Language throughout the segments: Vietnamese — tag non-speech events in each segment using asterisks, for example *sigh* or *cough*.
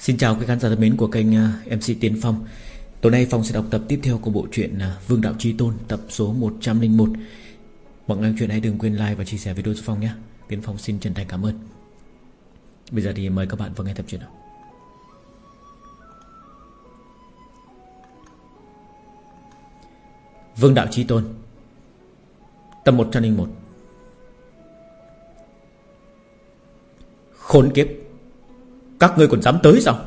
Xin chào quý khán giả thân mến của kênh à, MC Tiến Phong. Tối nay Phong sẽ đọc tập tiếp theo của bộ truyện à, Vương Đạo Trí Tôn, tập số 101 Mọi người chuyện hãy đừng quên like và chia sẻ video cho Phong nhé. Tiến Phong xin chân thành cảm ơn. Bây giờ thì mời các bạn vào nghe tập truyện nào. Vương Đạo Trí Tôn, Tập 101 Khốn kiếp. Các ngươi còn dám tới sao?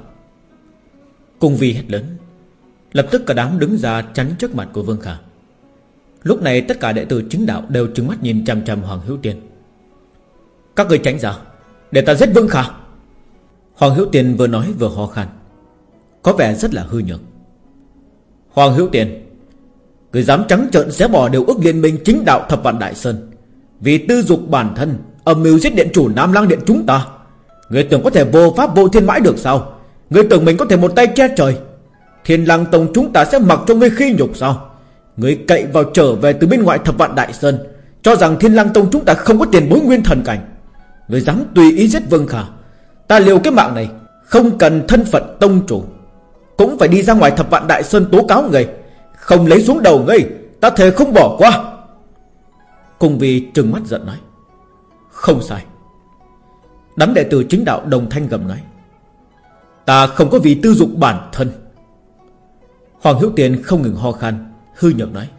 Cung vi hét lớn. Lập tức cả đám đứng ra chắn trước mặt của Vương Khả. Lúc này tất cả đệ tử chính đạo Đều trừng mắt nhìn chằm chằm Hoàng Hữu Tiên. Các ngươi tránh ra, Để ta giết Vương Khả. Hoàng Hữu Tiên vừa nói vừa ho khan. Có vẻ rất là hư nhược. Hoàng Hữu Tiên Người dám trắng trợn xé bỏ điều ước liên minh chính đạo thập vạn Đại Sơn, Vì tư dục bản thân Âm mưu giết điện chủ Nam Lang Điện chúng ta Người tưởng có thể vô pháp vô thiên mãi được sao? Người tưởng mình có thể một tay che trời. Thiên lăng tông chúng ta sẽ mặc cho ngươi khi nhục sao? Người cậy vào trở về từ bên ngoài thập vạn đại sơn, Cho rằng thiên lăng tông chúng ta không có tiền bối nguyên thần cảnh. Người dám tùy ý giết Vương Khả, Ta liều cái mạng này, Không cần thân phận tông chủ. Cũng phải đi ra ngoài thập vạn đại sơn tố cáo người, Không lấy xuống đầu ngươi, Ta thề không bỏ qua. Cùng vì trừng mắt giận nói, Không sai Đám đệ tử chính đạo đồng thanh gầm nói, Ta không có vì tư dục bản thân. Hoàng Hữu Tiền không ngừng ho khan, Hư nhược nói,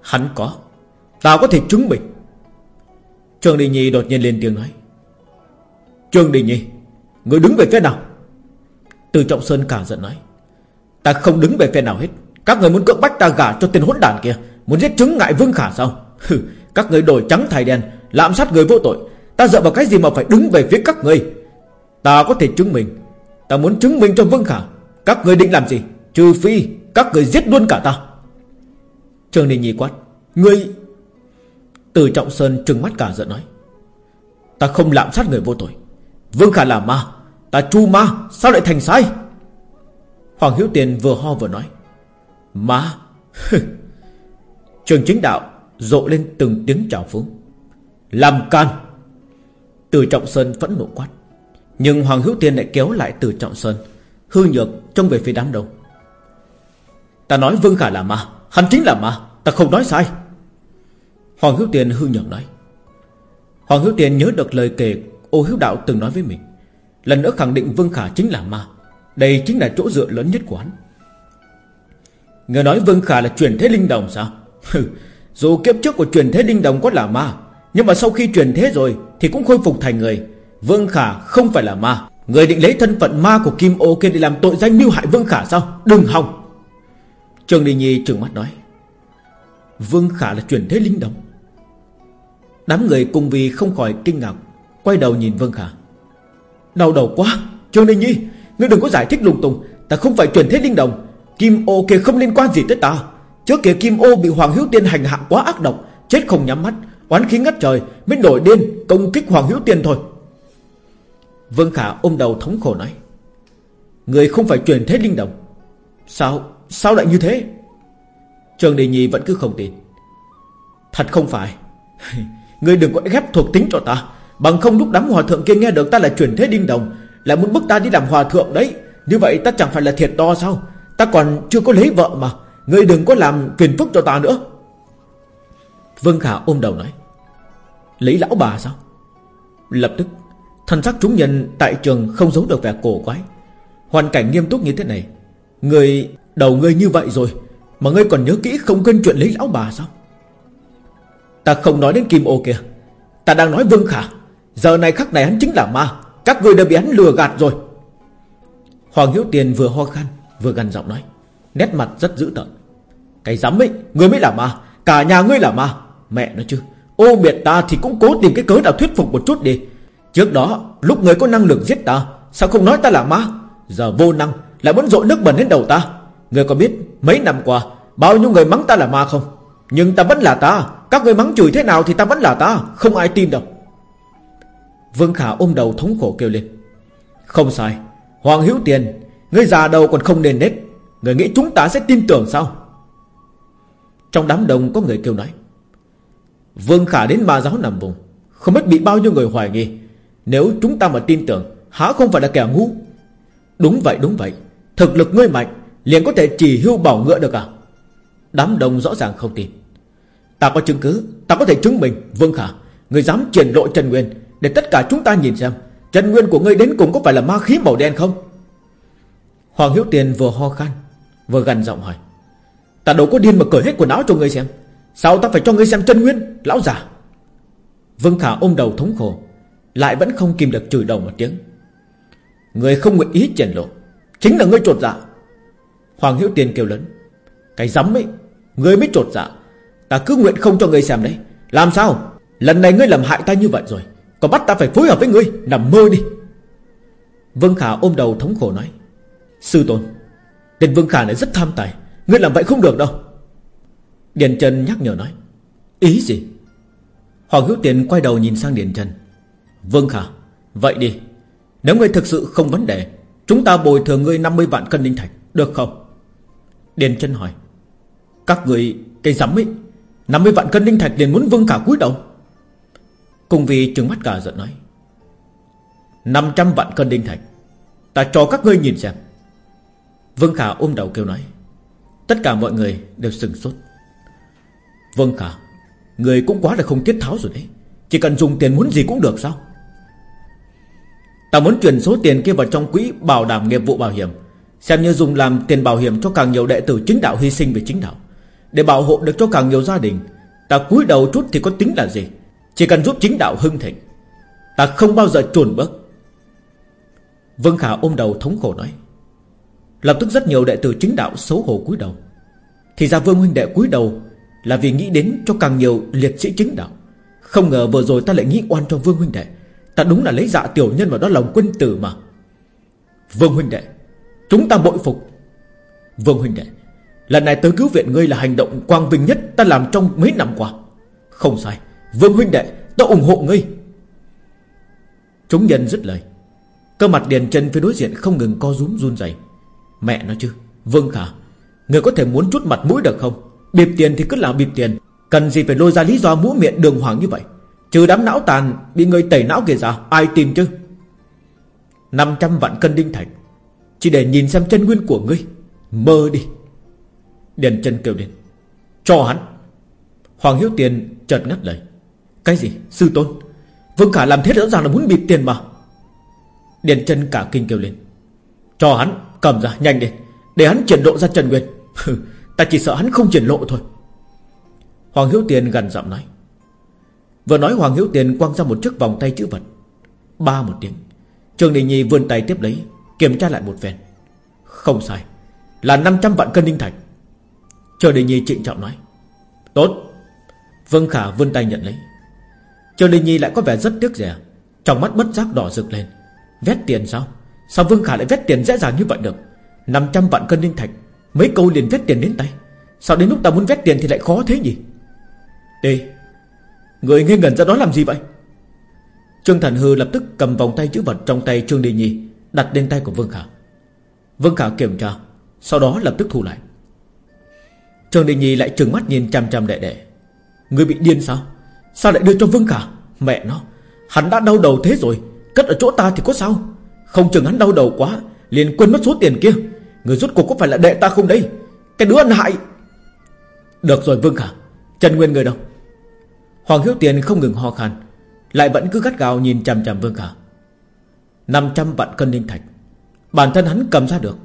Hắn có, Ta có thể chứng minh. Trương Đình Nhi đột nhiên lên tiếng nói Trương Đình Nhi Người đứng về phía nào? Từ Trọng Sơn cả giận nói, Ta không đứng về phía nào hết. Các người muốn cưỡng bách ta gả cho tên hỗn đản kia, Muốn giết chứng ngại Vương Khả sao? Các người đổi trắng thay đen, Lạm sát người vô tội. Ta dựa vào cái gì mà phải đứng về phía các người Ta có thể chứng minh. Ta muốn chứng minh cho Vương Khả, Các người định làm gì? Trừ phi các người giết luôn cả ta. Trường Đình Nhi quát. Ngươi! Từ Trọng Sơn trừng mắt cả giận nói. Ta không lạm sát người vô tội. Vương Khả là ma. Ta chu ma, Sao lại thành sai? Hoàng Hiếu Tiền vừa ho vừa nói. Ma? Trường chính đạo Rộ lên từng tiếng trào phúng. Làm can! Từ Trọng Sơn phẫn nộ quát. Nhưng Hoàng Hữu Tiên lại kéo lại Từ Trọng Sơn. Hư nhược trông về phía đám đông. Ta nói Vương Khả là ma, Hắn chính là ma, Ta không nói sai. Hoàng Hữu Tiên hư nhược nói. Hoàng Hữu Tiên nhớ được lời kể Ô hữu Đạo từng nói với mình. Lần nữa khẳng định Vương Khả chính là ma. Đây chính là chỗ dựa lớn nhất của hắn. Người nói Vương Khả là truyền thế linh đồng sao? *laughs* Dù kiếp trước của truyền thế linh đồng có là ma nhưng mà sau khi truyền thế rồi Thì cũng khôi phục thành người. Vương Khả không phải là ma. Người định lấy thân phận ma của Kim Ô kia Để làm tội danh mưu hại Vương Khả sao? Đừng hòng. Trương Đình Nhi trừng mắt nói. Vương Khả là truyền thế linh đồng Đám người cùng vì không khỏi kinh ngạc, Quay đầu nhìn Vương Khả. Đau đầu quá, Trương Đình Nhi, Ngươi đừng có giải thích lung tung. Ta không phải truyền thế linh đồng Kim ô kia không liên quan gì tới ta. Trước kia Kim ô bị Hoàng Hiếu Tiên hành hạ quá ác độc, Chết không nhắm mắt. Oán khí ngất trời Mới nổi điên, công kích Hoàng hữu Tiên thôi. Vương Khả ôm đầu thống khổ nói, Người không phải truyền thế linh đồng, Sao Sao lại như thế? Trường Đề Nhi vẫn cứ không tin. Thật không phải. *laughs* Ngươi đừng có ghép thuộc tính cho ta, Bằng không lúc đám hòa thượng kia nghe được ta là truyền thế đinh đồng, Lại muốn bức ta đi làm hòa thượng đấy. Như vậy ta chẳng phải là thiệt to sao? Ta còn chưa có lấy vợ mà Ngươi đừng có làm phiền phức cho ta nữa. Vương Khả ôm đầu nói Lý lão bà sao? Lập tức Thần sắc chúng nhân tại trường không giấu được vẻ cổ quái. Hoàn cảnh nghiêm túc như thế này Người Đầu ngươi như vậy rồi Mà ngươi còn nhớ kỹ không quên chuyện Lý lão bà sao? Ta không nói đến Kim Ô kìa, Ta đang nói Vương Khả. Giờ này khắc này hắn chính là ma Các ngươi đã bị hắn lừa gạt rồi. Hoàng Hiếu Tiền vừa ho khan Vừa gần giọng nói Nét mặt rất dữ tợn. Cái dám ấy Ngươi mới là ma Cả nhà ngươi là ma Mẹ nó chứ, Ô biệt ta thì cũng cố tìm cái cớ nào thuyết phục một chút đi. Trước đó, Lúc người có năng lực giết ta, Sao không nói ta là ma? Giờ vô năng, Lại muốn dội nước bẩn lên đầu ta. Người có biết mấy năm qua, Bao nhiêu người mắng ta là ma không? Nhưng ta vẫn là ta, Các người mắng chửi thế nào thì ta vẫn là ta, Không ai tin đâu. Vương Khả ôm đầu thống khổ kêu lên. Không sai, Hoàng Hữu Tiền, Ngươi già đầu còn không nên nết Người nghĩ chúng ta sẽ tin tưởng sao? Trong đám đông có người kêu nói Vương Khả đến ma giáo nằm vùng. Không biết bị bao nhiêu người hoài nghi. Nếu chúng ta mà tin tưởng, Há không phải là kẻ ngu? Đúng vậy đúng vậy. Thực lực ngươi mạnh, Liền có thể chỉ hưu bảo ngựa được à? Đám đông rõ ràng không tin. Ta có chứng cứ, Ta có thể chứng minh. Vương Khả người dám triển lộ Trần Nguyên, Để tất cả chúng ta nhìn xem Trần Nguyên của ngươi đến cùng có phải là ma khí màu đen không? Hoàng Hiếu Tiền vừa ho khan, Vừa gần giọng hỏi. Ta đâu có điên mà cởi hết quần áo cho ngươi xem. Sao ta phải cho ngươi xem chân Nguyên, Lão già? Vương Khả ôm đầu thống khổ, Lại vẫn không kìm được chửi đầu một tiếng. Người không nguyện ý triển lộ, Chính là ngươi trột dạ. Hoàng Hiếu Tiền kêu lớn, Cái rắm ấy, Ngươi mới trột dạ. Ta cứ nguyện không cho ngươi xem đấy. Làm sao? Lần này ngươi làm hại ta như vậy rồi Còn bắt ta phải phối hợp với ngươi? Nằm mơ đi. Vương Khả ôm đầu thống khổ nói, Sư tôn, Tên Vương Khả này rất tham tài, Ngươi làm vậy không được đâu. Điền Trần nhắc nhở nói, Ý gì? Hoàng Hữu Tiền quay đầu nhìn sang Điền Trần. Vương Khả, Vậy đi. Nếu ngươi thực sự không vấn đề, Chúng ta bồi thường ngươi 50 vạn cân linh thạch, Được không? Điền Trần hỏi. Các người cây rắm ấy 50 vạn cân linh thạch liền muốn Vương Khả cúi đầu? Cùng vì trừng mắt cả giận nói 500 vạn cân linh thạch, Ta cho các ngươi nhìn xem. Vương Khả ôm đầu kêu nói, Tất cả mọi người đều sừng sốt vâng Khả Người cũng quá là không tiết tháo rồi đấy. Chỉ cần dùng tiền muốn gì cũng được sao? Ta muốn chuyển số tiền kia vào trong quỹ Bảo đảm nghiệp vụ bảo hiểm. Xem như dùng làm tiền bảo hiểm cho càng nhiều đệ tử chính đạo hy sinh về chính đạo. Để bảo hộ được cho càng nhiều gia đình, Ta cúi đầu chút thì có tính là gì? Chỉ cần giúp chính đạo hưng thịnh, Ta không bao giờ chuồn bước. Vương Khả ôm đầu thống khổ nói. Lập tức rất nhiều đệ tử chính đạo xấu hổ cúi đầu. Thì ra Vương huynh đệ cúi đầu là vì nghĩ đến cho càng nhiều liệt sĩ chính đạo. Không ngờ vừa rồi ta lại nghĩ oan cho Vương huynh đệ. Ta đúng là lấy dạ tiểu nhân vào đó lòng quân tử mà. Vương huynh đệ, Chúng ta bội phục. Vương huynh đệ, Lần này tới cứu viện ngươi là hành động quang vinh nhất Ta làm trong mấy năm qua. Không sai, Vương huynh đệ, Ta ủng hộ ngươi. Chúng nhân dứt lời. Cơ mặt Điền chân phía đối diện không ngừng co rúm run rẩy. Mẹ nó chứ, Vương Khả Người có thể muốn chút mặt mũi được không? Bịp tiền thì cứ làm bịp tiền. Cần gì phải lôi ra lý do mũ miệng đường hoàng như vậy? Trừ đám não tàn Bị người tẩy não kìa ra Ai tìm chứ? 500 vạn cân đinh thạch. Chỉ để nhìn xem chân nguyên của ngươi. Mơ đi. Điền chân kêu lên. Cho hắn. Hoàng Hiếu Tiền chợt ngắt lời. Cái gì? Sư tôn. Vương Khả làm thế rõ ràng là muốn bịp tiền mà. Điền chân cả kinh kêu lên. Cho hắn cầm ra, nhanh đi. Để hắn triển lộ ra Trần Nguyên. Ta chỉ sợ hắn không triển lộ thôi. Hoàng Hiếu Tiền gần giọng nói. Vừa nói Hoàng Hiếu Tiền quăng ra một chiếc vòng tay chữ vật. Ba một tiếng. Trường Đình Nhi vươn tay tiếp lấy, Kiểm tra lại một phen. Không sai. Là 500 vạn cân đinh thạch. Trường Đình Nhi trịnh trọng nói. Tốt. Vân Khả vươn tay nhận lấy. Trường Đình Nhi lại có vẻ rất tiếc rẻ. Trong mắt bất giác đỏ rực lên. Vét tiền sao? Sao Vương Khả lại vét tiền dễ dàng như vậy được? 500 vạn cân đinh thạch Mấy câu liền vét tiền đến tay. Sao đến lúc ta muốn vét tiền thì lại khó thế nhỉ? Đi Người nghe ngẩn ra đó làm gì vậy? Trương Thần Hư lập tức cầm vòng tay chữ vật Trong tay Trương Đi Nhi, Đặt lên tay của Vương Khả. Vương Khả kiểm tra, Sau đó lập tức thu lại. Trương Đi Nhi lại trừng mắt nhìn chằm chằm đệ đệ. Người bị điên sao? Sao lại đưa cho Vương Khả? Mẹ nó, Hắn đã đau đầu thế rồi, Cất ở chỗ ta thì có sao? Không chừng hắn đau đầu quá, Liền quên mất số tiền kia. Người rút cuộc có phải là đệ ta không đây Cái đứa ăn hại. Được rồi, Vương Khả. Trần Nguyên người đâu? Hoàng Hiếu Tiền không ngừng ho khan, Lại vẫn cứ gắt gào nhìn chằm chằm Vương Khả. 500 vạn cân linh thạch, Bản thân hắn cầm ra được.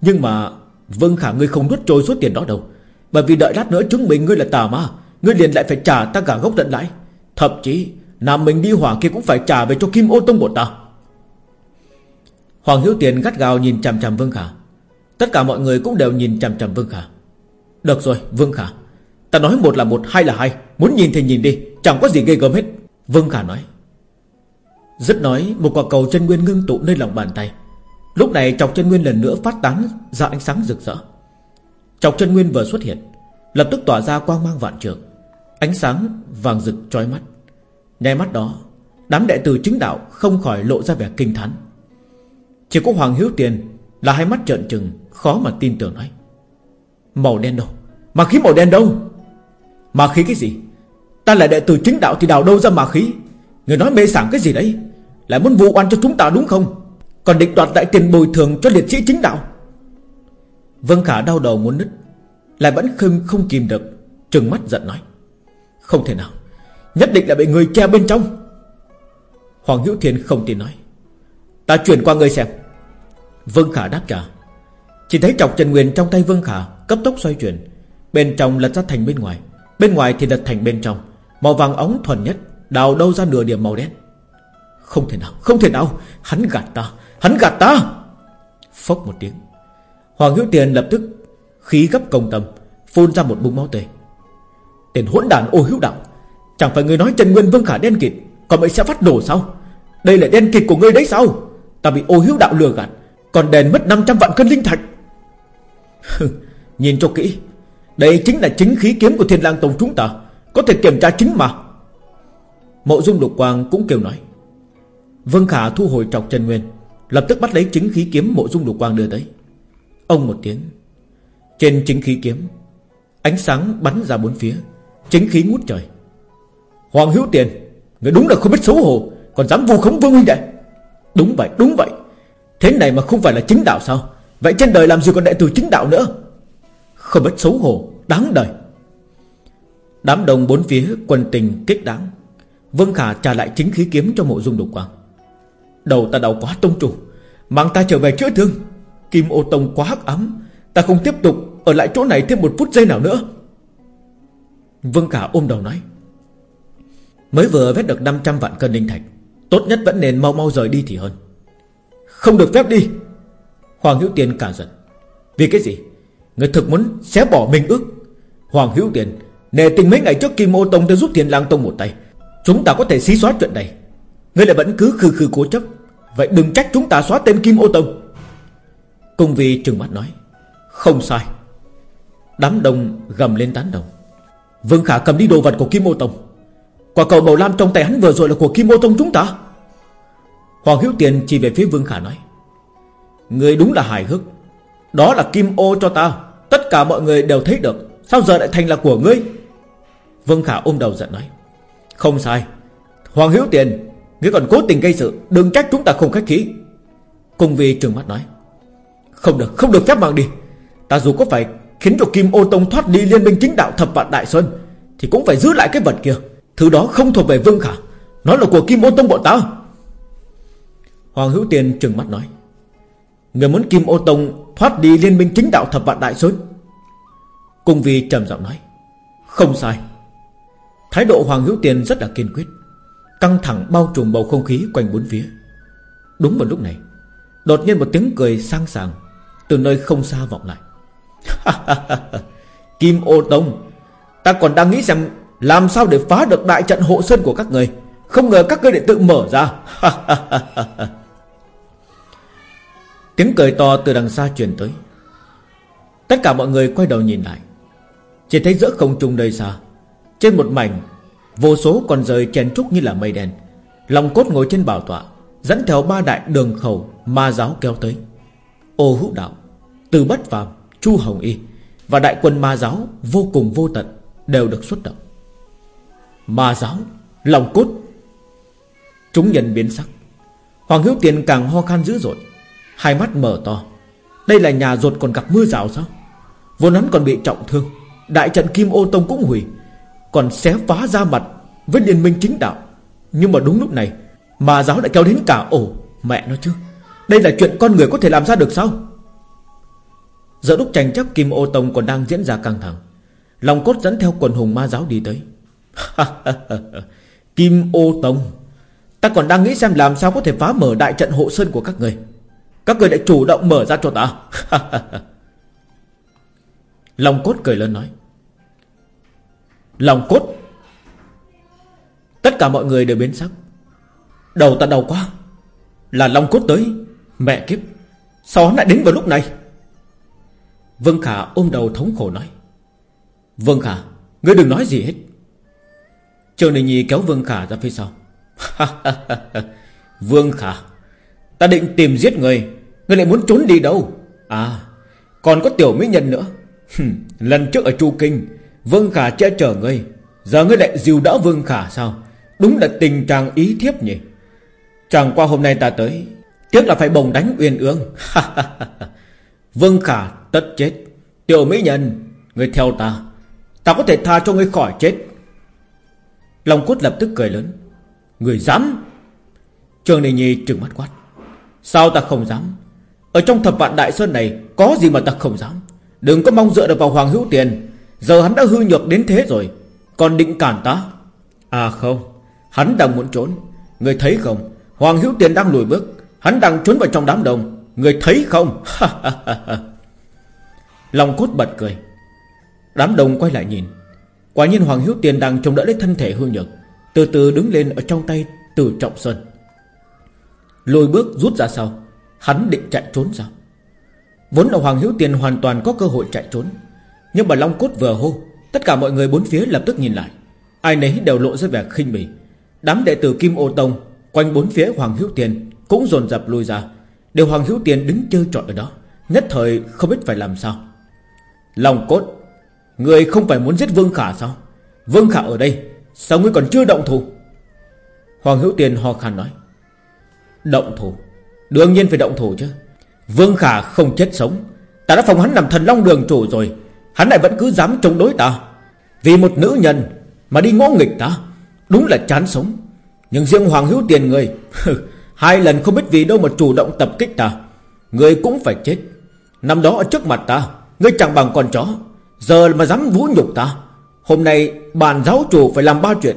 Nhưng mà, Vương Khả, ngươi không nuốt trôi số tiền đó đâu. Bởi vì đợi lát nữa chứng minh ngươi là tà ma, Ngươi liền lại phải trả ta cả gốc tận lãi. Thậm chí, Nam mình đi hỏa kia cũng phải trả về cho Kim ô tông bọn ta. Hoàng Hiếu Tiền gắt gào nhìn chằm chằm Vương Khả. Tất cả mọi người cũng đều nhìn chằm chằm Vương Khả. Được rồi, Vương Khả. Ta nói một là một, hai là hai. Muốn nhìn thì nhìn đi, Chẳng có gì ghê gớm hết. Vương Khả nói. Dứt nói, một quả cầu chân nguyên ngưng tụ nơi lòng bàn tay. Lúc này chọc chân nguyên lần nữa phát tán ra ánh sáng rực rỡ. Chọc chân nguyên vừa xuất hiện, Lập tức tỏa ra quang mang vạn trường Ánh sáng vàng rực trói mắt. Nhai mắt đó, Đám đệ tử chứng đạo không khỏi lộ ra vẻ kinh thán. Chỉ có Hoàng Hiếu Tiền Là hai mắt trợn trừng Khó mà tin tưởng nói. Màu đen đâu? Mà khí màu đen đâu? Mà khí cái gì? Ta là đệ tử chính đạo thì đào đâu ra mà khí? Người nói mê sảng cái gì đấy? Lại muốn vụ oan cho chúng ta đúng không? Còn định đoạt lại tiền bồi thường cho liệt sĩ chính đạo. Vân Khả đau đầu muốn nứt Lại vẫn không, không kìm được Trừng mắt giận nói. Không thể nào Nhất định là bị người che bên trong. Hoàng Hữu Thiên không tin nói. Ta chuyển qua người xem. Vương Khả đáp trả. Chỉ thấy chọc Trần Nguyên trong tay Vương Khả Cấp tốc xoay chuyển. Bên trong lật ra thành bên ngoài. Bên ngoài thì lật thành bên trong. Màu vàng ống thuần nhất Đào đâu ra nửa điểm màu đen. Không thể nào, không thể nào. Hắn gạt ta, hắn gạt ta. Phốc một tiếng. Hoàng Hữu Tiền lập tức khí gấp công tâm Phun ra một bụng máu tê tiền hỗn đàn ô hữu đạo Chẳng phải người nói Trần Nguyên Vương Khả đen kịt Còn mày sẽ phát đổ sao? Đây là đen kịt của ngươi đấy sao? Ta bị ô hữu đạo lừa gạt Còn đèn mất 500 vạn cân linh thạch. Nhìn cho kỹ. Đây chính là chính khí kiếm của thiên lang tông chúng ta. Có thể kiểm tra chính mà. Mộ dung lục quang cũng kêu nói. Vương Khả thu hồi trọc Trần Nguyên, Lập tức bắt lấy chính khí kiếm mộ dung lục quang đưa tới. Ông một tiếng. Trên chính khí kiếm, Ánh sáng bắn ra bốn phía, Chính khí ngút trời. Hoàng Hữu Tiền, Người đúng là không biết xấu hổ, Còn dám vu khống vương huynh đệ. Đúng vậy đúng vậy. Thế này mà không phải là chính đạo sao? Vậy trên đời làm gì còn đệ tử chính đạo nữa? Không biết xấu hổ, Đáng đời. Đám đông bốn phía quần tình kích đáng. Vương Khả trả lại chính khí kiếm cho mộ dung đục quang. Đầu ta đau quá, tông chủ. Mang ta trở về chữa thương. Kim ô tông quá hắc ấm Ta không tiếp tục ở lại chỗ này thêm một phút giây nào nữa. Vương Khả ôm đầu nói. Mới vừa vét được 500 vạn cân linh thạch, Tốt nhất vẫn nên mau mau rời đi thì hơn. Không được phép đi. Hoàng Hữu Tiền cả giận. Vì cái gì? Người thực muốn xé bỏ mình ước. Hoàng Hữu Tiền Nề tình mấy ngày trước Kim Ô Tông đã giúp Thiên Lang Tông một tay. Chúng ta có thể xí xóa chuyện này. Ngươi lại vẫn cứ khư khư cố chấp. Vậy đừng trách chúng ta xóa tên Kim Ô Tông. Cung Vi trừng mắt nói, Không sai. Đám đông gầm lên tán đồng. Vương Khả cầm đi đồ vật của Kim Ô Tông. Quả cầu màu lam trong tay hắn vừa rồi là của Kim Ô Tông chúng ta. Hoàng Hiếu Tiền chỉ về phía Vương Khả nói Người đúng là hài hước. Đó là Kim Ô cho ta. Tất cả mọi người đều thấy được. Sao giờ lại thành là của ngươi? Vương Khả ôm đầu giận nói. Không sai. Hoàng Hiếu Tiền Ngươi còn cố tình gây sự. Đừng trách chúng ta không khách khí. Cung Vi trừng mắt nói. Không được, không được phép mang đi. Ta dù có phải khiến cho Kim Ô Tông thoát đi liên minh chính đạo thập vạn Đại xuân, Thì cũng phải giữ lại cái vật kia. Thứ đó không thuộc về Vương Khả. Nó là của Kim Ô Tông bọn ta. Hoàng Hữu Tiền trừng mắt nói. Người muốn Kim Ô Tông thoát đi liên minh chính đạo thập vạn Đại Sơn Cung Vi trầm giọng nói, Không sai. Thái độ Hoàng Hữu Tiền rất là kiên quyết, Căng thẳng bao trùm bầu không khí quanh bốn phía. Đúng vào lúc này, Đột nhiên một tiếng cười sang sàng Từ nơi không xa vọng lại. *laughs* Kim ô tông, Ta còn đang nghĩ xem Làm sao để phá được đại trận hộ sơn của các người, Không ngờ các ngươi lại tự mở ra. *laughs* Tiếng cười to từ đằng xa truyền tới. Tất cả mọi người quay đầu nhìn lại. Chỉ thấy giữa không trung nơi xa, Trên một mảnh, Vô số con rời chèn trúc như là mây đen. Lòng cốt ngồi trên bảo tọa, Dẫn theo ba đại đường khẩu Ma giáo kéo tới. Ô hữu đạo, Từ bất phàm, Chu Hồng Y Và đại quân ma giáo vô cùng vô tận Đều được xuất động. Ma giáo, Lòng cốt. Chúng nhân biến sắc. Hoàng hiếu Tiền càng ho khan dữ dội. Hai mắt mở to. Đây là nhà ruột còn gặp mưa rào sao? Vốn hắn còn bị trọng thương. Đại trận Kim Ô Tông cũng hủy. Còn xé phá ra mặt Với liên minh chính đạo. Nhưng mà đúng lúc này, Ma giáo đã kéo đến cả ổ Mẹ nó chứ. Đây là chuyện con người có thể làm ra được sao? Giờ lúc tranh chấp Kim Ô Tông còn đang diễn ra căng thẳng, Lòng cốt dẫn theo quần hùng ma giáo đi tới. *laughs* Kim Ô Tông, Ta còn đang nghĩ xem làm sao có thể phá mở đại trận hộ sơn của các người. Các người đã chủ động mở ra cho ta. *laughs* Lòng cốt cười lớn nói. Lòng cốt, Tất cả mọi người đều biến sắc. Đầu ta đau quá. Là Long cốt tới, Mẹ kiếp, Sao hắn lại đến vào lúc này? Vương Khả ôm đầu thống khổ nói. Vương Khả, Ngươi đừng nói gì hết. Trường Đình Nhi kéo Vương Khả ra phía sau. *laughs* Vương Khả. Ta định tìm giết người. Người lại muốn trốn đi đâu? À Còn có tiểu mỹ nhân nữa. Lần trước ở Chu Kinh, Vương Khả che chở ngươi Giờ ngươi lại dìu đỡ Vương Khả sao? Đúng là tình trạng ý thiếp nhỉ. Chẳng qua hôm nay ta tới, Tiếc là phải bồng đánh uyên ương. *laughs* Vương Khả tất chết. Tiểu mỹ nhân, ngươi theo ta. Ta có thể tha cho ngươi khỏi chết. Long cốt lập tức cười lớn. Người dám? Trường Đình Nhi trừng mắt quát. Sao ta không dám? Ở trong thập vạn đại sơn này, Có gì mà ta không dám? Đừng có mong dựa được vào Hoàng Hữu Tiền. Giờ hắn đã hư nhược đến thế rồi. Còn định cản ta? À không, Hắn đang muốn trốn. Người thấy không? Hoàng Hữu Tiền đang lùi bước. Hắn đang trốn vào trong đám đông. Người thấy không? Long cốt bật cười. Đám đông quay lại nhìn. Quả nhiên Hoàng Hiếu Tiền đang trông đỡ lấy thân thể hư nhược. Từ từ đứng lên ở trong tay Từ Trọng Sơn. Lùi bước rút ra sau. Hắn định chạy trốn sao? Vốn là Hoàng Hiếu Tiền hoàn toàn có cơ hội chạy trốn. Nhưng mà Long Cốt vừa hô, Tất cả mọi người bốn phía lập tức nhìn lại. Ai nấy đều lộ ra vẻ khinh bỉ. Đám đệ tử Kim Ô Tông Quanh bốn phía Hoàng Hiếu Tiền Cũng dồn dập lui ra. Đều Hoàng Hiếu Tiền đứng chơi trọi ở đó, Nhất thời không biết phải làm sao. Long Cốt, Người không phải muốn giết Vương Khả sao? Vương Khả ở đây, Sao ngươi còn chưa động thủ? Hoàng Hữu Tiền ho khan nói. Động thủ. Đương nhiên phải động thủ chứ. Vương Khả không chết sống. Ta đã phòng hắn làm thần long đường chủ rồi. Hắn lại vẫn cứ dám chống đối ta. Vì một nữ nhân mà đi ngỗ nghịch ta, Đúng là chán sống. Nhưng riêng Hoàng Hữu Tiền người, *laughs* Hai lần không biết vì đâu mà chủ động tập kích ta. Người cũng phải chết. Năm đó ở trước mặt ta, Ngươi chẳng bằng con chó. Giờ mà dám vũ nhục ta. Hôm nay bàn giáo chủ phải làm ba chuyện.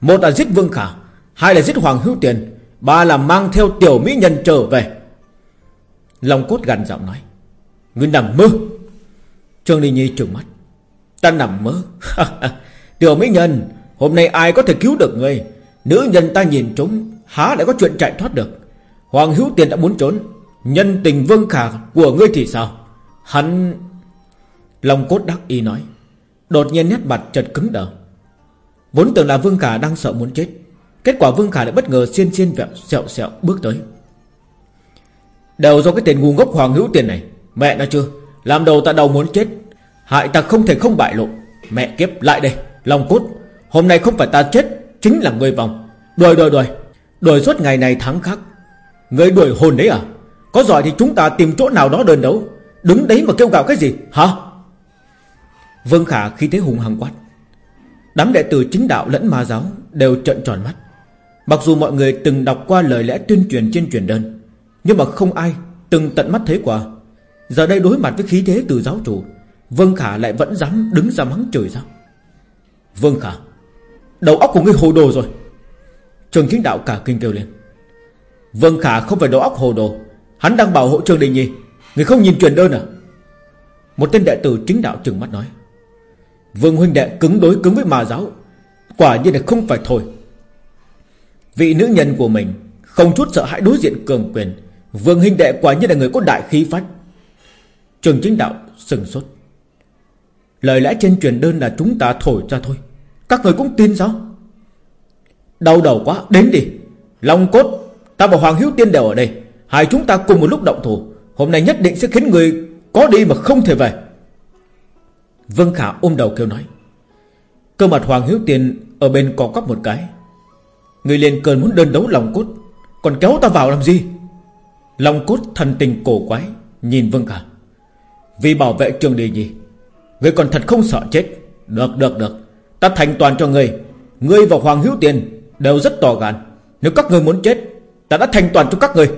Một là giết Vương Khả, Hai là giết Hoàng Hữu Tiền. Ba là mang theo tiểu mỹ nhân trở về. Long cốt gần giọng nói, Ngươi nằm mơ. Trương Ly Nhi trừng mắt, Ta nằm mơ? *laughs* Tiểu mỹ nhân, Hôm nay ai có thể cứu được ngươi? Nữ nhân ta nhìn chúng Há lại có chuyện chạy thoát được. Hoàng Hữu Tiền đã muốn trốn, Nhân tình Vương Khả của ngươi thì sao? Hắn, Long cốt đắc y nói, Đột nhiên nét mặt chợt cứng đờ. Vốn tưởng là Vương Khả đang sợ muốn chết Kết quả Vương Khả lại bất ngờ xiên xiên vẹo sẹo sẹo bước tới. Đều do cái tên ngu ngốc Hoàng Hữu Tiền này. Mẹ nó chưa? Làm đầu ta đầu muốn chết. Hại ta không thể không bại lộ. Mẹ kiếp, lại đây Long cốt. Hôm nay không phải ta chết, Chính là người vòng. Đuổi đuổi đuổi. Đuổi suốt ngày này tháng khác. Người đuổi hồn đấy à? Có giỏi thì chúng ta tìm chỗ nào đó đơn đấu. Đứng đấy mà kêu gạo cái gì? Hả? Vương Khả khi thế hùng hăng quát. Đám đệ tử chính đạo lẫn ma giáo Đều trợn tròn mắt. Mặc dù mọi người từng đọc qua lời lẽ tuyên truyền trên truyền đơn, Nhưng mà không ai Từng tận mắt thấy qua Giờ đây đối mặt với khí thế từ giáo chủ, Vương Khả lại vẫn dám đứng ra mắng trời sao Vương Khả, Đầu óc của ngươi hồ đồ rồi. Trường chính đạo cả kinh kêu lên. Vương Khả không phải đầu óc hồ đồ, Hắn đang bảo hộ Trường Đình Nhi. Người không nhìn truyền đơn à? Một tên đệ tử chính đạo trừng mắt nói. Vương huynh đệ cứng đối cứng với mà giáo, Quả nhiên là không phải thôi. Vị nữ nhân của mình Không chút sợ hãi đối diện cường quyền, Vương huynh đệ quả nhiên là người có đại khí phách. Trường chính đạo sừng sốt. Lời lẽ trên truyền đơn là chúng ta thổi ra thôi, Các người cũng tin sao? Đau đầu quá, Đến đi. Long cốt, Ta và Hoàng Hiếu Tiên đều ở đây, Hai chúng ta cùng một lúc động thủ. Hôm nay nhất định sẽ khiến người có đi mà không thể về. Vương Khả ôm đầu kêu nói. Cơ mặt Hoàng Hiếu Tiên Ở bên cò quắp một cái Người liền cơn muốn đơn đấu lòng cốt. Còn kéo ta vào làm gì? Lòng cốt thần tình cổ quái, Nhìn Vương Khả. Vì bảo vệ trường đề gì Người còn thật không sợ chết. Được được được. Ta thành toàn cho người. Ngươi và Hoàng Hiếu tiền Đều rất to gan. Nếu các người muốn chết, Ta đã thành toàn cho các người.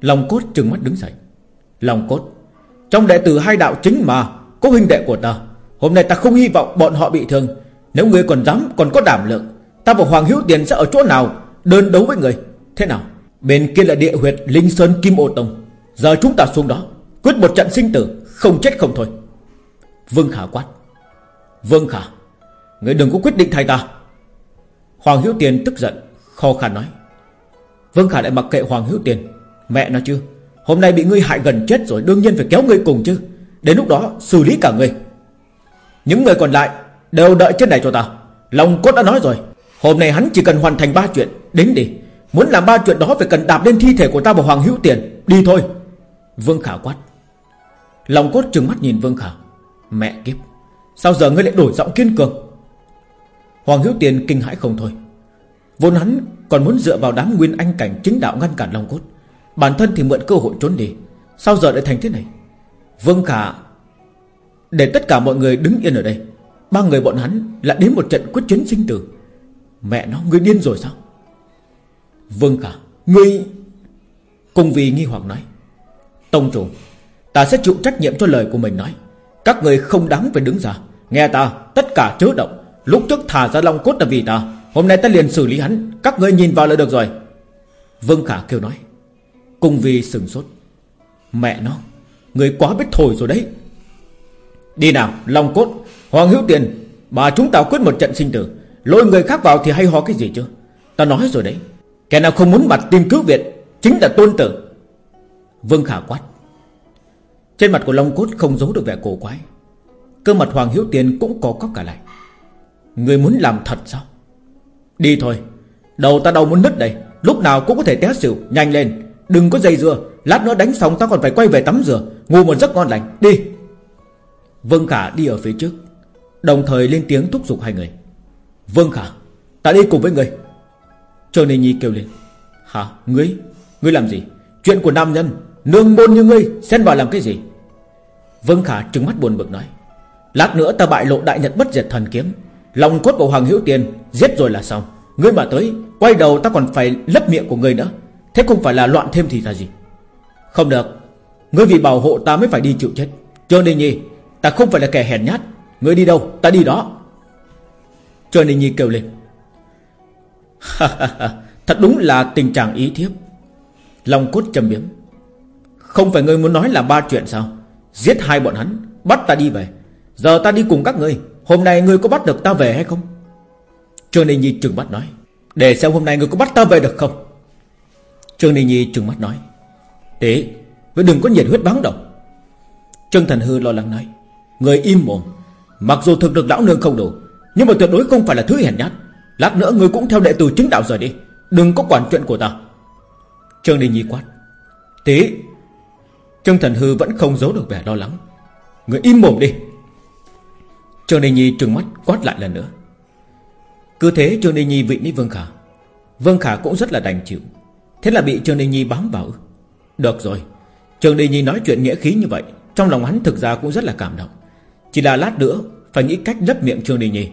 Lòng cốt trừng mắt đứng dậy. Lòng cốt, Trong đệ tử hai đạo chính mà Có huynh đệ của ta, Hôm nay ta không hy vọng bọn họ bị thương. Nếu ngươi còn dám, còn có đảm lượng Ta và Hoàng Hữu Tiền sẽ ở chỗ nào? Đơn đấu với người. Thế nào? Bên kia là địa huyệt Linh Sơn Kim Ô Tông. Giờ chúng ta xuống đó. Quyết một trận sinh tử. Không chết không thôi. Vương Khả quát. Vương Khả, Người đừng có quyết định thay ta. Hoàng Hữu Tiền tức giận khó khăn nói. Vương Khả lại mặc kệ Hoàng Hữu Tiền. Mẹ nó chứ, Hôm nay bị ngươi hại gần chết rồi, Đương nhiên phải kéo ngươi cùng chứ. Đến lúc đó, xử lý cả ngươi Những người còn lại đều đợi trên này cho ta. Lòng cốt đã nói rồi. Hôm nay hắn chỉ cần hoàn thành ba chuyện, Đến đi. Muốn làm ba chuyện đó phải cần đạp lên thi thể của ta và Hoàng Hữu Tiền. Đi thôi. Vương Khả quát. Lòng cốt trừng mắt nhìn Vương Khả. Mẹ kiếp, Sao giờ ngươi lại đổi giọng kiên cường? Hoàng Hữu Tiền kinh hãi không thôi. Vốn hắn còn muốn dựa vào đám nguyên anh cảnh chính đạo ngăn cản Long Cốt. Bản thân thì mượn cơ hội trốn đi. Sao giờ lại thành thế này? Vương Khả, Để tất cả mọi người đứng yên ở đây. Ba người bọn hắn lại đến một trận quyết chiến sinh tử. Mẹ nó, ngươi điên rồi sao? Vương Khả Ngươi Cùng vì nghi hoặc nói. Tông chủ, Ta sẽ chịu trách nhiệm cho lời của mình nói. Các người không đáng phải đứng ra. Nghe ta, tất cả chớ động. Lúc trước thả ra long cốt là vì ta. Hôm nay ta liền xử lý hắn. Các người nhìn vào là được rồi. Vương Khả kêu nói. Cùng vì sừng sốt. Mẹ nó, Người quá biết thổi rồi đấy. Đi nào, Long cốt, Hoàng hữu tiền, Bà chúng ta quyết một trận sinh tử. Lôi người khác vào thì hay ho cái gì chứ? Ta nói rồi đấy. Kẻ nào không muốn mặt tìm cứu viện Chính là tôn tử. Vương Khả quát. Trên mặt của Long Cốt không giấu được vẻ cổ quái. Cơ mặt Hoàng Hiếu Tiền cũng có cóc cả lại. Người muốn làm thật sao? Đi thôi. Đầu ta đau muốn nứt đây. Lúc nào cũng có thể té xỉu, Nhanh lên. Đừng có dây dưa. Lát nữa đánh xong ta còn phải quay về tắm rửa. Ngủ một giấc ngon lành. Đi. Vương Khả đi ở phía trước. Đồng thời lên tiếng thúc giục hai người vâng Khả Ta đi cùng với người. Trương Ninh Nhi kêu lên. Hả? Ngươi? Ngươi làm gì? Chuyện của nam nhân, Nương môn như ngươi, Xen vào làm cái gì? Vâng Khả trừng mắt buồn bực nói. Lát nữa ta bại lộ đại nhật bất diệt thần kiếm. Lòng cốt của Hoàng Hữu Tiền Giết rồi là xong. Ngươi mà tới, Quay đầu ta còn phải lấp miệng của ngươi nữa. Thế không phải là loạn thêm thì là gì? Không được. Ngươi vì bảo hộ ta mới phải đi chịu chết. Trương Ninh Nhi, Ta không phải là kẻ hèn nhát. Ngươi đi đâu, ta đi đó. Trương Ninh Nhi kêu lên. Thật đúng là tình trạng ý thiếp. Long cốt trầm biếm. Không phải ngươi muốn nói là ba chuyện sao? Giết hai bọn hắn, Bắt ta đi về. Giờ ta đi cùng các ngươi Hôm nay ngươi có bắt được ta về hay không? Trương Ninh Nhi trừng mắt nói. Để xem hôm nay ngươi có bắt ta về được không? Trương Ninh Nhi trừng mắt nói. Tế, Ngươi đừng có nhiệt huyết bắn đâu. Trương Thần Hư lo lắng nói. Người im mồm. Mặc dù thực lực lão nương không đủ nhưng mà tuyệt đối không phải là thứ hèn nhát. Lát nữa người cũng theo đệ tử chứng đạo rời đi. Đừng có quản chuyện của ta. Trương Đình Nhi quát. Tí, Trương Thần Hư vẫn không giấu được vẻ lo lắng. Người im mồm đi. Trương Đình Nhi trừng mắt quát lại lần nữa. Cứ thế Trương Đình Nhi vị với Vương Khả. Vương Khả cũng rất là đành chịu. Thế là bị Trương Đình Nhi bám vào. Được rồi. Trương Đình Nhi nói chuyện nghĩa khí như vậy, Trong lòng hắn thực ra cũng rất là cảm động. Chỉ là lát nữa, Phải nghĩ cách lấp miệng Trương Đình Nhi.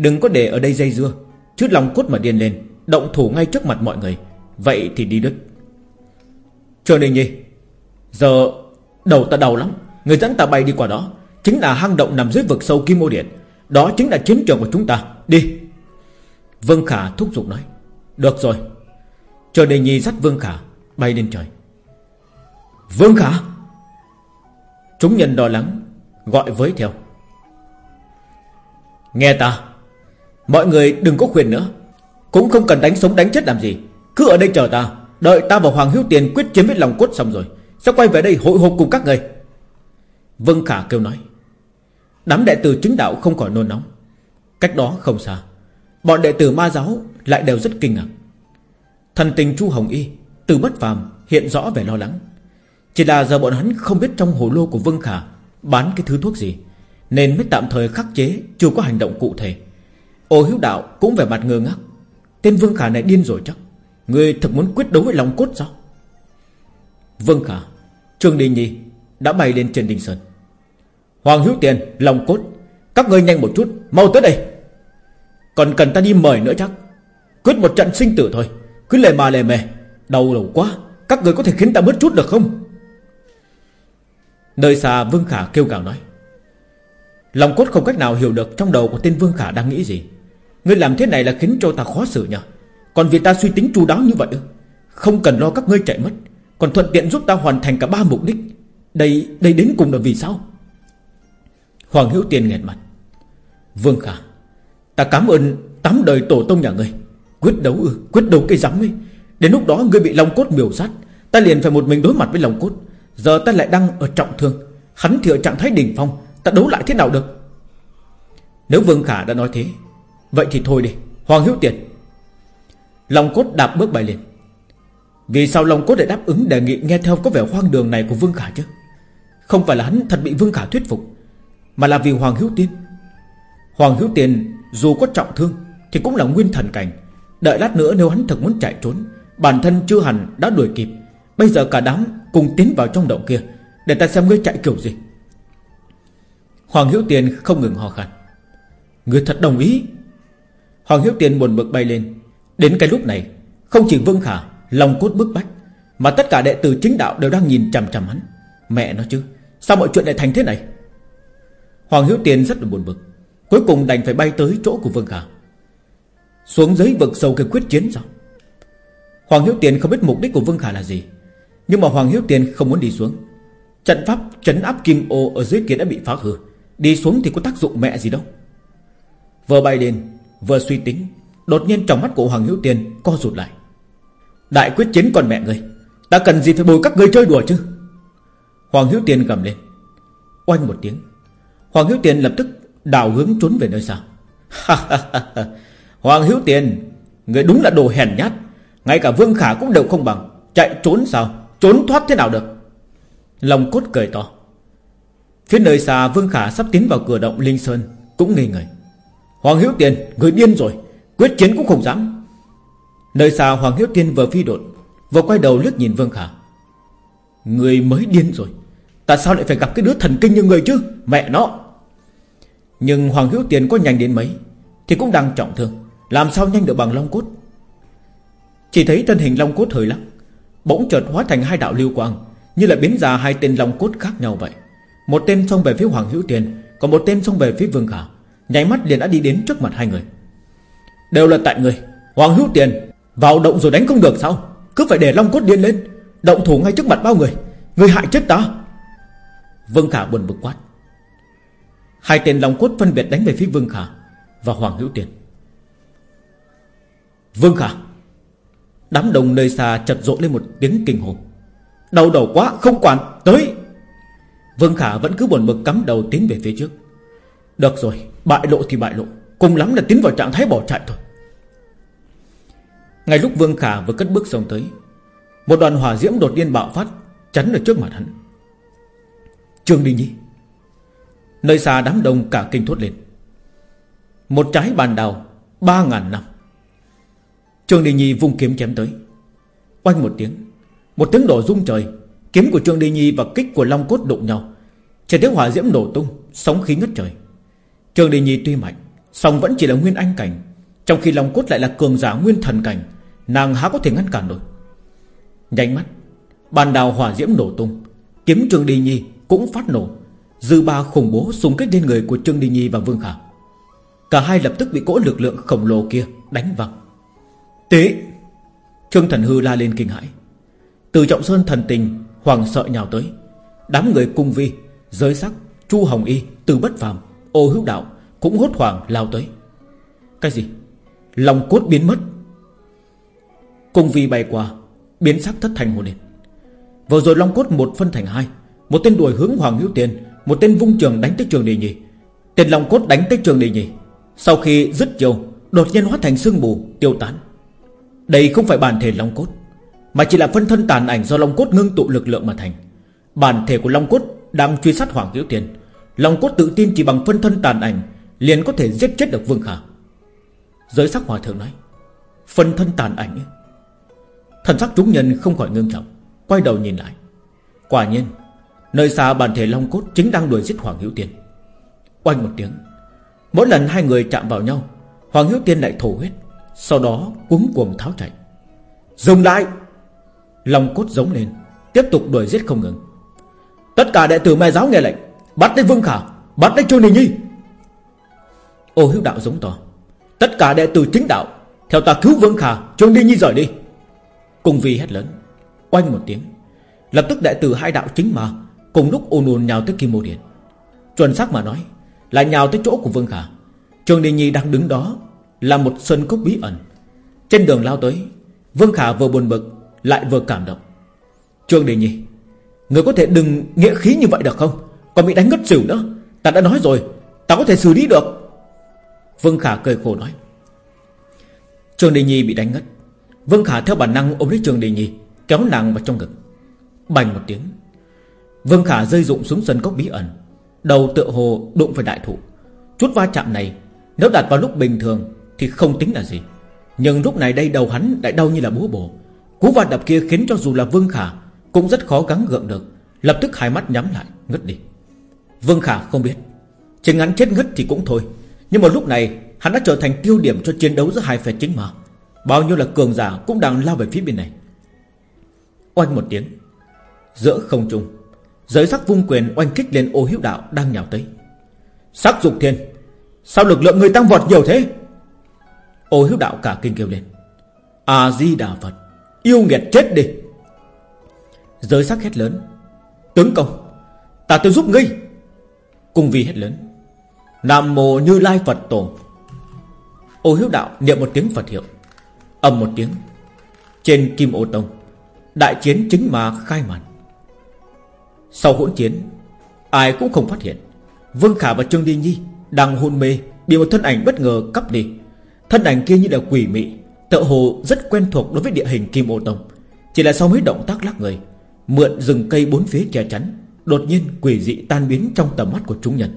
Đừng có để ở đây dây dưa. Chứ lòng cốt mà điên lên, Động thủ ngay trước mặt mọi người. Vậy thì đi đứt. Trời Đình Nhi Giờ đầu ta đau lắm. Người dẫn ta bay đi qua đó Chính là hang động nằm dưới vực sâu Kim Ô Điện. Đó chính là chiến trường của chúng ta. Đi. Vương Khả thúc giục nói. Được rồi. Trời Đình Nhi dắt Vương Khả bay lên trời. Vương Khả! Chúng nhân lo lắng, Gọi với theo. Nghe ta. Mọi người đừng có khuyên nữa. Cũng không cần đánh sống đánh chết làm gì. Cứ ở đây chờ ta. Đợi ta và Hoàng Hiếu Tiền quyết chiến với lòng cốt xong rồi, Sẽ quay về đây hội hộp cùng các người. Vân Khả kêu nói. Đám đệ tử chứng đạo không khỏi nôn nóng. Cách đó không xa, Bọn đệ tử ma giáo lại đều rất kinh ngạc. Thần tình Chu Hồng Y, Từ bất phàm, hiện rõ vẻ lo lắng. Chỉ là giờ bọn hắn không biết trong hồ lô của Vương Khả Bán cái thứ thuốc gì, Nên mới tạm thời khắc chế, Chưa có hành động cụ thể. Ô hiếu đạo cũng vẻ mặt ngơ ngác. Tên Vương Khả này điên rồi chắc. Người thật muốn quyết đấu với lòng cốt sao? Vương Khả, Trương Đình Nhi Đã bay lên trên Đình Sơn. Hoàng Hữu Tiền Lòng cốt, Các ngươi nhanh một chút, Mau tới đây. Còn cần ta đi mời nữa chắc. Quyết một trận sinh tử thôi, Cứ lề mà lề mề. Đau đầu quá, Các người có thể khiến ta bớt chút được không? Nơi xa Vương Khả kêu gào nói. Lòng cốt không cách nào hiểu được Trong đầu của tên Vương Khả đang nghĩ gì. Ngươi làm thế này là khiến cho ta khó xử nhờ. Còn vì ta suy tính chu đáo như vậy Không cần lo các ngươi chạy mất. Còn thuận tiện giúp ta hoàn thành cả ba mục đích. Đây đây đến cùng là vì sao? Hoàng Hữu Tiên nghẹn mặt. Vương Khả, Ta cảm ơn tám đời tổ tông nhà ngươi. Quyết đấu ư? Quyết đấu cây rắm ấy. Đến lúc đó ngươi bị Long Cốt miều sát, Ta liền phải một mình đối mặt với Long Cốt. Giờ ta lại đang ở trọng thương. Hắn thì ở trạng thái đỉnh phong. Ta đấu lại thế nào được? Nếu Vương Khả đã nói thế Vậy thì thôi đi, Hoàng Hữu Tiền. Long Cốt đạp bước bài liền Vì sao Long Cốt lại đáp ứng đề nghị Nghe theo có vẻ hoang đường này của Vương Khả chứ? Không phải là hắn thật bị Vương Khả thuyết phục, Mà là vì Hoàng Hữu Tiên Hoàng Hữu Tiền dù có trọng thương Thì cũng là nguyên thần cảnh. Đợi lát nữa nếu hắn thật muốn chạy trốn, Bản thân chưa hẳn đã đuổi kịp. Bây giờ cả đám cùng tiến vào trong động kia Để ta xem ngươi chạy kiểu gì. Hoàng Hiếu Tiền không ngừng hò khăn Ngươi thật đồng ý Hoàng Hiếu Tiền buồn bực bay lên. Đến cái lúc này, Không chỉ Vương Khả, Lòng cốt bức bách, Mà tất cả đệ tử chính đạo đều đang nhìn chằm chằm hắn. Mẹ nó chứ, Sao mọi chuyện lại thành thế này? Hoàng Hiếu Tiền rất là buồn bực, Cuối cùng đành phải bay tới chỗ của Vương Khả. Xuống dưới vực sâu kia quyết chiến sao? Hoàng Hiếu Tiền không biết mục đích của Vương Khả là gì, Nhưng mà Hoàng Hiếu Tiền không muốn đi xuống. Trận pháp chấn áp kim ô Ở dưới kia đã bị phá hư, Đi xuống thì có tác dụng mẹ gì đâu. Vừa bay lên Vừa suy tính, Đột nhiên trong mắt của Hoàng hữu Tiền co rụt lại. Đại quyết chiến còn mẹ người Ta cần gì phải bồi các ngươi chơi đùa chứ? Hoàng hữu Tiền gầm lên. Oanh một tiếng, Hoàng hữu Tiền lập tức đào hướng trốn về nơi xa. Hoàng hữu Tiền Người đúng là đồ hèn nhát. Ngay cả Vương Khả cũng đều không bằng. Chạy trốn sao? Trốn thoát thế nào được? Lòng cốt cười to. Phía nơi xa, Vương Khả sắp tiến vào cửa động Linh Sơn, Cũng ngây người. Hoàng Hiếu Tiền Người điên rồi, Quyết chiến cũng không dám. Nơi xa Hoàng Hiếu Tiên vừa phi đột, Vừa quay đầu liếc nhìn Vương Khả. Người mới điên rồi, Tại sao lại phải gặp cái đứa thần kinh như người chứ, Mẹ nó? Nhưng Hoàng Hiếu Tiền có nhanh đến mấy, Thì cũng đang trọng thương, Làm sao nhanh được bằng Long Cốt? Chỉ thấy thân hình Long Cốt hơi lắc, Bỗng chợt hóa thành hai đạo lưu quang, Như là biến ra hai tên Long Cốt khác nhau vậy. Một tên xông về phía Hoàng Hiếu Tiền Còn một tên xông về phía Vương Khả. Nháy mắt liền đã đi đến trước mặt hai người. Đều là tại người, Hoàng Hữu Tiền, Vào động rồi đánh không được sao? Cứ phải để Long Cốt điên lên, Động thủ ngay trước mặt bao người. Người hại chết ta. Vương Khả buồn bực quát. Hai tên Long Cốt phân biệt đánh về phía Vương Khả Và Hoàng Hữu Tiền. Vương Khả, Đám đồng nơi xa chật rộ lên một tiếng kinh hồn Đau đầu quá, không quản, Tới. Vương Khả vẫn cứ buồn bực cắm đầu tiến về phía trước. Được rồi Bại lộ thì bại lộ. Cùng lắm là tiến vào trạng thái bỏ chạy thôi. Ngay lúc Vương Khả vừa cất bước xông tới, Một đoàn hỏa diễm đột nhiên bạo phát, Chắn ở trước mặt hắn. Trương Đình Nhi, Nơi xa đám đông cả kinh thốt lên. Một trái bàn đào, Ba ngàn năm. Trương Đình Nhi vung kiếm chém tới. Oanh một tiếng Một tiếng đổ rung trời. Kiếm của Trương Đình Nhi và kích của Long Cốt đụng nhau. Trên tiếng hỏa diễm nổ tung, Sóng khí ngất trời. Trương Đình Nhi tuy mạnh, song vẫn chỉ là nguyên anh cảnh. Trong khi Long Cốt lại là cường giả nguyên thần cảnh, Nàng há có thể ngăn cản được Nhanh mắt, Bàn đào hỏa diễm nổ tung, Kiếm Trương Đi Nhi cũng phát nổ. Dư ba khủng bố xung kích lên người của Trương Đình Nhi và Vương Khả. Cả hai lập tức bị cỗ lực lượng khổng lồ kia đánh văng. Tế! Trương Thần Hư la lên kinh hãi. Từ Trọng Sơn thần tình Hoàng sợ nhào tới. Đám người cung vi, Giới sắc, Chu Hồng Y Từ Bất Phàm Ô hữu đạo Cũng hốt hoảng lao tới. Cái gì? Lòng cốt biến mất. Cung vì bay qua, Biến sắc thất thành một đền. Vừa rồi Long cốt một phân thành hai. Một tên đuổi hướng Hoàng Hữu Tiền, Một tên vung trường đánh tới trường đề nhì Tên Long cốt đánh tới trường đề nhì Sau khi dứt chiều Đột nhiên hóa thành sương mù, tiêu tán. Đây không phải bản thể Long cốt, Mà chỉ là phân thân tàn ảnh do Long cốt ngưng tụ lực lượng mà thành. Bản thể của Long cốt đang truy sát Hoàng Hữu Tiền. Long cốt tự tin chỉ bằng phân thân tàn ảnh, Liền có thể giết chết được Vương Khả Giới sắc hòa thượng nói, Phân thân tàn ảnh ấy. Thần sắc chúng nhân không khỏi ngưng trọng, Quay đầu nhìn lại. Quả nhiên, Nơi xa bản thể Long Cốt chính đang đuổi giết Hoàng Hữu Tiên. Oanh một tiếng, Mỗi lần hai người chạm vào nhau, Hoàng Hữu Tiên lại thổ huyết, Sau đó cuống cuồng tháo chạy. Dừng lại! Long Cốt giống lên, Tiếp tục đuổi giết không ngừng. Tất cả đệ tử Mai giáo nghe lệnh. Bắt lấy Vương Khả, Bắt lấy Trương Đình Nhi. Ô hiếu đạo giống to, Tất cả đệ tử chính đạo, Theo ta cứu Vương Khả, Trương Đình Nhi rời đi. Cùng vì hét lớn, Oanh một tiếng, Lập tức đệ tử hai đạo chính mà, Cùng lúc ồn ồn nhào tới Kim Mô Điện. Chuẩn xác mà nói, Là nhào tới chỗ của Vương Khả. Trương Đình Nhi đang đứng đó, Là một sân cốc bí ẩn. Trên đường lao tới, Vương Khả vừa buồn bực, Lại vừa cảm động. Trương Đình Nhi, Người có thể đừng nghĩa khí như vậy được không? Còn bị đánh ngất xỉu nữa. Ta đã nói rồi, Ta có thể xử lý được. Vương Khả cười khổ nói. Trường Đình Nhi bị đánh ngất. Vương Khả theo bản năng ôm lấy Trường Đình Nhi, Kéo nàng vào trong ngực. Bành một tiếng. Vương Khả rơi rụng xuống sân cốc bí ẩn. Đầu tựa hồ đụng phải đại thụ. Chút va chạm này, Nếu đặt vào lúc bình thường Thì không tính là gì. Nhưng lúc này đây đầu hắn lại đau như là búa bổ. Cú va đập kia khiến cho dù là Vương Khả Cũng rất khó gắng gượng được. Lập tức hai mắt nhắm lại, ngất đi. Vương Khả không biết. Chừng hắn chết ngất thì cũng thôi. Nhưng mà lúc này, hắn đã trở thành tiêu điểm cho chiến đấu giữa hai phe chính mà. Bao nhiêu là cường giả cũng đang lao về phía bên này. Oanh một tiếng. Giữa không trung, Giới sắc vung quyền oanh kích lên ô hiếu đạo đang nhào tới. Sắc dục thiên. Sao lực lượng người tăng vọt nhiều thế? Ô hiếu đạo cả kinh kêu lên. A-di-đà Phật, Yêu nghiệt chết đi. Giới sắc hét lớn. Tướng công, Ta tôi giúp ngươi cung vì hết lớn. Nam mô như lai Phật tổ. Ô hiếu đạo niệm một tiếng Phật hiệu, Âm một tiếng. Trên kim ô tông, Đại chiến chính mà khai màn. Sau hỗn chiến, Ai cũng không phát hiện, Vương Khả và Trương Đi Nhi Đang hôn mê, Bị một thân ảnh bất ngờ cắp đi. Thân ảnh kia như là quỷ mị Tự hồ rất quen thuộc đối với địa hình Kim Ô Tông. Chỉ là sau mấy động tác lắc người, Mượn rừng cây bốn phía che chắn Đột nhiên quỷ dị tan biến trong tầm mắt của chúng nhân.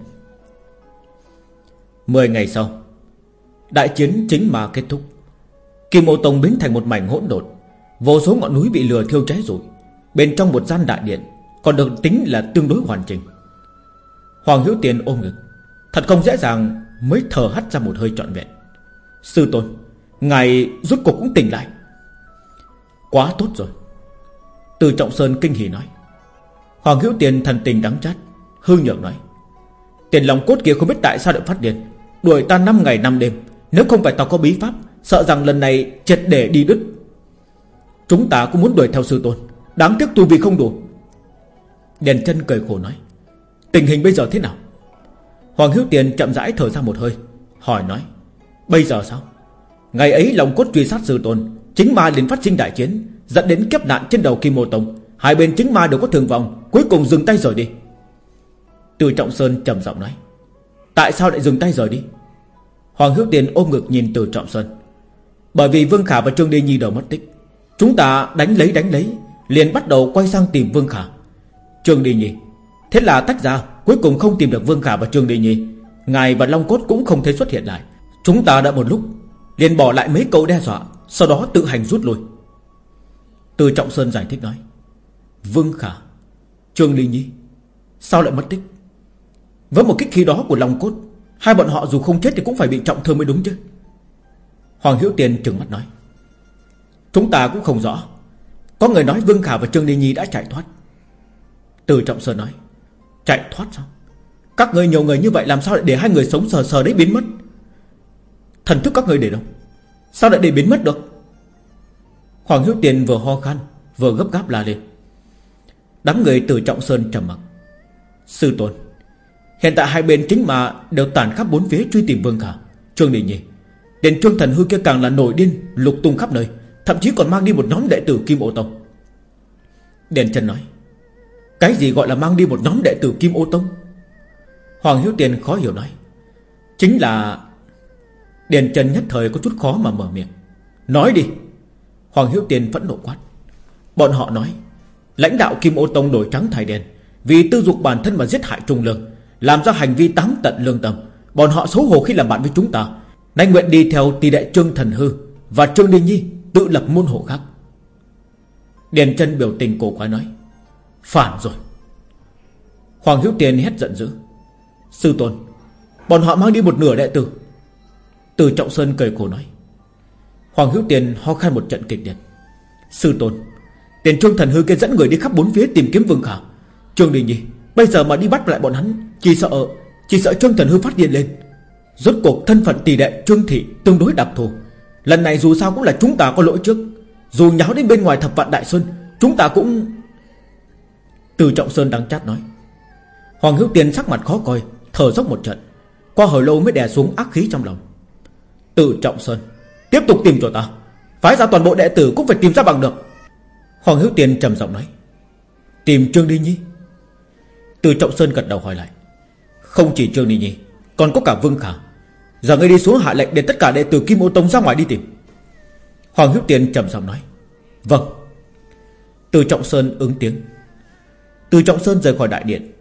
Mười ngày sau, Đại chiến chính mà kết thúc. Kim Ô Tông biến thành một mảnh hỗn độn, Vô số ngọn núi bị lửa thiêu cháy rồi. Bên trong một gian đại điện, Còn được tính là tương đối hoàn chỉnh. Hoàng Hữu Tiền ôm ngực, Thật không dễ dàng mới thở hắt ra một hơi trọn vẹn. Sư tôn, Ngài rút cuộc cũng tỉnh lại. Quá tốt rồi. Từ Trọng Sơn kinh hỉ nói. Hoàng Hữu Tiền thần tình đắng chát, Hư nhượng nói, Tiền lòng cốt kia không biết tại sao lại phát điên, Đuổi ta 5 ngày 5 đêm, Nếu không phải ta có bí pháp, Sợ rằng lần này triệt để đi đứt. Chúng ta cũng muốn đuổi theo sư tôn, Đáng tiếc tu vi không đủ. Đèn chân cười khổ nói, Tình hình bây giờ thế nào? Hoàng Hiếu Tiền chậm rãi thở ra một hơi, Hỏi nói, Bây giờ sao? Ngày ấy lòng cốt truy sát sư tôn, Chính ma liền phát sinh đại chiến, Dẫn đến kiếp nạn trên đầu Kim Mô Tông Hai bên chính ma đều có thường vòng Cuối cùng dừng tay rời đi. Từ Trọng Sơn trầm giọng nói, Tại sao lại dừng tay rời đi? Hoàng Hiếu Tiền ôm ngực nhìn từ Trọng Sơn. Bởi vì Vương Khả và Trương Đê Nhi đều mất tích, Chúng ta đánh lấy đánh lấy, Liền bắt đầu quay sang tìm Vương Khả. Trương Đê Nhi, Thế là tách ra, Cuối cùng không tìm được Vương Khả và Trương Đê Nhi. Ngài và Long Cốt cũng không thấy xuất hiện lại. Chúng ta đã một lúc, liền bỏ lại mấy câu đe dọa, Sau đó tự hành rút lui. Từ Trọng Sơn giải thích nói Vương Khả, Trương Ly Nhi, Sao lại mất tích? Với một kích khí đó của Long Cốt, Hai bọn họ dù không chết thì cũng phải bị trọng thương mới đúng chứ. Hoàng Hiếu Tiền trừng mắt nói, Chúng ta cũng không rõ. Có người nói Vương Khả và Trương Ly Nhi đã chạy thoát. Từ Trọng Sơn nói, Chạy thoát sao? Các người nhiều người như vậy làm sao lại để hai người sống sờ sờ đấy biến mất? Thần thức các người để đâu? Sao lại để biến mất được? Hoàng Hiếu Tiền vừa ho khan, Vừa gấp gáp la lên Đám người từ Trọng Sơn trầm mặc. Sư tôn, Hiện tại hai bên chính mà đều tản khắp bốn phía truy tìm Vương Khả, Trương Đình Nhi. Đền Trương Thần Hư kia càng là nổi điên, Lục tung khắp nơi, Thậm chí còn mang đi một nhóm đệ tử Kim Ô Tông. Đền Trần nói, Cái gì gọi là mang đi một nhóm đệ tử Kim Ô Tông? Hoàng Hiếu Tiền khó hiểu nói, Chính là Đền Trần nhất thời có chút khó mà mở miệng. Nói đi. Hoàng Hiếu Tiền vẫn nộ quát. Bọn họ nói Lãnh đạo Kim Ô Tông đổi trắng thay đen. Vì tư dục bản thân mà giết hại Trung Lương, Làm ra hành vi tám tận lương tâm. Bọn họ xấu hổ khi làm bạn với chúng ta. Nay nguyện đi theo tỷ đệ Trương Thần Hư Và Trương Đình Nhi tự lập môn hộ khác. Điền chân biểu tình cổ quái nói, Phản rồi. Hoàng Hiếu Tiền hét giận dữ, Sư tôn, Bọn họ mang đi một nửa đệ tử. Từ Trọng Sơn cười khổ nói, Hoàng Hiếu Tiền ho khan một trận kịch liệt, Sư tôn Tiền Trương Thần Hư kia dẫn người đi khắp bốn phía tìm kiếm Vương Khả. Trương Đình Nhi, Bây giờ mà đi bắt lại bọn hắn, Chỉ sợ Chỉ sợ Trương Thần Hư phát điên lên. Rốt cuộc thân phận tỷ đệ Trương Thị tương đối đặc thù. Lần này dù sao cũng là chúng ta có lỗi trước. Dù nháo đến bên ngoài thập vạn Đại Xuân Chúng ta cũng Từ Trọng Sơn đang chát nói. Hoàng Hữu Tiên sắc mặt khó coi, Thở dốc một trận. Qua hồi lâu mới đè xuống ác khí trong lòng. Từ Trọng Sơn, Tiếp tục tìm cho ta. Phái ra toàn bộ đệ tử cũng phải tìm ra bằng được. Hoàng Hữu Tiên trầm giọng nói. Tìm Trương Đi Nhi. Từ Trọng Sơn gật đầu hỏi lại. Không chỉ Trương Đi Nhi, Còn có cả Vương Khả. Giờ ngươi đi xuống hạ lệnh để tất cả đệ tử Kim Ô Tông ra ngoài đi tìm. Hoàng Hữu Tiên trầm giọng nói. Vâng. Từ Trọng Sơn ứng tiếng. Từ Trọng Sơn rời khỏi đại điện.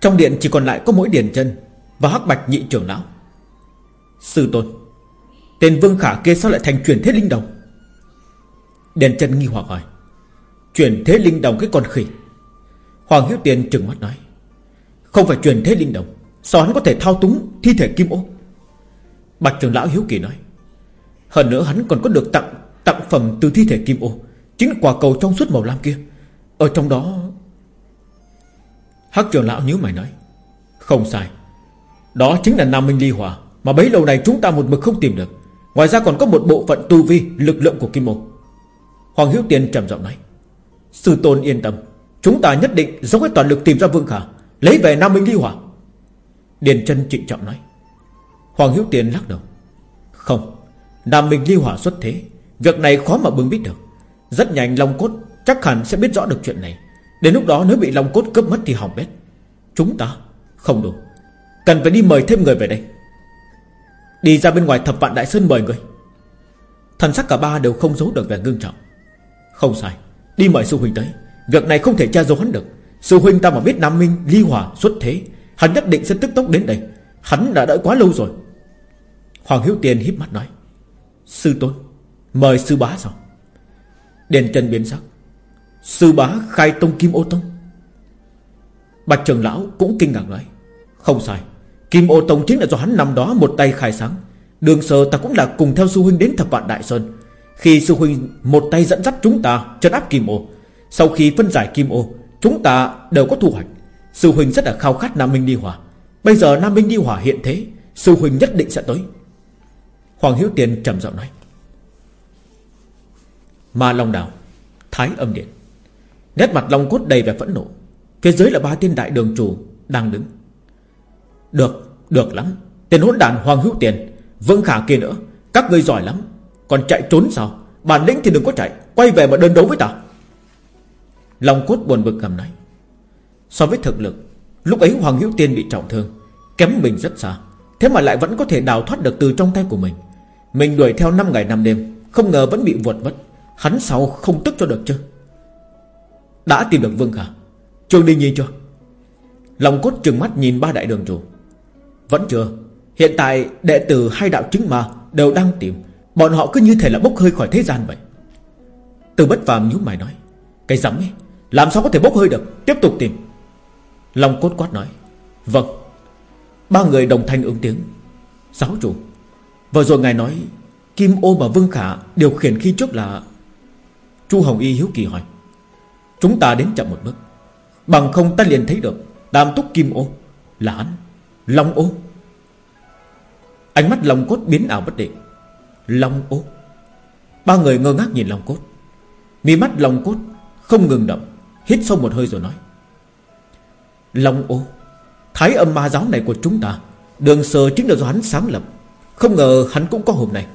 Trong điện chỉ còn lại có mỗi Điền chân Và Hắc Bạch nhị trưởng lão. Sư Tôn, Tên Vương Khả kia sao lại thành truyền thế linh đồng? Điền chân nghi hoặc hỏi. Chuyển thế linh đồng cái con khỉ. Hoàng Hiếu Tiền trừng mắt nói, Không phải chuyển thế linh đồng, Sao hắn có thể thao túng thi thể kim ô? Bạch trưởng lão Hiếu Kỳ nói, Hơn nữa hắn còn có được tặng Tặng phẩm từ thi thể kim ô, Chính là quả cầu trong suốt màu lam kia. Ở trong đó, Hắc trưởng lão nhíu mày nói, Không sai, Đó chính là Nam Minh Ly Hòa, Mà bấy lâu này chúng ta một mực không tìm được. Ngoài ra còn có một bộ phận tu vi, Lực lượng của Kim Ô. Hoàng Hiếu Tiên trầm giọng nói Sư Tôn yên tâm, Chúng ta nhất định dốc hết toàn lực tìm ra Vương Khả, Lấy về Nam Minh Ly Hòa. Điền chân trịnh trọng nói. Hoàng Hiếu Tiên lắc đầu. Không, Nam Minh Ly Hòa xuất thế, Việc này khó mà bưng biết được. Rất nhanh Long Cốt chắc hẳn sẽ biết rõ được chuyện này. Đến lúc đó nếu bị Long Cốt cướp mất thì hỏng bét. Chúng ta không đủ. Cần phải đi mời thêm người về đây. Đi ra bên ngoài thập vạn đại sơn mời người. Thần sắc cả ba đều không giấu được vẻ ngưng trọng. Không sai. Đi mời sư huynh tới. Việc này không thể tra dấu hắn được. Sư huynh ta mà biết Nam Minh ly hòa xuất thế, Hắn nhất định sẽ tức tốc đến đây. Hắn đã đợi quá lâu rồi. Hoàng Hiếu Tiền híp mắt nói, Sư tôn, Mời sư bá sao Đền chân biến sắc, Sư bá khai tông kim ô tông. Bạch trường lão cũng kinh ngạc nói, Không sai, Kim ô tông chính là do hắn năm đó một tay khai sáng. Đường sơ ta cũng là cùng theo sư huynh đến thập vạn đại sơn. Khi sư huynh một tay dẫn dắt chúng ta chân áp kim ô Sau khi phân giải kim ô Chúng ta đều có thu hoạch. Sư huynh rất là khao khát Nam Minh đi hòa. Bây giờ Nam Minh đi hòa hiện thế Sư huynh nhất định sẽ tới. Hoàng Hiếu Tiền trầm giọng nói. Ma Long Đảo Thái âm điện. Nét mặt Long Cốt đầy vẻ phẫn nộ. Phía dưới là ba tiên đại đường chủ Đang đứng. Được, được lắm. Tên hỗn đàn Hoàng Hữu Tiền Vương Khả kia nữa. Các ngươi giỏi lắm. Còn chạy trốn sao? Bản lĩnh thì đừng có chạy, Quay về mà đơn đấu với ta. Long Cốt buồn bực cầm nói. So với thực lực, Lúc ấy Hoàng Hữu Tiên bị trọng thương, Kém mình rất xa. Thế mà lại vẫn có thể đào thoát được từ trong tay của mình. Mình đuổi theo 5 ngày 5 đêm, Không ngờ vẫn bị vượt mất. Hắn sao không tức cho được chứ? Đã tìm được Vương Khả, Trương Đi Nhi chưa? Lòng cốt trừng mắt nhìn ba đại đường chủ. Vẫn chưa. Hiện tại đệ tử hai đạo chứng mà Đều đang tìm. Bọn họ cứ như thể là bốc hơi khỏi thế gian vậy. Từ bất phàm nhíu mày nói, Cái rắm ấy, Làm sao có thể bốc hơi được? Tiếp tục tìm. Long cốt quát nói Vâng. Ba người đồng thanh ứng tiếng. Giáo chủ, Vừa rồi ngài nói Kim ô và Vương Khả điều khiển khi trước là Chu Hồng Y hiếu kỳ hỏi, Chúng ta đến chậm một bước, Bằng không ta liền thấy được Tam túc kim ô Là hắn Long ô. Ánh mắt Long cốt biến ảo bất định. Long ô Ba người ngơ ngác nhìn Long cốt. Mi mắt Long cốt không ngừng động, Hít sâu một hơi rồi nói. Long ô, Thái âm ma giáo này của chúng ta, Đường sờ chính là do hắn sáng lập. Không ngờ hắn cũng có hôm nay.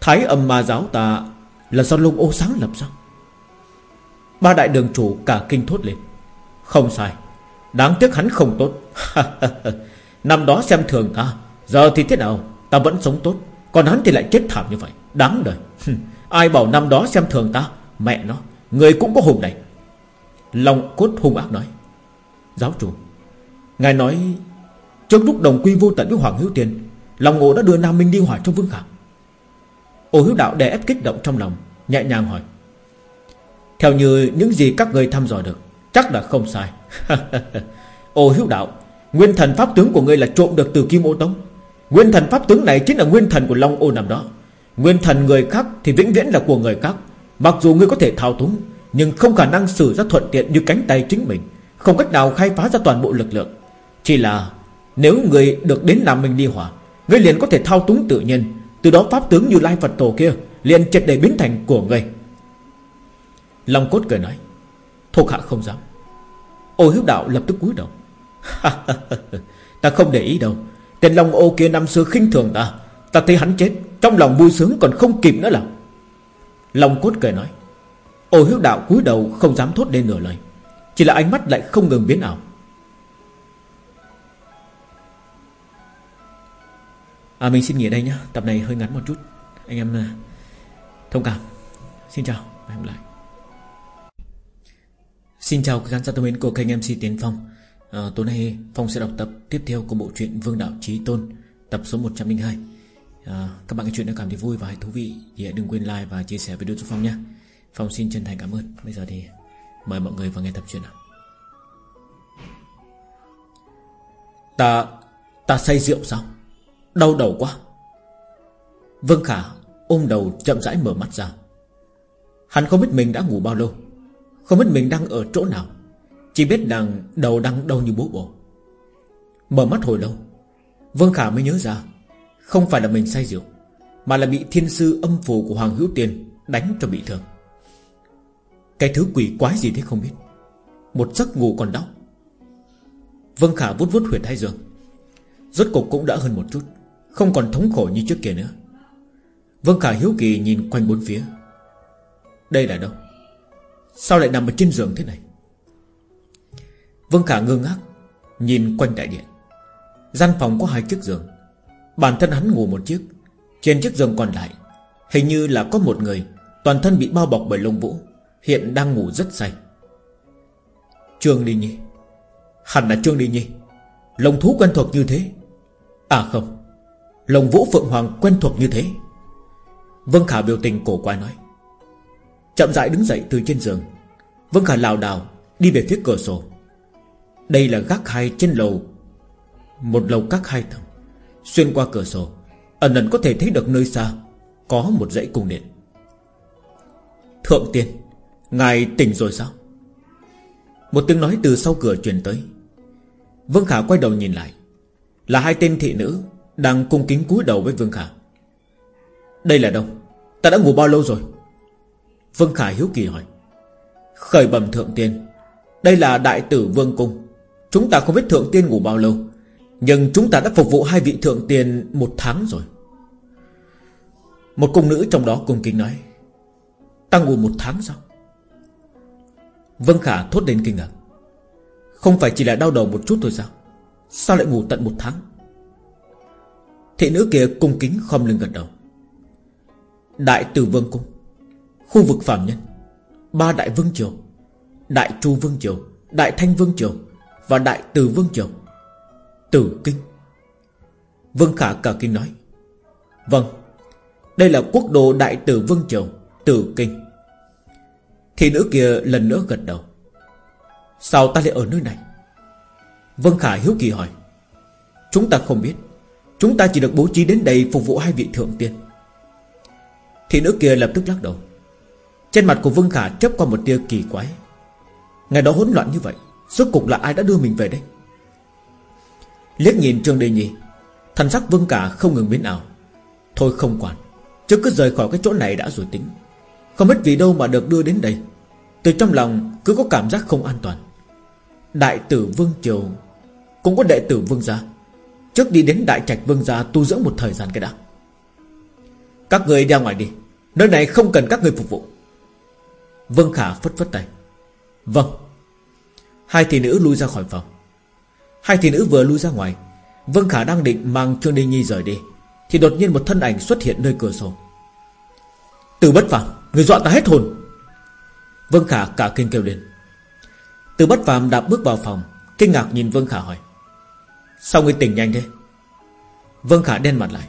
Thái âm ma giáo ta Là do Long ô sáng lập sao? Ba đại đường chủ cả kinh thốt lên. Không sai, Đáng tiếc hắn không tốt. *laughs* Năm đó xem thường ta, Giờ thì thế nào? Ta vẫn sống tốt. Còn hắn thì lại chết thảm như vậy. Đáng đời. Ai bảo năm đó xem thường ta? Mẹ nó, Người cũng có hùng này. Long cốt hung ác nói. Giáo chủ, Ngài nói Trước lúc đồng quy vô tận với Hoàng Hiếu Tiền Lòng ngộ đã đưa Nam Minh đi hỏa trong vương khả Ô hiếu đạo đè ép kích động trong lòng, Nhẹ nhàng hỏi. Theo như những gì các người thăm dò được, Chắc là không sai. *laughs* Ô hiếu đạo, Nguyên thần pháp tướng của ngươi là trộm được từ Kim Ô Tông. Nguyên thần pháp tướng này chính là nguyên thần của Long Ô nằm đó. Nguyên thần người khác thì vĩnh viễn là của người khác. Mặc dù ngươi có thể thao túng, Nhưng không khả năng sử ra thuận tiện như cánh tay chính mình. Không cách nào khai phá ra toàn bộ lực lượng. Chỉ là Nếu người được đến làm mình Ly Hỏa Ngươi liền có thể thao túng tự nhiên. Từ đó pháp tướng như Lai Phật Tổ kia Liền triệt để biến thành của ngươi Long Cốt cười nói, Thuộc hạ không dám. Ô hiếu đạo lập tức cúi đầu. *laughs* Ta không để ý đâu. Tên Long ô kia năm xưa khinh thường ta. Ta thấy hắn chết Trong lòng vui sướng còn không kịp nữa là Long cốt cười nói Ô hiếu đạo cúi đầu không dám thốt lên nửa lời. Chỉ là ánh mắt lại không ngừng biến ảo. À mình xin nghỉ đây nhá, Tập này hơi ngắn một chút. Anh em à, thông cảm. Xin chào và hẹn gặp lại. Xin chào các khán giả thân mến của kênh MC Tiến Phong à, Tối nay Phong sẽ đọc tập tiếp theo của bộ truyện Vương Đạo Trí Tôn Tập số 102 à, ờ, Các bạn nghe chuyện đã cảm thấy vui và hay thú vị Thì hãy đừng quên like và chia sẻ video cho Phong nhé. Phong xin chân thành cảm ơn. Bây giờ thì mời mọi người vào nghe tập truyện nào. Ta Ta say rượu sao? Đau đầu quá. Vương Khả ôm đầu chậm rãi mở mắt ra. Hắn không biết mình đã ngủ bao lâu Không biết mình đang ở chỗ nào. Chỉ biết nàng đầu đang đau như bố bổ. Mở mắt hồi lâu, Vương Khả mới nhớ ra, Không phải là mình say rượu, Mà là bị thiên sư âm phù của Hoàng Hữu Tiền Đánh cho bị thương. Cái thứ quỷ quái gì thế không biết. Một giấc ngủ còn đau. Vương Khả vút vút huyệt hai giường. Rốt cục cũng đã hơn một chút, Không còn thống khổ như trước kia nữa. Vương Khả hiếu kỳ nhìn quanh bốn phía. Đây là đâu? Sao lại nằm ở trên giường thế này? Vương Khả ngơ ngác, Nhìn quanh đại điện. Gian phòng có hai chiếc giường. Bản thân hắn ngủ một chiếc, Trên chiếc giường còn lại, Hình như là có một người, Toàn thân bị bao bọc bởi lông vũ, Hiện đang ngủ rất say. Trương Đi Nhi, Hẳn là Trương Đi Nhi. Lông thú quen thuộc như thế. À không, lông vũ Phượng Hoàng quen thuộc như thế. Vân Khả biểu tình cổ quái nói. Chậm rãi đứng dậy từ trên giường. Vân Khả lào đảo, Đi về phía cửa sổ. Đây là gác hai trên lầu. Một lầu các hai tầng. Xuyên qua cửa sổ, Ẩn ẩn có thể thấy được nơi xa Có một dãy cung điện. Thượng tiên, Ngài tỉnh rồi sao? Một tiếng nói từ sau cửa truyền tới. Vương Khả quay đầu nhìn lại. Là hai tên thị nữ Đang cung kính cúi đầu với Vương Khả. Đây là đâu? Ta đã ngủ bao lâu rồi? Vương Khả hiếu kỳ hỏi. Khởi bẩm thượng tiên, Đây là đại tử Vương Cung. Chúng ta không biết thượng tiên ngủ bao lâu, Nhưng chúng ta đã phục vụ hai vị thượng tiên Một tháng rồi. Một cung nữ trong đó cung kính nói, Ta ngủ một tháng sao? Vân Khả thốt đến kinh ngạc, Không phải chỉ là đau đầu một chút thôi sao? Sao lại ngủ tận một tháng? Thị nữ kia cung kính khom lưng gật đầu, Đại Tử Vương Cung, Khu vực phạm nhân, Ba Đại Vương Triều, Đại Chu Vương Triều, Đại Thanh Vương Triều và Đại Từ Vương Triều Tử Kinh. Vương Khả cả kinh nói Vâng Đây là quốc đồ Đại Tử Vương Triều Tử Kinh. Thì nữ kia lần nữa gật đầu, Sao ta lại ở nơi này? Vương Khả hiếu kỳ hỏi, Chúng ta không biết, Chúng ta chỉ được bố trí đến đây phục vụ hai vị thượng tiên. Thị nữ kia lập tức lắc đầu, Trên mặt của Vương Khả chớp qua một tia kỳ quái Ngày đó hỗn loạn như vậy Suốt cục là ai đã đưa mình về đây? Liếc nhìn Trương Đề Nhi Thần sắc Vương cả không ngừng biến ảo. Thôi không quản Chứ cứ rời khỏi cái chỗ này đã rồi tính. Không biết vì đâu mà được đưa đến đây. Từ trong lòng cứ có cảm giác không an toàn. Đại tử Vương Triều Cũng có đệ tử Vương Gia. Trước đi đến Đại Trạch Vương Gia tu dưỡng một thời gian cái đã. Các người ra ngoài đi, Nơi này không cần các người phục vụ. Vương Khả phất phất tay. Vâng. Hai thị nữ lui ra khỏi phòng. Hai thị nữ vừa lui ra ngoài, Vương Khả đang định mang Trương Đinh Nhi rời đi, Thì đột nhiên một thân ảnh xuất hiện nơi cửa sổ. Từ bất phàm, Người dọa ta hết hồn. Vương Khả cả kinh kêu lên. Từ bất phàm đạp bước vào phòng, Kinh ngạc nhìn Vương Khả hỏi, Sao người tỉnh nhanh thế? Vương Khả đen mặt lại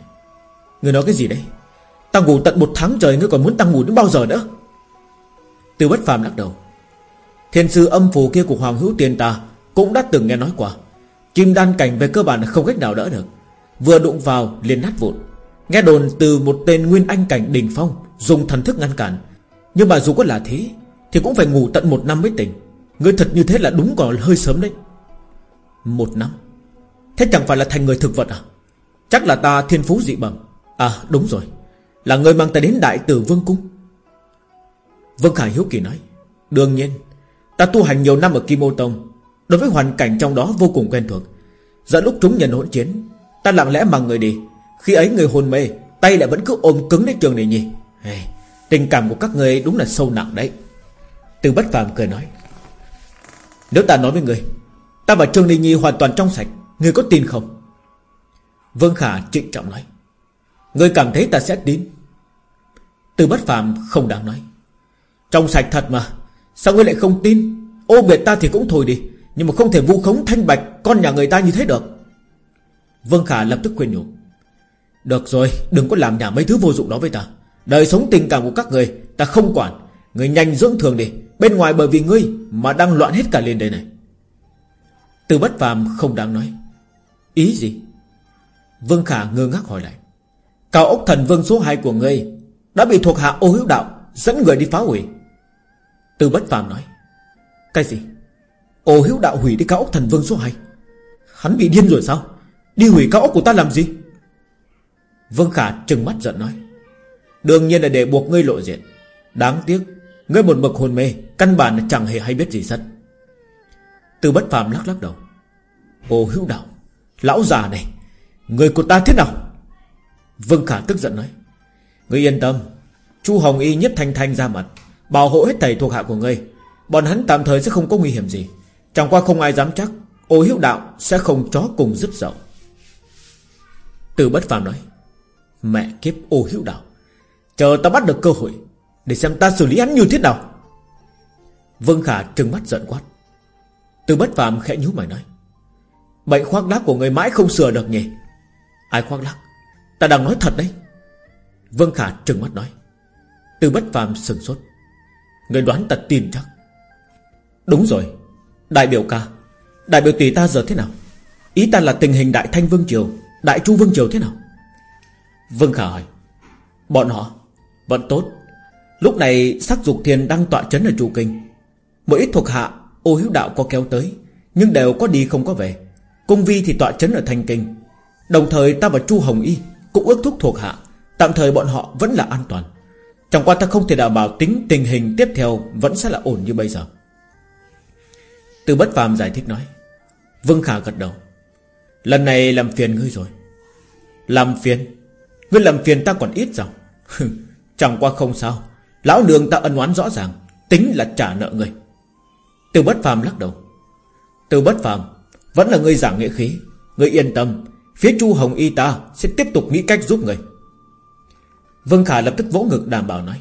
người nói cái gì đấy? Ta ngủ tận một tháng trời Ngươi còn muốn ta ngủ đến bao giờ nữa? Từ bất phàm lắc đầu Thiên sư âm phù kia của Hoàng Hữu Tiền ta Cũng đã từng nghe nói qua. Kim đan cảnh về cơ bản không cách nào đỡ được. Vừa đụng vào liền nát vụn. Nghe đồn từ một tên nguyên anh cảnh đỉnh phong Dùng thần thức ngăn cản. Nhưng mà dù có là thế, Thì cũng phải ngủ tận một năm mới tỉnh. Người thật như thế là đúng còn hơi sớm đấy. Một năm? Thế chẳng phải là thành người thực vật à? Chắc là ta thiên phú dị bẩm. À đúng rồi. Là người mang ta đến đại tử vương cung. Vương Khải Hiếu Kỳ nói, Đương nhiên Ta tu hành nhiều năm ở Kim Ô Tông Đối với hoàn cảnh trong đó vô cùng quen thuộc. Giờ lúc chúng nhận hỗn chiến Ta lặng lẽ mang người đi. Khi ấy người hồn mê Tay lại vẫn cứ ôm cứng đến trường này nhỉ. Hey, Tình cảm của các người đúng là sâu nặng đấy. Từ bất phàm cười nói Nếu ta nói với người Ta và Trương Ninh Nhi hoàn toàn trong sạch Người có tin không? Vương Khả trịnh trọng nói Người cảm thấy ta sẽ tin. Từ bất phàm không đáng nói Trong sạch thật mà Sao ngươi lại không tin? Ô biệt ta thì cũng thôi đi, Nhưng mà không thể vu khống thanh bạch, Con nhà người ta như thế được. Vương Khả lập tức khuyên nhủ. Được rồi, đừng có làm nhà mấy thứ vô dụng đó với ta. Đời sống tình cảm của các người, Ta không quản. Người nhanh dưỡng thường đi, Bên ngoài bởi vì ngươi Mà đang loạn hết cả lên đây này. Từ bất phàm không đáng nói. Ý gì? Vương Khả ngơ ngác hỏi lại. Cao ốc thần vương số 2 của ngươi Đã bị thuộc hạ ô hiếu đạo Dẫn người đi phá hủy. Từ bất phàm nói, Cái gì? Ô hiếu đạo hủy đi cao ốc thần vương số 2 Hắn bị điên rồi sao? Đi hủy cao ốc của ta làm gì? Vương Khả trừng mắt giận nói, Đương nhiên là để buộc ngươi lộ diện. Đáng tiếc, Ngươi một mực hồn mê, Căn bản là chẳng hề hay biết gì sắt. Từ bất phàm lắc lắc đầu Ô hữu đạo, Lão già này, Người của ta thế nào? Vương Khả tức giận nói, Ngươi yên tâm, Chu Hồng Y nhất thanh thanh ra mặt Bảo hộ hết thầy thuộc hạ của ngươi. Bọn hắn tạm thời sẽ không có nguy hiểm gì. Chẳng qua không ai dám chắc, Ô hiếu đạo sẽ không chó cùng dứt dậu. Từ bất phàm nói, Mẹ kiếp ô hiếu đạo, Chờ ta bắt được cơ hội Để xem ta xử lý hắn như thế nào. Vương Khả trừng mắt giận quát. Từ bất phàm khẽ nhú mày nói Bệnh khoác lác của người mãi không sửa được nhỉ? Ai khoác lác? Ta đang nói thật đấy. Vương Khả trừng mắt nói. Từ bất phàm sừng sốt. Người đoán tật tin chắc. Đúng rồi. Đại biểu ca, Đại biểu tỷ ta giờ thế nào? Ý ta là tình hình Đại Thanh Vương Triều, Đại Chu Vương Triều thế nào? Vương Khả hỏi. Bọn họ, Vẫn tốt. Lúc này, sắc dục thiền đang tọa chấn ở chu kinh. Một ít thuộc hạ, Ô hiếu đạo có kéo tới, Nhưng đều có đi không có về. Cung vi thì tọa chấn ở thanh kinh. Đồng thời, ta và Chu Hồng Y Cũng ước thúc thuộc hạ, Tạm thời bọn họ vẫn là an toàn. Chẳng qua ta không thể đảm bảo tính tình hình tiếp theo Vẫn sẽ là ổn như bây giờ. Từ bất phàm giải thích nói, Vương Khả gật đầu, Lần này làm phiền ngươi rồi. Làm phiền? Ngươi làm phiền ta còn ít sao Chẳng qua không sao. Lão đường ta ân oán rõ ràng, Tính là trả nợ ngươi. Từ bất phàm lắc đầu Từ bất phàm, Vẫn là ngươi giảng nghĩa khí. Ngươi yên tâm, Phía chu hồng y ta sẽ tiếp tục nghĩ cách giúp ngươi. Vương Khả lập tức vỗ ngực đảm bảo nói.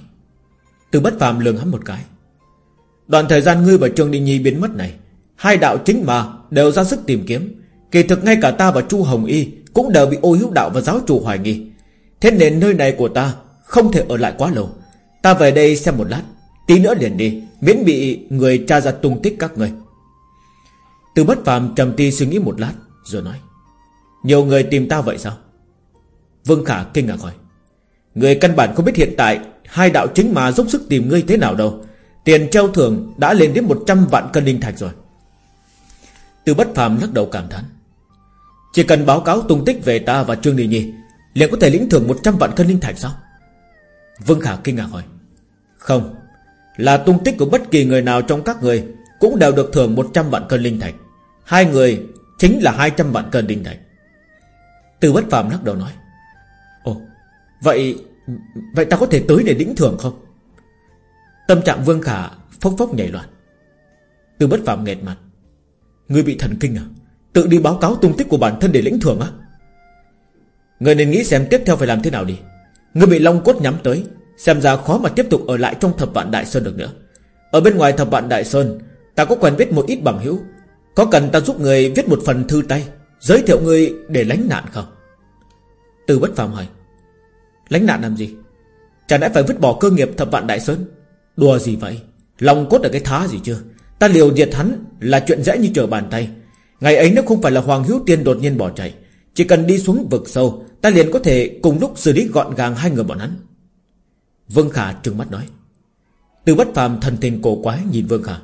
Từ bất phàm lường hắn một cái. Đoạn thời gian ngươi và Trương Đình Nhi biến mất này, Hai đạo chính mà đều ra sức tìm kiếm. Kỳ thực ngay cả ta và Chu Hồng Y Cũng đều bị ô hữu đạo và giáo chủ hoài nghi. Thế nên nơi này của ta Không thể ở lại quá lâu. Ta về đây xem một lát, Tí nữa liền đi, Miễn bị người tra ra tung tích các người. Từ bất phàm trầm ti suy nghĩ một lát, Rồi nói. Nhiều người tìm ta vậy sao? Vương Khả kinh ngạc hỏi. Người căn bản không biết hiện tại Hai đạo chính mà giúp sức tìm ngươi thế nào đâu. Tiền treo thưởng đã lên đến 100 vạn cân linh thạch rồi. Từ bất phàm lắc đầu cảm thán. Chỉ cần báo cáo tung tích về ta và Trương Đình Nhi liền có thể lĩnh thưởng 100 vạn cân linh thạch sao? Vương Khả kinh ngạc hỏi. Không, Là tung tích của bất kỳ người nào trong các người Cũng đều được thưởng 100 vạn cân linh thạch. Hai người chính là 200 vạn cân linh thạch. Từ bất phàm lắc đầu nói. Vậy Vậy ta có thể tới để lĩnh thưởng không? Tâm trạng Vương Khả Phốc phốc nhảy loạn. Từ bất phàm nghẹt mặt. Ngươi bị thần kinh à? Tự đi báo cáo tung tích của bản thân để lĩnh thưởng á. Người nên nghĩ xem tiếp theo phải làm thế nào đi. Người bị Long Cốt nhắm tới, Xem ra khó mà tiếp tục ở lại trong thập vạn Đại Sơn được nữa. Ở bên ngoài thập vạn Đại Sơn, Ta có quen biết một ít bằng hữu. Có cần ta giúp người viết một phần thư tay, Giới thiệu người để lánh nạn không? Từ bất phàm hỏi. Lánh nạn làm gì? Chẳng lẽ phải vứt bỏ cơ nghiệp thập vạn Đại Sơn? Đùa gì vậy? Lòng cốt là cái thá gì chưa? Ta liều diệt hắn là chuyện dễ như trở bàn tay. Ngày ấy nếu không phải là Hoàng hiếu Tiên đột nhiên bỏ chạy, Chỉ cần đi xuống vực sâu, Ta liền có thể cùng lúc xử lý gọn gàng hai người bọn hắn. Vương Khả trừng mắt nói. Từ bất phàm thần tình cổ quái nhìn Vương Khả.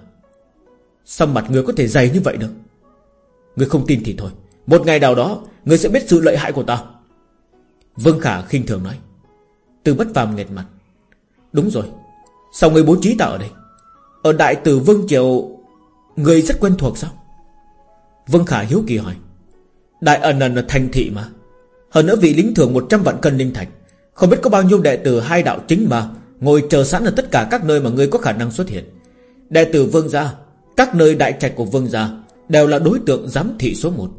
Sao mặt người có thể dày như vậy được? Người không tin thì thôi. Một ngày nào đó, Người sẽ biết sự lợi hại của ta. Vương Khả khinh thường nói. Từ bất phàm nghẹt mặt. Đúng rồi, Sao người bố trí ta ở đây? Ở đại tử Vương Triều, Người rất quen thuộc sao? Vương Khả hiếu kỳ hỏi. Đại ẩn ẩn là thành thị mà. Hơn nữa vị lính thường 100 vạn cân linh thạch. Không biết có bao nhiêu đệ tử hai đạo chính mà Ngồi chờ sẵn ở tất cả các nơi mà ngươi có khả năng xuất hiện. Đệ tử vương gia, Các nơi đại trạch của vương gia Đều là đối tượng giám thị số 1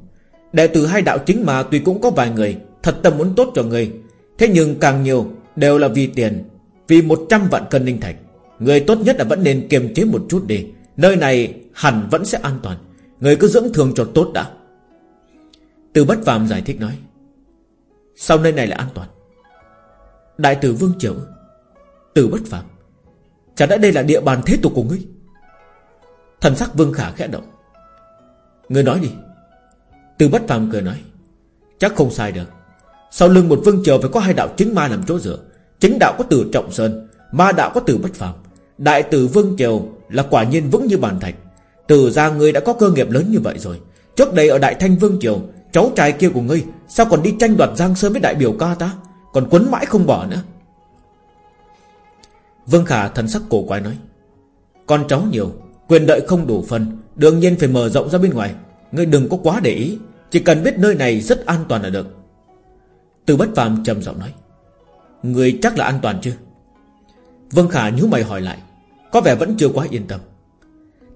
Đệ tử hai đạo chính mà tuy cũng có vài người, Thật tâm muốn tốt cho người Thế nhưng càng nhiều đều là vì tiền, Vì 100 vạn cân linh thạch. Người tốt nhất là vẫn nên kiềm chế một chút đi. Nơi này hẳn vẫn sẽ an toàn. Người cứ dưỡng thường cho tốt đã. Từ bất phàm giải thích nói, Sao nơi này là an toàn? Đại tử Vương Triều Từ bất phàm, Chả đã đây là địa bàn thế tục của ngươi? Thần sắc Vương Khả khẽ động. Ngươi nói đi. Từ bất phàm cười nói, Chắc không sai được. Sau lưng một vương triều phải có hai đạo chính ma làm chỗ dựa. Chính đạo có từ trọng sơn, Ma đạo có từ bất phàm. Đại tử vương triều là quả nhiên vững như bàn thạch. Từ ra ngươi đã có cơ nghiệp lớn như vậy rồi. Trước đây ở Đại Thanh Vương Triều, Cháu trai kia của ngươi Sao còn đi tranh đoạt Giang Sơn với đại biểu ca ta? Còn quấn mãi không bỏ nữa. Vương Khả thần sắc cổ quái nói, Con cháu nhiều, Quyền đợi không đủ phần, Đương nhiên phải mở rộng ra bên ngoài. Ngươi đừng có quá để ý, Chỉ cần biết nơi này rất an toàn là được. Từ bất phàm trầm giọng nói, người chắc là an toàn chứ vân Khả nhíu mày hỏi lại, Có vẻ vẫn chưa quá yên tâm.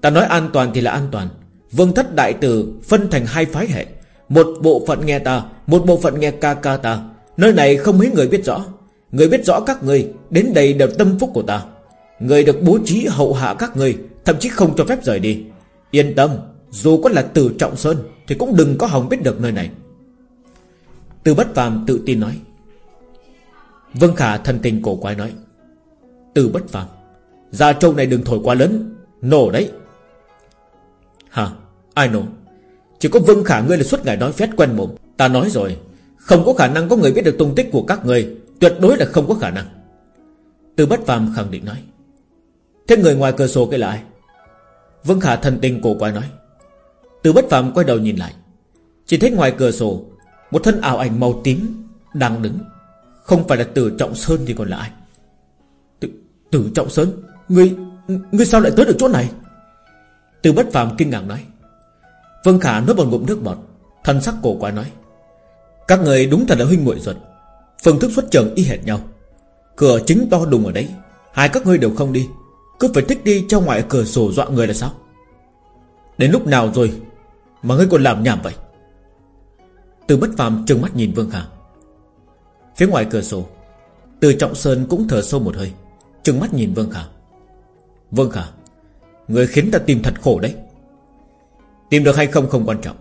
Ta nói an toàn thì là an toàn. Vương thất đại tử phân thành hai phái hệ, Một bộ phận nghe ta, Một bộ phận nghe ca ca ta. Nơi này không mấy người biết rõ. Người biết rõ các người, Đến đây đều tâm phúc của ta. Người được bố trí hậu hạ các người, Thậm chí không cho phép rời đi. Yên tâm, Dù có là từ trọng sơn Thì cũng đừng có hòng biết được nơi này. Từ bất phàm tự tin nói. Vân Khả thần tình cổ quái nói. Từ bất phàm. Gia trâu này đừng thổi quá lớn. Nổ đấy. Hả? Ai nổ? Chỉ có Vân Khả ngươi là suốt ngày nói phét quen mồm. Ta nói rồi. Không có khả năng có người biết được tung tích của các người. Tuyệt đối là không có khả năng. Từ bất phàm khẳng định nói. Thế người ngoài cửa sổ cái là ai? Vân Khả thần tình cổ quái nói. Từ bất phàm quay đầu nhìn lại. Chỉ thấy ngoài cửa sổ một thân ảo ảnh màu tím Đang đứng. Không phải là tử Trọng Sơn thì còn là ai? Tử, tử Trọng Sơn Ngươi Ngươi sao lại tới được chỗ này? Từ bất phàm kinh ngạc nói. Vương Khả nuốt một ngụm nước bọt Thân sắc cổ quái nói. Các người đúng thật là huynh muội ruột. Phương thức xuất trường y hệt nhau. Cửa chính to đùng ở đấy. Hai các ngươi đều không đi. Cứ phải thích đi cho ngoài cửa sổ dọa người là sao? Đến lúc nào rồi Mà ngươi còn làm nhảm vậy? Từ bất phàm trừng mắt nhìn Vương Khả Phía ngoài cửa sổ, Từ Trọng Sơn cũng thở sâu một hơi, Trừng mắt nhìn Vương Khả Vương Khả Người khiến ta tìm thật khổ đấy. Tìm được hay không không quan trọng.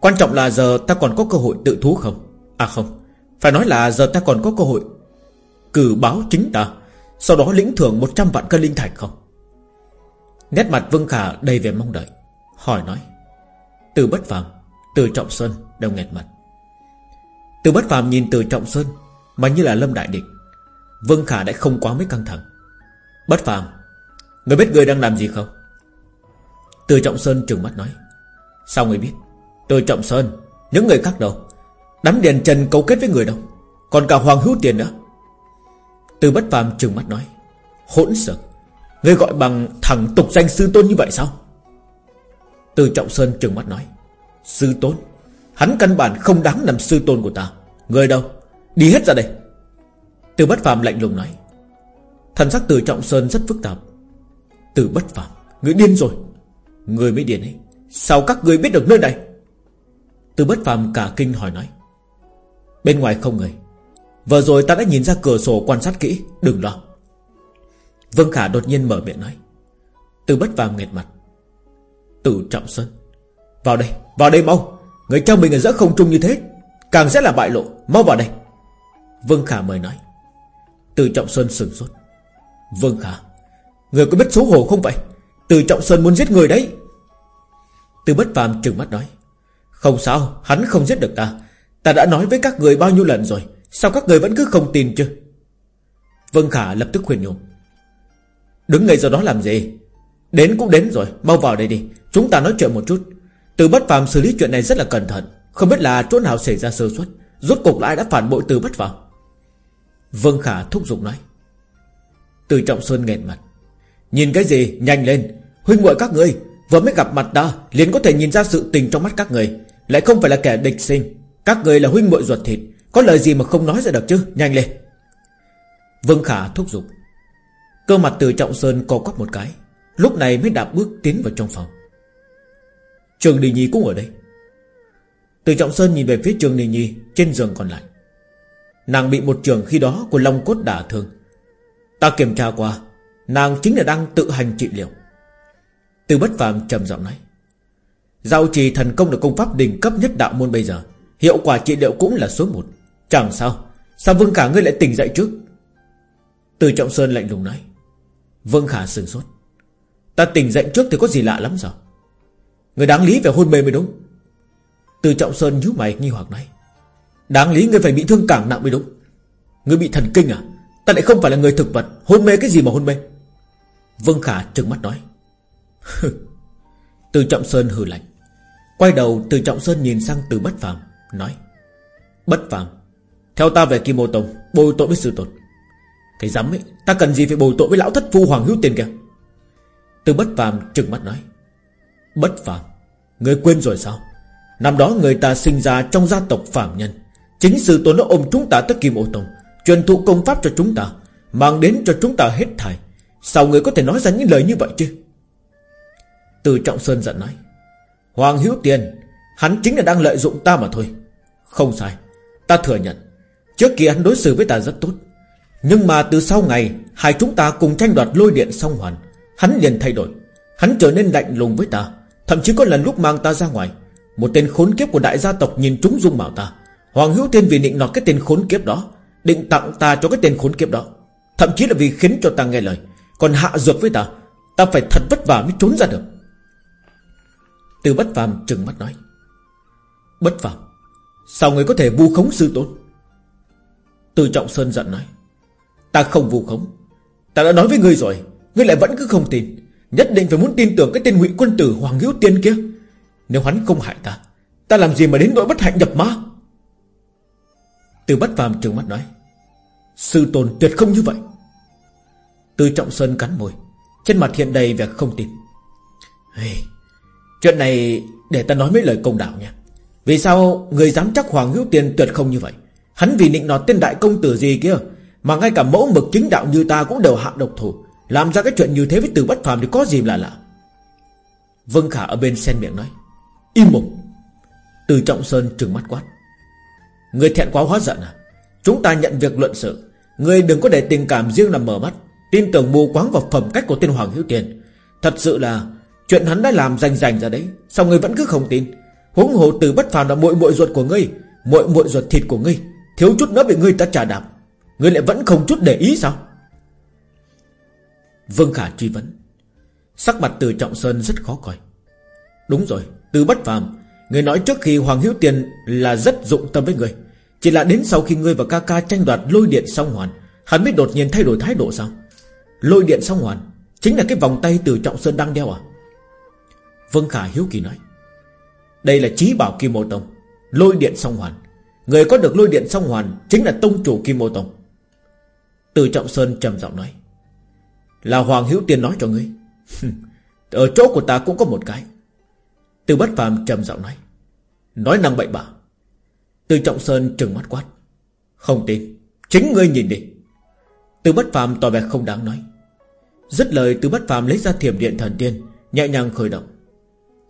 Quan trọng là giờ ta còn có cơ hội tự thú không? À không, Phải nói là giờ ta còn có cơ hội Cử báo chính ta, Sau đó lĩnh thưởng 100 vạn cân linh thạch không? Nét mặt Vương Khả đầy vẻ mong đợi, Hỏi nói. Từ bất phàm từ Trọng Sơn đều nghẹt mặt. Từ bất phàm nhìn từ Trọng Sơn Mà như là lâm đại địch, Vương Khả đã không quá mấy căng thẳng. Bất phàm, Người biết người đang làm gì không? Từ Trọng Sơn trừng mắt nói. Sao người biết? Từ Trọng Sơn, Những người khác đâu? Đám đèn Trần cấu kết với người đâu? Còn cả Hoàng Hữu Tiền nữa. Từ bất phàm trừng mắt nói. Hỗn sợ Người gọi bằng thằng tục danh sư tôn như vậy sao? Từ Trọng Sơn trừng mắt nói. Sư tôn, Hắn căn bản không đáng làm sư tôn của ta. Người đâu? Đi hết ra đây. Từ bất phàm lạnh lùng nói. Thần sắc từ Trọng Sơn rất phức tạp. Từ bất phàm, Người điên rồi. Người mới điên ấy. Sao các người biết được nơi này? Từ bất phàm cả kinh hỏi nói. Bên ngoài không người. Vừa rồi ta đã nhìn ra cửa sổ quan sát kỹ, Đừng lo. Vương Khả đột nhiên mở miệng nói. Từ bất phàm nghẹt mặt. Từ trọng sơn vào đây, vào đây mau. Người trong mình ở giữa không trung như thế Càng sẽ là bại lộ, mau vào đây. Vương Khả mời nói. Từ trọng sơn sừng sốt. Vương Khả Người có biết xấu hổ không vậy? Từ trọng sơn muốn giết người đấy. Từ bất phàm trừng mắt nói. Không sao hắn không giết được ta. Ta đã nói với các người bao nhiêu lần rồi. Sao các người vẫn cứ không tin chứ? Vương Khả lập tức khuyên nhủ. Đứng ngay giờ đó làm gì? Đến cũng đến rồi Mau vào đây đi. Chúng ta nói chuyện một chút. Từ bất phàm xử lý chuyện này rất là cẩn thận. Không biết là chỗ nào xảy ra sơ suất. Rốt cục lại đã phản bội từ bất phàm? Vương Khả thúc giục nói. Từ Trọng Sơn nghẹn mặt. Nhìn cái gì? Nhanh lên. Huynh muội các ngươi, Vừa mới gặp mặt ta, liền có thể nhìn ra sự tình trong mắt các người. Lại không phải là kẻ địch sinh. Các người là huynh muội ruột thịt. Có lời gì mà không nói ra được chứ? Nhanh lên. Vương Khả thúc giục. Cơ mặt từ Trọng Sơn co quắp một cái. Lúc này mới đạp bước tiến vào trong phòng. Trường Đình Nhi cũng ở đây. Từ Trọng Sơn nhìn về phía Trường Đình Nhi, Trên giường còn lại. Nàng bị một trường khi đó của Long Cốt đả thương. Ta kiểm tra qua, Nàng chính là đang tự hành trị liệu. Từ bất phàm trầm giọng nói, Giao trì thần công là công pháp đỉnh cấp nhất đạo môn bây giờ. Hiệu quả trị liệu cũng là số một. Chẳng sao Sao vương cả ngươi lại tỉnh dậy trước Từ trọng sơn lạnh lùng nói, Vương Khả sừng sốt. Ta tỉnh dậy trước thì có gì lạ lắm sao? Người đáng lý phải hôn mê mới đúng. Từ trọng sơn nhíu mày nghi hoặc nói, Đáng lý người phải bị thương càng nặng mới đúng. Người bị thần kinh à? Ta lại không phải là người thực vật, Hôn mê cái gì mà hôn mê? Vương Khả trừng mắt nói, *laughs* Từ Trọng Sơn hừ lạnh, Quay đầu từ Trọng Sơn nhìn sang từ Bất Phàm, Nói, Bất Phàm, Theo ta về Kim Mô Tông, Bồi tội với sư tôn. Cái dám ấy, Ta cần gì phải bồi tội với lão thất phu Hoàng Hữu Tiền kìa? Từ Bất Phàm trừng mắt nói Bất Phàm. Người quên rồi sao? Năm đó người ta sinh ra trong gia tộc phạm nhân. Chính sư tôn đã ôm chúng ta tới Kim Ô Tông, Truyền thụ công pháp cho chúng ta, Mang đến cho chúng ta hết thảy Sao người có thể nói ra những lời như vậy chứ? Từ Trọng Sơn giận nói, Hoàng Hữu Tiền Hắn chính là đang lợi dụng ta mà thôi. Không sai, Ta thừa nhận, Trước kia hắn đối xử với ta rất tốt. Nhưng mà từ sau ngày, Hai chúng ta cùng tranh đoạt lôi điện song hoàn, Hắn liền thay đổi. Hắn trở nên lạnh lùng với ta. Thậm chí có lần lúc mang ta ra ngoài, Một tên khốn kiếp của đại gia tộc nhìn trúng dung mạo ta. Hoàng Hữu thiên vì định nọt cái tên khốn kiếp đó, Định tặng ta cho cái tên khốn kiếp đó. Thậm chí là vì khiến cho ta nghe lời. Còn hạ dược với ta Ta phải thật vất vả mới trốn ra được. Từ bất phàm trừng mắt nói, Bất phàm, Sao người có thể vu khống sư tôn? Từ trọng sơn giận nói, Ta không vu khống, Ta đã nói với ngươi rồi Ngươi lại vẫn cứ không tin. Nhất định phải muốn tin tưởng cái tên ngụy quân tử Hoàng Hữu Tiên kia. Nếu hắn không hại ta Ta làm gì mà đến nỗi bất hạnh nhập ma? Từ bất phàm trừng mắt nói Sư tôn tuyệt không như vậy. Từ trọng sơn cắn môi Trên mặt hiện đầy vẻ không tin. Hey, Chuyện này để ta nói mấy lời công đạo nha. Vì sao người dám chắc Hoàng Hữu Tiên tuyệt không như vậy? Hắn vì định nọt tên đại công tử gì kia Mà ngay cả mẫu mực chính đạo như ta cũng đều hạ độc thủ. Làm ra cái chuyện như thế với từ bất phàm thì có gì là lạ? Vương Khả ở bên sen miệng nói, Im mồm. Từ Trọng Sơn trừng mắt quát, Người thẹn quá hóa giận à? Chúng ta nhận việc luận sự. Người đừng có để tình cảm riêng làm mở mắt. Tin tưởng mù quáng vào phẩm cách của tên Hoàng Hữu Tiền. Thật sự là Chuyện hắn đã làm rành rành ra đấy, Sao người vẫn cứ không tin? Huống hồ từ bất phàm là muội muội ruột của ngươi, muội muội ruột thịt của ngươi, Thiếu chút nữa bị ngươi ta trả đạp. Ngươi lại vẫn không chút để ý sao? Vương Khả truy vấn. Sắc mặt từ Trọng Sơn rất khó coi. Đúng rồi Từ bất phàm, Người nói trước khi Hoàng Hiếu Tiền là rất dụng tâm với người. Chỉ là đến sau khi ngươi và ca ca tranh đoạt lôi điện song hoàn, Hắn mới đột nhiên thay đổi thái độ sao? Lôi điện song hoàn Chính là cái vòng tay từ Trọng Sơn đang đeo à? Vương Khả hiếu kỳ nói. Đây là trí bảo Kim Mô Tông, Lôi điện song hoàn. Người có được lôi điện song hoàn Chính là tông chủ Kim Mô Tông. Từ Trọng Sơn trầm giọng nói. Là Hoàng Hiếu Tiên nói cho ngươi. *laughs* Ở chỗ của ta cũng có một cái. Từ bất phàm trầm giọng nói. Nói năng bậy bạ. Từ Trọng Sơn trừng mắt quát. Không tin. Chính ngươi nhìn đi. Từ bất phàm tỏ vẻ không đáng nói. Dứt lời từ bất phàm lấy ra thiểm điện thần tiên, Nhẹ nhàng khởi động.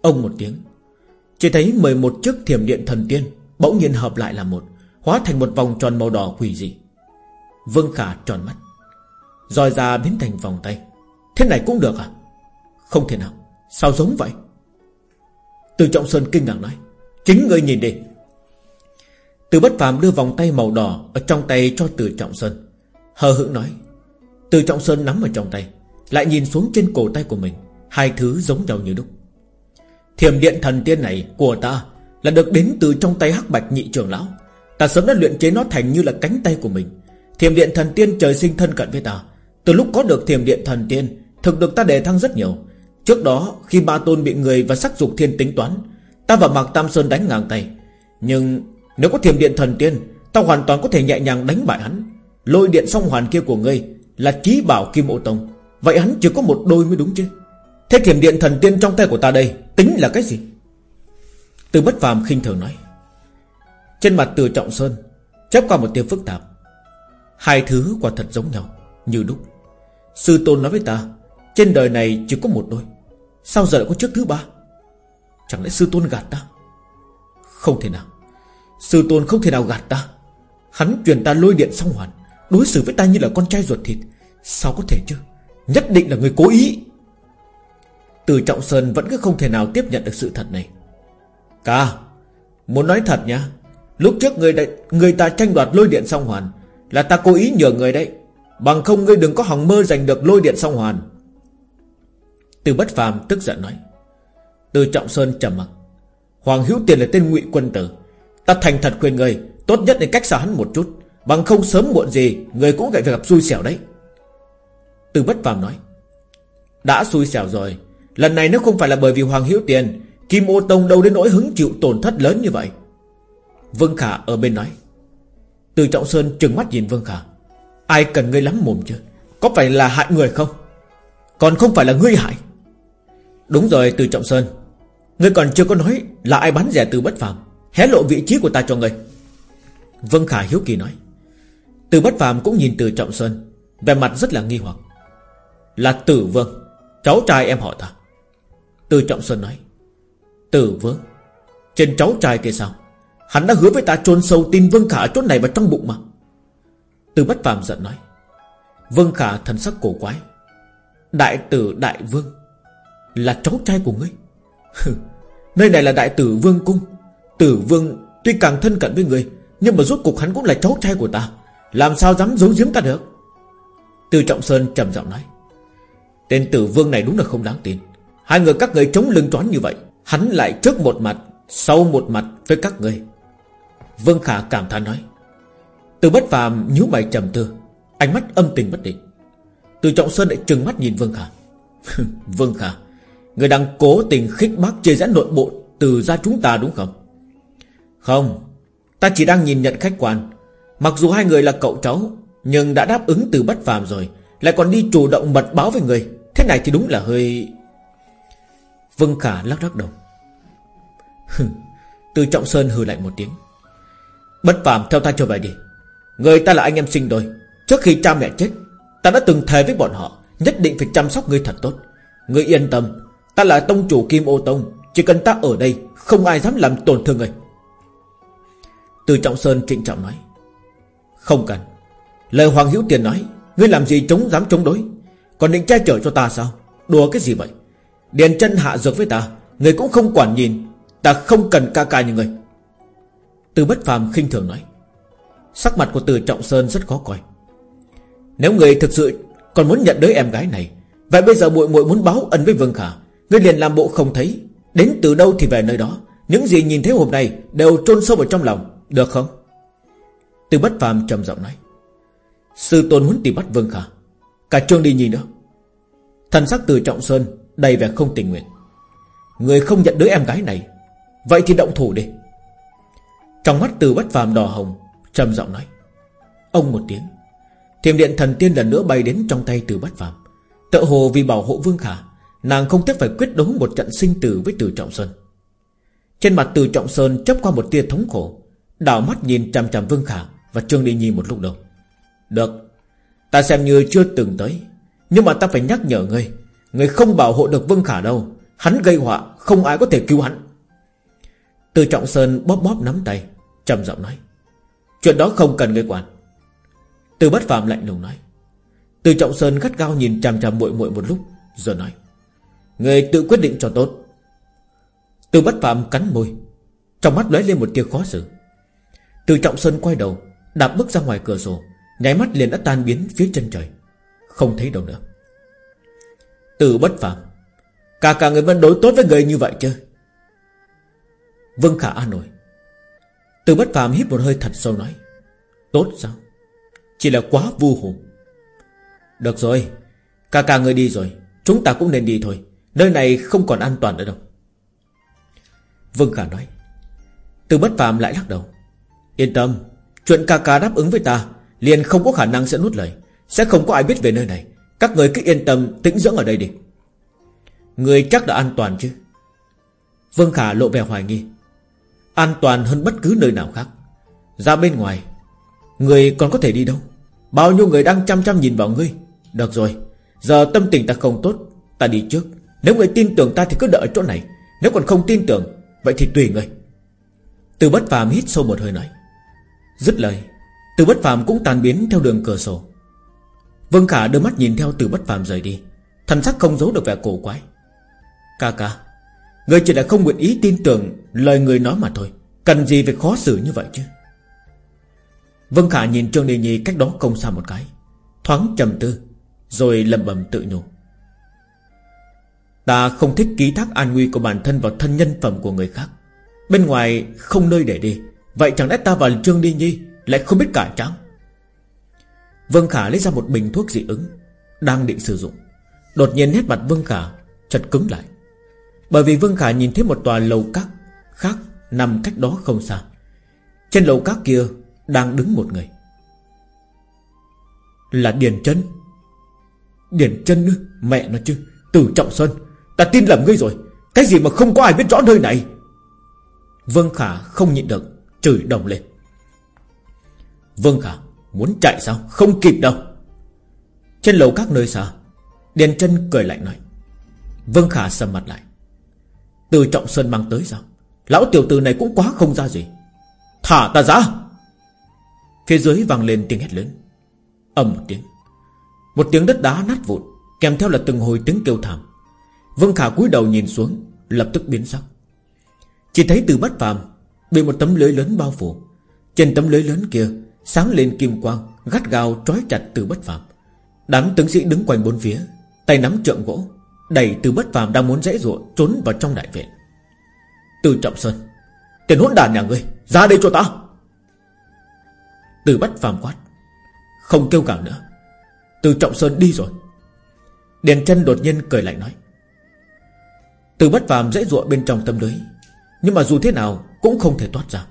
Ông một tiếng. Chỉ thấy 11 chiếc thiểm điện thần tiên Bỗng nhiên hợp lại là một, Hóa thành một vòng tròn màu đỏ quỷ dị. Vương Khả tròn mắt. Rồi ra biến thành vòng tay. Thế này cũng được à? Không thể nào. Sao giống vậy? Từ Trọng Sơn kinh ngạc nói. Chính ngươi nhìn đi. Từ bất phàm đưa vòng tay màu đỏ Ở trong tay cho từ Trọng Sơn. Hờ hững nói. Từ Trọng Sơn nắm ở trong tay, Lại nhìn xuống trên cổ tay của mình. Hai thứ giống nhau như đúc. Thiểm điện thần tiên này của ta Là được đến từ trong tay hắc bạch nhị trưởng lão. Ta sớm đã luyện chế nó thành như là cánh tay của mình. Thiểm điện thần tiên trời sinh thân cận với ta. Từ lúc có được thiềm điện thần tiên, Thực được ta đề thăng rất nhiều. Trước đó, khi ba tôn bị người và sắc dục thiên tính toán, Ta và Mạc Tam Sơn đánh ngang tay. Nhưng nếu có thiềm điện thần tiên, Ta hoàn toàn có thể nhẹ nhàng đánh bại hắn. Lôi điện song hoàn kia của ngươi Là trí bảo Kim Ô Tông. Vậy hắn chỉ có một đôi mới đúng chứ? Thế thiểm điện thần tiên trong tay của ta đây Tính là cái gì? Từ bất phàm khinh thường nói. Trên mặt từ trọng sơn Chấp qua một tiếng phức tạp. Hai thứ quả thật giống nhau, Như đúc. Sư tôn nói với ta Trên đời này chỉ có một đôi. Sao giờ lại có chiếc thứ ba? Chẳng lẽ sư tôn gạt ta? Không thể nào. Sư tôn không thể nào gạt ta. Hắn truyền ta lôi điện song hoàn Đối xử với ta như là con trai ruột thịt. Sao có thể chứ? Nhất định là người cố ý. Từ Trọng Sơn vẫn cứ không thể nào tiếp nhận được sự thật này. Ca Muốn nói thật nha Lúc trước người, đại, người ta tranh đoạt lôi điện song hoàn Là ta cố ý nhờ người đấy. Bằng không ngươi đừng có hòng mơ giành được lôi điện song hoàn. Từ bất phàm tức giận nói. Từ trọng sơn trầm mặc. Hoàng hữu tiền là tên ngụy quân tử. Ta thành thật khuyên ngươi, Tốt nhất nên cách xa hắn một chút. Bằng không sớm muộn gì, Người cũng phải gặp xui xẻo đấy. Từ bất phàm nói. Đã xui xẻo rồi. Lần này nếu không phải là bởi vì Hoàng hữu tiền, Kim ô tông đâu đến nỗi hứng chịu tổn thất lớn như vậy? Vương Khả ở bên nói. Từ Trọng Sơn trừng mắt nhìn Vương Khả. Ai cần ngươi lắm mồm chứ? Có phải là hại người không? Còn không phải là ngươi hại. Đúng rồi, Từ Trọng Sơn. Ngươi còn chưa có nói là ai bắn rẻ từ bất phàm, Hé lộ vị trí của ta cho ngươi. Vân Khả hiếu kỳ nói. Từ bất phàm cũng nhìn từ Trọng Sơn Về mặt rất là nghi hoặc. Là Tử Vương, Cháu trai em họ ta. Từ Trọng Sơn nói. Tử Vương, Trên cháu trai kia sao? Hắn đã hứa với ta chôn sâu tin Vương Khả ở chỗ này vào trong bụng mà. Từ bất phàm giận nói, Vương Khả thần sắc cổ quái. Đại tử Đại Vương, Là cháu trai của ngươi. *laughs* Nơi này là đại tử Vương Cung. Tử Vương tuy càng thân cận với ngươi, Nhưng mà rốt cuộc hắn cũng là cháu trai của ta. Làm sao dám giấu giếm ta được? Từ Trọng Sơn trầm giọng nói, Tên tử vương này đúng là không đáng tin. Hai người các người chống lưng toán như vậy, Hắn lại trước một mặt, Sau một mặt với các người Vương Khả cảm thán nói từ bất phàm nhíu mày trầm tư. Ánh mắt âm tình bất định. Từ Trọng Sơn lại trừng mắt nhìn Vương Khả *laughs* Vương Khả Người đang cố tình khích bác chia rẽ nội bộ Từ ra chúng ta đúng không? Không, Ta chỉ đang nhìn nhận khách quan. Mặc dù hai người là cậu cháu, Nhưng đã đáp ứng từ bất phàm rồi, Lại còn đi chủ động mật báo với người. Thế này thì đúng là hơi Vương Khả lắc lắc đầu. *laughs* Từ Trọng Sơn hừ lạnh một tiếng. Bất phàm theo ta trở về đi. Người ta là anh em sinh đôi. Trước khi cha mẹ chết, Ta đã từng thề với bọn họ, Nhất định phải chăm sóc ngươi thật tốt. Ngươi yên tâm, Ta là tông chủ Kim Ô Tông, Chỉ cần ta ở đây, Không ai dám làm tổn thương ngươi. Từ Trọng Sơn trịnh trọng nói, Không cần. Lời Hoàng Hữu Tiền nói, Ngươi làm gì chống dám chống đối? Còn định che chở cho ta sao? Đùa cái gì vậy? Điền chân hạ dược với ta Người cũng không quản nhìn, Ta không cần ca ca như người Từ bất phàm khinh thường nói Sắc mặt của từ Trọng Sơn rất khó coi. Nếu người thực sự Còn muốn nhận đứa em gái này, Vậy bây giờ muội muội muốn báo ân với Vương Khả Ngươi liền làm bộ không thấy. Đến từ đâu thì về nơi đó, Những gì nhìn thấy hôm nay Đều trôn sâu vào trong lòng, Được không? Từ bất phàm trầm giọng nói. Sư tôn muốn tìm bắt Vương Khả, Cả Trương đi nhìn nữa Thần sắc từ Trọng Sơn Đầy vẻ không tình nguyện. Người không nhận đứa em gái này, Vậy thì động thủ đi. Trong mắt từ bất phàm đỏ hồng trầm giọng nói. Ông một tiếng. Thiềm điện thần tiên lần nữa bay đến trong tay từ bất phàm. Tự hồ vì bảo hộ Vương Khả, Nàng không tiếc phải quyết đấu một trận sinh tử với từ Trọng Sơn. Trên mặt từ Trọng Sơn chấp qua một tia thống khổ, Đảo mắt nhìn chằm chằm Vương Khả Và Trương Đi Nhi một lúc đầu Được, Ta xem như chưa từng tới, Nhưng mà ta phải nhắc nhở ngươi Ngươi không bảo hộ được Vương Khả đâu, Hắn gây họa, Không ai có thể cứu hắn. Từ Trọng Sơn bóp bóp nắm tay, trầm giọng nói. Chuyện đó không cần ngươi quản. Từ bất phàm lạnh lùng nói. Từ Trọng Sơn gắt gao nhìn chằm chằm muội muội một lúc, Rồi nói. Người tự quyết định cho tốt. Từ bất phàm cắn môi. Trong mắt lóe lên một tia khó xử. Từ Trọng Sơn quay đầu, Đạp bước ra ngoài cửa sổ, Nháy mắt liền đã tan biến phía chân trời. Không thấy đâu nữa. Từ bất phàm Cả cả người vẫn đối tốt với người như vậy chứ? Vương Khả an nổi từ bất phàm hít một hơi thật sâu nói, Tốt sao? Chỉ là quá vu hồ Được rồi Cả cả người đi rồi, Chúng ta cũng nên đi thôi, Nơi này không còn an toàn nữa đâu. Vương Khả nói. Từ bất phàm lại lắc đầu. Yên tâm, Chuyện ca ca đáp ứng với ta Liền không có khả năng sẽ nuốt lời, Sẽ không có ai biết về nơi này. Các người cứ yên tâm, tĩnh dưỡng ở đây đi. Người chắc đã an toàn chứ? Vương Khả lộ vẻ hoài nghi. An toàn hơn bất cứ nơi nào khác. Ra bên ngoài, Người còn có thể đi đâu? Bao nhiêu người đang chăm chăm nhìn vào ngươi? Được rồi, Giờ tâm tình ta không tốt, Ta đi trước. Nếu người tin tưởng ta thì cứ đợi ở chỗ này. Nếu còn không tin tưởng, Vậy thì tùy người. Từ bất phàm hít sâu một hơi nói. Dứt lời, Từ bất phàm cũng tan biến theo đường cửa sổ. Vương Khả đưa mắt nhìn theo từ bất phàm rời đi. Thần sắc không giấu được vẻ cổ quái. Ca ca Người chỉ là không nguyện ý tin tưởng Lời người nói mà thôi. Cần gì phải khó xử như vậy chứ? Vân Khả nhìn Trương Đề Nhi cách đó không xa một cái, Thoáng trầm tư, Rồi lầm bầm tự nhủ. Ta không thích ký thác an nguy của bản thân vào thân nhân phẩm của người khác. Bên ngoài không nơi để đi, Vậy chẳng lẽ ta và Trương Đi Nhi Lại không biết cả trắng Vương Khả lấy ra một bình thuốc dị ứng, Đang định sử dụng. Đột nhiên nét mặt Vương Khả chật cứng lại. Bởi vì Vương Khả nhìn thấy một tòa lầu các Khác nằm cách đó không xa. Trên lầu các kia Đang đứng một người. Là Điền chân Điền chân Mẹ nó chứ Tử Trọng Xuân, Ta tin lầm ngươi rồi. Cái gì mà không có ai biết rõ nơi này? Vương Khả không nhịn được, Chửi đồng lên. Vương Khả, Muốn chạy sao? Không kịp đâu. Trên lầu các nơi xa, Điền chân cười lạnh nói. Vương Khả sầm mặt lại. Từ Trọng Sơn mang tới sao? Lão tiểu tử này cũng quá không ra gì. Thả ta ra. Phía dưới vang lên tiếng hét lớn. Ầm một tiếng. Một tiếng đất đá nát vụn, Kèm theo là từng hồi tiếng kêu thảm. Vương Khả cúi đầu nhìn xuống, Lập tức biến sắc. Chỉ thấy từ bất phàm Bị một tấm lưới lớn bao phủ. Trên tấm lưới lớn kia, Sáng lên kim quang, Gắt gao trói chặt từ bất phàm. Đám tướng sĩ đứng quanh bốn phía, Tay nắm trượng gỗ Đẩy từ bất phàm đang muốn dễ dụa, Trốn vào trong đại viện. Từ trọng sơn, Tiền hỗn đàn nhà ngươi, Ra đây cho ta. Từ bất phàm quát, Không kêu gào nữa. Từ trọng sơn đi rồi. Điền chân đột nhiên cười lạnh nói Từ bất phàm dễ dụa bên trong tâm lưới, Nhưng mà dù thế nào Cũng không thể thoát ra.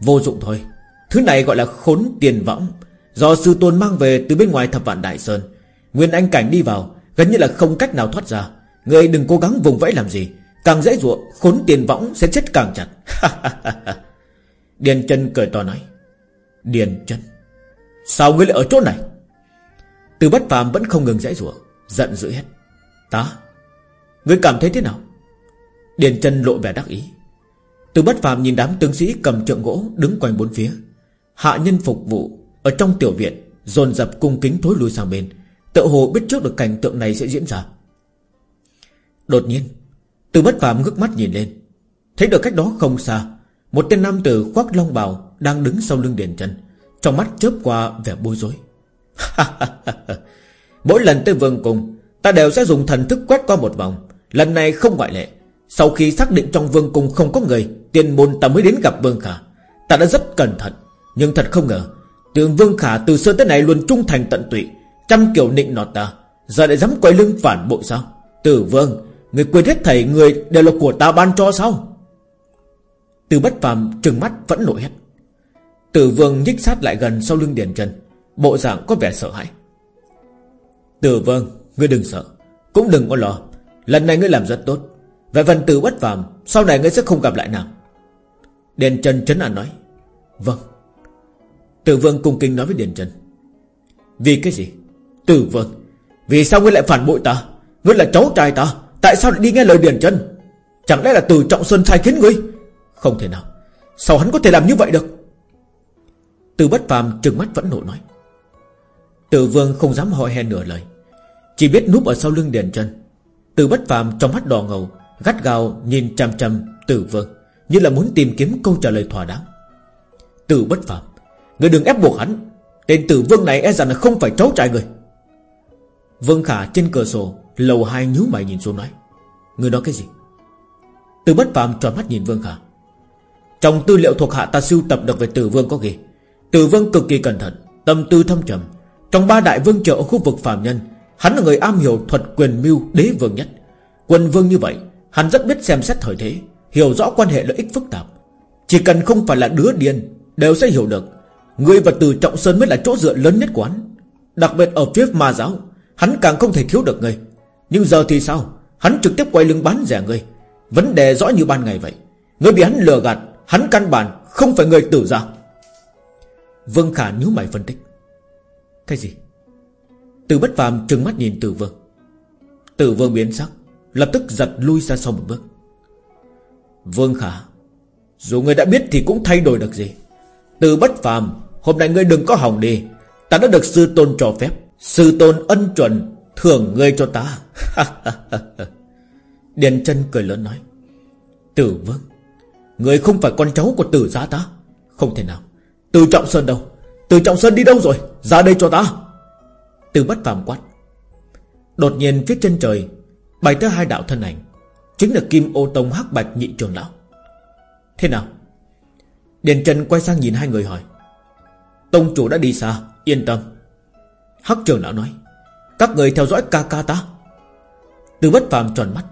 Vô dụng thôi, Thứ này gọi là khốn tiền võng. Do sư tôn mang về từ bên ngoài thập vạn đại sơn, Nguyên anh cảnh đi vào Gần như là không cách nào thoát ra. Người đừng cố gắng vùng vẫy làm gì. Càng dễ dụa khốn tiền võng sẽ chết càng chặt. *laughs* Điền chân cười to nói. Điền chân Sao ngươi lại ở chỗ này? Từ bất phàm vẫn không ngừng dễ rủa Giận dữ hết. Ta, Ngươi cảm thấy thế nào? Điền chân lộ vẻ đắc ý. Từ bất phàm nhìn đám tướng sĩ cầm trượng gỗ Đứng quanh bốn phía. Hạ nhân phục vụ Ở trong tiểu viện, Dồn dập cung kính thối lui sang bên. Tự hồ biết trước được cảnh tượng này sẽ diễn ra. Đột nhiên Từ bất phàm ngước mắt nhìn lên. Thấy được cách đó không xa, Một tên nam tử khoác long bào Đang đứng sau lưng điền chân Trong mắt chớp qua vẻ bối rối. *laughs* Mỗi lần tới vương cung, Ta đều sẽ dùng thần thức quét qua một vòng. Lần này không ngoại lệ. Sau khi xác định trong vương cung không có người Tiền môn ta mới đến gặp vương khả. Ta đã rất cẩn thận, Nhưng thật không ngờ Tường vương khả từ xưa tới nay luôn trung thành tận tụy Trăm kiểu nịnh nọt ta Giờ lại dám quay lưng phản bội sao? Tử vương, Người quên hết thầy người đều là của ta ban cho sao? Từ bất phàm trừng mắt vẫn nổi hết. Tử vương nhích sát lại gần sau lưng điền chân Bộ dạng có vẻ sợ hãi. Tử vương, Ngươi đừng sợ, Cũng đừng có lo, Lần này ngươi làm rất tốt. Về phần tử bất phàm, Sau này ngươi sẽ không gặp lại nào Điền chân chấn an nói Vâng. Tử vương cung kinh nói với Điền chân Vì cái gì? Tử vương, Vì sao ngươi lại phản bội ta? Ngươi là cháu trai ta, Tại sao lại đi nghe lời Điền chân Chẳng lẽ là từ Trọng Xuân sai khiến ngươi? Không thể nào. Sao hắn có thể làm như vậy được? Từ bất phàm trừng mắt vẫn nộ nói. Tử vương không dám hỏi hèn nửa lời. Chỉ biết núp ở sau lưng Điền chân Từ bất phàm trong mắt đỏ ngầu, Gắt gao nhìn chăm chăm Tử vương, Như là muốn tìm kiếm câu trả lời thỏa đáng. Tử bất phàm Người đừng ép buộc hắn. Tên tử vương này e rằng là không phải cháu trai người Vương Khả, trên cửa sổ, Lầu hai nhíu mày nhìn xuống nói. Người nói cái gì? Từ bất phàm tròn mắt nhìn Vương Khả. Trong tư liệu thuộc hạ ta sưu tập được về tử vương có ghi, Tử vương cực kỳ cẩn thận, Tâm tư thâm trầm. Trong ba đại vương trợ ở khu vực phàm nhân, Hắn là người am hiểu thuật quyền mưu đế vương nhất. Quân vương như vậy, Hắn rất biết xem xét thời thế, Hiểu rõ quan hệ lợi ích phức tạp. Chỉ cần không phải là đứa điên, Đều sẽ hiểu được. Ngươi và từ Trọng Sơn mới là chỗ dựa lớn nhất của hắn, Đặc biệt ở phía ma giáo. Hắn càng không thể thiếu được ngươi. Nhưng giờ thì sao? Hắn trực tiếp quay lưng bán rẻ ngươi. Vấn đề rõ như ban ngày vậy. Ngươi bị hắn lừa gạt, Hắn căn bản không phải người tử ra Vương Khả nhíu mày phân tích. Cái gì? Từ bất phàm trừng mắt nhìn Tử Vương. Tử Vương biến sắc, Lập tức giật lui ra sau một bước. Vương Khả, Dù ngươi đã biết thì cũng thay đổi được gì. Từ bất phàm, Hôm nay ngươi đừng có hỏng đi. Ta đã được sư tôn cho phép. Sư tôn ân chuẩn Thưởng ngươi cho ta. *laughs* Điền chân cười lớn nói, Tử vương, Người không phải con cháu của tử gia ta. Không thể nào. Từ Trọng Sơn đâu? Từ Trọng Sơn đi đâu rồi? Ra đây cho ta. Từ bất phàm quát, Đột nhiên phía chân trời, Bày tới hai đạo thân ảnh, Chính là Kim Ô Tông Hắc Bạch Nhị Trường Lão. Thế nào? Điền Trần quay sang nhìn hai người hỏi, Tông chủ đã đi xa, Yên tâm. Hắc Trường Lão nói Các người theo dõi ca ca ta? Từ bất phàm tròn mắt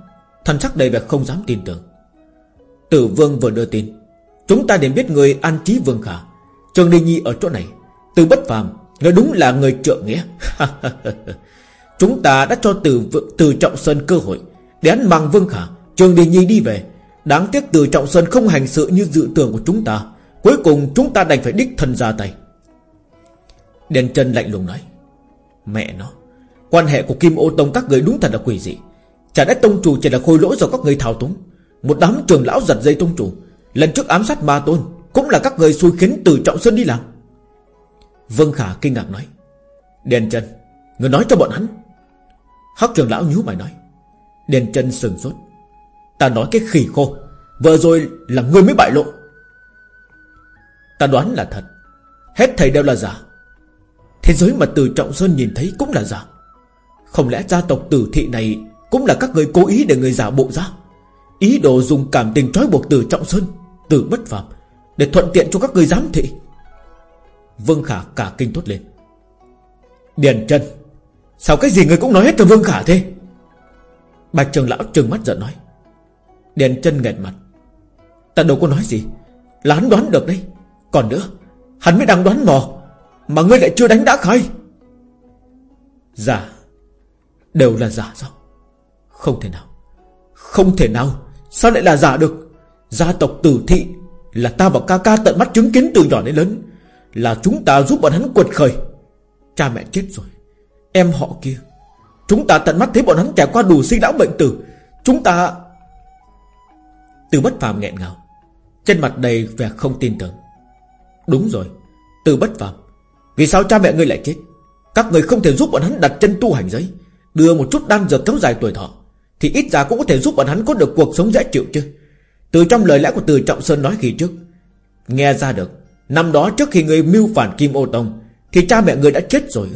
Thần sắc đầy vẻ không dám tin tưởng. Tử Vương vừa đưa tin Chúng ta đến biết người an trí Vương Khả. Trường Đình Nhi ở chỗ này. Từ bất phàm Người đúng là người trợ nghĩa. *laughs* Chúng ta đã cho từ, từ Trọng Sơn cơ hội Để hắn mang Vương Khả Trường Đình Nhi đi về. Đáng tiếc từ Trọng Sơn không hành sự như dự tưởng của chúng ta. Cuối cùng chúng ta đành phải đích thân ra tay. Đền chân lạnh lùng nói Mẹ nó, Quan hệ của Kim Ô Tông các người đúng thật là quỷ dị. Chả lẽ tông chủ chỉ là khôi lỗi do các người thao túng? Một đám trường lão giật dây tông chủ, Lần trước ám sát ma tôn, Cũng là các người xui khiến từ Trọng Sơn đi làm. Vân Khả kinh ngạc nói Đèn chân Người nói cho bọn hắn. Hắc trường lão nhú mày nói Đèn chân sừng sốt. Ta nói cái khỉ khô, Vừa rồi là ngươi mới bại lộ. Ta đoán là thật. Hết thầy đều là giả. Thế giới mà từ Trọng Sơn nhìn thấy cũng là giả. Không lẽ gia tộc tử thị này Cũng là các người cố ý để người giả bộ ra? Ý đồ dùng cảm tình trói buộc từ Trọng Sơn Từ bất phạm Để thuận tiện cho các người giám thị. Vương Khả cả kinh thốt lên. Điền chân Sao cái gì người cũng nói hết cho Vương Khả thế? Bạch trường lão trừng mắt giận nói. Điền chân nghẹt mặt. Ta đâu có nói gì Là hắn đoán được đấy, Còn nữa Hắn mới đang đoán mò. Mà ngươi lại chưa đánh đã khai. Giả Đều là giả sao Không thể nào, Không thể nào. Sao lại là giả được? Gia tộc tử thị Là ta và ca ca tận mắt chứng kiến từ nhỏ đến lớn, Là chúng ta giúp bọn hắn quật khởi. Cha mẹ chết rồi, Em họ kia. Chúng ta tận mắt thấy bọn hắn trải qua đủ sinh lão bệnh tử. Chúng ta Từ bất phàm nghẹn ngào, Trên mặt đầy vẻ không tin tưởng. Đúng rồi, Từ bất phàm. Vì sao cha mẹ ngươi lại chết? Các người không thể giúp bọn hắn đặt chân tu hành giấy Đưa một chút đan dược kéo dài tuổi thọ, Thì ít ra cũng có thể giúp bọn hắn có được cuộc sống dễ chịu chứ. Từ trong lời lẽ của từ Trọng Sơn nói khi trước, Nghe ra được, Năm đó trước khi người mưu phản Kim Ô Tông, Thì cha mẹ người đã chết rồi.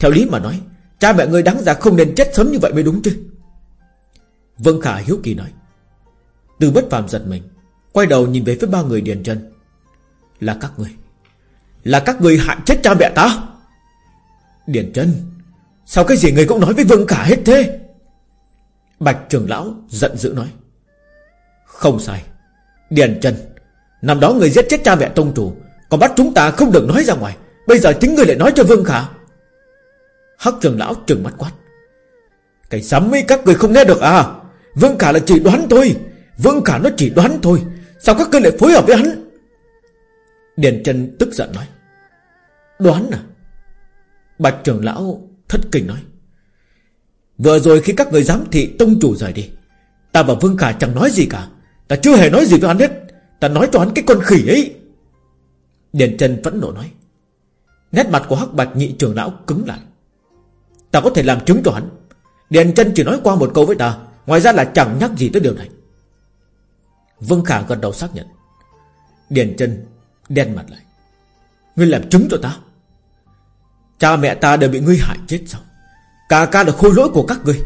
Theo lý mà nói, Cha mẹ người đáng ra không nên chết sớm như vậy mới đúng chứ. Vân Khả hiếu kỳ nói, Từ bất phàm giật mình, Quay đầu nhìn về phía ba người Điền chân Là các người là các người hại chết cha mẹ ta? Điền chân Sao cái gì người cũng nói với Vương Khả hết thế? Bạch trưởng lão giận dữ nói. Không sai. Điền chân Năm đó người giết chết cha mẹ tông chủ, Còn bắt chúng ta không được nói ra ngoài. Bây giờ chính người lại nói cho Vương Khả. Hắc trưởng lão trừng mắt quát. Cái sắm mấy các người không nghe được à? Vương Khả là chỉ đoán thôi. Vương Khả nó chỉ đoán thôi. Sao các ngươi lại phối hợp với hắn? Điền chân tức giận nói. Đoán à? Bạch trưởng lão thất kinh nói. Vừa rồi khi các người giám thị tông chủ rời đi, Ta và Vương Khả chẳng nói gì cả. Ta chưa hề nói gì với hắn hết. Ta nói cho hắn cái con khỉ ấy. Điền chân vẫn nộ nói. Nét mặt của hắc bạch nhị trưởng lão cứng lại. Ta có thể làm chứng cho hắn. Điền chân chỉ nói qua một câu với ta. Ngoài ra là chẳng nhắc gì tới điều này. Vương Khả gật đầu xác nhận. Điền chân đen mặt lại. Ngươi làm chứng cho ta. Cha mẹ ta đều bị ngươi hại chết sao Cả ca là khôi lỗi của các ngươi.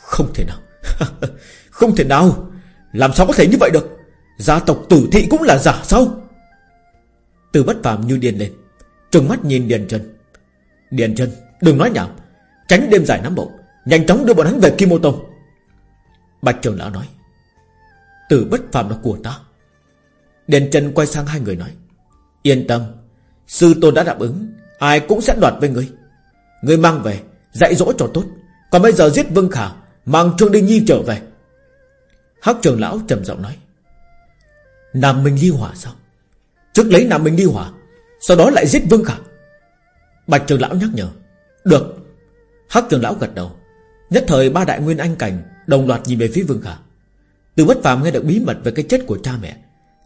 Không thể nào. *laughs* Không thể nào. Làm sao có thể như vậy được? Gia tộc tử thị cũng là giả sao? Từ bất phàm như điên lên. Trừng mắt nhìn Điền chân Điền chân đừng nói nhảm. Tránh đêm dài nắm bộ. Nhanh chóng đưa bọn hắn về Kim Mô Tông Bạch trưởng lão nói. Từ bất phàm là của ta. Điền chân quay sang hai người nói. Yên tâm. Sư tôn đã đáp ứng. Ai cũng sẽ đoạt với ngươi. Ngươi mang về, Dạy dỗ cho tốt. Còn bây giờ giết Vương Khả, Mang Trương Đinh Nhi trở về. Hắc trường lão trầm giọng nói. Nam Minh ly hỏa sao? Trước lấy Nam Minh ly hỏa, Sau đó lại giết Vương Khả. Bạch trường lão nhắc nhở. Được. Hắc trường lão gật đầu. Nhất thời ba đại nguyên anh cảnh Đồng loạt nhìn về phía Vương Khả. Từ bất phàm nghe được bí mật về cái chết của cha mẹ,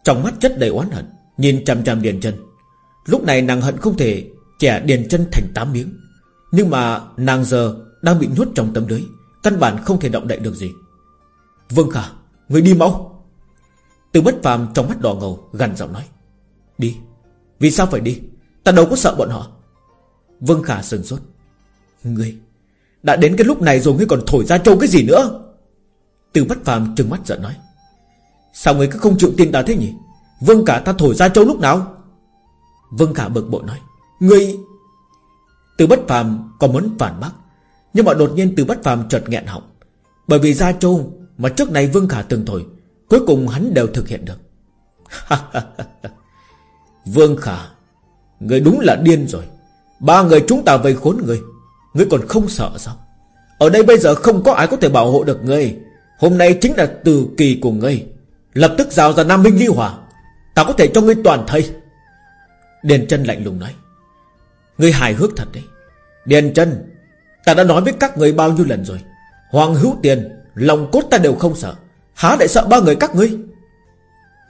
Trong mắt chất đầy oán hận, Nhìn chằm chằm Điền chân Lúc này nàng hận không thể kẻ Điền chân thành tám miếng. Nhưng mà nàng giờ đang bị nhốt trong tấm lưới, Căn bản không thể động đậy được gì. Vương Khả, Người đi mau. Từ bất phàm trong mắt đỏ ngầu gần giọng nói. Đi, Vì sao phải đi? Ta đâu có sợ bọn họ. Vương Khả sừng sốt. Ngươi, Đã đến cái lúc này rồi ngươi còn thổi ra trâu cái gì nữa? Từ bất phàm trừng mắt giận nói. Sao ngươi cứ không chịu tin ta thế nhỉ? Vương cả ta thổi ra trâu lúc nào? Vương cả bực bội nói. Ngươi Từ bất phàm còn muốn phản bác, Nhưng mà đột nhiên từ bất phàm chợt nghẹn họng. Bởi vì Gia Châu Mà trước này Vương Khả từng thổi, Cuối cùng hắn đều thực hiện được. *laughs* Vương Khả Người đúng là điên rồi. Ba người chúng ta vây khốn người Ngươi còn không sợ sao? Ở đây bây giờ không có ai có thể bảo hộ được ngươi. Hôm nay chính là từ kỳ của ngươi. Lập tức rào ra Nam Minh Ly Hòa Ta có thể cho ngươi toàn thây. Điền chân lạnh lùng nói. Ngươi hài hước thật đấy. Điền chân Ta đã nói với các người bao nhiêu lần rồi. Hoàng hữu tiền, Lòng cốt ta đều không sợ. Há lại sợ ba người các ngươi?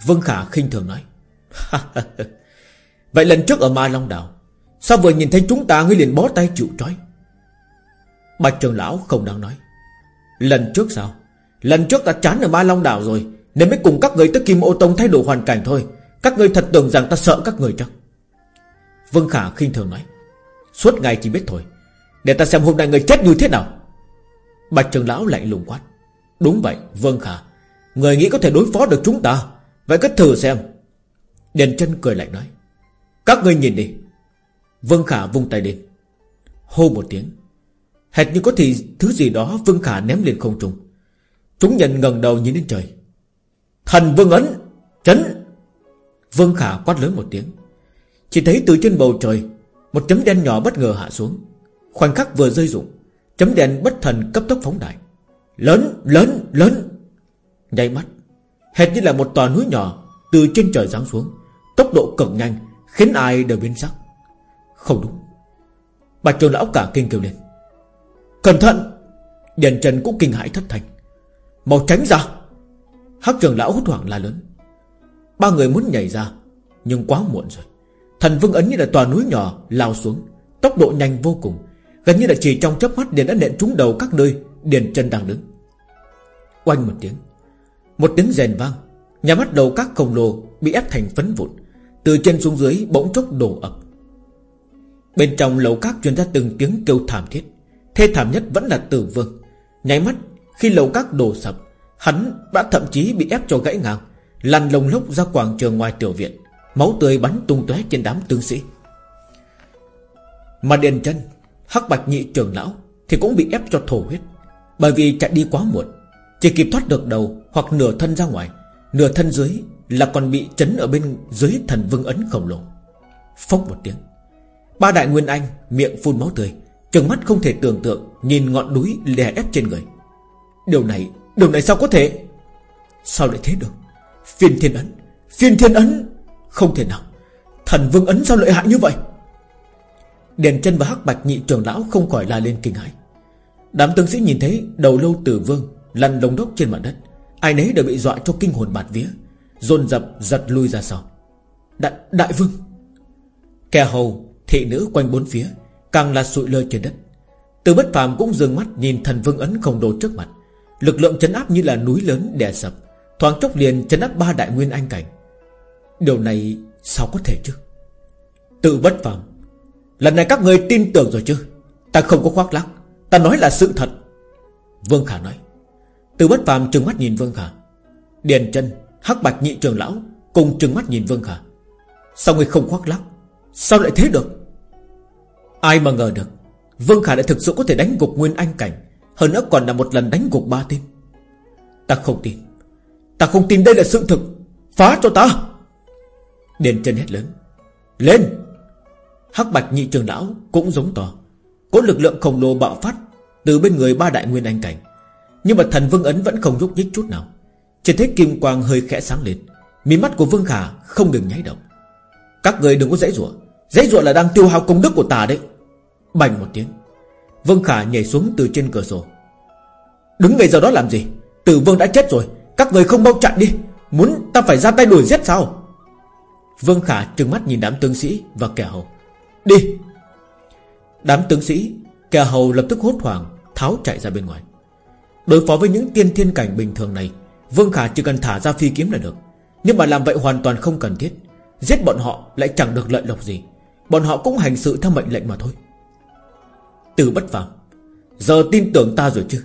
Vương Khả khinh thường nói. *laughs* Vậy lần trước ở Ma Long Đảo, Sao vừa nhìn thấy chúng ta ngươi liền bó tay chịu trói? Bạch trường lão không đang nói. Lần trước sao? Lần trước ta chán ở Ma Long Đảo rồi, Nên mới cùng các người tới Kim Ô Tông thay đổi hoàn cảnh thôi. Các người thật tưởng rằng ta sợ các người chắc. Vương Khả khinh thường nói. Suốt ngày chỉ biết thôi. Để ta xem hôm nay người chết như thế nào. Bạch trường lão lạnh lùng quát. Đúng vậy, Vương Khả. Người nghĩ có thể đối phó được chúng ta. Vậy cứ thử xem. Điền chân cười lạnh nói. Các ngươi nhìn đi. Vương Khả vung tay lên. Hô một tiếng. Hệt như có thì thứ gì đó Vương Khả ném lên không trung. Chúng nhận ngẩng đầu nhìn lên trời. Thần Vương Ấn, Chấn. Vương Khả quát lớn một tiếng. Chỉ thấy từ trên bầu trời một chấm đen nhỏ bất ngờ hạ xuống. Khoảnh khắc vừa rơi rụng Chấm đen bất thần cấp tốc phóng đại. Lớn, lớn, lớn. Nháy mắt Hệt như là một tòa núi nhỏ Từ trên trời giáng xuống Tốc độ cực nhanh Khiến ai đều biến sắc. Không đúng. Bạch trường lão cả kinh kêu lên. Cẩn thận! Điền Trần cũng kinh hãi thất thành Mau tránh ra! Hắc trường lão hốt hoảng la lớn. Ba người muốn nhảy ra Nhưng quá muộn rồi. Thần vương ấn như là tòa núi nhỏ, lao xuống. Tốc độ nhanh vô cùng. Gần như là chỉ trong chớp mắt Điền đã nện trúng đầu các nơi, Điền chân đang đứng. Oanh một tiếng. Một tiếng rèn vang. Nhà mắt đầu các khổng lồ bị ép thành phấn vụn. Từ trên xuống dưới bỗng chốc đổ ập. Bên trong lầu các truyền ra từng tiếng kêu thảm thiết. Thê thảm nhất vẫn là tử vương. Nháy mắt, khi lầu các đổ sập, Hắn đã thậm chí bị ép cho gãy ngang, Lăn lồng lốc ra quảng trường ngoài tiểu viện. Máu tươi bắn tung tóe trên đám tướng sĩ. Mà Điền chân Hắc bạch nhị trưởng lão Thì cũng bị ép cho thổ huyết. Bởi vì chạy đi quá muộn Chỉ kịp thoát được đầu hoặc nửa thân ra ngoài Nửa thân dưới là còn bị chấn ở bên dưới thần vương ấn khổng lồ. Phốc một tiếng Ba đại nguyên anh miệng phun máu tươi Trừng mắt không thể tưởng tượng Nhìn ngọn núi đè ép trên người. Điều này, điều này sao có thể? Sao lại thế được? Phiên thiên ấn, phiên thiên ấn! Không thể nào. Thần vương ấn sao lợi hại như vậy? Đèn chân và hắc bạch nhị trưởng lão không khỏi la lên kinh hãi. Đám tướng sĩ nhìn thấy đầu lâu tử vương Lăn lồng đốc trên mặt đất. Ai nấy đều bị dọa cho kinh hồn bạt vía Dồn dập giật lui ra sau. Đại, đại vương! Kẻ hầu, thị nữ quanh bốn phía Càng là sụi lơ trên đất. Từ bất phàm cũng dừng mắt nhìn thần vương ấn khổng đồ trước mặt. Lực lượng chấn áp như là núi lớn đè sập Thoáng chốc liền chấn áp ba đại nguyên anh cảnh. Điều này sao có thể chứ? Tự bất phàm. Lần này các người tin tưởng rồi chứ? Ta không có khoác lác. Ta nói là sự thật. Vương Khả nói. Từ bất phàm trừng mắt nhìn Vương Khả. Điền chân, Hắc bạch nhị trường lão Cùng trừng mắt nhìn Vương Khả. Sao người không khoác lác? Sao lại thế được? Ai mà ngờ được, Vương Khả lại thực sự có thể đánh gục Nguyên Anh Cảnh, Hơn nữa còn là một lần đánh gục ba tim Ta không tin. Ta không tin đây là sự thực. Phá cho ta! Điền chân hét lớn. Lên! Hắc bạch nhị trường lão cũng giống to. Có lực lượng khổng lồ bạo phát Từ bên người ba đại nguyên anh cảnh. Nhưng mà thần vương ấn vẫn không nhúc nhích chút nào. Chỉ thấy kim quang hơi khẽ sáng lên. Mí mắt của Vương Khả không ngừng nháy động. Các người đừng có dãy rủa. Dãy rủa là đang tiêu hao công đức của ta đấy. Bành một tiếng. Vương Khả nhảy xuống từ trên cửa sổ. Đứng ngay giờ đó làm gì? Tử Vương đã chết rồi. Các người không mau chặn đi. Muốn ta phải ra tay đuổi giết sao? Vương Khả trừng mắt nhìn đám tướng sĩ và kẻ hầu. Đi! Đám tướng sĩ, Kẻ hầu lập tức hốt hoảng, Tháo chạy ra bên ngoài. Đối phó với những tiên thiên cảnh bình thường này, Vương Khả chỉ cần thả ra phi kiếm là được. Nhưng mà làm vậy hoàn toàn không cần thiết. Giết bọn họ lại chẳng được lợi lộc gì. Bọn họ cũng hành sự theo mệnh lệnh mà thôi. Từ bất phàm. Giờ tin tưởng ta rồi chứ?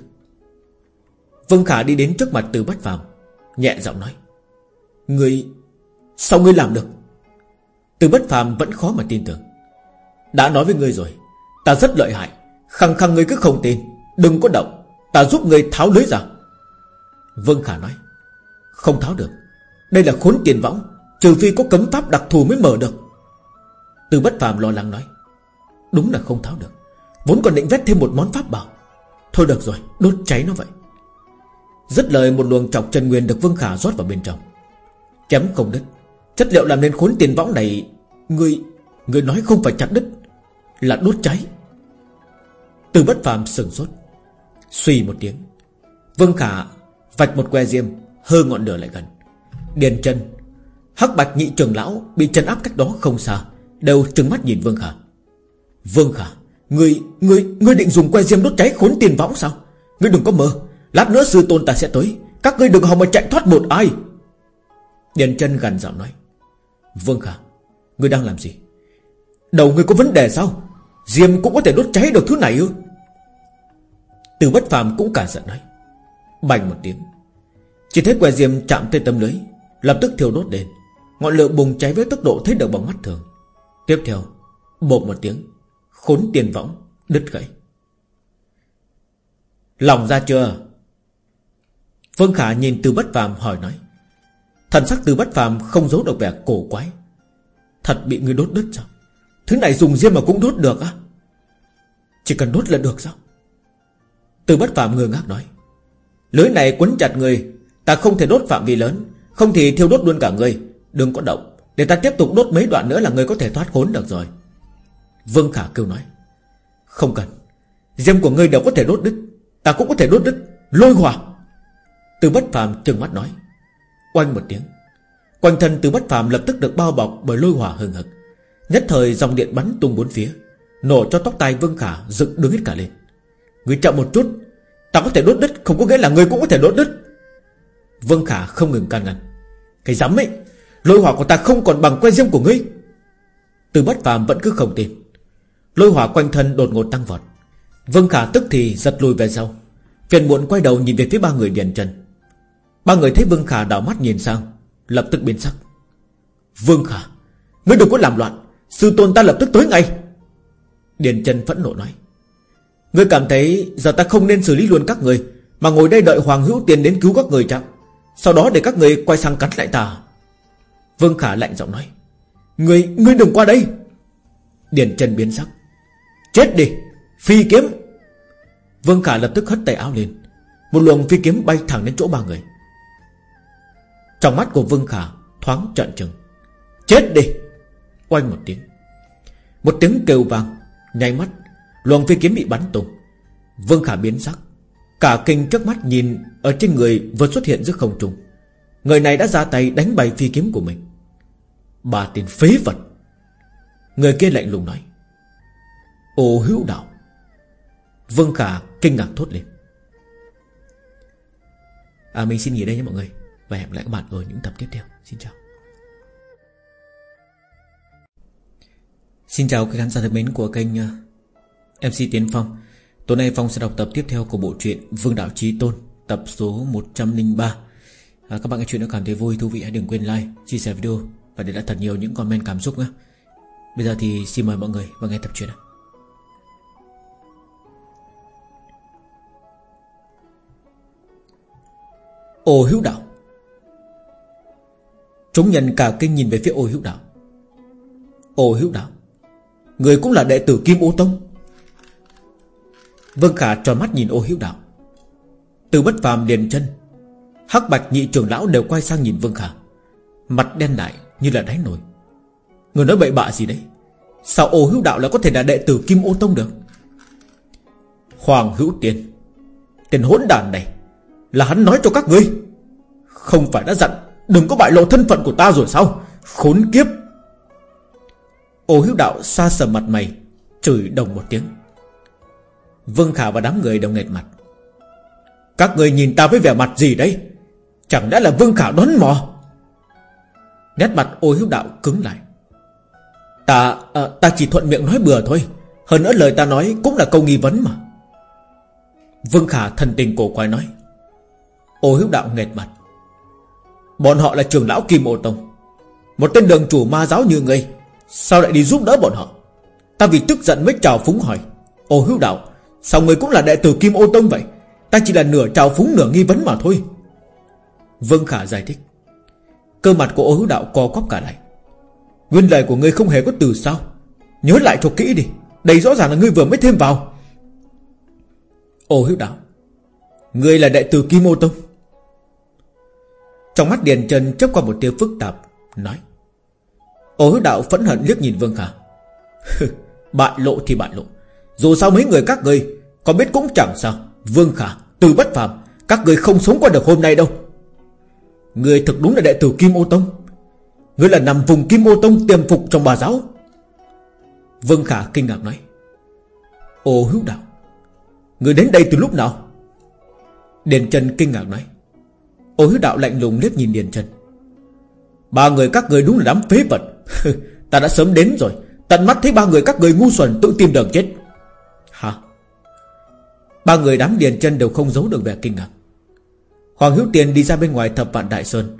Vương Khả đi đến trước mặt từ bất phàm, Nhẹ giọng nói. Ngươi Sao ngươi làm được? Từ bất phàm vẫn khó mà tin tưởng. Đã nói với ngươi rồi, Ta rất lợi hại. Khăng khăng ngươi cứ không tin, Đừng có động. Ta giúp ngươi tháo lưới ra. Vương Khả nói, Không tháo được. Đây là khốn tiền võng, Trừ phi có cấm pháp đặc thù mới mở được. Từ bất phàm lo lắng nói, Đúng là không tháo được. Vốn còn định vét thêm một món pháp bảo. Thôi được rồi, đốt cháy nó vậy. Dứt lời, một luồng chọc chân nguyên được Vương Khả rót vào bên trong. Chém không đứt. Chất liệu làm nên khốn tiền võng này Người Người nói không phải chặt đứt Là đốt cháy. Từ bất phàm sừng sốt Xùy một tiếng. Vương Khả vạch một que diêm Hơ ngọn lửa lại gần. Điền chân Hắc bạch nhị trường lão Bị chân áp cách đó không xa Đều trừng mắt nhìn Vương Khả. Vương Khả Người, người, người định dùng que diêm đốt cháy khốn tiền võng sao? Người đừng có mơ Lát nữa sư tôn ta sẽ tới Các ngươi đừng hòng mà chạy thoát một ai. Điền chân gần giọng nói. Vương Khả Ngươi đang làm gì? Đầu ngươi có vấn đề sao? Diêm cũng có thể đốt cháy được thứ này ư? Từ bất phàm cũng cả giận nói. Bành một tiếng. Chỉ thấy que diêm chạm tới tấm lưới, Lập tức thiêu đốt lên. Ngọn lửa bùng cháy với tốc độ thấy được bằng mắt thường. Tiếp theo Bột một tiếng, Khốn tiền võng, Đứt gãy. Lòng ra chưa? Phương Khả nhìn từ bất phàm hỏi nói. Thần sắc từ bất phàm không giấu được vẻ cổ quái. Thật bị người đốt đứt sao? Thứ này dùng riêng mà cũng đốt được á? Chỉ cần đốt là được sao? Từ bất phàm ngơ ngác nói. Lưới này quấn chặt người, Ta không thể đốt phạm vi lớn. Không thì thiêu đốt luôn cả người. Đừng có động. Để ta tiếp tục đốt mấy đoạn nữa là người có thể thoát khốn được rồi. Vương Khả kêu nói. Không cần. Diêm của ngươi đều có thể đốt đứt. Ta cũng có thể đốt đứt. Lôi hỏa. Từ bất phàm trừng mắt nói. Oanh một tiếng. Quanh thân từ bất phàm lập tức được bao bọc bởi lôi hỏa hừng hực. Nhất thời dòng điện bắn tung bốn phía, Nổ cho tóc tai Vương Khả dựng đứng hết cả lên. Người chậm một chút, Ta có thể đốt đứt, Không có nghĩa là người cũng có thể đốt đứt. Vương Khả không ngừng can ngăn. Cái dám ấy, Lôi hỏa của ta không còn bằng que diêm của ngươi. Từ bất phàm vẫn cứ không tin. Lôi hỏa quanh thân đột ngột tăng vọt. Vương Khả tức thì giật lùi về sau. Phiền muộn quay đầu nhìn về phía ba người điền trần. Ba người thấy Vương Khả đảo mắt nhìn sang Lập tức biến sắc. Vương Khả Ngươi đừng có làm loạn Sư tôn ta lập tức tới ngay. Điền Trần phẫn nộ nói. Ngươi cảm thấy giờ ta không nên xử lý luôn các người Mà ngồi đây đợi Hoàng Hữu Tiền đến cứu các người chẳng Sau đó để các người quay sang cắn lại ta. Vương Khả lạnh giọng nói. Ngươi, ngươi đừng qua đây. Điền Trần biến sắc. Chết đi, phi kiếm. Vương Khả lập tức hất tay áo lên. Một luồng phi kiếm bay thẳng đến chỗ ba người trong mắt của Vương Khả thoáng trận trừng. Chết đi! Quanh một tiếng. Một tiếng kêu vang, Nháy mắt, Luồng phi kiếm bị bắn tung. Vương Khả biến sắc. Cả kinh trước mắt nhìn Ở trên người vừa xuất hiện giữa không trung. Người này đã ra tay đánh bay phi kiếm của mình. Bà tên phế vật! Người kia lạnh lùng nói. Ô hữu đạo! Vương Khả kinh ngạc thốt lên. À mình xin nghỉ đây nhé mọi người và hẹn gặp lại các bạn ở những tập tiếp theo. Xin chào. Xin chào các khán giả thân mến của kênh ờ, MC Tiến Phong. Tối nay Phong sẽ đọc tập tiếp theo của bộ truyện Vương Đạo Trí Tôn Tập số 103 à, Các bạn nghe chuyện đã cảm thấy vui, thú vị hãy đừng quên like, chia sẻ video Và để lại thật nhiều những comment cảm xúc nhé. Bây giờ thì xin mời mọi người vào nghe tập truyện Ồ hữu đạo Chúng nhân cả kinh nhìn về phía ô hữu đạo. Ô hữu đạo, Người cũng là đệ tử Kim Ô Tông. Vương Khả tròn mắt nhìn ô hữu đạo. Từ bất phàm liền chân, Hắc bạch nhị trưởng lão đều quay sang nhìn Vương Khả. Mặt đen lại như là đáy nổi. Người nói bậy bạ gì đấy? Sao ô hữu đạo lại có thể là đệ tử Kim Ô Tông được? Hoàng hữu tiền Tên hỗn đàn này Là hắn nói cho các ngươi, Không phải đã dặn Đừng có bại lộ thân phận của ta rồi sao? Khốn kiếp. Ô hiếu đạo xa sầm mặt mày Chửi đồng một tiếng. Vương Khả và đám người đồng nghẹt mặt. Các người nhìn ta với vẻ mặt gì đấy? Chẳng lẽ là Vương Khả đón mò? Nét mặt ô hiếu đạo cứng lại. Ta à, ta chỉ thuận miệng nói bừa thôi. Hơn nữa lời ta nói cũng là câu nghi vấn mà. Vương Khả thần tình cổ quái nói. Ô hiếu đạo nghệt mặt. Bọn họ là trưởng lão Kim Ô Tông. Một tên đường chủ ma giáo như ngươi, Sao lại đi giúp đỡ bọn họ? Ta vì tức giận mới chào phúng hỏi. Ô hữu đạo, Sao người cũng là đệ tử Kim Ô Tông vậy? Ta chỉ là nửa chào phúng, nửa nghi vấn mà thôi. Vương Khả giải thích. Cơ mặt của ô hữu đạo co quắp cả lại. Nguyên lời của ngươi không hề có từ sao Nhớ lại cho kỹ đi. Đây rõ ràng là ngươi vừa mới thêm vào. Ô hữu đạo, Ngươi là đệ tử Kim Ô Tông. Trong mắt Điền Trần chấp qua một tia phức tạp, Nói. Ô hứa đạo phẫn hận liếc nhìn Vương Khả. Bại lộ thì bại lộ. Dù sao mấy người các ngươi Có biết cũng chẳng sao. Vương Khả, Từ bất phàm, Các ngươi không sống qua được hôm nay đâu. Người thực đúng là đệ tử Kim Ô Tông. Người là nằm vùng Kim Ô Tông tiềm phục trong bà giáo. Vương Khả kinh ngạc nói. Ô hữu đạo người đến đây từ lúc nào? Điền Trần kinh ngạc nói. Ô hứa đạo lạnh lùng liếc nhìn Điền Trần. Ba người các người đúng là đám phế vật. *laughs* Ta đã sớm đến rồi. Tận mắt thấy ba người các người ngu xuẩn tự tìm đường chết. Hả? Ba người đám Điền Trần đều không giấu được vẻ kinh ngạc. Hoàng Hữu Tiền đi ra bên ngoài thập vạn Đại Sơn,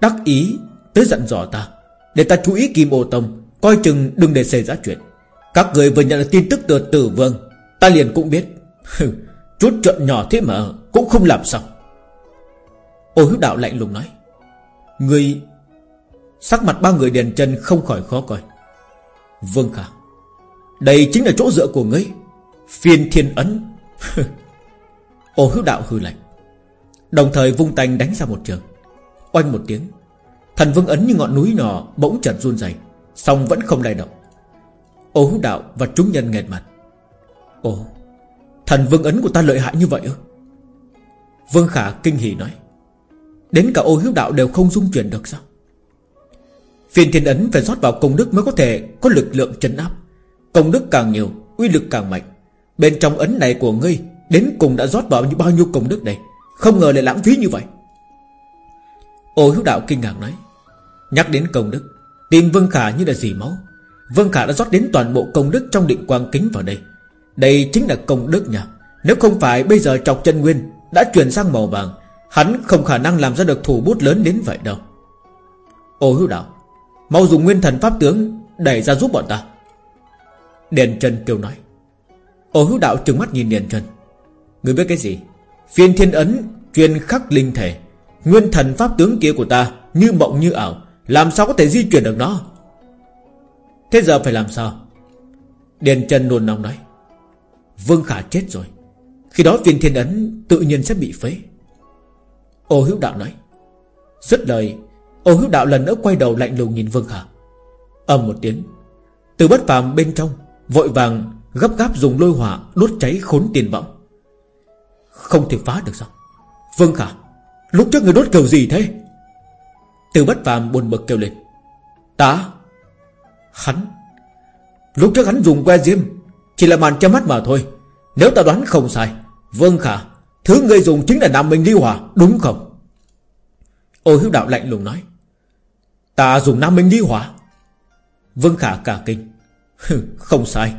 Đắc ý tới dặn dò ta, Để ta chú ý Kim Ô Tông, Coi chừng đừng để xảy ra chuyện. Các người vừa nhận được tin tức từ tử vương, Ta liền cũng biết. *laughs* Chút chuyện nhỏ thế mà Cũng không làm sao. Ô hữu đạo lạnh lùng nói Người Sắc mặt ba người đèn chân không khỏi khó coi Vương Khả Đây chính là chỗ dựa của ngươi Phiên thiên ấn *laughs* Ô hữu đạo hư lạnh Đồng thời vung tay đánh ra một trường Oanh một tiếng Thần vương ấn như ngọn núi nọ bỗng chợt run rẩy, song vẫn không lay động. Ô hữu đạo và chúng nhân nghẹt mặt. Ồ, thần vương ấn của ta lợi hại như vậy ư? Vương Khả kinh hỉ nói. Đến cả ô hiếu đạo đều không dung chuyển được sao? Phiền thiên ấn phải rót vào công đức mới có thể có lực lượng chấn áp. Công đức càng nhiều, uy lực càng mạnh. Bên trong ấn này của ngươi đến cùng đã rót vào bao nhiêu công đức này, Không ngờ lại lãng phí như vậy. Ô hiếu đạo kinh ngạc nói Nhắc đến công đức Tìm Vương Khả như là dì máu Vương Khả đã rót đến toàn bộ công đức trong định quang kính vào đây Đây chính là công đức nhỉ? Nếu không phải bây giờ trọc chân nguyên Đã chuyển sang màu vàng Hắn không khả năng làm ra được thủ bút lớn đến vậy đâu. Ô hữu đạo, Mau dùng nguyên thần pháp tướng Đẩy ra giúp bọn ta. Điền Trần kêu nói. Ô hữu đạo trừng mắt nhìn Điền Trần. Người biết cái gì? Phiên thiên ấn, Chuyên khắc linh thể. Nguyên thần pháp tướng kia của ta Như mộng như ảo, Làm sao có thể di chuyển được nó? Thế giờ phải làm sao? Điền Trần nôn nóng nói. Vương Khả chết rồi. Khi đó viên thiên ấn tự nhiên sẽ bị phế. Ô hữu đạo nói. Dứt lời, Ô hữu đạo lần nữa quay đầu lạnh lùng nhìn Vương Khả ầm một tiếng, Từ bất phàm bên trong, Vội vàng gấp gáp dùng lôi hỏa Đốt cháy khốn tiền võng Không thể phá được sao? Vương Khả Lúc trước người đốt kiểu gì thế? Từ bất phàm buồn bực kêu lên. Ta? Hắn? Lúc trước hắn dùng que diêm, Chỉ là màn che mắt mà thôi. Nếu ta đoán không sai Vâng khả Thứ người dùng chính là Nam Minh Ly Hỏa Đúng không? Ô hiếu đạo lạnh lùng nói. Ta dùng Nam Minh Ly Hỏa vương khả cả kinh. Không sai.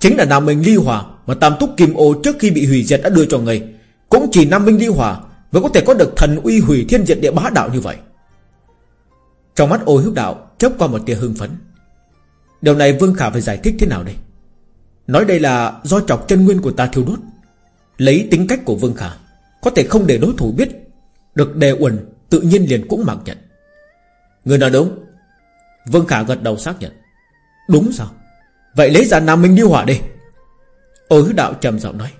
Chính là Nam Minh Ly Hỏa Mà Tam Túc Kim Ô trước khi bị hủy diệt đã đưa cho người Cũng chỉ Nam Minh Ly Hỏa Mới có thể có được thần uy hủy thiên diệt địa bá đạo như vậy. Trong mắt ô hiếu đạo chớp qua một tia hưng phấn. Điều này Vương Khả phải giải thích thế nào đây? Nói đây là do chọc chân nguyên của ta thiêu đốt. Lấy tính cách của Vương Khả, Có thể không để đối thủ biết Được đề uẩn, tự nhiên liền cũng mặc nhận. Người nói đúng. Vương Khả gật đầu xác nhận. Đúng sao? Vậy lấy ra Nam Minh Điêu Hỏa đi. Ô hữu đạo trầm giọng nói.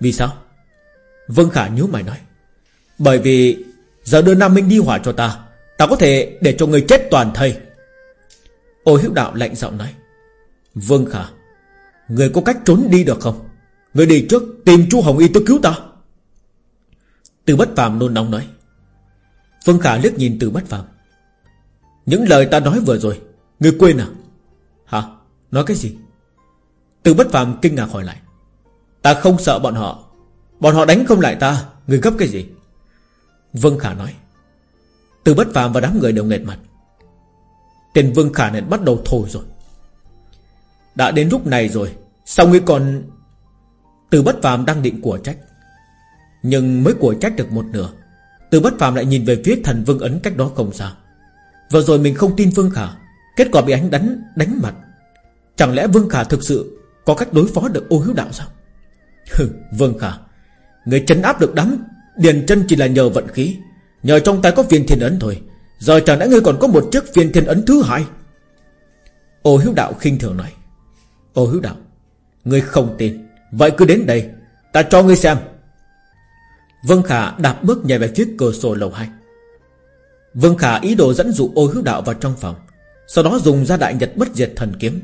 Vì sao? Vương Khả nhíu mày nói. Bởi vì Giờ đưa Nam Minh đi hỏa cho ta Ta có thể để cho người chết toàn thây. Ô hữu đạo lạnh giọng nói. Vương Khả, Người có cách trốn đi được không? Người đi trước tìm chú Hồng Y tới cứu ta. Từ bất phàm nôn nóng nói. Vương Khả liếc nhìn từ bất phàm. Những lời ta nói vừa rồi, Người quên à? Hả? Nói cái gì? Từ bất phàm kinh ngạc hỏi lại. Ta không sợ bọn họ. Bọn họ đánh không lại ta. Người gấp cái gì? Vương Khả nói. Từ bất phàm và đám người đều nghệt mặt. Tên Vương Khả này bắt đầu thôi rồi. Đã đến lúc này rồi, Sao ngươi còn từ bất phàm đang định của trách. Nhưng mới của trách được một nửa, Từ bất phàm lại nhìn về phía thần vương ấn cách đó không xa. Vừa rồi mình không tin Vương Khả, Kết quả bị anh đánh đánh mặt. Chẳng lẽ Vương Khả thực sự Có cách đối phó được ô hiếu đạo sao? *laughs* Hừ, Vương Khả, Người chấn áp được đám Điền chân chỉ là nhờ vận khí. Nhờ trong tay có viên thiên ấn thôi. Giờ chẳng lẽ ngươi còn có một chiếc viên thiên ấn thứ hai? Ô hiếu đạo khinh thường nói. Ô hiếu đạo, Ngươi không tin. Vậy cứ đến đây, Ta cho ngươi xem. Vương Khả đạp bước nhảy về phía cửa sổ lầu 2 Vương Khả ý đồ dẫn dụ ô hữu đạo vào trong phòng, Sau đó dùng ra đại nhật bất diệt thần kiếm.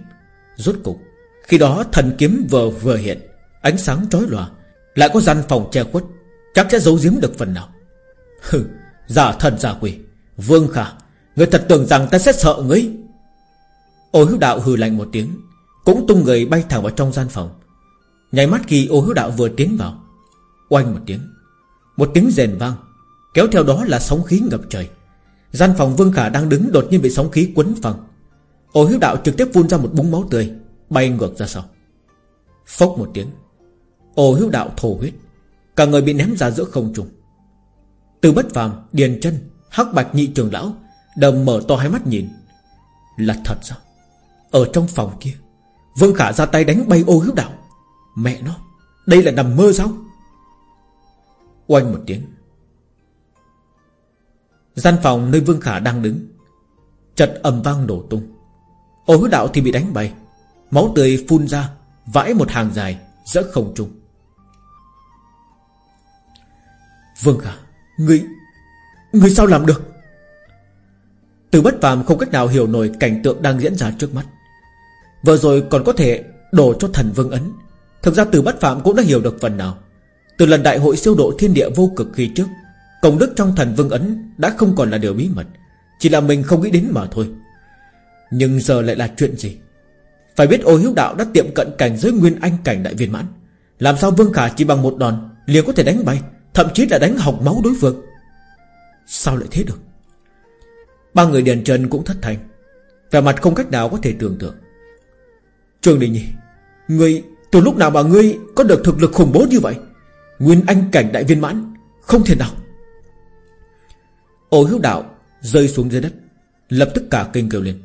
Rốt cục, Khi đó thần kiếm vừa vừa hiện, Ánh sáng trói lòa, Lại có gian phòng che khuất, Chắc sẽ giấu giếm được phần nào. Hừ, Giả thần giả quỷ, Vương Khả, Người thật tưởng rằng ta sẽ sợ ngươi. Ô hữu đạo hừ lạnh một tiếng, Cũng tung người bay thẳng vào trong gian phòng. Nhảy mắt khi ô hữu đạo vừa tiến vào Oanh một tiếng. Một tiếng rền vang Kéo theo đó là sóng khí ngập trời. Gian phòng Vương Khả đang đứng đột nhiên bị sóng khí quấn phăng Ô hữu đạo trực tiếp phun ra một búng máu tươi Bay ngược ra sau. Phốc một tiếng Ô hữu đạo thổ huyết Cả người bị ném ra giữa không trung. Từ bất phàm, điền chân Hắc bạch nhị trường lão Đầm mở to hai mắt nhìn. Là thật sao? Ở trong phòng kia Vương Khả ra tay đánh bay ô hữu đạo. Mẹ nó, Đây là nằm mơ sao? Oanh một tiếng. Gian phòng nơi Vương Khả đang đứng Chật ầm vang nổ tung. Ô hứa đạo thì bị đánh bay, Máu tươi phun ra, Vãi một hàng dài giữa không trung. Vương Khả, Ngươi Ngươi sao làm được? Từ bất phàm không cách nào hiểu nổi Cảnh tượng đang diễn ra trước mắt. Vừa rồi còn có thể đổ cho thần vương ấn Thực ra từ bất phạm cũng đã hiểu được phần nào. Từ lần đại hội siêu độ thiên địa vô cực khi trước, Công đức trong thần vương ấn Đã không còn là điều bí mật, Chỉ là mình không nghĩ đến mà thôi. Nhưng giờ lại là chuyện gì? Phải biết ô hiếu đạo đã tiệm cận cảnh giới nguyên anh cảnh đại viên mãn. Làm sao Vương Khả chỉ bằng một đòn, liền có thể đánh bay, Thậm chí là đánh hỏng máu đối phương? Sao lại thế được? Ba người Điền Trần cũng thất thành Vẻ mặt không cách nào có thể tưởng tượng. Trường Đình Nhi, người từ lúc nào mà ngươi có được thực lực khủng bố như vậy Nguyên anh cảnh đại viên mãn Không thể nào. Ô hữu đạo rơi xuống dưới đất Lập tức cả kinh kêu lên.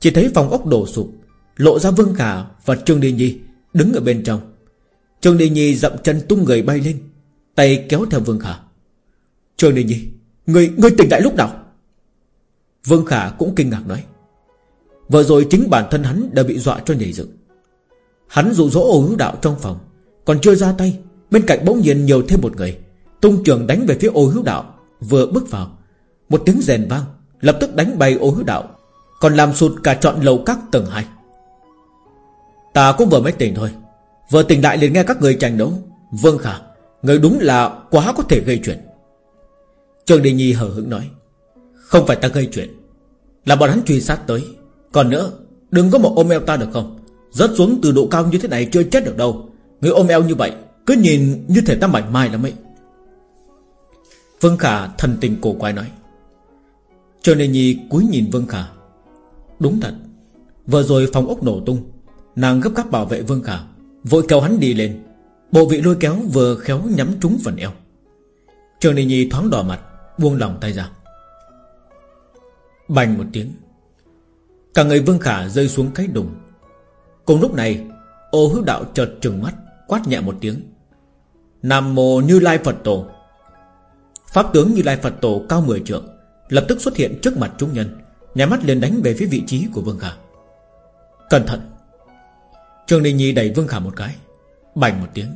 Chỉ thấy phòng ốc đổ sụp Lộ ra Vương Khả và Trương Đi Nhi Đứng ở bên trong. Trương Đi Nhi dậm chân tung người bay lên Tay kéo theo Vương Khả Trương Đi Nhi Người, người tỉnh lại lúc nào? Vương Khả cũng kinh ngạc nói. Vừa rồi chính bản thân hắn đã bị dọa cho nhảy dựng. Hắn dụ dỗ ô hữu đạo trong phòng, Còn chưa ra tay, Bên cạnh bỗng nhiên nhiều thêm một người. Tung trường đánh về phía ô hữu đạo, Vừa bước vào, Một tiếng rèn vang, Lập tức đánh bay ô hữu đạo, Còn làm sụt cả trọn lầu các tầng hai. Ta cũng vừa mới tỉnh thôi, Vừa tỉnh lại liền nghe các người tranh đấu. Vương Khả, Người đúng là quá có thể gây chuyện. Trường Đình Nhi hờ hững nói, Không phải ta gây chuyện, Là bọn hắn truy sát tới. Còn nữa, Đừng có một ôm eo ta được không? Rớt xuống từ độ cao như thế này chưa chết được đâu. Người ôm eo như vậy, Cứ nhìn như thể ta mảnh mai lắm ấy. Vương Khả thần tình cổ quái nói. Cho nên Nhi cúi nhìn Vương Khả. Đúng thật, Vừa rồi phòng ốc nổ tung, Nàng gấp gáp bảo vệ Vương Khả, Vội kéo hắn đi lên. Bộ vị lôi kéo vừa khéo nhắm trúng phần eo. Trường Đình Nhi thoáng đỏ mặt, Buông lòng tay ra. Bành một tiếng, Cả người Vương Khả rơi xuống cái đùng. Cùng lúc này, Ô hữu đạo chợt trừng mắt, Quát nhẹ một tiếng. Nam mô như lai Phật tổ. Pháp tướng như lai Phật tổ cao 10 trượng, Lập tức xuất hiện trước mặt chúng nhân Nhà mắt liền đánh về phía vị trí của Vương Khả. Cẩn thận! Trương Đình Nhi đẩy Vương Khả một cái, Bành một tiếng.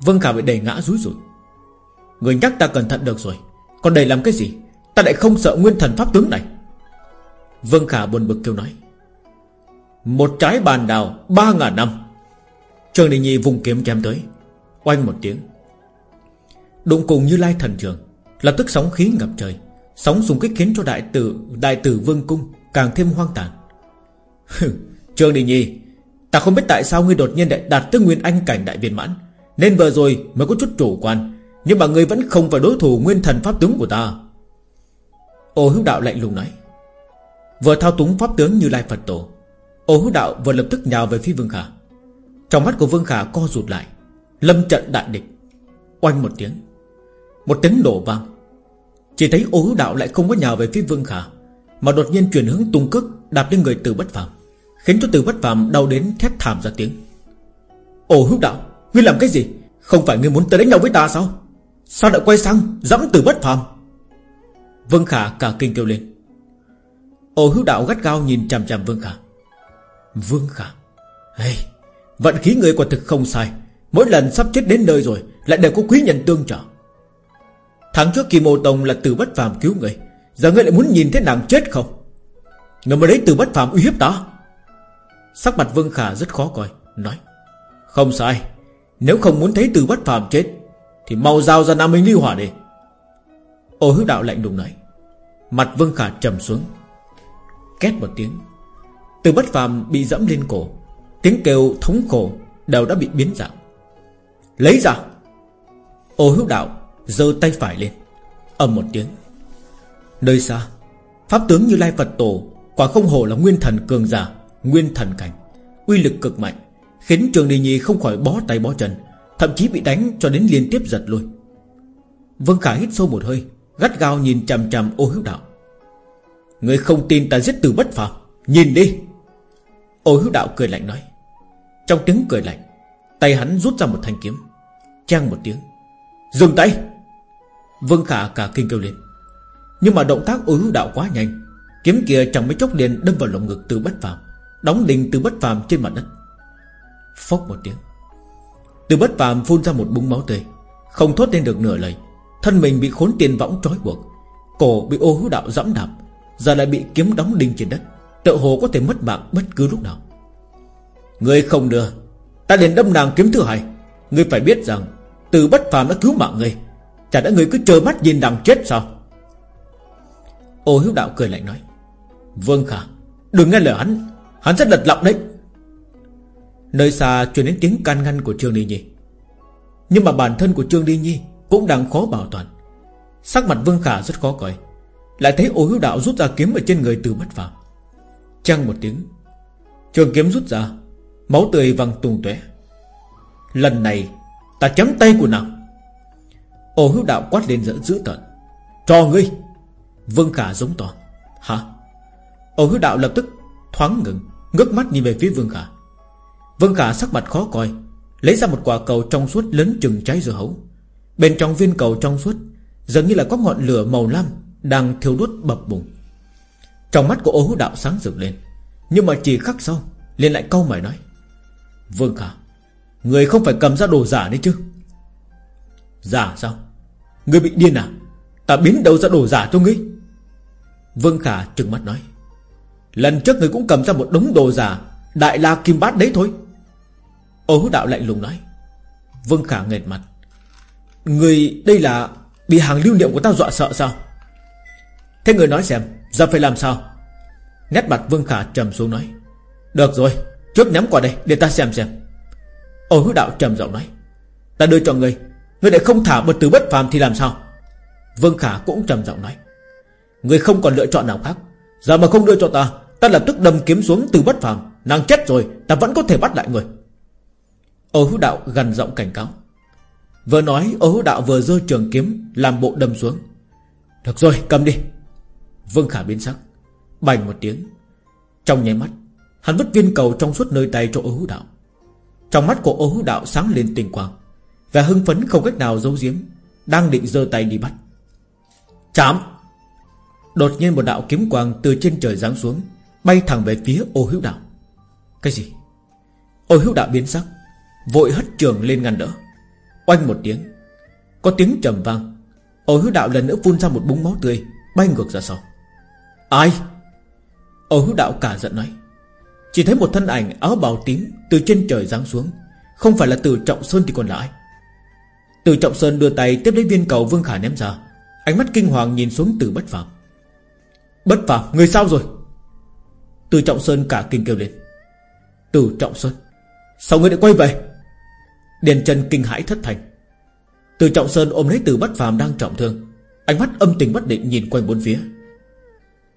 Vương Khả bị đẩy ngã rúi rủi Người nhắc ta cẩn thận được rồi, Còn đẩy làm cái gì? Ta lại không sợ nguyên thần pháp tướng này. Vương Khả buồn bực kêu nói. Một trái bàn đào Ba ngàn năm. Trương Đình Nhi vùng kiếm chém tới. Oanh một tiếng. Đụng cùng như lai thần trường Lập tức sóng khí ngập trời. Sóng xung kích khiến cho đại tử Đại tử vương cung càng thêm hoang tàn. Trương Đình Nhi, Ta không biết tại sao ngươi đột nhiên lại đạt tới nguyên anh cảnh đại viên mãn. Nên vừa rồi mới có chút chủ quan, Nhưng mà ngươi vẫn không phải đối thủ nguyên thần pháp tướng của ta. Ô hữu đạo lạnh lùng nói. Vừa thao túng pháp tướng như lai Phật tổ Ô hữu đạo vừa lập tức nhào về phía Vương Khả. Trong mắt của Vương Khả co rụt lại, Lâm trận đại địch. Oanh một tiếng Một tiếng đổ vang. Chỉ thấy ô hữu đạo lại không có nhào về phía Vương Khả, Mà đột nhiên chuyển hướng tung cước, Đạp lên người từ bất phàm, Khiến cho từ bất phàm đau đến thét thảm ra tiếng. Ô hữu đạo, Ngươi làm cái gì? Không phải ngươi muốn tới đánh nhau với ta sao? Sao lại quay sang dẫm từ bất phàm? Vương Khả cả kinh kêu lên. Ô hữu đạo gắt gao nhìn chằm chằm Vương Khả. Vương Khả. Hey, Vận khí người quả thực không sai. Mỗi lần sắp chết đến nơi rồi Lại đều có quý nhân tương trợ. Tháng trước Kim Ô Tông là từ bất phàm cứu người. Giờ ngươi lại muốn nhìn thấy nàng chết không? Người mà lấy từ bất phàm uy hiếp ta. Sắc mặt Vương Khả rất khó coi Nói. Không sai. Nếu không muốn thấy từ bất phàm chết Thì mau giao ra Nam Minh Lưu Hỏa đi. Ô hữu đạo lạnh lùng nói. Mặt Vương Khả trầm xuống. Két một tiếng từ bất phàm bị dẫm lên cổ. Tiếng kêu thống khổ Đều đã bị biến dạng. Lấy ra. Ô hữu đạo, giơ tay phải lên. Ầm một tiếng. Nơi xa, Pháp tướng như Lai Phật Tổ Quả không hồ là nguyên thần cường giả, Nguyên thần cảnh. Uy lực cực mạnh, Khiến Trường Đình Nhi không khỏi bó tay bó chân, Thậm chí bị đánh cho đến liên tiếp giật lui. Vương Khả hít sâu một hơi, Gắt gao nhìn chằm chằm ô hữu đạo. Người không tin ta giết từ bất phàm, Nhìn đi. Ô hữu đạo cười lạnh nói. Trong tiếng cười lạnh, Tay hắn rút ra một thanh kiếm, Trang một tiếng. Dừng tay! Vương Khả cả kinh kêu lên. Nhưng mà động tác ô hữu đạo quá nhanh. Kiếm kia chẳng mấy chốc liền đâm vào lồng ngực từ bất phàm, Đóng đinh từ bất phàm trên mặt đất. Phốc một tiếng. Từ bất phàm phun ra một búng máu tươi, Không thốt lên được nửa lời. Thân mình bị khốn tiền võng trói buộc, Cổ bị ô hữu đạo dẫm đạp, Giờ lại bị kiếm đóng đinh trên đất. Tự hồ có thể mất mạng bất cứ lúc nào. Người không đưa, Ta liền đâm nàng kiếm thứ hai. Ngươi phải biết rằng, Từ bất phàm đã cứu mạng ngươi. Chả đã ngươi cứ chờ mắt nhìn nàng chết sao? Ô hiếu đạo cười lạnh nói, Vương Khả, Đừng nghe lời hắn. Hắn rất lật lọng đấy. Nơi xa truyền đến tiếng can ngăn của Trương Đi Nhi. Nhưng mà bản thân của Trương Đi Nhi Cũng đang khó bảo toàn. Sắc mặt Vương Khả rất khó coi. Lại thấy ô hiếu đạo rút ra kiếm ở trên người từ bất phàm. Chăng một tiếng. Trường kiếm rút ra, Máu tươi văng tung tóe. Lần này, ta chấm tay của nàng. Ô hữu đạo quát lên dẫn dữ tợn Cho ngươi. Vương Khả giống to. Hả? Ô hữu đạo lập tức thoáng ngừng, Ngước mắt nhìn về phía Vương Khả. Vương Khả sắc mặt khó coi, Lấy ra một quả cầu trong suốt lớn chừng trái dưa hấu. Bên trong viên cầu trong suốt, Dường như là có ngọn lửa màu lam Đang thiêu đốt bập bùng. Trong mắt của ô hữu đạo sáng rực lên. Nhưng mà chỉ khắc sau, liền lại câu mày nói. Vương Khả Người không phải cầm ra đồ giả đấy chứ? Giả sao? Người bị điên à? Ta biến đâu ra đồ giả cho ngươi? Vương Khả trừng mắt nói. Lần trước người cũng cầm ra một đống đồ giả, Đại la kim bát đấy thôi. Ố đạo lạnh lùng nói. Vương Khả nghệt mặt. Người đây là Bị hàng lưu niệm của ta dọa sợ sao? Thế người nói xem Giờ phải làm sao? Nét mặt Vương Khả trầm xuống nói. Được rồi Trước nhắm qua đây để ta xem xem. Ô hữu đạo trầm giọng nói. Ta đưa cho ngươi Ngươi lại không thả bật từ bất phàm thì làm sao? Vương Khả cũng trầm giọng nói. Ngươi không còn lựa chọn nào khác. Giờ mà không đưa cho ta Ta lập tức đâm kiếm xuống từ bất phàm. Nàng chết rồi, ta vẫn có thể bắt lại người. Ô hữu đạo gần giọng cảnh cáo. Vừa nói, ô hữu đạo vừa giơ trường kiếm, Làm bộ đâm xuống. Được rồi, cầm đi. Vương Khả biến sắc, Bành một tiếng. Trong nháy mắt, Hắn vứt viên cầu trong suốt nơi tay cho ô hữu đạo. Trong mắt của ô hữu đạo sáng lên tình quang Và hưng phấn không cách nào giấu giếm, Đang định giơ tay đi bắt. Chạm! Đột nhiên một đạo kiếm quang từ trên trời giáng xuống, Bay thẳng về phía ô hữu đạo. Cái gì? Ô hữu đạo biến sắc, Vội hất trường lên ngăn đỡ. Oanh một tiếng, Có tiếng trầm vang. Ô hữu đạo lần nữa phun ra một búng máu tươi, Bay ngược ra sau. Ai? Ô hữu đạo cả giận nói. Chỉ thấy một thân ảnh áo bào tím Từ trên trời giáng xuống. Không phải là từ Trọng Sơn thì còn là ai? Từ Trọng Sơn đưa tay tiếp lấy viên cầu Vương Khả ném ra. Ánh mắt kinh hoàng nhìn xuống từ bất phạm Bất phạm người sao rồi? Từ Trọng Sơn cả kinh kêu lên. Từ Trọng Sơn, Sao người lại quay về? Điền Trần kinh hãi thất thành. Từ Trọng Sơn ôm lấy từ bất phàm đang trọng thương. Ánh mắt âm tình bất định nhìn quanh bốn phía.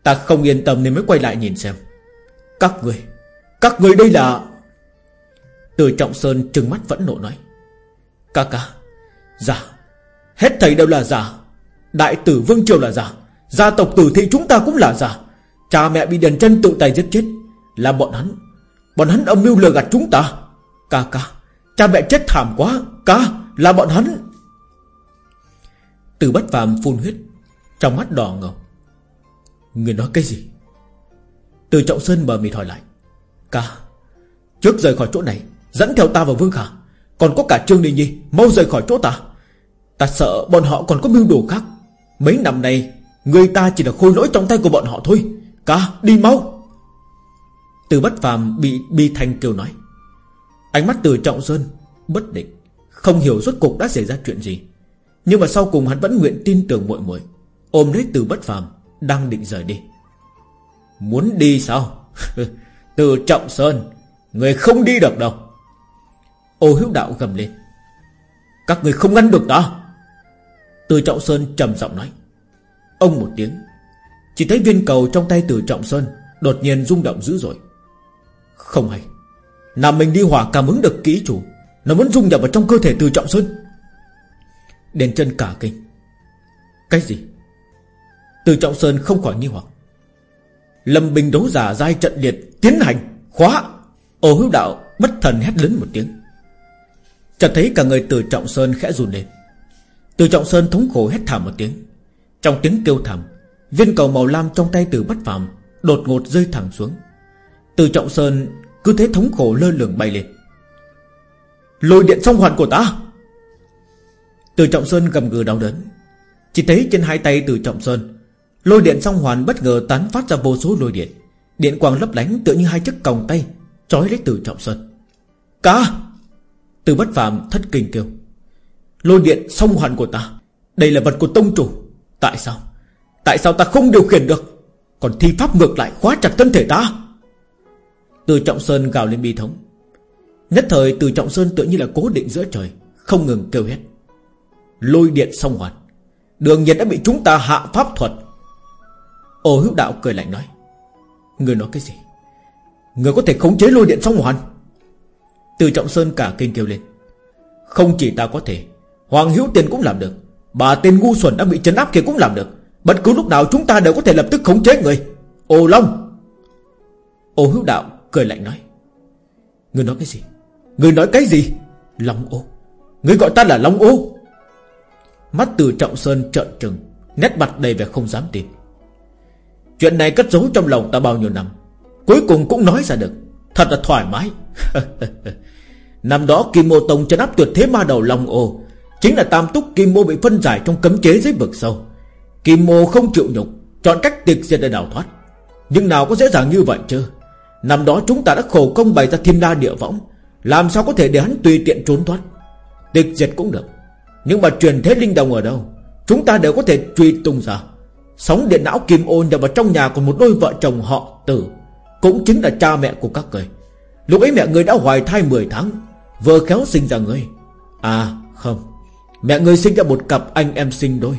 Ta không yên tâm nên mới quay lại nhìn xem. Các người các người đây là? Từ Trọng Sơn trừng mắt vẫn nộ nói. Ca ca Giả Hết thầy đều là giả Đại tử Vương Triều là giả Gia tộc tử thị chúng ta cũng là giả Cha mẹ bị Điền chân tự tay giết chết. Là bọn hắn. Bọn hắn âm mưu lừa gạt chúng ta. Ca ca, Cha mẹ chết thảm quá. Ca, Là bọn hắn. Từ bất phàm phun huyết, Trong mắt đỏ ngầu. Người nói cái gì? Từ trọng sơn bờ mịt hỏi lại. Ca, Trước rời khỏi chỗ này, Dẫn theo ta vào Vương Khả, Còn có cả Trương Đình Nhi, Mau rời khỏi chỗ ta. Ta sợ bọn họ còn có mưu đồ khác. Mấy năm nay, Người ta chỉ là khôi lỗi trong tay của bọn họ thôi. Ca, đi mau. Từ bất phàm bị bi thanh kêu nói. Ánh mắt từ trọng sơn Bất định, Không hiểu rốt cục đã xảy ra chuyện gì. Nhưng mà sau cùng hắn vẫn nguyện tin tưởng muội muội. Ôm lấy từ bất phàm đang định rời đi. Muốn đi sao? *laughs* Từ trọng sơn, Người không đi được đâu. Ô hữu đạo gầm lên. Các người không ngăn được ta. Từ trọng sơn trầm giọng nói. Ông một tiếng. Chỉ thấy viên cầu trong tay từ trọng sơn Đột nhiên rung động dữ dội. Không hay. Nam mình đi hỏa cảm ứng được kỹ chủ, Nó vẫn dung nhập vào trong cơ thể từ trọng sơn. Đền chân cả kinh. Cái gì? Từ trọng sơn không khỏi nghi hoặc. Lâm bình đấu giả giai trận liệt Tiến hành Khóa. Ô hữu đạo, bất thần hét lớn một tiếng. Chợt thấy cả người từ trọng sơn khẽ run lên. Từ trọng sơn thống khổ hét thảm một tiếng. Trong tiếng kêu thảm, Viên cầu màu lam trong tay từ bất phàm Đột ngột rơi thẳng xuống. Từ trọng sơn cứ thế thống khổ lơ lửng bay lên. Lôi điện song hoàn của ta! Từ trọng sơn gầm gừ đau đớn. Chỉ thấy trên hai tay từ trọng sơn Lôi điện song hoàn bất ngờ tán phát ra vô số lôi điện. Điện quang lấp lánh tựa như hai chiếc còng tay, Trói lấy từ trọng sơn. Cá Từ bất phàm thất kinh kêu. Lôi điện song hoàn của ta, Đây là vật của tông chủ. Tại sao? Tại sao ta không điều khiển được? Còn thi pháp ngược lại khóa chặt thân thể ta. Từ Trọng Sơn gào lên bi thống. Nhất thời từ Trọng Sơn tựa như là cố định giữa trời, Không ngừng kêu hết Lôi điện song hoàn, Đường nhiệt đã bị chúng ta hạ pháp thuật Ô hữu đạo cười lạnh nói Người nói cái gì? Người có thể khống chế lôi điện song hoàn? Từ Trọng Sơn cả kinh kêu lên, Không chỉ ta có thể, Hoàng Hữu Tiền cũng làm được, Bà tên ngu xuẩn đã bị chấn áp kia cũng làm được, Bất cứ lúc nào chúng ta đều có thể lập tức khống chế người. Ô Long. Ô hữu đạo Cười lạnh nói Người nói cái gì? Người nói cái gì? Long ô. Người gọi ta là Long ô. Mắt từ trọng sơn trợn trừng, Nét mặt đầy vẻ không dám tin. Chuyện này cất giấu trong lòng ta bao nhiêu năm, Cuối cùng cũng nói ra được. Thật là thoải mái. *laughs* Năm đó Kim Mô Tông chân áp tuyệt thế ma đầu Long ô, Chính là tam túc Kim Mô bị phân giải trong cấm chế dưới vực sâu. Kim Mô không chịu nhục, Chọn cách tiệt diệt để đào thoát. Nhưng nào có dễ dàng như vậy chứ? Năm đó chúng ta đã khổ công bày ra thiên la địa võng, Làm sao có thể để hắn tùy tiện trốn thoát? Tịch diệt cũng được, Nhưng mà truyền thế linh đồng ở đâu? Chúng ta đều có thể truy tung ra. Sóng điện não kim ôn nhập vào trong nhà của một đôi vợ chồng họ tử, Cũng chính là cha mẹ của các người. Lúc ấy mẹ người đã hoài thai 10 tháng Vừa khéo sinh ra người. À không. Mẹ người sinh ra một cặp anh em sinh đôi,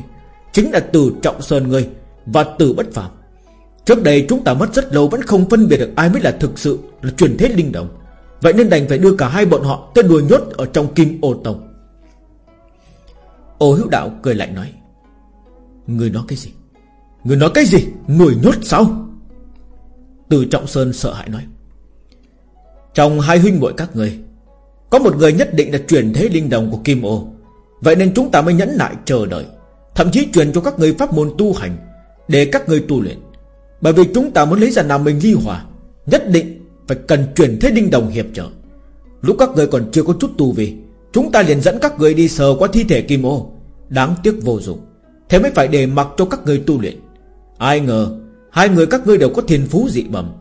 Chính là từ trọng sơn người Và từ bất phạm. Trước đây chúng ta mất rất lâu Vẫn không phân biệt được ai mới là thực sự Là truyền thế linh động Vậy nên đành phải đưa cả hai bọn họ Tới đuôi nhốt ở trong kim ô tông. Ô hữu đạo cười lạnh nói, Người nói cái gì? Người nói cái gì? Nuôi nhốt sao? Từ Trọng Sơn sợ hãi nói. Trong hai huynh muội các người, Có một người nhất định là truyền thế linh đồng của Kim Ô. Vậy nên chúng ta mới nhẫn nại chờ đợi, Thậm chí truyền cho các người pháp môn tu hành Để các người tu luyện. Bởi vì chúng ta muốn lấy ra Nam Minh ly hòa, Nhất định phải cần truyền thế đinh đồng hiệp trợ. Lúc các người còn chưa có chút tu vi, Chúng ta liền dẫn các người đi sờ qua thi thể kim ô. Đáng tiếc vô dụng. Thế mới phải để mặc cho các người tu luyện. Ai ngờ, Hai người các ngươi đều có thiên phú dị bẩm.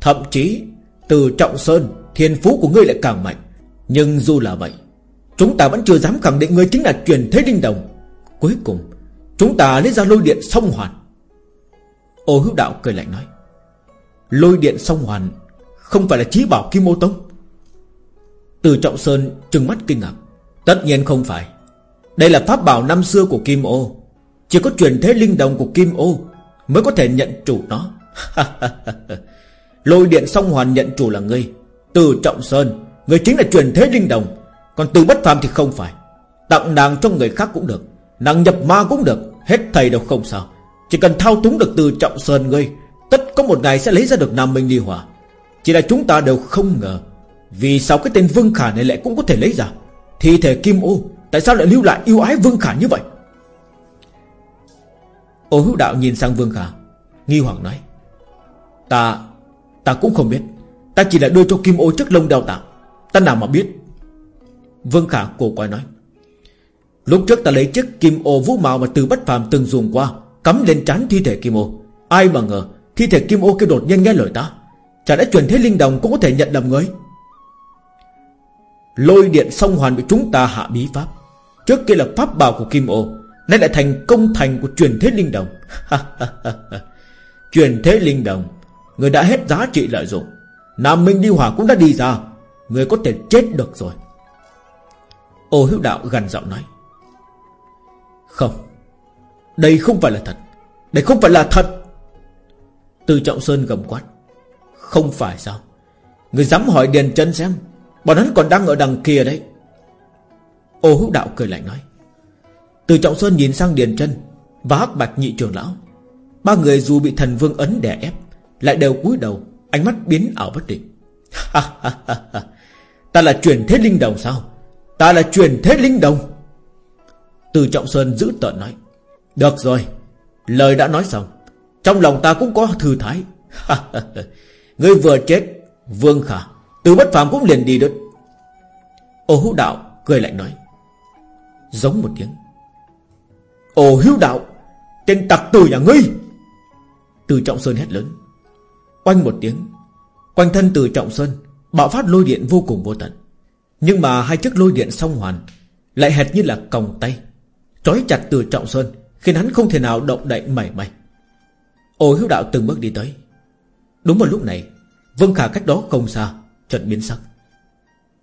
Thậm chí, Từ Trọng Sơn, Thiên phú của ngươi lại càng mạnh. Nhưng dù là vậy, Chúng ta vẫn chưa dám khẳng định ngươi chính là truyền thế đinh đồng. Cuối cùng, Chúng ta lấy ra lôi điện song hoàn. Ô hữu đạo cười lạnh nói, Lôi điện song hoàn Không phải là trí bảo Kim mô Tông. Từ Trọng Sơn trừng mắt kinh ngạc, Tất nhiên không phải. Đây là pháp bảo năm xưa của Kim Ô, Chỉ có truyền thế linh đồng của Kim Ô Mới có thể nhận chủ nó. *laughs* Lôi điện song hoàn nhận chủ là ngươi, Từ Trọng Sơn. Người chính là truyền thế linh đồng, Còn từ bất phàm thì không phải. Tặng nàng cho người khác cũng được, Nàng nhập ma cũng được, Hết thầy đâu không sao. Chỉ cần thao túng được từ trọng sơn ngươi, Tất có một ngày sẽ lấy ra được Nam Minh Ly Hỏa. Chỉ là chúng ta đều không ngờ, Vì sao cái tên Vương Khả này lại cũng có thể lấy ra? Thi thể Kim Ô Tại sao lại lưu lại yêu ái Vương Khả như vậy? Ô hữu đạo nhìn sang Vương Khả, Nghi hoặc nói, Ta Ta cũng không biết. Ta chỉ là đưa cho Kim Ô chất lông đào tạo. Ta nào mà biết? Vương Khả cổ quay nói, Lúc trước ta lấy chiếc kim ô vũ màu mà từ bất phàm từng dùng qua, Cắm lên trán thi thể kim ô. Ai mà ngờ, thi thể kim ô kia đột nhiên nghe lời ta. Chả đã truyền thế linh đồng cũng có thể nhận lầm người? Lôi điện song hoàn bị chúng ta hạ bí pháp. Trước kia là pháp bảo của kim ô Nay lại thành công thành của truyền thế linh đồng. *laughs* Truyền thế linh đồng, Người đã hết giá trị lợi dụng. Nam Minh đi hỏa cũng đã đi ra, Người có thể chết được rồi. Ô hữu đạo gần giọng nói. Không, Đây không phải là thật. Đây không phải là thật. Từ Trọng Sơn gầm quát. Không phải sao? Người dám hỏi Điền chân xem, Bọn hắn còn đang ở đằng kia đấy. Ô hữu đạo cười lạnh nói. Từ Trọng Sơn nhìn sang Điền Trân Và hắc bạch nhị trường lão, Ba người dù bị thần vương ấn đè ép, Lại đều cúi đầu, Ánh mắt biến ảo bất định. *laughs* Ta là truyền thế linh đồng sao? Ta là truyền thế linh đồng? Từ Trọng Sơn giữ tợn nói, Được rồi, Lời đã nói xong, Trong lòng ta cũng có thư thái. *laughs* Ngươi vừa chết, Vương Khả, Từ bất phàm cũng liền đi được. Ô hữu đạo cười lạnh nói, Giống một tiếng Ồ hưu đạo Tên tặc tử nhà ngươi. Từ Trọng Sơn hét lớn. Oanh một tiếng Quanh thân từ Trọng Sơn Bạo phát lôi điện vô cùng vô tận. Nhưng mà hai chiếc lôi điện song hoàn Lại hệt như là còng tay Trói chặt từ Trọng Sơn Khiến hắn không thể nào động đậy mảy may. Ồ hiếu đạo từng bước đi tới. Đúng vào lúc này Vương Khả cách đó không xa Trận biến sắc.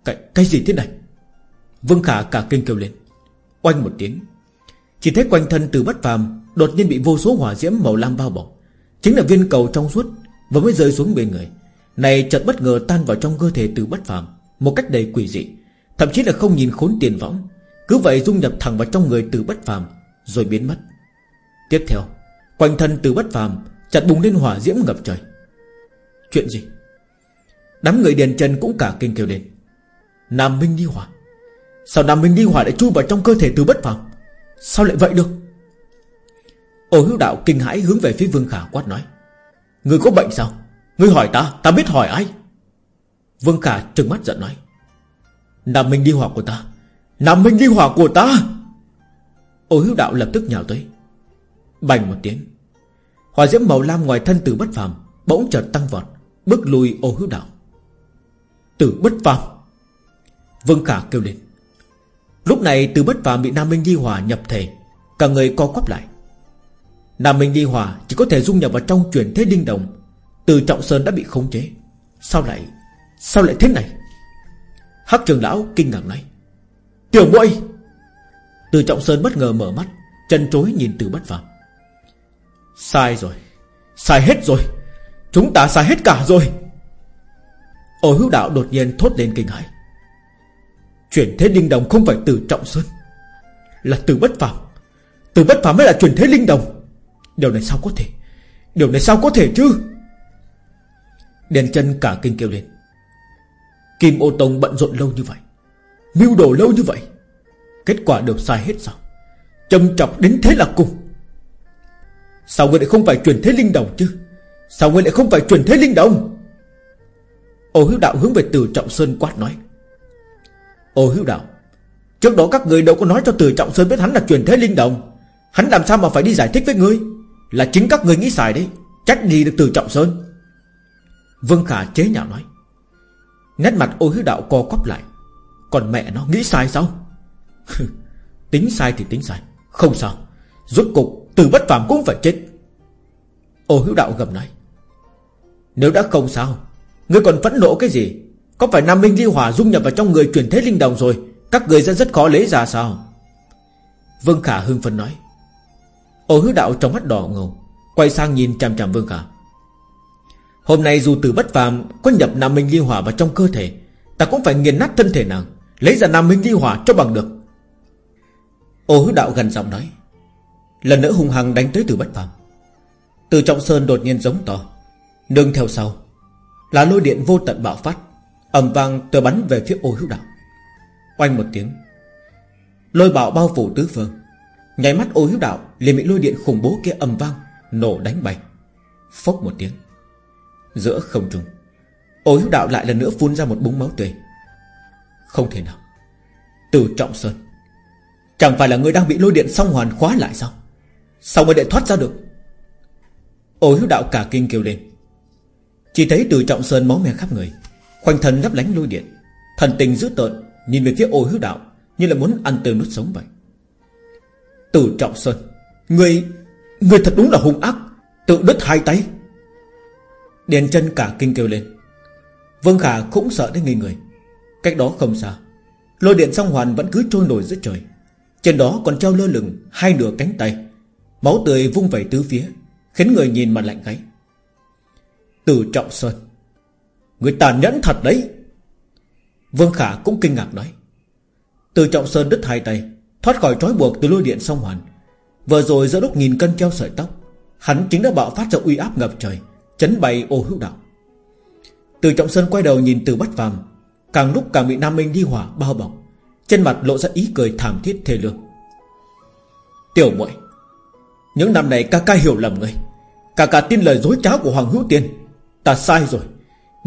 Cái, cái gì thế này? Vương Khả cả kinh kêu lên. Oanh một tiếng chỉ thấy quanh thân từ bất phàm, Đột nhiên bị vô số hỏa diễm màu lam bao bọc. Chính là viên cầu trong suốt, Vừa mới rơi xuống bên người. Này chợt bất ngờ tan vào trong cơ thể từ bất phàm, Một cách đầy quỷ dị. Thậm chí là không nhìn khốn tiền võng. Cứ vậy dung nhập thẳng vào trong người từ bất phàm, Rồi biến mất. Tiếp theo, Quanh thân từ bất phàm Chặt bùng lên hỏa diễm ngập trời. Chuyện gì? Đám người điền chân cũng cả kinh kêu lên. Nam Minh đi hỏa Sao Nam Minh đi hỏa lại chui vào trong cơ thể từ bất phàm? Sao lại vậy được? Ô hữu đạo kinh hãi hướng về phía Vương Khả quát nói. Người có bệnh sao? Người hỏi ta Ta biết hỏi ai? Vương Khả trừng mắt giận nói. Nam Minh đi hỏa của ta. Nam Minh đi hỏa của ta! Ô hữu đạo lập tức nhào tới. Bành một tiếng. Hỏa diễm màu lam ngoài thân từ bất phàm Bỗng chợt tăng vọt, Bước lùi ô hữu đạo. Tử bất phàm. Vương Khả kêu lên. Lúc này từ bất phàm bị Nam Minh Di Hòa nhập thể, Cả người co quắp lại. Nam Minh Di Hòa chỉ có thể dung nhập vào trong chuyển thế linh đồng. Từ Trọng Sơn đã bị khống chế. Sao lại Sao lại thế này? Hắc trường lão kinh ngạc nói. Tiểu muội! Từ Trọng Sơn bất ngờ mở mắt, Chân chối nhìn từ bất phàm. Sai rồi, Sai hết rồi. Chúng ta sai hết cả rồi. Ổ hữu đạo đột nhiên thốt lên kinh hãi. Chuyển thế linh đồng không phải từ Trọng Sơn, Là từ bất phàm. Từ bất phàm mới là chuyển thế linh đồng. Điều này sao có thể? Điều này sao có thể chứ? Đèn chân cả kinh kêu lên. Kim ô tông bận rộn lâu như vậy, Mưu đồ lâu như vậy, Kết quả đều sai hết sao? Châm chọc đến thế là cùng. Sao ngươi lại không phải chuyển thế linh đồng chứ? Sao ngươi lại không phải chuyển thế linh đồng? Ô hữu đạo hướng về từ Trọng Sơn quát nói. Ô hữu đạo, Trước đó các người đâu có nói cho từ Trọng Sơn biết hắn là truyền thế linh đồng Hắn làm sao mà phải đi giải thích với ngươi? Là chính các người nghĩ xài đấy, Trách gì được từ Trọng Sơn. Vương Khả chế nhạo nói, Nét mặt ô hữu đạo co quắp lại, Còn mẹ nó nghĩ sai sao? *laughs* Tính sai thì tính sai, Không sao, Rốt cục từ bất phàm cũng phải chết. Ô hữu đạo gầm nói, Nếu đã không sao, Ngươi còn phẫn nộ cái gì? Có phải Nam Minh Ly Hòa dung nhập vào trong người truyền thế linh đồng rồi? Các người sẽ rất khó lấy ra sao? Vương Khả hưng phấn nói. Ô hứa đạo trong mắt đỏ ngầu, Quay sang nhìn chằm chằm Vương Khả. Hôm nay dù từ bất phàm, Có nhập Nam Minh di Hỏa vào trong cơ thể, Ta cũng phải nghiền nát thân thể nàng, Lấy ra Nam Minh Ly Hỏa cho bằng được. Ô hứa đạo gần giọng nói. Lần nữa hung hăng đánh tới từ bất phàm. Từ trọng sơn đột nhiên giống to. Nương theo sau. Là lôi điện vô tận bạo phát ầm vang tờ bắn về phía ô hữu đạo. Oanh một tiếng, Lôi bạo bao phủ tứ phương. Nháy mắt ô hữu đạo liền bị lôi điện khủng bố kia ầm vang Nổ đánh bay. Phốc một tiếng, Giữa không trung, Ô hữu đạo lại lần nữa phun ra một búng máu tươi. Không thể nào. Từ trọng sơn, Chẳng phải là người đang bị lôi điện song hoàn khóa lại sao? Sao mới để thoát ra được? Ô hữu đạo cả kinh kêu lên. Chỉ thấy từ trọng sơn máu me khắp người. Khoanh thân lấp lánh lôi điện, Thần tình dữ tợn, Nhìn về phía ô hữu đạo, Như là muốn ăn tươi nuốt sống vậy. Tử trọng sơn, Người Người thật đúng là hung ác, Tự đứt hai tay. Điền chân cả kinh kêu lên. Vương Khả cũng sợ đến ngây người. Cách đó không xa, Lôi điện song hoàn vẫn cứ trôi nổi giữa trời. Trên đó còn treo lơ lửng Hai nửa cánh tay, Máu tươi vung vẩy tứ phía, Khiến người nhìn mặt lạnh gáy. Từ trọng sơn Người tàn nhẫn thật đấy. Vương Khả cũng kinh ngạc nói. Từ trọng sơn đứt hai tay, Thoát khỏi trói buộc từ lôi điện song hoàn. Vừa rồi giữa lúc nghìn cân treo sợi tóc, Hắn chính đã bạo phát ra uy áp ngập trời, Chấn bay ô hữu đạo. Từ trọng sơn quay đầu nhìn từ bất phàm, Càng lúc càng bị Nam Minh đi hỏa bao bọc, Trên mặt lộ ra ý cười thảm thiết thề lương. Tiểu muội, Những năm này ca ca hiểu lầm ngươi. Ca ca tin lời dối trá của Hoàng Hữu Tiên, Ta sai rồi.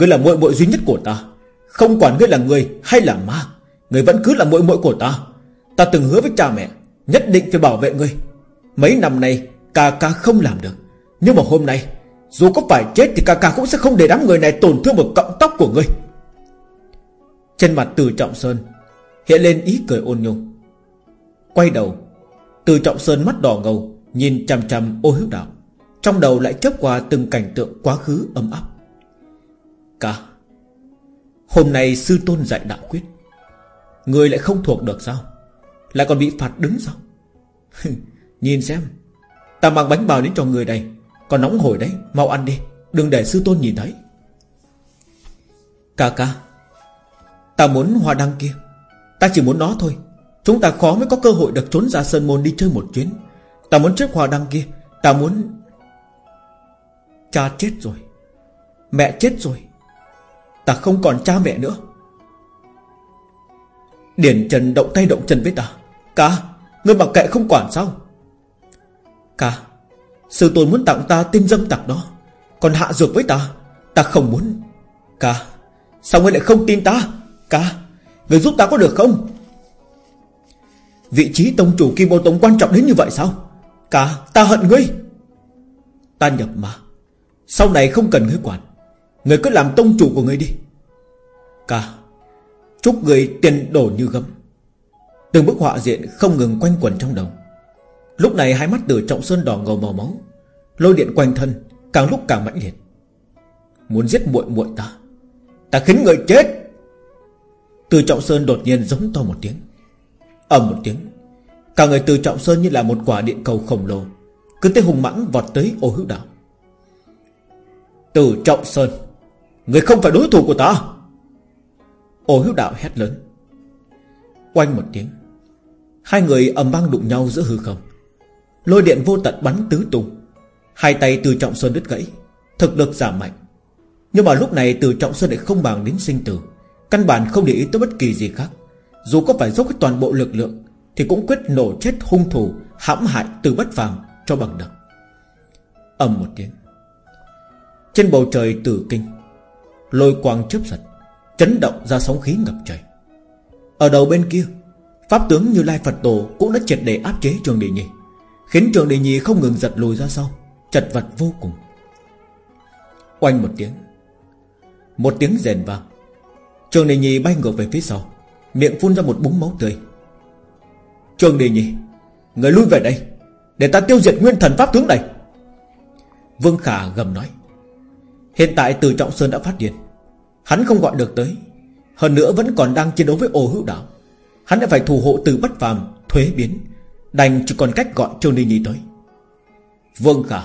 Ngươi là muội muội duy nhất của ta. Không quản ngươi là người hay là ma, Ngươi vẫn cứ là muội muội của ta. Ta từng hứa với cha mẹ, Nhất định phải bảo vệ ngươi. Mấy năm nay, ca ca không làm được. Nhưng mà hôm nay, Dù có phải chết thì ca ca cũng sẽ không để đám người này tổn thương một cọng tóc của ngươi. Trên mặt từ trọng sơn Hiện lên ý cười ôn nhu. Quay đầu, Từ trọng sơn mắt đỏ ngầu, Nhìn chằm chằm ô hiếu đạo. Trong đầu lại chớp qua từng cảnh tượng quá khứ ấm áp. Ca. Hôm nay sư tôn dạy đạo quyết. Người lại không thuộc được sao? Lại còn bị phạt đứng sao? *laughs* Nhìn xem, Ta mang bánh bao đến cho người đây. Còn nóng hổi đấy, Mau ăn đi, Đừng để sư tôn nhìn thấy. Ca ca, Ta muốn hoa đăng kia. Ta chỉ muốn nó thôi. Chúng ta khó mới có cơ hội được trốn ra Sơn Môn đi chơi một chuyến. Ta muốn chiếc hoa đăng kia. Ta muốn Cha chết rồi. Mẹ chết rồi. Ta không còn cha mẹ nữa. Điển Trần động tay động chân với ta. Ca, Ngươi mặc kệ không quản sao? Ca, Sư tôn muốn tặng ta tin dâm tặc đó. Còn hạ dược với ta Ta không muốn. Ca, Sao ngươi lại không tin ta? Ca, Người giúp ta có được không? Vị trí tông chủ Kim Ô Tông quan trọng đến như vậy sao? Ca, Ta hận ngươi. Ta nhập mà. Sau này không cần ngươi quản. Người cứ làm tông chủ của người đi. Ca, Chúc người tiền đổ như gấm. Từng bức họa diện không ngừng quanh quẩn trong đầu. Lúc này hai mắt từ trọng sơn đỏ ngầu màu máu, Lôi điện quanh thân, Càng lúc càng mãnh liệt. Muốn giết muội muội ta Ta khiến người chết. Từ trọng sơn đột nhiên giống to một tiếng, ầm một tiếng. Cả người từ trọng sơn như là một quả điện cầu khổng lồ, Cứ thế hùng mãng vọt tới ô hữu đảo. Từ trọng sơn Người không phải đối thủ của ta. Ô hữu đạo hét lớn. Quanh một tiếng, Hai người ầm vang đụng nhau giữa hư không. Lôi điện vô tận bắn tứ tung. Hai tay từ trọng sơn đứt gãy, Thực lực giảm mạnh. Nhưng mà lúc này từ trọng sơn lại không bằng đến sinh tử. Căn bản không để ý tới bất kỳ gì khác. Dù có phải dốc hết toàn bộ lực lượng, Thì cũng quyết nổ chết hung thủ, hãm hại từ bất phàm cho bằng được. Ầm một tiếng. Trên bầu trời tử kinh Lôi quang chớp giật, Chấn động ra sóng khí ngập trời. Ở đầu bên kia, Pháp tướng như Lai Phật Tổ Cũng đã triệt để áp chế Trường Đề Nhi Khiến Trường Đề Nhi không ngừng giật lùi ra sau, Chật vật vô cùng. Oanh một tiếng Một tiếng rền vang. Trường Đề Nhi bay ngược về phía sau, Miệng phun ra một búng máu tươi. Trường Đề Nhi Người lui về đây, Để ta tiêu diệt nguyên thần pháp tướng này. Vương Khả gầm nói. Hiện tại từ Trọng Sơn đã phát điên. Hắn không gọi được tới. Hơn nữa vẫn còn đang chiến đấu với ổ hữu đảo Hắn đã phải thủ hộ từ bất phàm, Thuế biến, Đành chỉ còn cách gọi Trương Đi Nhi tới. Vương Khả,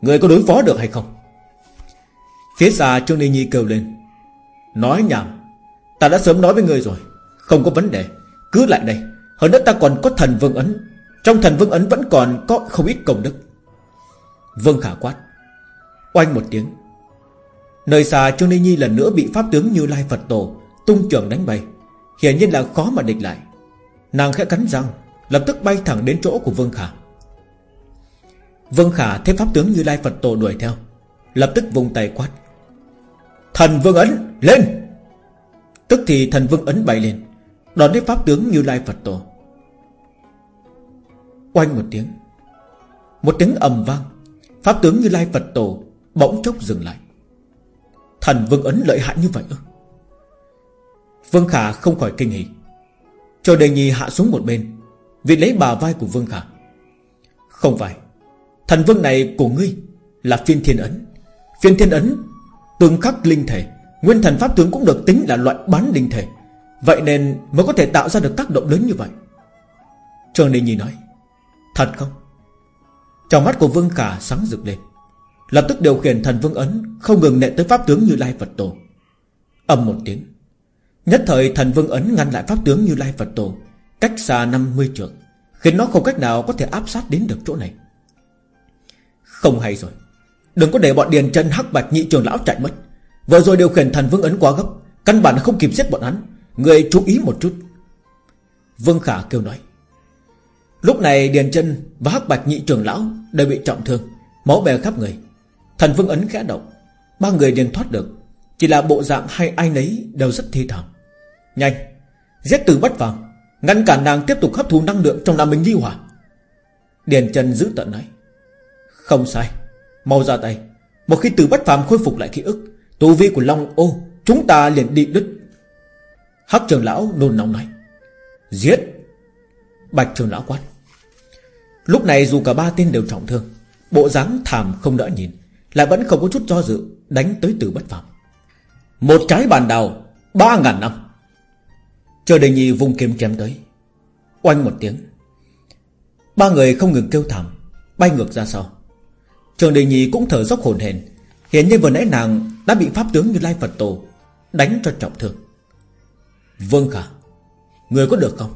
Người có đối phó được hay không? Phía xa Trương Ninh Nhi kêu lên. Nói nhảm, Ta đã sớm nói với người rồi, Không có vấn đề. Cứ lại đây, Hơn nữa ta còn có thần vương ấn. Trong thần vương ấn vẫn còn có không ít công đức. Vương khả quát. Oanh một tiếng Nơi xa Trương Ly Nhi lần nữa bị pháp tướng Như Lai Phật Tổ Tung trưởng đánh bay. Hiển nhiên là khó mà địch lại. Nàng khẽ cắn răng, Lập tức bay thẳng đến chỗ của Vương Khả. Vương Khả thấy pháp tướng Như Lai Phật Tổ đuổi theo, Lập tức vùng tay quát. Thần Vương Ấn, lên! Tức thì thần Vương Ấn bay lên, Đón đến pháp tướng Như Lai Phật Tổ. Oanh một tiếng Một tiếng ầm vang, Pháp tướng Như Lai Phật Tổ Bỗng chốc dừng lại. Thần Vương Ấn lợi hại như vậy ư? Vương Khả không khỏi kinh hỉ. Cho đề nhi hạ xuống một bên, Vì lấy bà vai của Vương Khả. Không phải, Thần Vương này của ngươi Là phiên thiên ấn. Phiên thiên ấn Tương khắc linh thể, Nguyên thần pháp tướng cũng được tính là loại bán linh thể. Vậy nên mới có thể tạo ra được tác động lớn như vậy. Trường Đình Nhi nói, Thật không? Trong mắt của Vương Khả sáng rực lên. Lập tức điều khiển thần Vương Ấn, Không ngừng nệ tới pháp tướng Như Lai Phật Tổ. Âm một tiếng. Nhất thời thần Vương Ấn ngăn lại pháp tướng Như Lai Phật Tổ, Cách xa 50 trượng, Khiến nó không cách nào có thể áp sát đến được chỗ này. Không hay rồi. Đừng có để bọn Điền chân, hắc bạch, nhị trường lão chạy mất. Vừa rồi điều khiển thần Vương Ấn quá gấp, Căn bản không kịp giết bọn hắn. Người chú ý một chút. Vương Khả kêu nói. Lúc này Điền chân và hắc bạch, nhị trường lão Đều bị trọng thương, Máu bè khắp người. Thần Vương Ấn khẽ động. Ba người liền thoát được. Chỉ là bộ dạng hay ai nấy đều rất thi thảm Nhanh! Giết từ bắt vào Ngăn cản nàng tiếp tục hấp thu năng lượng trong Nam Minh Ly Hỏa Điền Trần giữ tận nói. Không sai. Mau ra tay. Một khi từ bất phàm khôi phục lại ký ức, Tu vi của Long ô, Chúng ta liền đi đứt. Hắc trường lão nôn nóng nói. Giết! Bạch trường lão quát. Lúc này dù cả ba tên đều trọng thương, Bộ dáng thảm không đỡ nhìn. Lại vẫn không có chút do dự, Đánh tới từ bất phàm Một trái bàn đào, Ba ngàn năm. Chờ đề nhi vung kiếm chém tới. Oanh một tiếng. Ba người không ngừng kêu thảm, Bay ngược ra sau. Trường Đề Nhi cũng thở dốc hồn hển. Hiện như vừa nãy nàng đã bị pháp tướng như Lai Phật Tổ Đánh cho trọng thương. Vương Khả, Người có được không?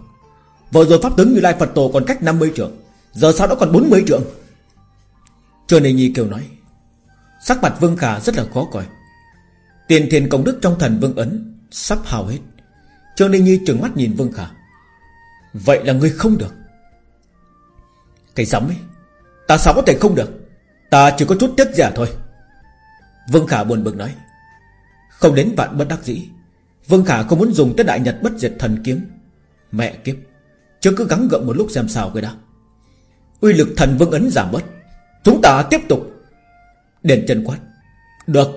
Vừa rồi pháp tướng như Lai Phật Tổ còn cách 50 trượng, Giờ sao đã còn 40 trượng? Trường Đề Nhi kêu nói. Sắc mặt Vương Khả rất là khó coi. Tiền thiền công đức trong thần Vương Ấn Sắp hào hết. Trương Ninh Nhi trừng mắt nhìn Vương Khả. Vậy là ngươi không được. Cái sắm ấy, Ta sao có thể không được? Ta chỉ có chút tiếc giả thôi. Vương Khả buồn bực nói. Không đến vạn bất đắc dĩ, Vương Khả không muốn dùng tới đại nhật bất diệt thần kiếm. Mẹ kiếp Chứ cứ gắng gượng một lúc xem sao cái đã. Uy lực thần vương ấn giảm bớt. Chúng ta tiếp tục Đền chân quát. Được.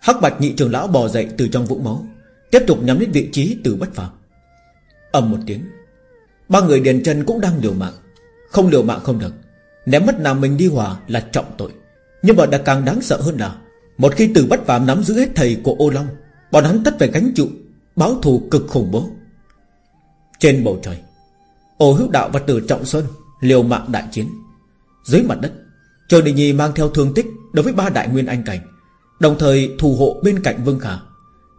Hắc bạch nhị trường lão bò dậy từ trong vũng máu, Tiếp tục nhắm đến vị trí từ bất phàm. Ầm một tiếng, Ba người điền chân cũng đang liều mạng. Không liều mạng không được. Ném mất nàng mình đi hòa là trọng tội. Nhưng mà đã càng đáng sợ hơn là, Một khi từ bất phàm nắm giữ hết thầy của ô long, Bọn hắn tất phải gánh chịu Báo thù cực khủng bố. Trên bầu trời, Ô hữu đạo và tử trọng sơn Liều mạng đại chiến. Dưới mặt đất Trời Đình Nhi mang theo thương tích Đối với ba đại nguyên anh cảnh, Đồng thời thủ hộ bên cạnh Vương Khả.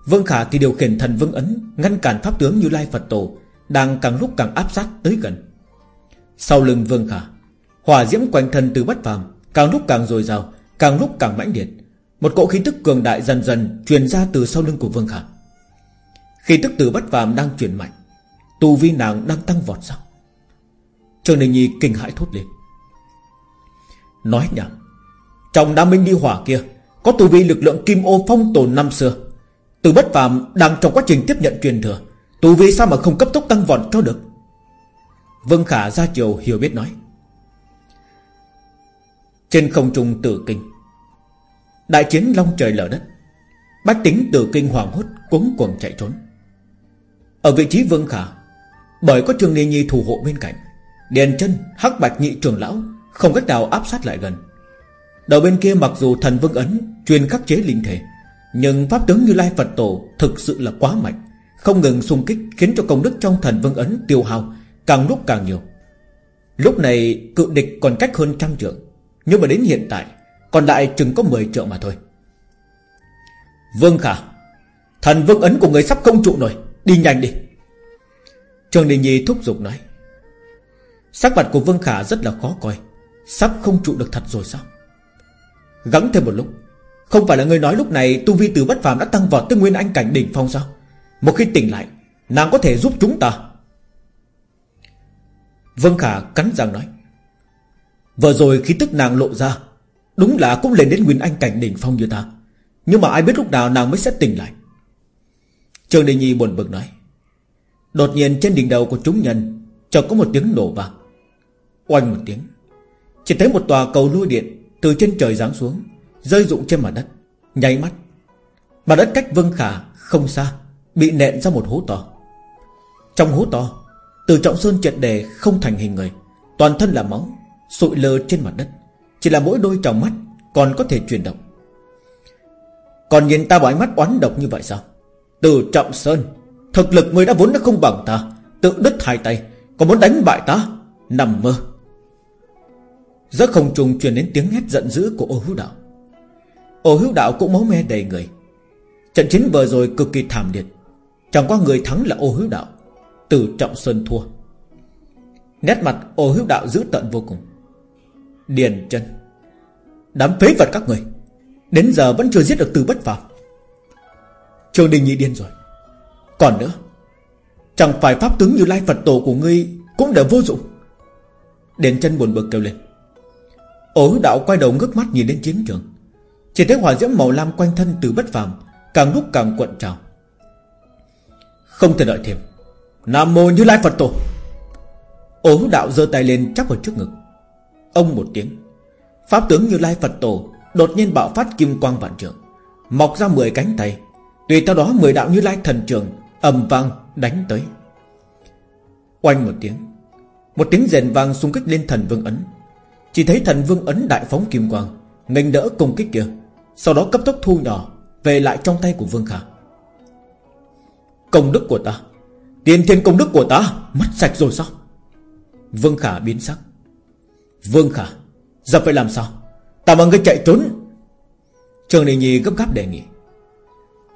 Vương Khả thì điều khiển thần Vương Ấn, Ngăn cản pháp tướng như Lai Phật Tổ, Đang càng lúc càng áp sát tới gần. Sau lưng Vương Khả, Hỏa diễm quanh thân từ bất phàm Càng lúc càng dồi dào, Càng lúc càng mãnh liệt. Một cỗ khí tức cường đại dần dần Truyền ra từ sau lưng của Vương Khả. Khí tức từ bất phàm đang chuyển mạnh, Tu vi nàng đang tăng vọt sao? Trương Đình Nhi kinh hãi thốt lên. Nói nhảm trong Nam Minh đi hỏa kia, Có tu vi lực lượng kim ô phong tồn năm xưa. Từ bất phàm đang trong quá trình tiếp nhận truyền thừa, Tu vi sao mà không cấp tốc tăng vọt cho được? Vương Khả ra chiều hiểu biết nói. Trên không trung tử kinh, Đại chiến long trời lở đất. Bách tính tử kinh hoàng hốt, Cuống cuồng chạy trốn. Ở vị trí vương khả, Bởi có trương ni nhi thủ hộ bên cạnh, Điền chân, hắc bạch nhị trường lão Không cách nào áp sát lại gần. Đầu bên kia mặc dù thần vương ấn Chuyên khắc chế linh thể, Nhưng pháp tướng như Lai Phật Tổ Thực sự là quá mạnh, Không ngừng xung kích khiến cho công đức trong thần vương ấn tiêu hao Càng lúc càng nhiều. Lúc này, cự địch còn cách hơn trăm trượng, nhưng mà đến hiện tại, Còn lại chừng có 10 trượng mà thôi. Vương Khả, Thần vương ấn của người sắp không trụ nổi, Đi nhanh đi. Trường Đình Nhi thúc giục nói, Sắc mặt của Vương Khả rất là khó coi, Sắp không trụ được thật rồi sao? Gắng thêm một lúc. Không phải là người nói lúc này Tu vi từ bất phàm đã tăng vọt tới nguyên anh cảnh đỉnh phong sao? Một khi tỉnh lại, Nàng có thể giúp chúng ta. Vương Khả cắn răng nói. Vừa rồi khí tức nàng lộ ra, Đúng là cũng lên đến nguyên anh cảnh đỉnh phong như ta. Nhưng mà ai biết lúc nào nàng mới sẽ tỉnh lại? Trường Đình Nhi buồn bực nói. Đột nhiên trên đỉnh đầu của chúng nhân, Chợt có một tiếng nổ vang. Oanh một tiếng. Chỉ thấy một tòa cầu lôi điện từ trên trời giáng xuống, Rơi rụng trên mặt đất, Nháy mắt. Mặt đất cách Vương Khả không xa, Bị nện ra một hố to. Trong hố to, Từ trọng sơn triệt đề không thành hình người, Toàn thân là máu, Sụi lơ trên mặt đất. Chỉ là mỗi đôi tròng mắt Còn có thể chuyển động. Còn nhìn ta bằng ánh mắt oán độc như vậy sao? Từ trọng sơn, Thực lực người đã vốn đã không bằng ta, Tự đứt hai tay Còn muốn đánh bại ta? Nằm mơ. Giữa không trùng truyền đến tiếng hét giận dữ của ô hữu đạo. Ô hữu đạo cũng máu me đầy người. Trận chiến vừa rồi cực kỳ thảm liệt. Chẳng qua người thắng là ô hữu đạo, Từ trọng sơn thua. Nét mặt ô hữu đạo dữ tận vô cùng. Điền chân Đám phế vật các người, Đến giờ vẫn chưa giết được từ bất phàm. Trường Đình Nhi điên rồi. Còn nữa, Chẳng phải pháp tướng như lai Phật tổ của ngươi Cũng đều vô dụng. Điền chân buồn bực kêu lên. Ổ đạo quay đầu ngước mắt nhìn đến chiến trường. Chỉ thấy hỏa diễm màu lam quanh thân từ bất phàm, Càng lúc càng cuộn trào. Không thể đợi thêm. Nam mô như lai Phật tổ. Ổ đạo giơ tay lên chắp vào trước ngực. Ông một tiếng. Pháp tướng như lai Phật tổ Đột nhiên bạo phát kim quang vạn trường Mọc ra 10 cánh tay. Tùy theo đó 10 đạo như lai thần trường ầm vang đánh tới. Oanh một tiếng. Một tiếng rèn vang xung kích lên thần vương ấn. Chỉ thấy thần vương ấn đại phóng kim quang, nghênh đỡ công kích kia, Sau đó cấp tốc thu nhỏ Về lại trong tay của vương khả. Công đức của ta, Tiền thiên công đức của ta, Mất sạch rồi sao? Vương khả biến sắc. Vương khả, Giờ phải làm sao? Ta mà ngươi chạy trốn. Trường Đình Nhi gấp gáp đề nghị.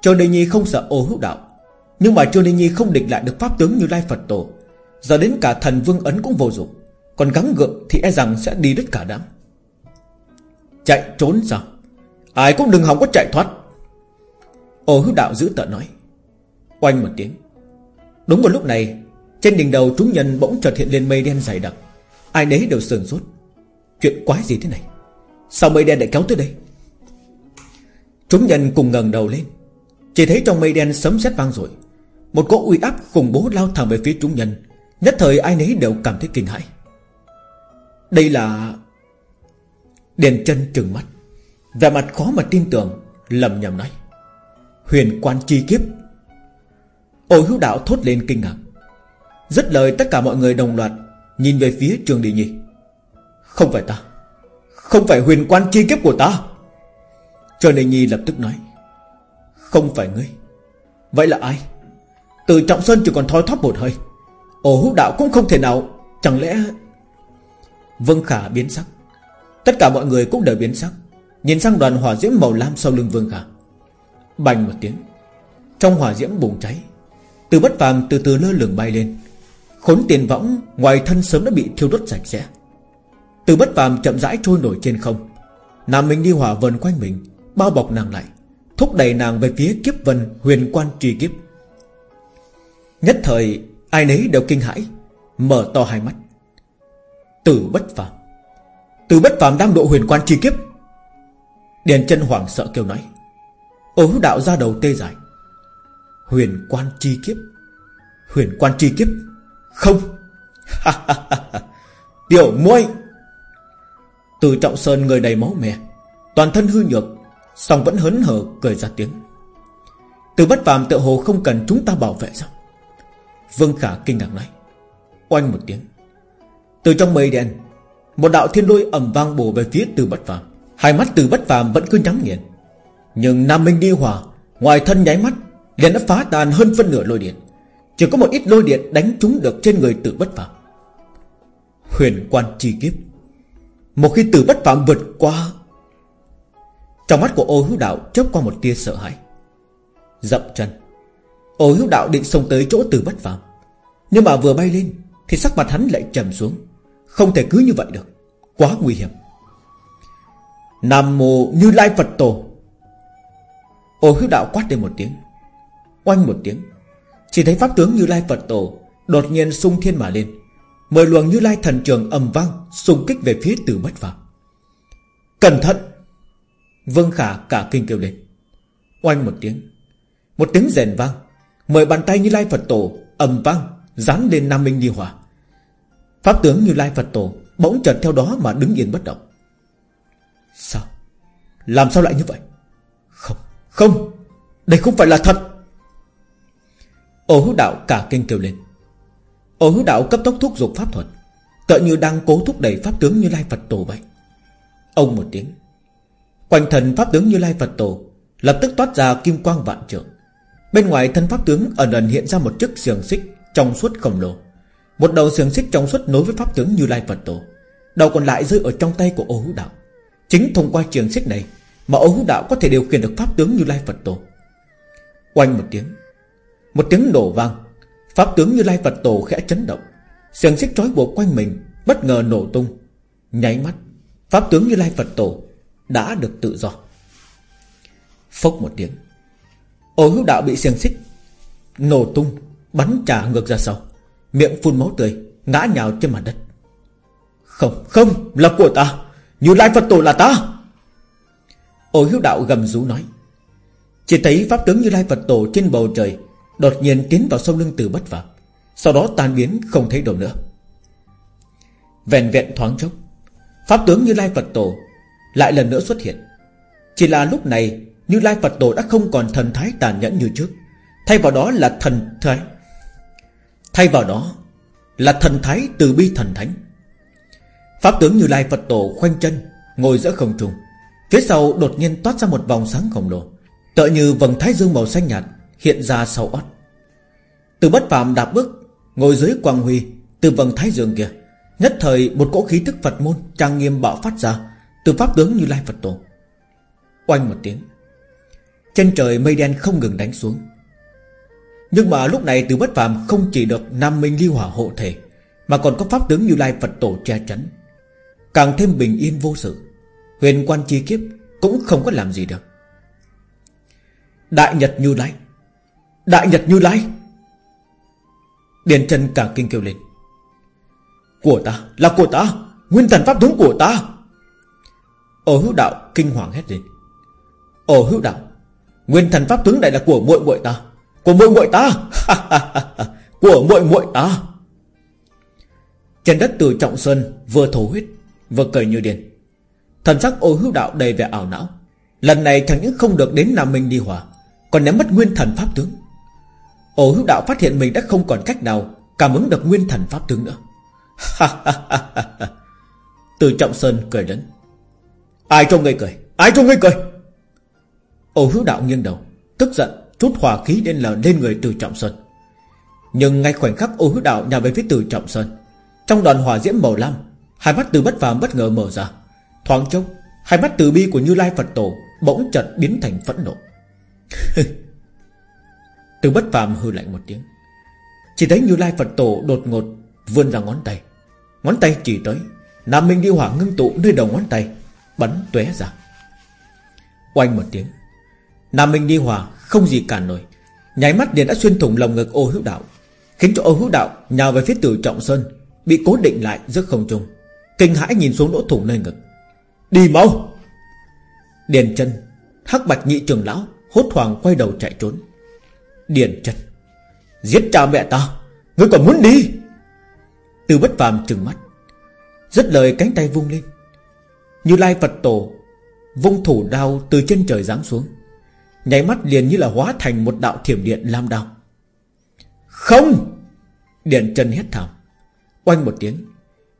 Trường Đình Nhi không sợ ô hữu đạo, Nhưng mà Trường Đình Nhi không địch lại được pháp tướng như Lai Phật Tổ, Giờ đến cả thần vương ấn cũng vô dụng. Còn gắng gượng thì e rằng sẽ đi đứt cả đám. Chạy trốn sao? Ai cũng đừng hòng có chạy thoát. Ô hữu đạo giữ tợn nói. Oanh một tiếng. Đúng vào lúc này, Trên đỉnh đầu chúng nhân bỗng chợt hiện lên mây đen dày đặc. Ai nấy đều sườn sốt. Chuyện quái gì thế này? Sao mây đen lại kéo tới đây? Chúng nhân cùng ngẩng đầu lên. Chỉ thấy trong mây đen sấm sét vang rồi Một cỗ uy áp khủng bố lao thẳng về phía chúng nhân. Nhất thời ai nấy đều cảm thấy kinh hãi. Đây là Điền chân trừng mắt. Vẻ mặt khó mà tin tưởng, lầm nhầm nói. Huyền quan chi kiếp. Ô hữu đạo thốt lên kinh ngạc. Rất lời tất cả mọi người đồng loạt Nhìn về phía trường địa Nhi. Không phải ta. Không phải huyền quan chi kiếp của ta. Trường địa Nhi lập tức nói. Không phải ngươi. Vậy là ai? Từ Trọng Sơn chỉ còn thoi thóp một hơi. Ô hữu đạo cũng không thể nào. Chẳng lẽ Vương Khả biến sắc. Tất cả mọi người cũng đều biến sắc. Nhìn sang đoàn hỏa diễm màu lam sau lưng Vương Khả. Bành một tiếng. Trong hỏa diễm bùng cháy. Từ bất phàm từ từ lơ lửng bay lên. Khốn tiền võng, Ngoài thân sớm đã bị thiêu đốt sạch sẽ. Từ bất phàm chậm rãi trôi nổi trên không. Nam Minh đi hỏa vần quanh mình, Bao bọc nàng lại, Thúc đẩy nàng về phía kiếp vần huyền quan trì kiếp. Nhất thời, Ai nấy đều kinh hãi, Mở to hai mắt. Từ bất phàm. Từ bất phàm đang độ huyền quan chi kiếp. Điền chân hoảng sợ kêu nói Ố đạo ra đầu tê dại. Huyền quan chi kiếp? Huyền quan chi kiếp? Không. *laughs* Tiểu muội. Từ trọng sơn người đầy máu mè Toàn thân hư nhược, song vẫn hớn hở cười ra tiếng. Từ bất phàm tự hồ không cần chúng ta bảo vệ sao? Vương Khả kinh ngạc nói, Oanh một tiếng. Từ trong mây đen, Một đạo thiên lôi ầm vang bổ về phía từ bất phàm. Hai mắt từ bất phàm vẫn cứ nhắm nghiền. Nhưng Nam Minh đi hòa, Ngoài thân nháy mắt, liền đã phá tan hơn phân nửa lôi điện. Chỉ có một ít lôi điện đánh trúng được trên người tử bất phàm. Huyền quan chi kiếp. Một khi tử bất phàm vượt qua, Trong mắt của ô hữu đạo chớp qua một tia sợ hãi. Dậm chân, Ô hữu đạo định xông tới chỗ từ bất phàm. Nhưng mà vừa bay lên, Thì sắc mặt hắn lại trầm xuống. Không thể cứ như vậy được. Quá nguy hiểm. Nam mô như lai Phật tổ. Ô hữu đạo quát lên một tiếng. Oanh một tiếng. Chỉ thấy pháp tướng như lai Phật tổ Đột nhiên sung thiên mà lên. Mười luồng như lai thần trường ầm vang, Xung kích về phía từ bất phàm. Cẩn thận! Vương Khả cả kinh kêu lên. Oanh một tiếng. Một tiếng rèn vang. Mười bàn tay như lai Phật tổ ầm vang, Dán lên Nam Minh Di Hòa. Pháp tướng như lai Phật tổ Bỗng chợt theo đó mà đứng yên bất động. Sao? Làm sao lại như vậy? Không Không, Đây không phải là thật. Ô hữu đạo cả kinh kêu lên. Ô hữu đạo cấp tốc thúc giục pháp thuật, Tựa như đang cố thúc đẩy pháp tướng như lai Phật tổ vậy. Ông một tiếng. Quanh thần pháp tướng như lai Phật tổ Lập tức toát ra kim quang vạn trượng. Bên ngoài thân pháp tướng ẩn ẩn hiện ra một chiếc xiềng xích Trong suốt khổng lồ. Một đầu xiềng xích trong suốt nối với pháp tướng như lai Phật tổ. Đầu còn lại rơi ở trong tay của ô hữu đạo. Chính thông qua xiềng xích này Mà ô hữu đạo có thể điều khiển được pháp tướng như lai Phật tổ. Quanh một tiếng. Một tiếng nổ vang. Pháp tướng như lai Phật tổ khẽ chấn động. Xiềng xích trói buộc quanh mình, Bất ngờ nổ tung. Nháy mắt, Pháp tướng như lai Phật tổ Đã được tự do. Phốc một tiếng. Ô hữu đạo bị xiềng xích Nổ tung, Bắn trả ngược ra sau. Miệng phun máu tươi, Ngã nhào trên mặt đất. Không không, là của ta. Như lai Phật tổ là ta. Ô hiếu đạo gầm rú nói. Chỉ thấy pháp tướng như lai Phật tổ trên bầu trời Đột nhiên tiến vào sông lưng từ bất phạm Sau đó tan biến, không thấy đâu nữa. Vẹn vẹn thoáng chốc, Pháp tướng như lai Phật tổ Lại lần nữa xuất hiện. Chỉ là lúc này, Như lai Phật tổ đã không còn thần thái tàn nhẫn như trước. Thay vào đó là thần thái. Thay vào đó Là thần thái từ bi thần thánh. Pháp tướng Như Lai Phật Tổ khoanh chân, Ngồi giữa không trung. Phía sau đột nhiên toát ra một vòng sáng khổng lồ, Tựa như vầng thái dương màu xanh nhạt Hiện ra sau ót. Từ bất phàm đạp bước, Ngồi dưới quang huy Từ vầng thái dương kia, Nhất thời một cỗ khí tức Phật môn Trang nghiêm bạo phát ra Từ pháp tướng Như Lai Phật Tổ. Oanh một tiếng, Chân trời mây đen không ngừng đánh xuống. Nhưng mà lúc này từ bất phàm Không chỉ được Nam Minh lưu Hỏa hộ thể, Mà còn có pháp tướng Như Lai Phật Tổ che chắn. Càng thêm bình yên vô sự, Huyền quan chi kiếp Cũng không có làm gì được. Đại Nhật Như Lai, Đại Nhật Như Lai, Điền chân cả kinh kêu lên. Của ta, là của ta, Nguyên thần pháp tướng của ta. Ổ hữu đạo kinh hoàng hét lên. Ổ hữu đạo, Nguyên thần pháp tướng này là của muội muội ta. Của muội muội ta. *laughs* Của muội muội ta. Trên đất từ Trọng Sơn vừa thổ huyết, Vừa cười như điên. Thần sắc ô hữu đạo đầy vẻ ảo não. Lần này chẳng những không được đến Nam Minh đi hòa, Còn ném mất nguyên thần pháp tướng. Ô hữu đạo phát hiện mình đã không còn cách nào Cảm ứng được nguyên thần pháp tướng nữa. *laughs* Từ Trọng Sơn cười lớn. Ai cho ngươi cười? Ai cho ngươi cười? Ô hữu đạo nghiêng đầu, Tức giận chút hỏa khí lên là lên người từ Trọng Sơn. Nhưng ngay khoảnh khắc ô hữu đạo nhà về phía từ Trọng Sơn, Trong đoàn hỏa diễm màu lam, Hai mắt từ bất phàm bất ngờ mở ra. Thoáng chốc, Hai mắt từ bi của Như Lai Phật Tổ Bỗng chợt biến thành phẫn nộ. *laughs* Từ bất phàm hư lạnh một tiếng. Chỉ thấy Như Lai Phật Tổ đột ngột Vươn ra ngón tay. Ngón tay chỉ tới, Nam Minh đi hỏa ngưng tụ nơi đầu ngón tay, Bắn tóe ra. Oanh một tiếng, Nam Minh đi hỏa không gì cản nổi. Nháy mắt liền đã xuyên thủng lồng ngực ô hữu đạo, Khiến cho ô hữu đạo nhào về phía tử trọng sơn, Bị cố định lại giữa không trung, Kinh hãi nhìn xuống lỗ thủng nơi ngực. Đi mau! Điền chân, Hắc bạch nhị trường lão, Hốt hoảng quay đầu chạy trốn. Điền chân, Giết cha mẹ ta, Ngươi còn muốn đi? Từ bất phàm trừng mắt Rất lời cánh tay vung lên. Như lai Phật tổ Vung thủ đao từ trên trời giáng xuống Nháy mắt liền như là hóa thành một đạo thiểm điện lam đao. Không! Điện chân hét thảm. Oanh một tiếng,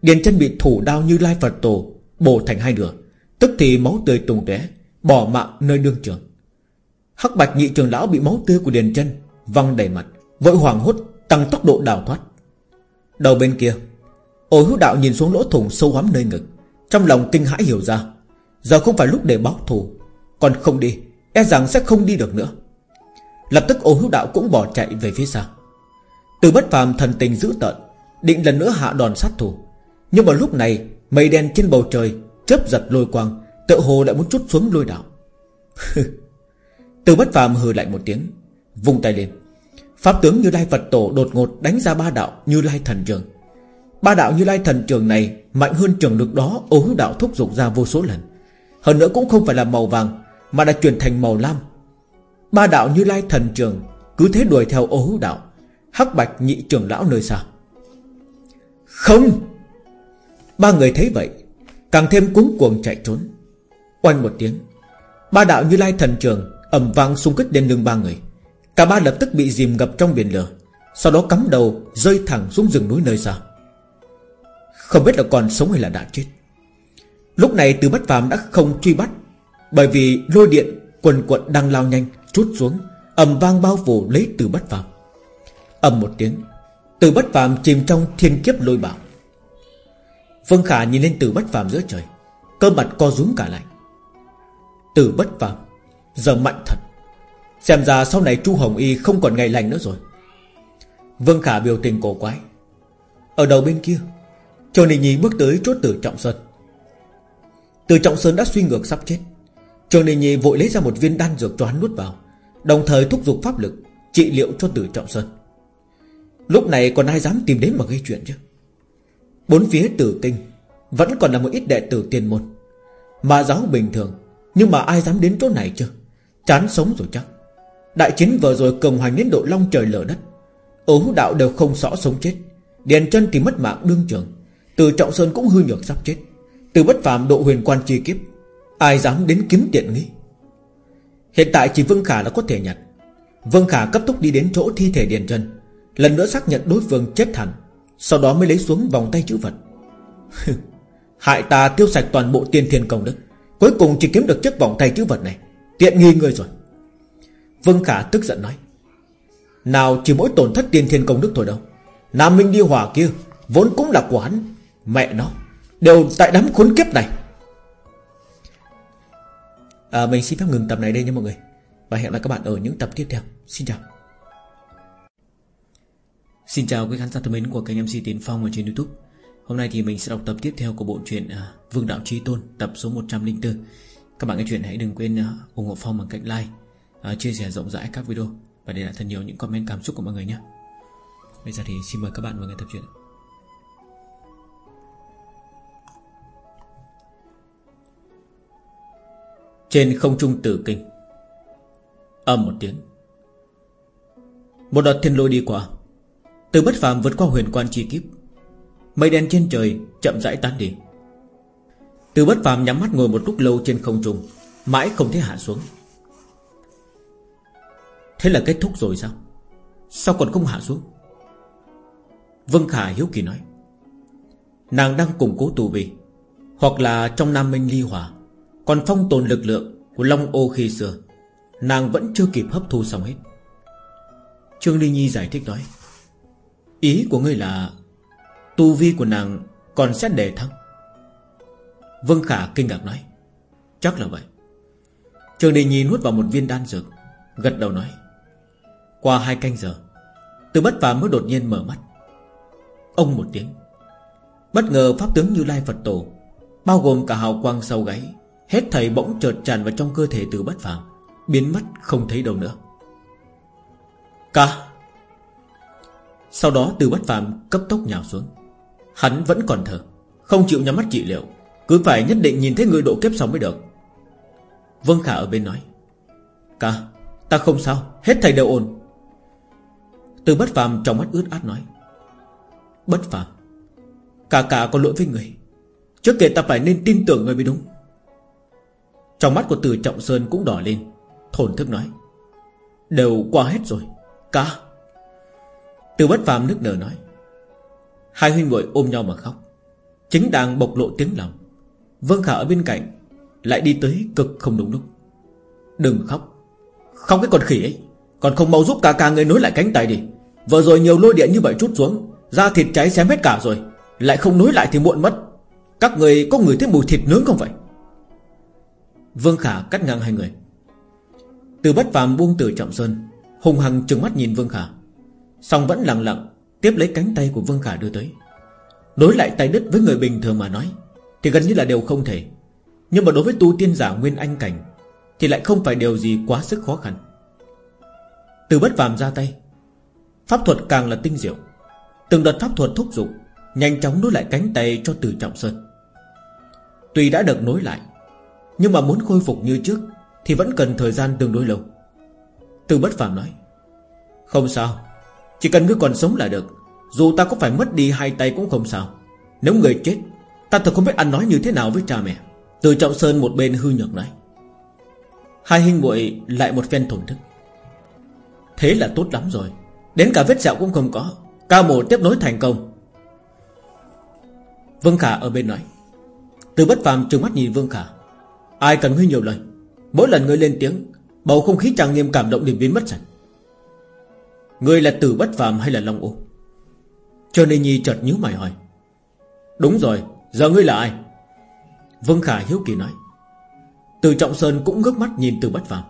điện chân bị thủ đao như lai Phật tổ Bổ thành hai nửa, Tức thì máu tươi tùng tóe, Bỏ mạng nơi đương trường. Hắc bạch nhị trường lão bị máu tươi của Điền chân Văng đầy mặt, Vội hoảng hốt tăng tốc độ đào thoát. Đầu bên kia, Ô hữu đạo nhìn xuống lỗ thủng sâu hoắm nơi ngực, Trong lòng kinh hãi hiểu ra, Giờ không phải lúc để báo thù, Còn không đi E rằng sẽ không đi được nữa. Lập tức ô hữu đạo cũng bỏ chạy về phía sau Từ bất phàm thần tình dữ tợn, Định lần nữa hạ đòn sát thủ. Nhưng mà lúc này, Mây đen trên bầu trời Chớp giật lôi quang Tự hồ đã muốn chút xuống lôi đạo *laughs* Từ bất phàm hừ lại một tiếng, Vung tay lên. Pháp tướng Như Lai Phật Tổ đột ngột đánh ra ba đạo Như Lai Thần Trường. Ba đạo Như Lai Thần Trường này Mạnh hơn trường lực đó, ô hữu đạo thúc giục ra vô số lần. Hơn nữa cũng không phải là màu vàng mà đã chuyển thành màu lam. Ba đạo Như Lai Thần Trường Cứ thế đuổi theo ô hữu đạo, Hắc Bạch nhị trưởng lão nơi xa. Không! Ba người thấy vậy, Càng thêm cuống cuồng chạy trốn. Oanh một tiếng, Ba đạo Như Lai Thần Trường ầm vang xung kích đến lưng ba người. Cả ba lập tức bị dìm ngập trong biển lửa, Sau đó cắm đầu rơi thẳng xuống rừng núi nơi xa. Không biết là còn sống hay là đã chết. Lúc này từ bất phàm đã không truy bắt bởi vì lôi điện, quần quận đang lao nhanh, Trút xuống, ầm vang bao phủ lấy từ bất phàm. Ầm một tiếng, từ bất phàm chìm trong thiên kiếp lôi bạo. Vân Khả nhìn lên từ bất phàm giữa trời, Cơ mặt co rúm cả lại. Từ bất phàm, Giờ mạnh thật. Xem ra sau này Chu Hồng Y không còn ngày lành nữa rồi. Vương Khả biểu tình cổ quái. Ở đầu bên kia, Châu Ninh Nhi bước tới chốt tử Trọng Sơn. Từ Trọng Sơn đã suy ngược sắp chết trường đình Nhi vội lấy ra một viên đan dược cho hắn nuốt vào, Đồng thời thúc giục pháp lực Trị liệu cho tử Trọng Sơn. Lúc này còn ai dám tìm đến mà gây chuyện chứ? Bốn phía tử kinh Vẫn còn là một ít đệ tử tiền môn, Mà giáo bình thường, Nhưng mà ai dám đến chỗ này chứ? Chán sống rồi chắc. Đại chiến vừa rồi cường hoành đến độ long trời lở đất, Ấu đạo đều không rõ sống chết. Điền chân thì mất mạng đương trường Từ Trọng Sơn cũng hư nhược sắp chết. Từ bất phàm độ huyền quan chi kiếp Ai dám đến kiếm tiện nghi? Hiện tại chỉ Vương Khả là có thể nhặt. Vương Khả cấp tốc đi đến chỗ thi thể Điền chân Lần nữa xác nhận đối phương chết hẳn Sau đó mới lấy xuống vòng tay chữ vật. *laughs* Hại ta tiêu sạch toàn bộ tiên thiên công đức, Cuối cùng chỉ kiếm được chiếc vòng tay chữ vật này. Tiện nghi người rồi. Vương Khả tức giận nói, Nào chỉ mỗi tổn thất tiên thiên công đức thôi đâu. Nam Minh đi hỏa kia Vốn cũng là của hắn, Mẹ nó, Đều tại đám khốn kiếp này à, Mình xin phép ngừng tập này đây nha mọi người. Và hẹn gặp lại các bạn ở những tập tiếp theo. Xin chào. Xin chào quý khán giả thân mến của kênh MC Tiến Phong ở trên Youtube. Hôm nay thì mình sẽ đọc tập tiếp theo của bộ truyện à, Vương Đạo Trí Tôn tập số 104 Các bạn nghe chuyện hãy đừng quên à, ủng hộ Phong bằng cách like à, Chia sẻ rộng rãi các video. Và để lại thật nhiều những comment cảm xúc của mọi người nhé. Bây giờ thì xin mời các bạn vào nghe tập truyện Trên không trung tử kinh. Âm một tiếng. Một đợt thiên lôi đi qua. Từ bất phàm vượt qua huyền quan chi kiếp. Mây đen trên trời chậm rãi tan đi. Từ bất phàm nhắm mắt ngồi một lúc lâu trên không trung, Mãi không thể hạ xuống. Thế là kết thúc rồi sao? Sao còn không hạ xuống? Vân Khả hiếu kỳ nói. Nàng đang củng cố tù vị Hoặc là trong Nam Minh ly hòa. Còn phong tồn lực lượng Của Long ô khi xưa Nàng vẫn chưa kịp hấp thu xong hết. Trương Ly Nhi giải thích nói, Ý của ngươi là Tu vi của nàng còn sẽ đề thăng. Vương Khả kinh ngạc nói, Chắc là vậy. Trương Ly Nhi nuốt vào một viên đan dược, Gật đầu nói, Qua hai canh giờ, Từ bất phàm mới đột nhiên mở mắt. Ông một tiếng, Bất ngờ pháp tướng Như Lai Phật Tổ, Bao gồm cả hào quang sau gáy Hết thầy bỗng chợt tràn vào trong cơ thể từ bất phàm, Biến mất không thấy đâu nữa. Cả sau đó từ bất phàm cấp tốc nhào xuống. Hắn vẫn còn thở, Không chịu nhắm mắt trị liệu, Cứ phải nhất định nhìn thấy người độ kiếp xong mới được. Vương Khả ở bên nói Cả Ta không sao, Hết thầy đều ổn. Từ bất phàm trong mắt ướt át nói, Bất phàm Cả cả có lỗi với người. Trước kia ta phải nên tin tưởng người mới đúng. Trong mắt của từ Trọng Sơn cũng đỏ lên. Thổn thức nói, Đều qua hết rồi Cả từ bất phàm nước nở nói, Hai huynh muội ôm nhau mà khóc. Chính đang bộc lộ tiếng lòng. Vương Khả ở bên cạnh Lại đi tới cực không đúng lúc. Đừng khóc. Không cái con khỉ ấy. Còn không mau giúp ca ca người nối lại cánh tay đi. Vừa rồi nhiều lôi điện như vậy chút xuống, Da thịt cháy xém hết cả rồi. Lại không nối lại thì muộn mất. Các người có người thấy mùi thịt nướng không vậy? Vương Khả cắt ngang hai người. Từ bất phàm buông từ trọng sơn Hùng hằng trừng mắt nhìn Vương Khả. Xong vẫn lặng lặng, Tiếp lấy cánh tay của Vương Khả đưa tới. Đối lại tay đứt với người bình thường mà nói, Thì gần như là đều không thể. Nhưng mà đối với tu tiên giả Nguyên Anh Cảnh, Thì lại không phải điều gì quá sức khó khăn. Từ bất phàm ra tay, Pháp thuật càng là tinh diệu. Từng đợt pháp thuật thúc giục, Nhanh chóng nối lại cánh tay cho Từ Trọng Sơn. Tuy đã được nối lại nhưng mà muốn khôi phục như trước Thì vẫn cần thời gian tương đối lâu. Từ bất phàm nói, Không sao, Chỉ cần ngươi còn sống là được. Dù ta có phải mất đi hai tay cũng không sao. Nếu người chết, Ta thật không biết ăn nói như thế nào với cha mẹ. Từ Trọng Sơn một bên hư nhược nói, Hai huynh muội lại một phen thổn thức. Thế là tốt lắm rồi. Đến cả vết sẹo cũng không có. Cao mổ tiếp nối thành công. Vương Khả ở bên nói. Từ bất phàm trừng mắt nhìn Vương Khả. Ai cần ngươi nhiều lời. Mỗi lần ngươi lên tiếng, Bầu không khí trang nghiêm cảm động liền biến mất sạch Ngươi là từ bất phàm hay là Long Ô? Cho nên Nhi chợt nhíu mày hỏi. Đúng rồi, Giờ ngươi là ai? Vương Khả hiếu kỳ nói. Từ Trọng Sơn cũng ngước mắt nhìn từ bất phàm.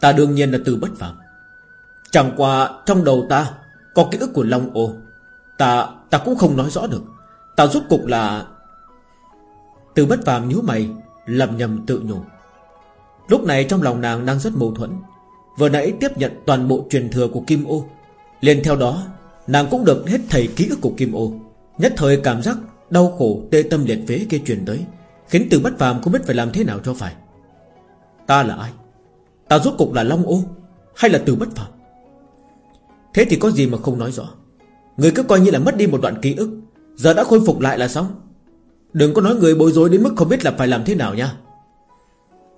Ta đương nhiên là từ bất phàm. Chẳng qua trong đầu ta Có ký ức của Long Ô. Ta ta cũng không nói rõ được. Ta rốt cục là Từ bất phàm nhíu mày Lầm nhầm tự nhủ. Lúc này trong lòng nàng đang rất mâu thuẫn. Vừa nãy tiếp nhận toàn bộ truyền thừa của Kim Ô. Liền theo đó, Nàng cũng được hết thầy ký ức của Kim Ô. Nhất thời cảm giác đau khổ tê tâm liệt phế kia truyền tới, Khiến từ bất phàm không biết phải làm thế nào cho phải. Ta là ai? Ta rốt cục là Long Ô Hay là từ bất phàm? Thế thì có gì mà không nói rõ? Người cứ coi như là mất đi một đoạn ký ức, Giờ đã khôi phục lại là xong. Đừng có nói người bối rối đến mức không biết là phải làm thế nào nha.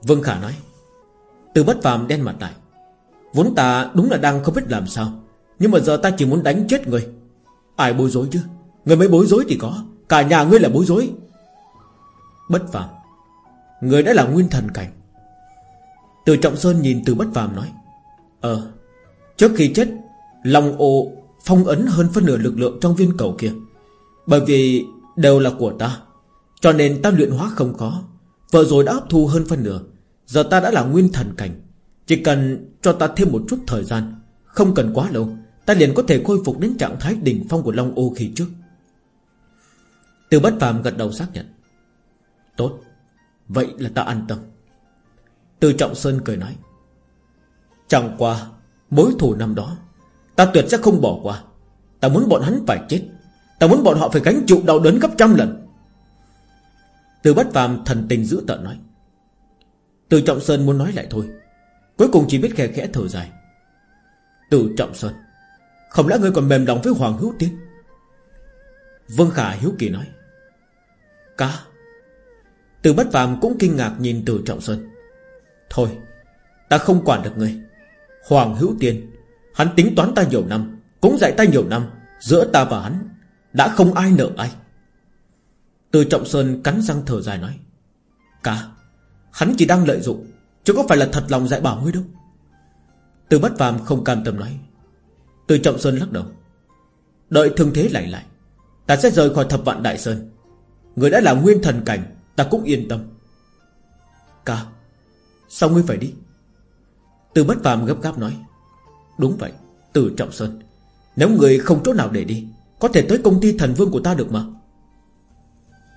Vương Khả nói. Từ bất phàm đen mặt lại. Vốn ta đúng là đang không biết làm sao, Nhưng mà giờ ta chỉ muốn đánh chết người. Ai bối rối chứ? Người mới bối rối thì có, Cả nhà ngươi là bối rối. Bất phàm. Người đã là nguyên thần cảnh. Từ Trọng Sơn nhìn từ bất phàm nói. Ờ Trước khi chết, Long ô phong ấn hơn phân nửa lực lượng trong viên cầu kia. Bởi vì đều là của ta. Cho nên ta luyện hóa không khó Vợ rồi đã hấp thu hơn phân nửa. Giờ ta đã là nguyên thần cảnh. Chỉ cần cho ta thêm một chút thời gian. Không cần quá lâu, Ta liền có thể khôi phục đến trạng thái đỉnh phong của Long ô khi trước. Từ bất phàm gật đầu xác nhận. Tốt, Vậy là ta an tâm. Từ Trọng Sơn cười nói. Chẳng qua, Mối thù năm đó, Ta tuyệt sẽ không bỏ qua. Ta muốn bọn hắn phải chết. Ta muốn bọn họ phải gánh chịu đau đớn gấp trăm lần. Từ bất phàm thần tình dữ tợn nói. Từ Trọng Sơn muốn nói lại thôi. Cuối cùng chỉ biết khẽ khẽ thở dài. Từ Trọng Sơn, Không lẽ ngươi còn mềm lòng với Hoàng Hữu Tiên? Vương Khả hiếu kỳ nói. Cá. Từ bất phàm cũng kinh ngạc nhìn từ Trọng Sơn. Thôi, Ta không quản được ngươi. Hoàng Hữu Tiên, Hắn tính toán ta nhiều năm, Cũng dạy ta nhiều năm, Giữa ta và hắn Đã không ai nợ ai. Từ Trọng Sơn cắn răng thở dài nói Cả Hắn chỉ đang lợi dụng Chứ có phải là thật lòng dạy bảo ngươi đâu. Từ bất phàm không cam tâm nói. Từ Trọng Sơn lắc đầu Đợi thương thế lại lại Ta sẽ rời khỏi thập vạn Đại Sơn. Người đã là nguyên thần cảnh Ta cũng yên tâm. Cả, Sao ngươi phải đi? Từ bất phàm gấp gáp nói. Đúng vậy Từ Trọng Sơn Nếu người không chỗ nào để đi Có thể tới công ty thần vương của ta được mà.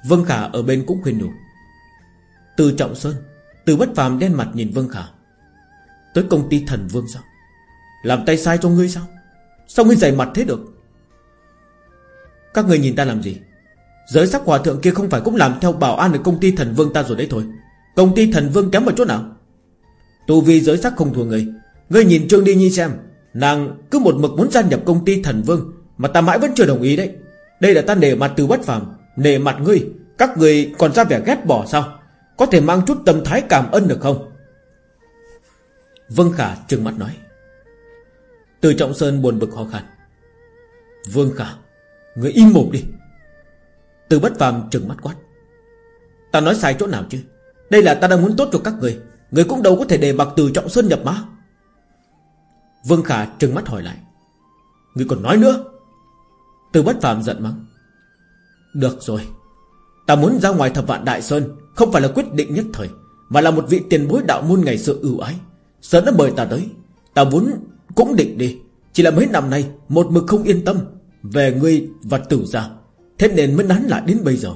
Vân Khả ở bên cũng khuyên đủ Từ Trọng Sơn, Từ bất phàm đen mặt nhìn Vân Khả. Tới công ty thần vương sao? Làm tay sai cho ngươi sao? Sao ngươi dày mặt thế được? Các ngươi nhìn ta làm gì? Giới sắc hòa thượng kia không phải cũng làm theo bảo an ở công ty thần vương ta rồi đấy thôi. Công ty thần vương kém ở chỗ nào? Tu vi giới sắc không thua người. Ngươi nhìn Trương Đi Nhi xem. Nàng cứ một mực muốn gia nhập công ty thần vương Mà ta mãi vẫn chưa đồng ý đấy. Đây là ta nể mặt từ bất phàm nề mặt ngươi, Các người còn ra vẻ ghét bỏ sao? Có thể mang chút tâm thái cảm ơn được không? Vương Khả trừng mắt nói. Từ Trọng Sơn buồn bực khó khăn Vương Khả Người im mồm đi. Từ bất phàm trừng mắt quát. Ta nói sai chỗ nào chứ? Đây là ta đang muốn tốt cho các người Người cũng đâu có thể để bạc từ Trọng Sơn nhập má Vương Khả trừng mắt hỏi lại. Người còn nói nữa. Từ bất phàm giận mắng. Được rồi. Ta muốn ra ngoài thập vạn Đại Sơn, Không phải là quyết định nhất thời, Mà là một vị tiền bối đạo môn ngày xưa ưu ái. Sơn đã mời ta tới, Ta vốn cũng định đi. Chỉ là mấy năm nay, Một mực không yên tâm Về ngươi và tử gia, Thế nên mới nán lại đến bây giờ.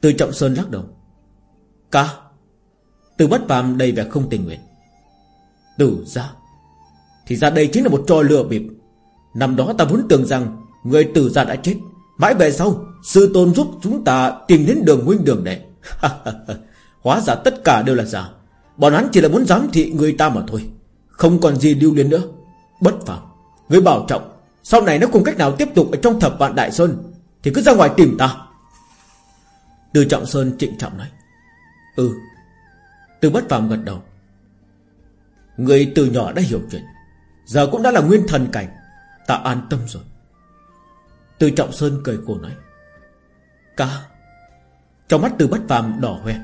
Từ Trọng Sơn lắc đầu. Ca, Từ bất phàm đầy vẻ không tình nguyện. Tử gia, Thì ra đây chính là một trò lừa bịp. Năm đó ta vốn tưởng rằng Người tử gia đã chết Mãi về sau, Sư tôn giúp chúng ta tìm đến đường huynh đường đệ *laughs* Hóa ra tất cả đều là giả. Bọn hắn chỉ là muốn giám thị người ta mà thôi. Không còn gì lưu liên nữa. Bất phàm. Người bảo trọng. Sau này nó không cách nào tiếp tục ở trong thập vạn đại sơn, Thì cứ ra ngoài tìm ta. Từ trọng sơn trịnh trọng nói. Ừ. Từ bất phàm gật đầu. Người từ nhỏ đã hiểu chuyện. Giờ cũng đã là nguyên thần cảnh. Ta an tâm rồi. Từ trọng sơn cười khổ nói "Cả". Trong mắt từ bất phàm đỏ hoe.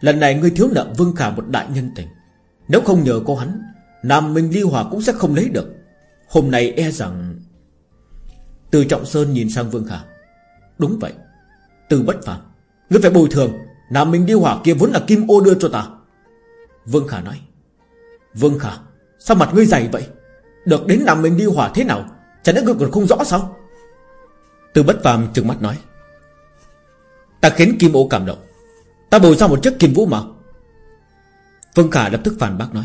Lần này ngươi thiếu nợ Vương Khả một đại nhân tình. Nếu không nhờ có hắn, Nam Minh Ly Hòa cũng sẽ không lấy được. Hôm nay e rằng Từ Trọng Sơn nhìn sang Vương Khả, Đúng vậy, Từ bất phàm, Ngươi phải bồi thường. Nam Minh Ly Hòa kia vốn là kim ô đưa cho ta. Vương Khả nói, Vương Khả, Sao mặt ngươi dày vậy? Được đến Nam Minh Ly Hòa thế nào? Chẳng lẽ ngươi còn không rõ sao? Từ bất phàm trừng mắt nói, Ta khiến kim ô cảm động. Ta bồi ra một chiếc kim vũ mà. Vương Khả lập tức phản bác nói,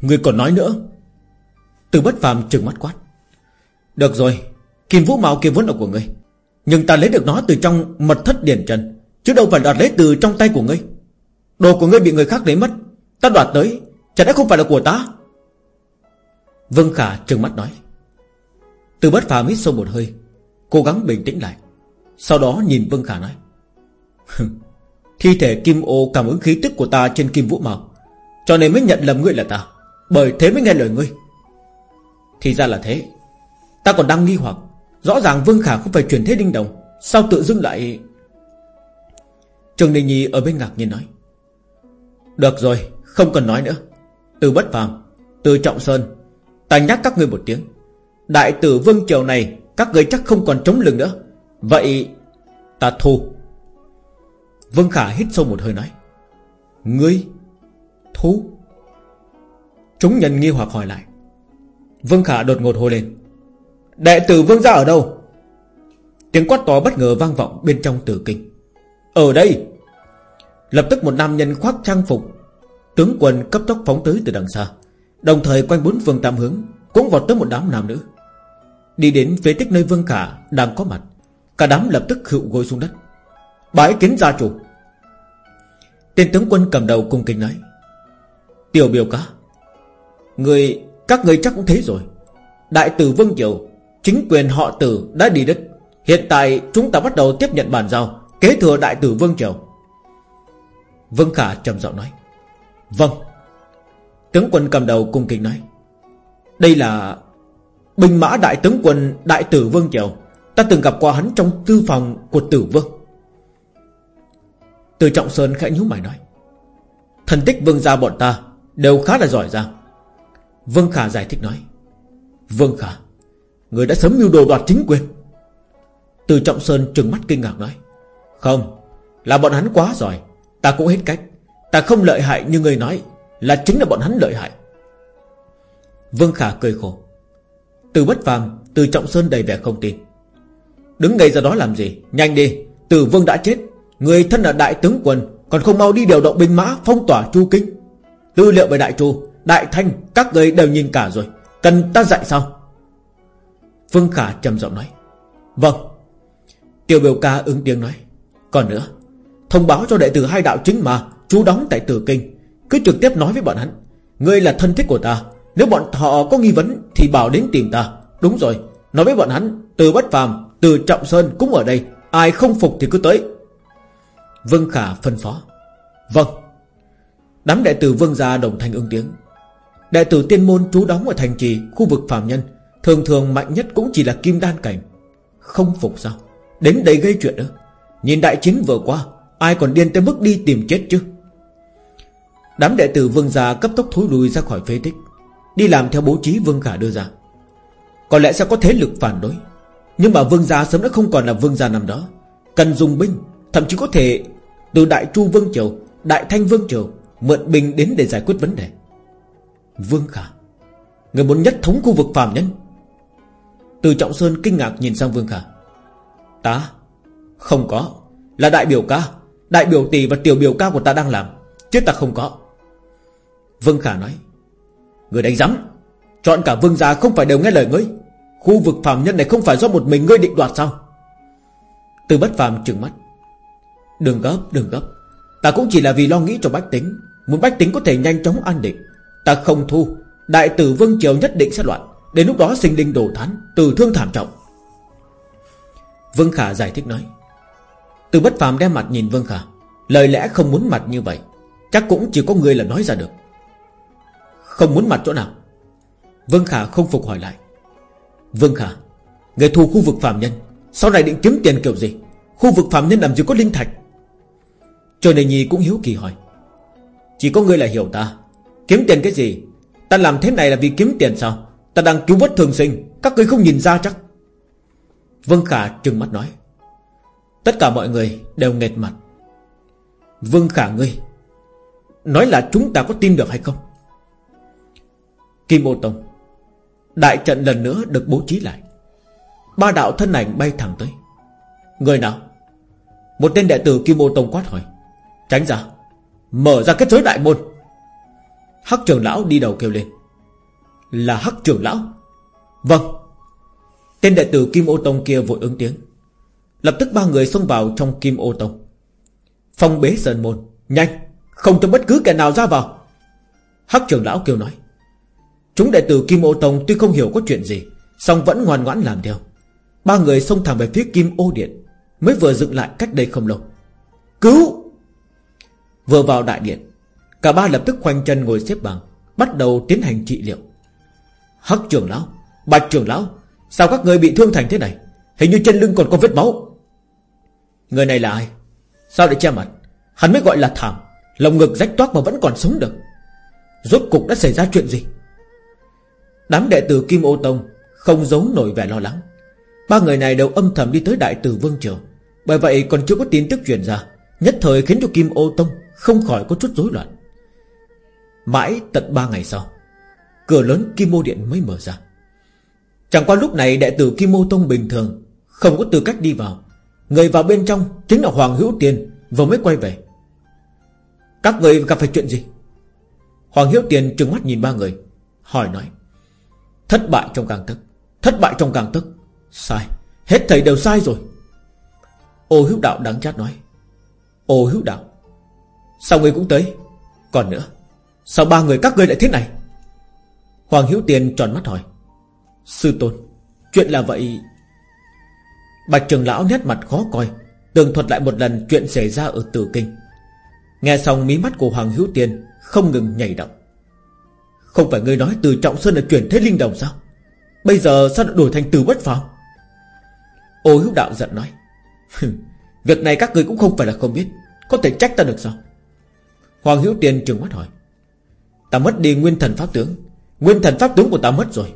Người còn nói nữa. Từ bất phàm trừng mắt quát, Được rồi, Kim vũ mạo kia vốn là của ngươi, Nhưng ta lấy được nó từ trong mật thất điển trần, Chứ đâu phải đoạt lấy từ trong tay của ngươi. Đồ của ngươi bị người khác lấy mất, Ta đoạt tới Chẳng lẽ không phải là của ta? Vương Khả trừng mắt nói, Từ bất phàm hít sâu một hơi Cố gắng bình tĩnh lại. Sau đó nhìn Vương Khả nói Thi thể kim ô cảm ứng khí tức của ta trên kim vũ màu Cho nên mới nhận lầm ngươi là ta, Bởi thế mới nghe lời ngươi. Thì ra là thế. Ta còn đang nghi hoặc, Rõ ràng Vương Khả không phải chuyển thế đinh đồng, Sao tự dưng lại Trường Đình Nhi ở bên ngạc nhiên nói, Được rồi, Không cần nói nữa. Từ bất phàm, Từ trọng sơn, Ta nhắc các ngươi một tiếng. Đại tử Vương Triều này các người chắc không còn chống lưng nữa. Vậy ta thu Vương Khả hít sâu một hơi nói, Ngươi, Thú. Chúng nhân nghi hoặc hỏi lại. Vương Khả đột ngột hô lên, Đệ tử Vương gia ở đâu? Tiếng quát to bất ngờ vang vọng bên trong tử kinh. Ở đây. Lập tức một nam nhân khoác trang phục, Tướng quân cấp tốc phóng tới từ đằng xa. Đồng thời quanh bốn phương tam hướng, Cũng vọt tới một đám nam nữ. Đi đến phía tích nơi Vương Khả đang có mặt. Cả đám lập tức hựu gối xuống đất. Bái kiến gia chủ. Tên tướng quân cầm đầu cung kính nói, Tiểu biểu cá Người, Các người chắc cũng thấy rồi. Đại tử Vương Triều, Chính quyền họ tử đã đi đất. Hiện tại chúng ta bắt đầu tiếp nhận bàn giao, Kế thừa đại tử Vương Triều. Vương Khả trầm giọng nói Vâng. Tướng quân cầm đầu cung kính nói, Đây là Binh mã đại tướng quân, đại tử Vương Triều. Ta từng gặp qua hắn trong tư phòng của tử Vương. Từ Trọng Sơn khẽ nhíu mày nói, Thần tích vương gia bọn ta Đều khá là giỏi giang. Vương Khả giải thích nói, Vương Khả, Người đã sớm mưu đồ đoạt chính quyền. Từ Trọng Sơn trừng mắt kinh ngạc nói, Không, Là bọn hắn quá giỏi, Ta cũng hết cách. Ta không lợi hại như người nói Là chính là bọn hắn lợi hại. Vương Khả cười khổ từ bất phàm, Từ Trọng Sơn đầy vẻ không tin. Đứng ngay ra đó làm gì? Nhanh đi, Từ Vương đã chết. Người thân là đại tướng quân, Còn không mau đi điều động binh mã phong tỏa chu kinh. Tư liệu về đại chu, Đại thanh, các người đều nhìn cả rồi. Cần ta dạy sao? Vương Khả trầm giọng nói. Vâng. Tiểu biểu ca ứng tiếng nói. Còn nữa, Thông báo cho đệ tử hai đạo chính mà Chú đóng tại tử kinh. Cứ trực tiếp nói với bọn hắn. Ngươi là thân thích của ta. Nếu bọn họ có nghi vấn thì bảo đến tìm ta. Đúng rồi, Nói với bọn hắn, Từ bất phàm, Từ trọng sơn cũng ở đây, Ai không phục thì cứ tới. Vương Khả phân phó. Vâng. Đám đệ tử Vương gia đồng thanh ứng tiếng. Đệ tử tiên môn trú đóng ở thành trì Khu vực phạm nhân, Thường thường mạnh nhất cũng chỉ là kim đan cảnh. Không phục sao? Đến đây gây chuyện nữa Nhìn đại chiến vừa qua, Ai còn điên tới mức đi tìm chết chứ? Đám đệ tử vương gia cấp tốc thối lui ra khỏi phế tích. Đi làm theo bố trí vương khả đưa ra. Có lẽ sẽ có thế lực phản đối. Nhưng mà vương gia sớm đã không còn là vương gia năm đó. Cần dùng binh, Thậm chí có thể từ Đại Chu Vương Triều, Đại Thanh Vương Triều Mượn binh đến để giải quyết vấn đề. Vương Khả, Người muốn nhất thống khu vực phàm nhân. Từ Trọng Sơn kinh ngạc nhìn sang Vương Khả. Ta? Không có. Là đại biểu ca. Đại biểu tỷ và tiểu biểu ca của ta đang làm. Chứ ta không có. Vương Khả nói. Người đánh rắm Chọn cả vương gia không phải đều nghe lời ngươi. Khu vực phàm nhân này không phải do một mình ngươi định đoạt sao? Từ bất phàm trừng mắt. Đừng gấp đừng gấp. Ta cũng chỉ là vì lo nghĩ cho bách tính. Muốn bách tính có thể nhanh chóng an định. Ta không thu. Đại tử Vương Triều nhất định sẽ loạn. Đến lúc đó sinh linh đổ thán, Tử thương thảm trọng. Vương Khả giải thích nói. Từ bất phàm đem mặt nhìn Vương Khả. Lời lẽ không muốn mặt như vậy. Chắc cũng chỉ có người là nói ra được. Không muốn mặt chỗ nào. Vương Khả không phục hỏi lại. Vương Khả, Người thu khu vực phạm nhân, Sau này định kiếm tiền kiểu gì? Khu vực phạm nhân làm gì có linh thạch? Trời này Nhi cũng hiếu kỳ hỏi. Chỉ có người là hiểu ta. Kiếm tiền cái gì? Ta làm thế này là vì kiếm tiền sao? Ta đang cứu vớt thường sinh, Các người không nhìn ra chắc. Vương Khả trừng mắt nói. Tất cả mọi người đều nghệt mặt. Vương Khả ngươi, Nói là chúng ta có tin được hay không? Kim Ô Tông, Đại trận lần nữa được bố trí lại. Ba đạo thân ảnh bay thẳng tới. Người nào? Một tên đệ tử Kim Ô Tông quát hỏi. Tránh ra, Mở ra kết giới đại môn. Hắc trưởng lão đi đầu kêu lên. Là hắc trưởng lão? Vâng. Tên đệ tử Kim Ô Tông kia vội ứng tiếng. Lập tức ba người xông vào trong Kim Ô Tông. Phong bế sơn môn, Nhanh, Không cho bất cứ kẻ nào ra vào. Hắc trưởng lão kêu nói. Chúng đệ tử Kim Ô Tông tuy không hiểu có chuyện gì, song vẫn ngoan ngoãn làm theo. Ba người xông thẳng về phía Kim Ô Điện, Mới vừa dựng lại cách đây không lâu. Cứu! Vừa vào đại điện, Cả ba lập tức khoanh chân ngồi xếp bằng, Bắt đầu tiến hành trị liệu. Hắc trưởng lão, Bạch trưởng lão, Sao các người bị thương thành thế này? Hình như trên lưng còn có vết máu. Người này là ai? Sao lại che mặt? Hắn mới gọi là thảm, Lồng ngực rách toác mà vẫn còn sống được. Rốt cục đã xảy ra chuyện gì? Đám đệ tử Kim Ô Tông Không giấu nổi vẻ lo lắng. Ba người này đều âm thầm đi tới Đại tử Vương Triều. Bởi vậy còn chưa có tin tức truyền ra, Nhất thời khiến cho Kim Ô Tông Không khỏi có chút rối loạn. Mãi tận ba ngày sau, Cửa lớn Kim Ô Điện mới mở ra. Chẳng qua lúc này đệ tử Kim Ô Tông bình thường Không có tư cách đi vào. Người vào bên trong chính là Hoàng Hữu Tiền, Vừa mới quay về. Các người gặp phải chuyện gì? Hoàng Hiếu Tiền trừng mắt nhìn ba người, Hỏi nói. Thất bại trong càng tức Thất bại trong càng tức Sai. Hết thầy đều sai rồi. Ô hữu đạo đáng chát nói. Ô hữu đạo, Sao người cũng tới? Còn nữa, Sao ba người các ngươi lại thế này? Hoàng hữu tiền tròn mắt hỏi. Sư tôn, Chuyện là vậy. Bạch trường lão nét mặt khó coi, Tường thuật lại một lần chuyện xảy ra ở tử kinh. Nghe xong mí mắt của Hoàng hữu tiền Không ngừng nhảy động không phải ngươi nói từ Trọng Sơn là chuyển thế linh đồng sao? Bây giờ sao lại đổi thành từ bất phàm? Ô hữu đạo giận nói Việc này các ngươi cũng không phải là không biết, Có thể trách ta được sao? Hoàng hữu tiền trừng mắt hỏi, Ta mất đi nguyên thần pháp tướng, Nguyên thần pháp tướng của ta mất rồi.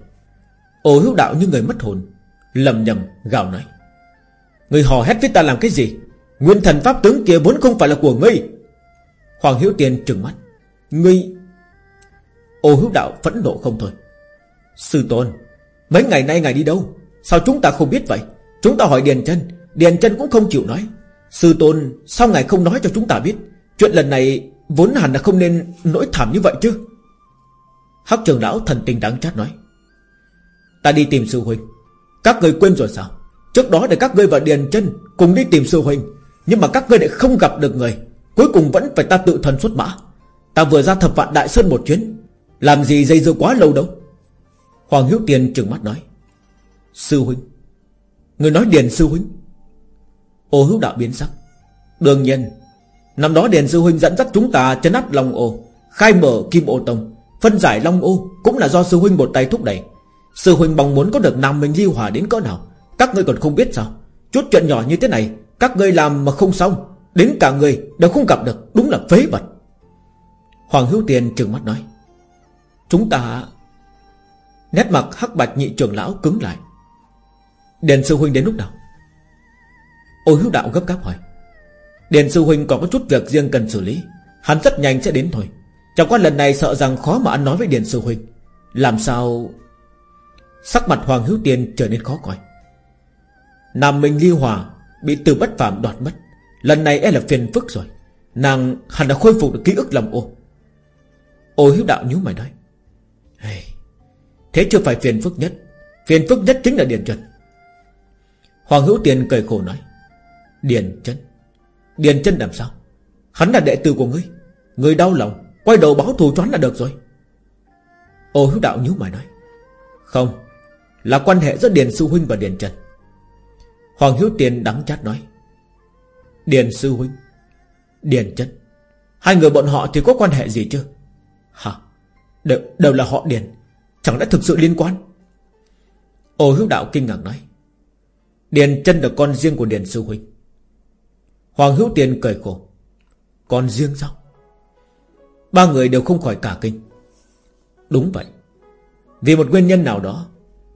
Ô hữu đạo như người mất hồn, Lầm nhầm, gào nói, Người hò hét với ta làm cái gì? Nguyên thần pháp tướng kia vốn không phải là của ngươi. Hoàng hữu tiền trừng mắt, Ngươi Ô hữu đạo phẫn nộ không thôi. Sư tôn, Mấy ngày nay ngài đi đâu? Sao chúng ta không biết vậy? Chúng ta hỏi Điền chân Điền chân cũng không chịu nói. Sư tôn, Sao ngài không nói cho chúng ta biết? Chuyện lần này Vốn hẳn là không nên nỗi thảm như vậy chứ. Hắc trường lão thần tình đáng chát nói. Ta đi tìm sư huynh Các người quên rồi sao? Trước đó để các ngươi và Điền chân Cùng đi tìm sư huynh Nhưng mà các ngươi lại không gặp được người. Cuối cùng vẫn phải ta tự thần xuất mã. Ta vừa ra thập vạn đại sơn một chuyến làm gì dây dưa quá lâu đâu? Hoàng Hiếu Tiền trừng mắt nói. Sư huynh, Người nói Điền sư huynh. Ô hữu đạo biến sắc. Đương nhiên, Năm đó Điền sư huynh dẫn dắt chúng ta chấn áp Long ô, Khai mở Kim ô Tông, Phân giải Long ô Cũng là do sư huynh một tay thúc đẩy. Sư huynh mong muốn có được Nam Minh di Hòa đến cỡ nào? Các ngươi còn không biết sao? Chút chuyện nhỏ như thế này, Các ngươi làm mà không xong, Đến cả người đều không gặp được, Đúng là phế vật. Hoàng Hữu Tiền trừng mắt nói. Chúng ta Nét mặt hắc bạch nhị trưởng lão cứng lại. Điền sư huynh đến lúc nào? Ôi hữu đạo gấp gáp hỏi. Điền sư huynh còn có chút việc riêng cần xử lý. Hắn rất nhanh sẽ đến thôi. Chẳng qua lần này sợ rằng khó mà ăn nói với Điền Sư Huynh. Làm sao? Sắc mặt Hoàng Hữu Tiên trở nên khó coi. Nam Minh Ly Hòa Bị từ bất phạm đoạt mất. Lần này e là phiền phức rồi. Nàng hẳn đã khôi phục được ký ức lòng ô. Ô hiếu đạo nhíu mày nói. Thế chưa phải phiền phức nhất. Phiền phức nhất chính là Điền Trần. Hoàng Hữu Tiền cười khổ nói Điền chân Điền chân làm sao? Hắn là đệ tử của ngươi. Ngươi đau lòng Quay đầu báo thù choán là được rồi. Ô hữu đạo nhíu mày nói Không Là quan hệ giữa Điền Sư Huynh và Điền Trần. Hoàng Hữu Tiền đắng chát nói Điền Sư Huynh Điền Trần Hai người bọn họ thì có quan hệ gì chứ? Hả? Đều, đều là họ Điền. Chẳng lẽ thực sự liên quan? Ô hữu đạo kinh ngạc nói. Điền chân là con riêng của Điền Sư Huynh. Hoàng hữu tiền cười khổ. Con riêng sao? Ba người đều không khỏi cả kinh. Đúng vậy. Vì một nguyên nhân nào đó,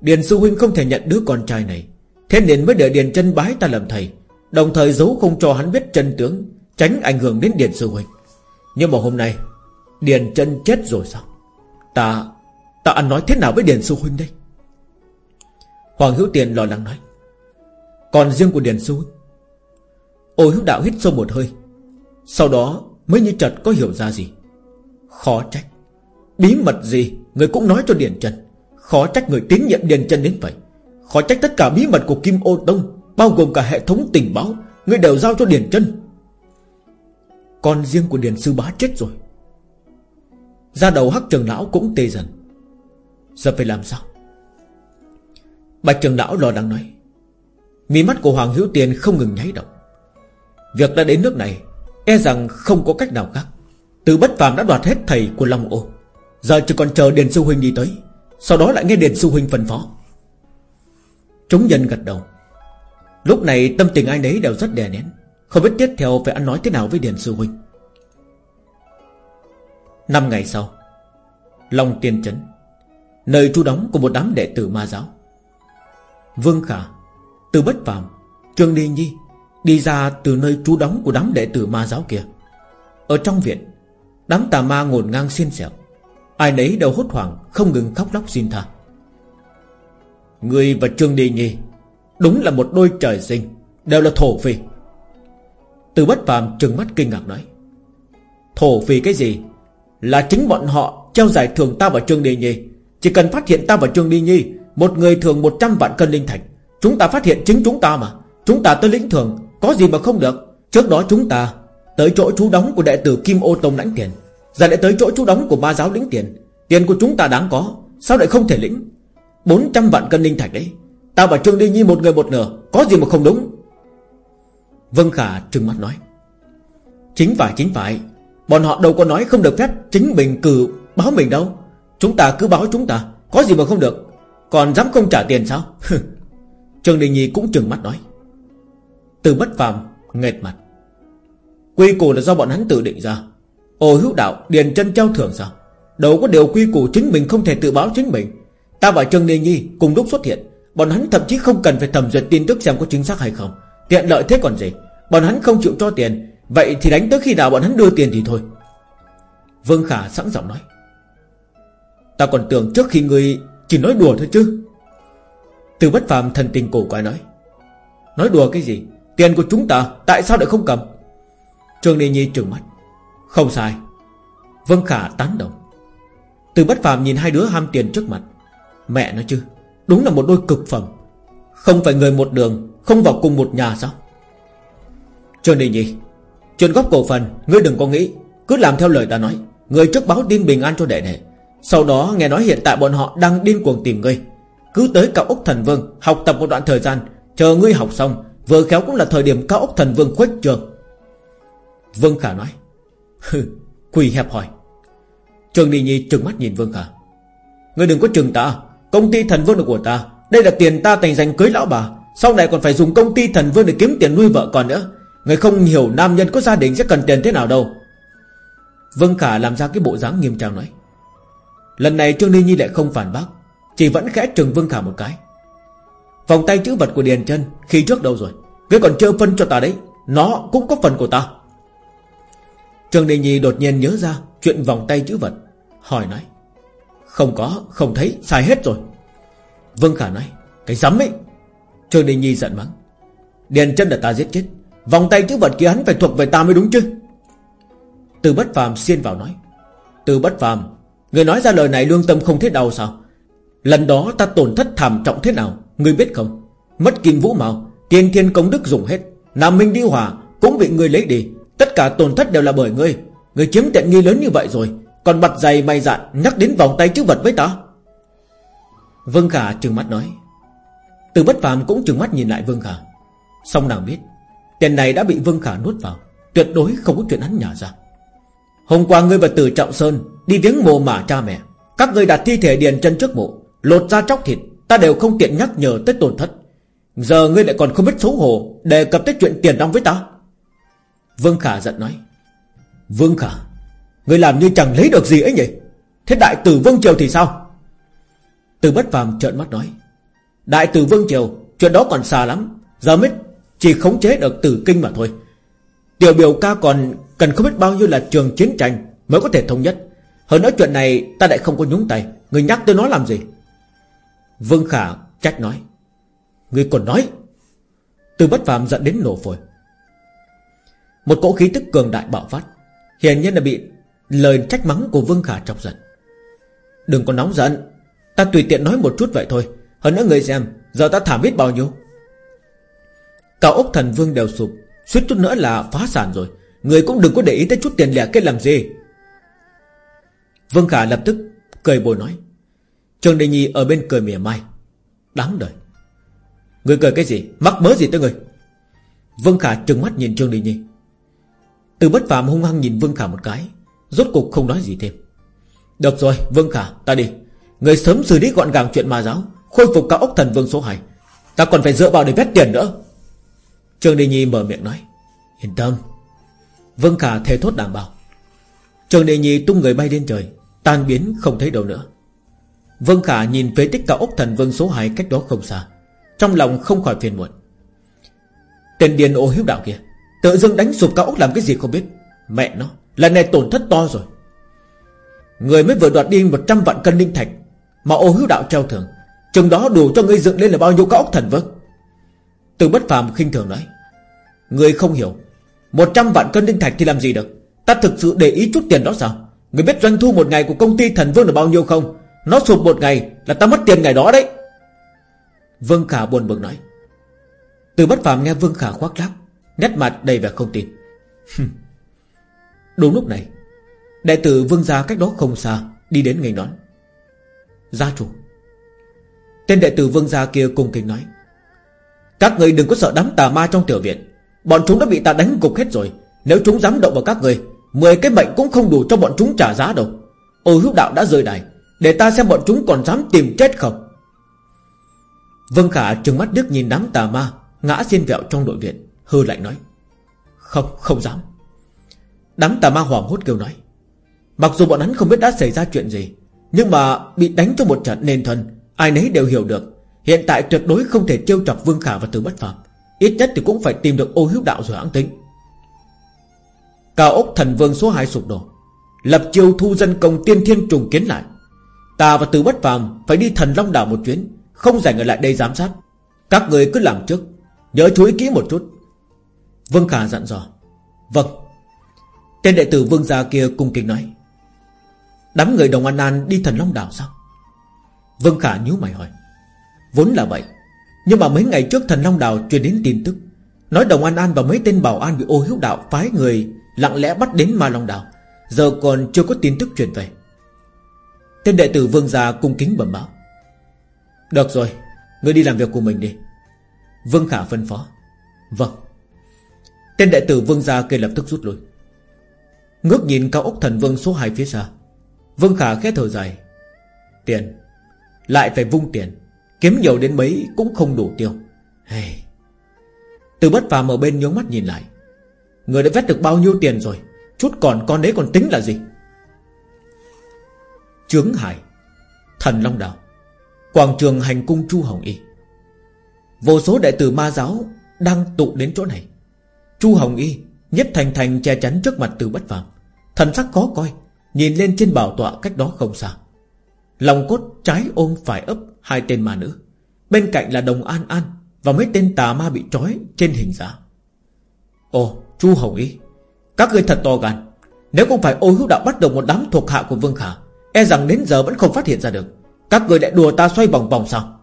Điền Sư Huynh không thể nhận đứa con trai này. Thế nên mới để Điền chân bái ta làm thầy, Đồng thời giấu không cho hắn biết chân tướng, Tránh ảnh hưởng đến Điền Sư Huynh. Nhưng mà hôm nay, Điền chân chết rồi sao? Ta Ta ăn nói thế nào với Điền Sư Huynh đây? Hoàng Hữu Tiền lo lắng nói. Còn riêng của Điền Sư Huynh? Ô hữu đạo hít sâu một hơi. Sau đó mới như chợt có hiểu ra gì. Khó trách. Bí mật gì Người cũng nói cho Điền Trần. Khó trách người tín nhiệm Điền Trần đến vậy. Khó trách tất cả bí mật của Kim Ô Tông Bao gồm cả hệ thống tình báo, Người đều giao cho Điền Trần. Con riêng của Điền Sư Bá chết rồi. Ra đầu hắc trường lão cũng tê dần. Giờ phải làm sao? Bạch trường lão lo đang nói. Mí mắt của Hoàng Hữu Tiền không ngừng nháy động. Việc đã đến nước này E rằng không có cách nào khác. Từ bất phàm đã đoạt hết thầy của Long Ô. Giờ chỉ còn chờ Điền Sư Huynh đi tới, Sau đó lại nghe Điền Sư Huynh phân phó. Chúng nhân gật đầu. Lúc này tâm tình ai nấy đều rất đè nén, Không biết tiếp theo phải ăn nói thế nào với Điền Sư Huynh. Năm ngày sau, Long Tiên Trấn Nơi trú đóng của một đám đệ tử ma giáo. Vương Khả Từ Bất Phạm Trương Đi Nhi Đi ra từ nơi trú đóng của đám đệ tử ma giáo kia. Ở trong viện, Đám tà ma ngổn ngang xiên xẹo. Ai nấy đều hốt hoảng, Không ngừng khóc lóc xin tha. Người và Trương Đi Nhi Đúng là một đôi trời sinh, Đều là thổ phi Từ bất phàm trừng mắt kinh ngạc nói, Thổ phi cái gì? Là chính bọn họ treo giải thưởng ta và Trương Đi Nhi chỉ cần phát hiện ta và Trương Ly Nhi, Một người thường 100 vạn cân linh thạch, Chúng ta phát hiện chính chúng ta mà. Chúng ta tới lĩnh thường, Có gì mà không được. Trước đó chúng ta Tới chỗ chú đóng của đệ tử Kim Ô Tông lãnh tiền. Giờ lại tới chỗ chú đóng của ma giáo lĩnh tiền. Tiền của chúng ta đáng có, Sao lại không thể lĩnh? 400 vạn cân linh thạch đấy. Ta và Trương Ly Nhi một người một nửa, Có gì mà không đúng? Vân Khả trừng mắt nói. Chính phải chính phải. Bọn họ đâu có nói không được phép Chính mình cử báo mình đâu. Chúng ta cứ báo chúng ta, Có gì mà không được. Còn dám không trả tiền sao? *laughs* Trương Đình Nhi cũng trừng mắt nói. Từ bất phàm nghệt mặt. Quy củ là do bọn hắn tự định ra. Ồ hữu đạo, Điền chân trao thưởng sao? Đâu có điều quy củ chính mình không thể tự báo chính mình. Ta và Trương Đình Nhi, cùng lúc xuất hiện, Bọn hắn thậm chí không cần phải thẩm duyệt tin tức xem có chính xác hay không. Tiện lợi thế còn gì? Bọn hắn không chịu cho tiền, Vậy thì đánh tới khi nào bọn hắn đưa tiền thì thôi. Vương Khả sẵn giọng nói. Ta còn tưởng trước khi ngươi Chỉ nói đùa thôi chứ. Từ bất phàm thần tình cổ quái nói Nói đùa cái gì? Tiền của chúng ta tại sao lại không cầm? Trương Ni Nhi trừng mắt, Không sai. Vân Khả tán đồng. Từ bất phàm nhìn hai đứa ham tiền trước mặt. Mẹ nói chứ, Đúng là một đôi cực phẩm. Không phải người một đường, Không vào cùng một nhà sao? Trương Ni Nhi Chuyện góp cổ phần, Ngươi đừng có nghĩ, Cứ làm theo lời ta nói. Người trước báo tin bình an cho đệ đệ sau đó nghe nói hiện tại bọn họ đang điên cuồng tìm ngươi. Cứ tới cao ốc thần vương Học tập một đoạn thời gian Chờ ngươi học xong Vừa khéo cũng là thời điểm cao ốc thần vương khuếch trường. Vương Khả nói *laughs* Hừ, quỳ hẹp hỏi. Trường Đi Nhi trừng mắt nhìn Vương Khả. Ngươi đừng có chừng ta Công ty thần vương là của ta Đây là tiền ta thành danh cưới lão bà Sau này còn phải dùng công ty thần vương để kiếm tiền nuôi vợ còn nữa. Người không hiểu nam nhân có gia đình sẽ cần tiền thế nào đâu. Vương Khả làm ra cái bộ dáng nghiêm trang nói Lần này Trương Ly Nhi lại không phản bác Chỉ vẫn khẽ trừng Vương Khả một cái. Vòng tay chữ vật của Điền chân Khi trước đâu rồi? Ngươi còn chưa phân cho ta đấy Nó cũng có phần của ta. Trương ni Nhi đột nhiên nhớ ra Chuyện vòng tay chữ vật Hỏi nói Không có, không thấy, sai hết rồi. Vương Khả nói Cái rắm ấy. Trương ni Nhi giận mắng Điền chân là ta giết chết Vòng tay chữ vật kia hắn phải thuộc về ta mới đúng chứ? Từ bất phàm xiên vào nói Từ bất phàm Người nói ra lời này lương tâm không thấy đau sao? Lần đó ta tổn thất thảm trọng thế nào? Người biết không? Mất kim vũ màu Tiên thiên công đức dùng hết. Nam Minh đi hòa cũng bị người lấy đi. Tất cả tổn thất đều là bởi ngươi. Người chiếm tiện nghi lớn như vậy rồi, Còn mặt dày mày dạn nhắc đến vòng tay chữ vật với ta? Vương Khả trừng mắt nói. Từ bất phàm cũng trừng mắt nhìn lại Vương Khả. Xong nàng biết Tiền này đã bị Vương Khả nuốt vào. Tuyệt đối không có chuyện hắn nhả ra. Hôm qua ngươi và Tử Trọng Sơn Đi viếng mồ mả cha mẹ. Các ngươi đặt thi thể điền chân trước mộ, Lột ra chóc thịt, Ta đều không tiện nhắc nhở tới tổn thất. Giờ ngươi lại còn không biết xấu hổ, Đề cập tới chuyện tiền đóng với ta. Vương Khả giận nói, Vương Khả, Ngươi làm như chẳng lấy được gì ấy nhỉ? Thế đại tử Vương Triều thì sao? Từ bất phàm trợn mắt nói, Đại tử Vương Triều, Chuyện đó còn xa lắm. Giờ mới chỉ khống chế được tử kinh mà thôi. Tiểu biểu ca còn cần không biết bao nhiêu là trường chiến tranh Mới có thể thống nhất. Hơn nữa chuyện này ta lại không có nhúng tay. Người nhắc tới nó làm gì? Vương Khả trách nói. Người còn nói. Từ bất phàm giận đến nổ phổi. Một cỗ khí tức cường đại bạo phát. Hiển nhiên là bị lời trách mắng của Vương Khả chọc giận. Đừng có nóng giận. Ta tùy tiện nói một chút vậy thôi. Hơn nữa người xem, Giờ ta thả biết bao nhiêu. Cả ốc thần vương đều sụp. Suýt chút nữa là phá sản rồi. Người cũng đừng có để ý tới chút tiền lẻ kết làm gì. Vương Khả lập tức Cười bồi nói. Trường Đình Nhi ở bên cười mỉa mai. Đáng đời. Người cười cái gì? Mắc mớ gì tới người? Vương Khả trừng mắt nhìn Trương Đình Nhi. Từ bất phàm hung hăng nhìn Vương Khả một cái, Rốt cục không nói gì thêm. Được rồi, Vương Khả, ta đi. Người sớm xử lý gọn gàng chuyện ma giáo, Khôi phục cả ốc thần vương số 2 Ta còn phải dựa vào để vét tiền nữa. Trương Đình Nhi mở miệng nói, Yên tâm Vương Khả thề thốt đảm bảo. Trương Đình Nhi tung người bay lên trời, Tan biến không thấy đâu nữa. Vương Khả nhìn phế tích cao ốc thần vương số 2 cách đó không xa, Trong lòng không khỏi phiền muộn. Tên điền ô hiếu đạo kia, Tự dưng đánh sụp cao ốc làm cái gì không biết, Mẹ nó, Lần này tổn thất to rồi. Người mới vừa đoạt đi 100 vạn cân linh thạch Mà ô hiếu đạo treo thưởng, Chừng đó đủ cho ngươi dựng lên là bao nhiêu cao ốc thần vương? Từ bất phàm khinh thường nói. Người không hiểu 100 vạn cân linh thạch thì làm gì được? Ta thực sự để ý chút tiền đó sao? Người biết doanh thu một ngày của công ty thần vương là bao nhiêu không? Nó sụp một ngày là ta mất tiền ngày đó đấy. Vương Khả buồn bực nói. Từ bất phàm nghe Vương Khả khoác lác, Nét mặt đầy vẻ không tin. Đúng lúc này đại tử Vương gia cách đó không xa Đi đến nghênh đón. Gia chủ. Tên đệ tử Vương gia kia cùng kính nói. Các người đừng có sợ đám tà ma trong tiểu viện. Bọn chúng đã bị ta đánh gục hết rồi. Nếu chúng dám động vào các người Mười cái mệnh cũng không đủ cho bọn chúng trả giá đâu. Ô hữu đạo đã rơi đài. Để ta xem bọn chúng còn dám tìm chết không? Vân Khả trừng mắt đức nhìn đám tà ma Ngã xiên vẹo trong đội viện Hư lạnh nói. Không, không dám. Đám tà ma hoảng hốt kêu nói. Mặc dù bọn hắn không biết đã xảy ra chuyện gì Nhưng mà bị đánh cho một trận nền thần Ai nấy đều hiểu được. Hiện tại tuyệt đối không thể trêu chọc Vương Khả và Từ Bất Phạm. Ít nhất thì cũng phải tìm được ô hiếu đạo rồi hãng tính. Cao ốc thần vương số 2 sụp đổ. Lập chiêu thu dân công tiên thiên trùng kiến lại. Ta và Từ Bất Phàm Phải đi thần Long Đảo một chuyến, Không rảnh ở lại đây giám sát. Các người cứ làm trước, Nhớ chú ý kỹ một chút. Vương Khả dặn dò. Vâng. Tên đệ tử Vương gia kia cung kính nói. Đám người đồng an an đi thần Long Đảo sao? Vương Khả nhíu mày hỏi. Vốn là vậy. Nhưng mà mấy ngày trước thần Long đào truyền đến tin tức. Nói đồng an an và mấy tên bảo an bị ô hiếu đạo phái người Lặng lẽ bắt đến ma Long đào. Giờ còn chưa có tin tức truyền về. Tên đệ tử Vương gia cung kính bẩm báo. Được rồi, Ngươi đi làm việc của mình đi. Vương Khả phân phó. Vâng. Tên đệ tử Vương gia kia lập tức rút lui. Ngước nhìn cao ốc thần vương số 2 phía xa. Vương Khả khẽ thở dài. Tiền. Lại phải vung tiền. Kiếm nhiều đến mấy cũng không đủ tiêu. Hey. Từ bất phàm ở bên nhướng mắt nhìn lại. Người đã vét được bao nhiêu tiền rồi? Chút còn con đấy còn tính là gì? Trướng Hải, Thần Long Đảo Quảng trường hành cung Chu Hồng Y. Vô số đệ tử ma giáo Đang tụ đến chỗ này. Chu Hồng Y Nhất thành thành che chắn trước mặt từ bất phàm. Thần sắc khó coi, Nhìn lên trên bảo tọa cách đó không xa. Lòng cốt trái ôm phải ấp Hai tên ma nữ. Bên cạnh là đồng an an Và mấy tên tà ma bị trói trên hình giá Ồ, chu Hồng Y, Các người thật to gan. Nếu không phải ô hữu đạo bắt đầu một đám thuộc hạ của Vương Khả E rằng đến giờ vẫn không phát hiện ra được. Các người lại đùa ta xoay vòng vòng sao?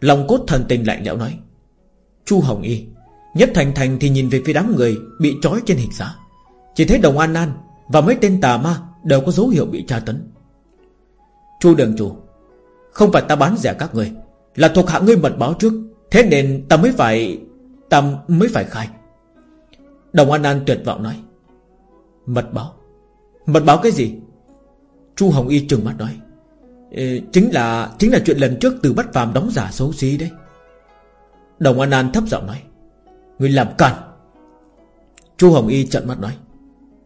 Lòng cốt thần tình lạnh lẽo nói. Chu Hồng Y, Nhất Thành Thành thì nhìn về phía đám người Bị trói trên hình giá Chỉ thấy Đồng An An Và mấy tên tà ma Đều có dấu hiệu bị tra tấn. Chu Đường Chủ không phải ta bán rẻ các người Là thuộc hạ ngươi mật báo trước. Thế nên ta mới phải, Ta mới phải khai. Đồng An An tuyệt vọng nói. Mật báo? Mật báo cái gì? Chu Hồng Y trừng mắt nói. Chính là chính là chuyện lần trước từ bắt phàm đóng giả xấu xí đấy. Đồng An An thấp giọng nói. Người làm càn. Chu Hồng Y trận mắt nói.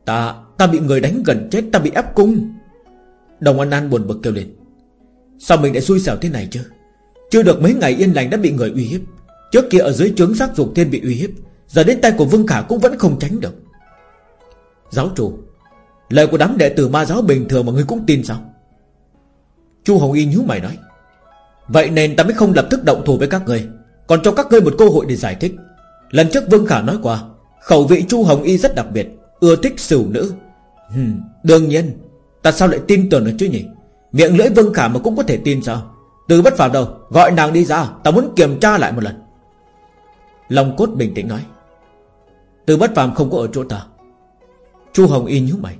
Ta ta bị người đánh gần chết, Ta bị ép cung. Đồng An An buồn bực kêu lên. Sao mình lại xui xẻo thế này chứ? Chưa được mấy ngày yên lành đã bị người uy hiếp. Trước kia ở dưới trướng giác dục thiên bị uy hiếp Giờ đến tay của Vương Khả cũng vẫn không tránh được. Giáo chủ Lời của đám đệ tử ma giáo bình thường mà ngươi cũng tin sao? Chu Hồng Y nhíu mày nói Vậy nên ta mới không lập tức động thủ với các ngươi Còn cho các ngươi một cơ hội để giải thích. Lần trước Vương Khả nói qua Khẩu vị Chu Hồng Y rất đặc biệt Ưa thích sửu nữ. Hmm, Đương nhiên Ta sao lại tin tưởng được chứ nhỉ? Miệng lưỡi Vương Khả mà cũng có thể tin sao? Từ bất phàm đâu Gọi nàng đi ra, Ta muốn kiểm tra lại một lần. Long cốt bình tĩnh nói. Từ bất phàm không có ở chỗ ta. Chu Hồng Y nhíu mày.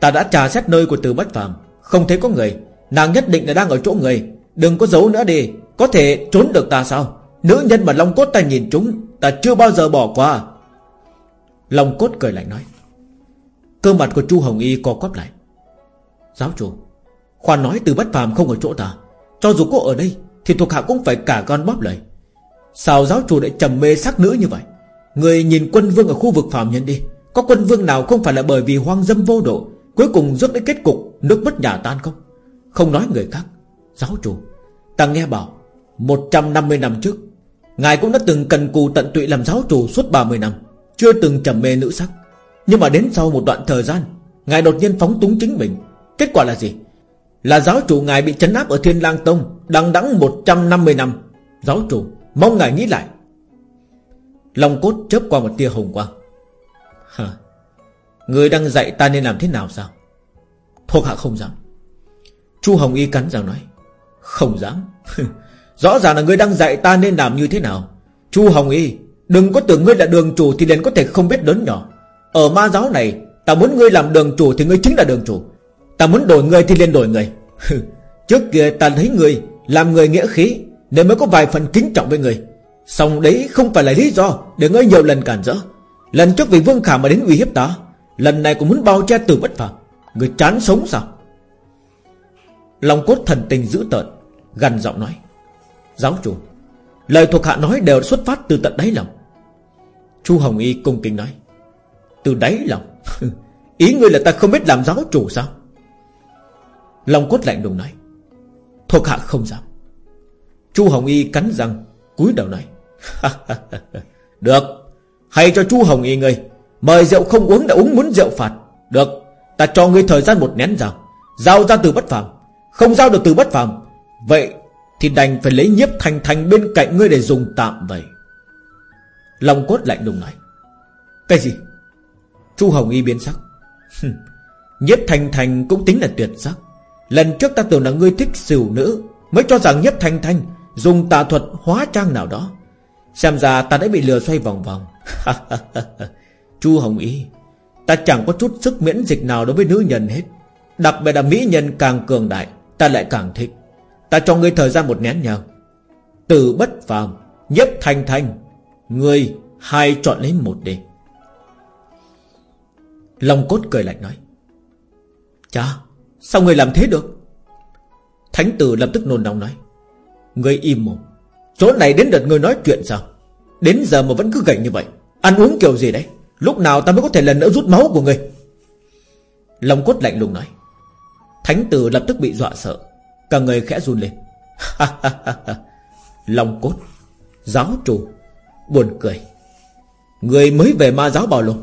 Ta đã trà xét nơi của từ bất phàm, Không thấy có người. Nàng nhất định là đang ở chỗ người. Đừng có giấu nữa đi, Có thể trốn được ta sao? Nữ nhân mà Long Cốt ta nhìn chúng, Ta chưa bao giờ bỏ qua. Long Cốt cười lạnh nói. Cơ mặt của Chu Hồng Y co quắp lại. Giáo chủ Khoan nói từ bất phàm không ở chỗ ta. Cho dù có ở đây, Thì thuộc hạ cũng phải cả con bóp lời. Sao giáo chủ lại trầm mê sắc nữ như vậy? Người nhìn quân vương ở khu vực phàm nhân đi. Có quân vương nào không phải là bởi vì hoang dâm vô độ, Cuối cùng rước đến kết cục, Nước mất nhà tan không? Không nói người khác. Giáo chủ, Ta nghe bảo 150 năm trước, Ngài cũng đã từng cần cù tận tụy làm giáo chủ suốt 30 năm, Chưa từng trầm mê nữ sắc. Nhưng mà đến sau một đoạn thời gian, Ngài đột nhiên phóng túng chính mình. Kết quả là gì? Là giáo chủ ngài bị chấn áp ở Thiên lang Tông Đằng đẵng 150 năm. Giáo chủ, mong ngài nghĩ lại. Long cốt chớp qua một tia hồng quang. Hả? Người đang dạy ta nên làm thế nào sao? Thuộc hạ không dám. Chu Hồng Y cắn răng nói. Không dám. *laughs* Rõ ràng là người đang dạy ta nên làm như thế nào. Chu Hồng Y, Đừng có tưởng ngươi là đường chủ thì liền có thể không biết lớn nhỏ. Ở ma giáo này, Ta muốn ngươi làm đường chủ thì ngươi chính là đường chủ. Ta muốn đổi người thì liền đổi người. Trước kia ta thấy người Làm người nghĩa khí, Nên mới có vài phần kính trọng với người. Xong đấy không phải là lý do Để ngươi nhiều lần cản rỡ. Lần trước vì Vương Khả mà đến uy hiếp ta, Lần này cũng muốn bao che từ bất phạm Người chán sống sao? Lòng cốt thần tình dữ tợn Gần giọng nói. Giáo chủ, Lời thuộc hạ nói đều xuất phát từ tận đáy lòng. Chu Hồng Y cung kính nói. Từ đáy lòng? *laughs* Ý ngươi là ta không biết làm giáo chủ sao? Long cốt lạnh đùng nói, Thuộc hạ không dám. Chu Hồng Y cắn răng, cúi đầu nói, *laughs* Được, Hay cho Chu Hồng Y ngươi, Mời rượu không uống đã uống muốn rượu phạt. Được, Ta cho ngươi thời gian một nén rằng Giao ra từ bất phàm. Không giao được từ bất phàm, Vậy thì đành phải lấy nhiếp thành thành bên cạnh ngươi để dùng tạm vậy. Long cốt lạnh đùng nói, Cái gì? Chu Hồng Y biến sắc Nhiếp thành thành cũng tính là tuyệt sắc. Lần trước ta tưởng là ngươi thích xỉu nữ, Mới cho rằng nhất thành thành Dùng tà thuật hóa trang nào đó. Xem ra ta đã bị lừa xoay vòng vòng. *laughs* Chu Hồng Y Ta chẳng có chút sức miễn dịch nào đối với nữ nhân hết. Đặc biệt là mỹ nhân càng cường đại, Ta lại càng thích. Ta cho ngươi thời gian một nén nhang. Từ bất phàm, Nhất thành thành Ngươi hai chọn lấy một đi. Long cốt cười lạnh nói, Chà Sao người làm thế được? Thánh tử lập tức nôn nóng nói. Người im mồm. Chỗ này đến đợt người nói chuyện sao? Đến giờ mà vẫn cứ gầy như vậy. Ăn uống kiểu gì đấy? Lúc nào ta mới có thể lần nữa rút máu của ngươi Long cốt lạnh lùng nói. Thánh tử lập tức bị dọa sợ. Cả người khẽ run lên. Long cốt. Giáo chủ. Buồn cười. Người mới về ma giáo bao lâu?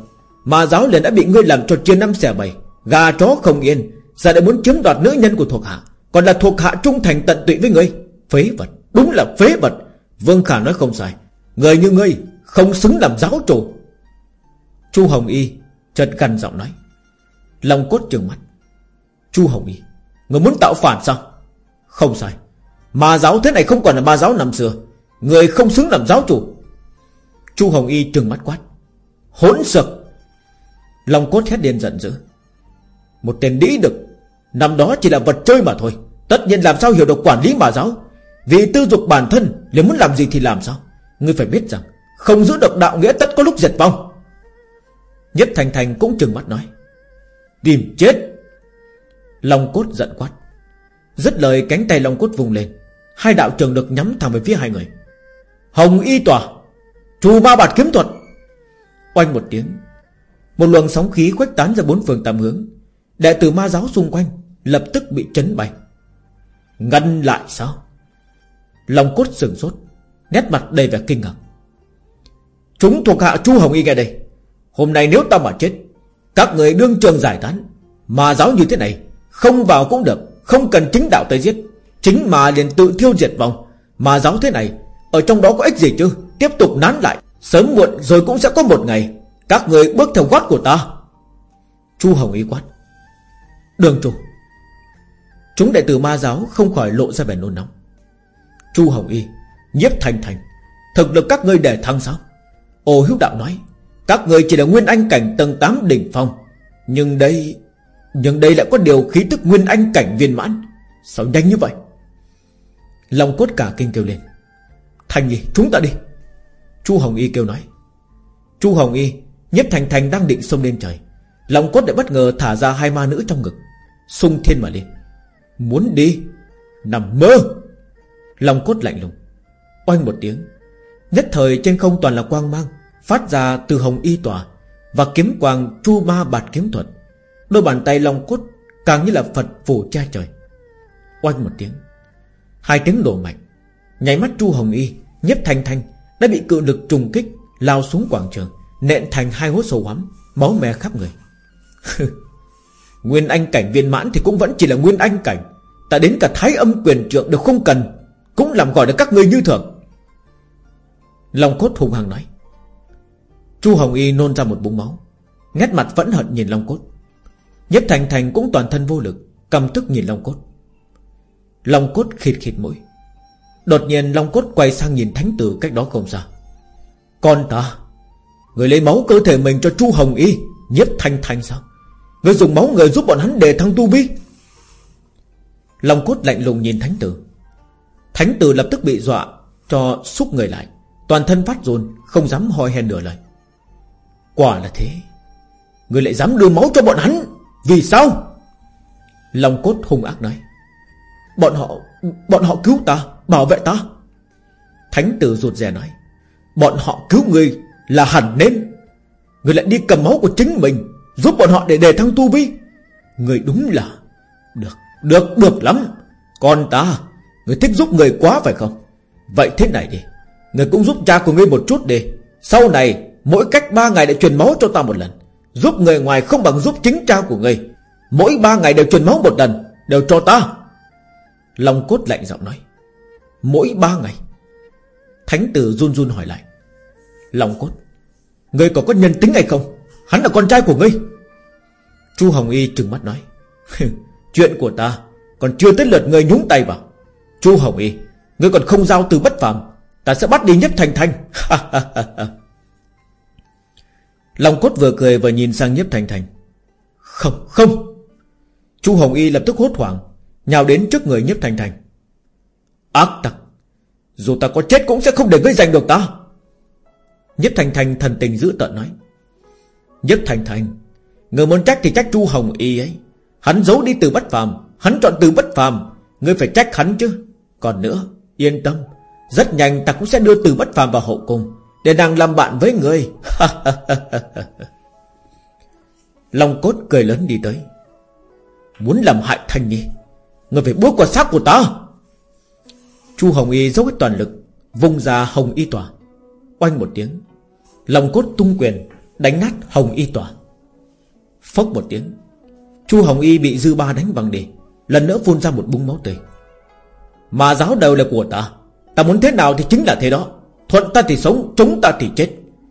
Ma giáo liền đã bị ngươi làm cho chia năm xẻ bảy. Gà chó không yên. Giờ lại muốn chiếm đoạt nữ nhân của thuộc hạ. Còn là thuộc hạ trung thành tận tụy với ngươi. Phế vật. Đúng là phế vật. Vương Khả nói không sai. Người như ngươi Không xứng làm giáo chủ. Chu Hồng Y chợt cằn giọng nói. Long cốt trường mắt. Chu Hồng Y, Người muốn tạo phản sao? Không sai. Mà giáo thế này không còn là ma giáo năm xưa. Người không xứng làm giáo chủ. Chu Hồng Y trừng mắt quát. Hỗn sực Long cốt hét điên giận dữ. Một tên đĩ đực Năm đó chỉ là vật chơi mà thôi. Tất nhiên làm sao hiểu được quản lý mà giáo? Vì tư dục bản thân, Nếu muốn làm gì thì làm sao? Ngươi phải biết rằng, Không giữ được đạo nghĩa tất có lúc diệt vong. Nhất Thành Thành cũng trừng mắt nói, Tìm chết. Long cốt giận quát, Dứt lời cánh tay Long cốt vùng lên. Hai đạo trường được nhắm thẳng về phía hai người. Hồng y tỏa Chù ba bạt kiếm thuật. Oanh một tiếng, Một luồng sóng khí khuếch tán ra bốn phương tám hướng. Đệ tử ma giáo xung quanh Lập tức bị chấn bay. Ngăn lại sao? Lòng cốt sừng sốt, Nét mặt đầy vẻ kinh ngạc. Chúng thuộc hạ Chu Hồng Y nghe đây. Hôm nay nếu ta mà chết, Các người đương trường giải tán, Mà giáo như thế này, Không vào cũng được, Không cần chính đạo tới giết. Chính mà liền tự thiêu diệt vong Mà giáo thế này, Ở trong đó có ích gì chứ? Tiếp tục nán lại, Sớm muộn rồi cũng sẽ có một ngày, Các người bước theo gót của ta. Chu Hồng Y quát. Đường chủ Chúng đệ tử ma giáo không khỏi lộ ra vẻ nôn nóng. Chu Hồng Y, Nhiếp Thành Thành, Thực lực các ngươi để thăng sao? Ô hiếu đạo nói, Các ngươi chỉ là nguyên anh cảnh tầng 8 đỉnh phong, Nhưng đây Nhưng đây lại có điều khí tức nguyên anh cảnh viên mãn. Sao nhanh như vậy? Lòng cốt cả kinh kêu lên. Thành Nhi, chúng ta đi. Chu Hồng Y kêu nói. Chu Hồng Y, nhiếp Thành Thành đang định xông lên trời. Lòng cốt đã bất ngờ thả ra hai ma nữ trong ngực, Xung thiên mà lên. Muốn đi? Nằm mơ. Lòng cốt lạnh lùng. Oanh một tiếng. Nhất thời trên không toàn là quang mang, Phát ra từ hồng y tỏa Và kiếm quang chu ma bạt kiếm thuật. Đôi bàn tay long cốt Càng như là Phật phủ cha trời. Oanh một tiếng. Hai tiếng đổ mạnh. Nháy mắt chu hồng y nhấp thanh thanh, Đã bị cự lực trùng kích, Lao xuống quảng trường, Nện thành hai hố sâu hoắm, Máu me khắp người. *laughs* Nguyên anh cảnh viên mãn thì cũng vẫn chỉ là nguyên anh cảnh. Ta đến cả thái âm quyền trượng đều không cần, Cũng làm gọi được các ngươi như thường. Long cốt hùng hằng nói. Chu Hồng Y nôn ra một búng máu, Nét mặt vẫn hận nhìn Long cốt. Nhất Thành Thành cũng toàn thân vô lực Cầm tức nhìn Long cốt. Long cốt khịt khịt mũi. Đột nhiên Long cốt quay sang nhìn thánh tử cách đó không xa. Con ta, Người lấy máu cơ thể mình cho Chu Hồng Y, Nhất Thành Thành sao? Người dùng máu người giúp bọn hắn để thăng tu vi. Long cốt lạnh lùng nhìn thánh tử. Thánh tử lập tức bị dọa Cho xúc người lại. Toàn thân phát run, Không dám hoi hèn nửa lời. Quả là thế. Người lại dám đưa máu cho bọn hắn. Vì sao? Long cốt hung ác nói. Bọn họ Bọn họ cứu ta, Bảo vệ ta. Thánh tử rụt rè nói. Bọn họ cứu người là hẳn nên. Người lại đi cầm máu của chính mình. Giúp bọn họ để đề thăng tu vi. Người đúng là Được, được, được lắm. Còn ta Người thích giúp người quá phải không? Vậy thế này đi Người cũng giúp cha của ngươi một chút đi. Sau này mỗi cách ba ngày để truyền máu cho ta một lần. Giúp người ngoài không bằng giúp chính cha của ngươi. Mỗi ba ngày đều truyền máu một lần Đều cho ta. Long cốt lạnh giọng nói. Mỗi ba ngày. Thánh tử run run hỏi lại. Long cốt Ngươi có có nhân tính hay không? Hắn là con trai của ngươi. Chu Hồng Y trừng mắt nói. *laughs* Chuyện của ta Còn chưa tới lượt ngươi nhúng tay vào. Chu Hồng Y, Ngươi còn không giao từ bất phàm, Ta sẽ bắt đi nhất thành thành. *laughs* Long cốt vừa cười vừa nhìn sang nhiếp thành thành. Không không. Chu Hồng Y lập tức hốt hoảng, Nhào đến trước người nhiếp thành thành. Ác tặc, Dù ta có chết cũng sẽ không để ngươi giành được ta. Nhiếp thành thành thần tình giữ tận nói. Nhất thành thành, Người muốn trách thì trách Chu Hồng Y ấy. Hắn giấu đi từ bất phàm, Hắn chọn từ bất phàm, người phải trách hắn chứ. Còn nữa, Yên tâm, Rất nhanh ta cũng sẽ đưa từ bất phàm vào hậu cung, Để nàng làm bạn với người. *laughs* Long cốt cười lớn đi tới. Muốn làm hại Thanh Nhi, Người phải bước qua xác của ta. Chu Hồng Y dốc hết toàn lực vùng ra Hồng Y tỏa Oanh một tiếng, Long cốt tung quyền Đánh nát Hồng Y tỏa Phốc một tiếng, Chu Hồng Y bị dư ba đánh bằng đề Lần nữa phun ra một búng máu tươi. Mà giáo đầu là của ta Ta muốn thế nào thì chính là thế đó. Thuận ta thì sống, Chống ta thì chết.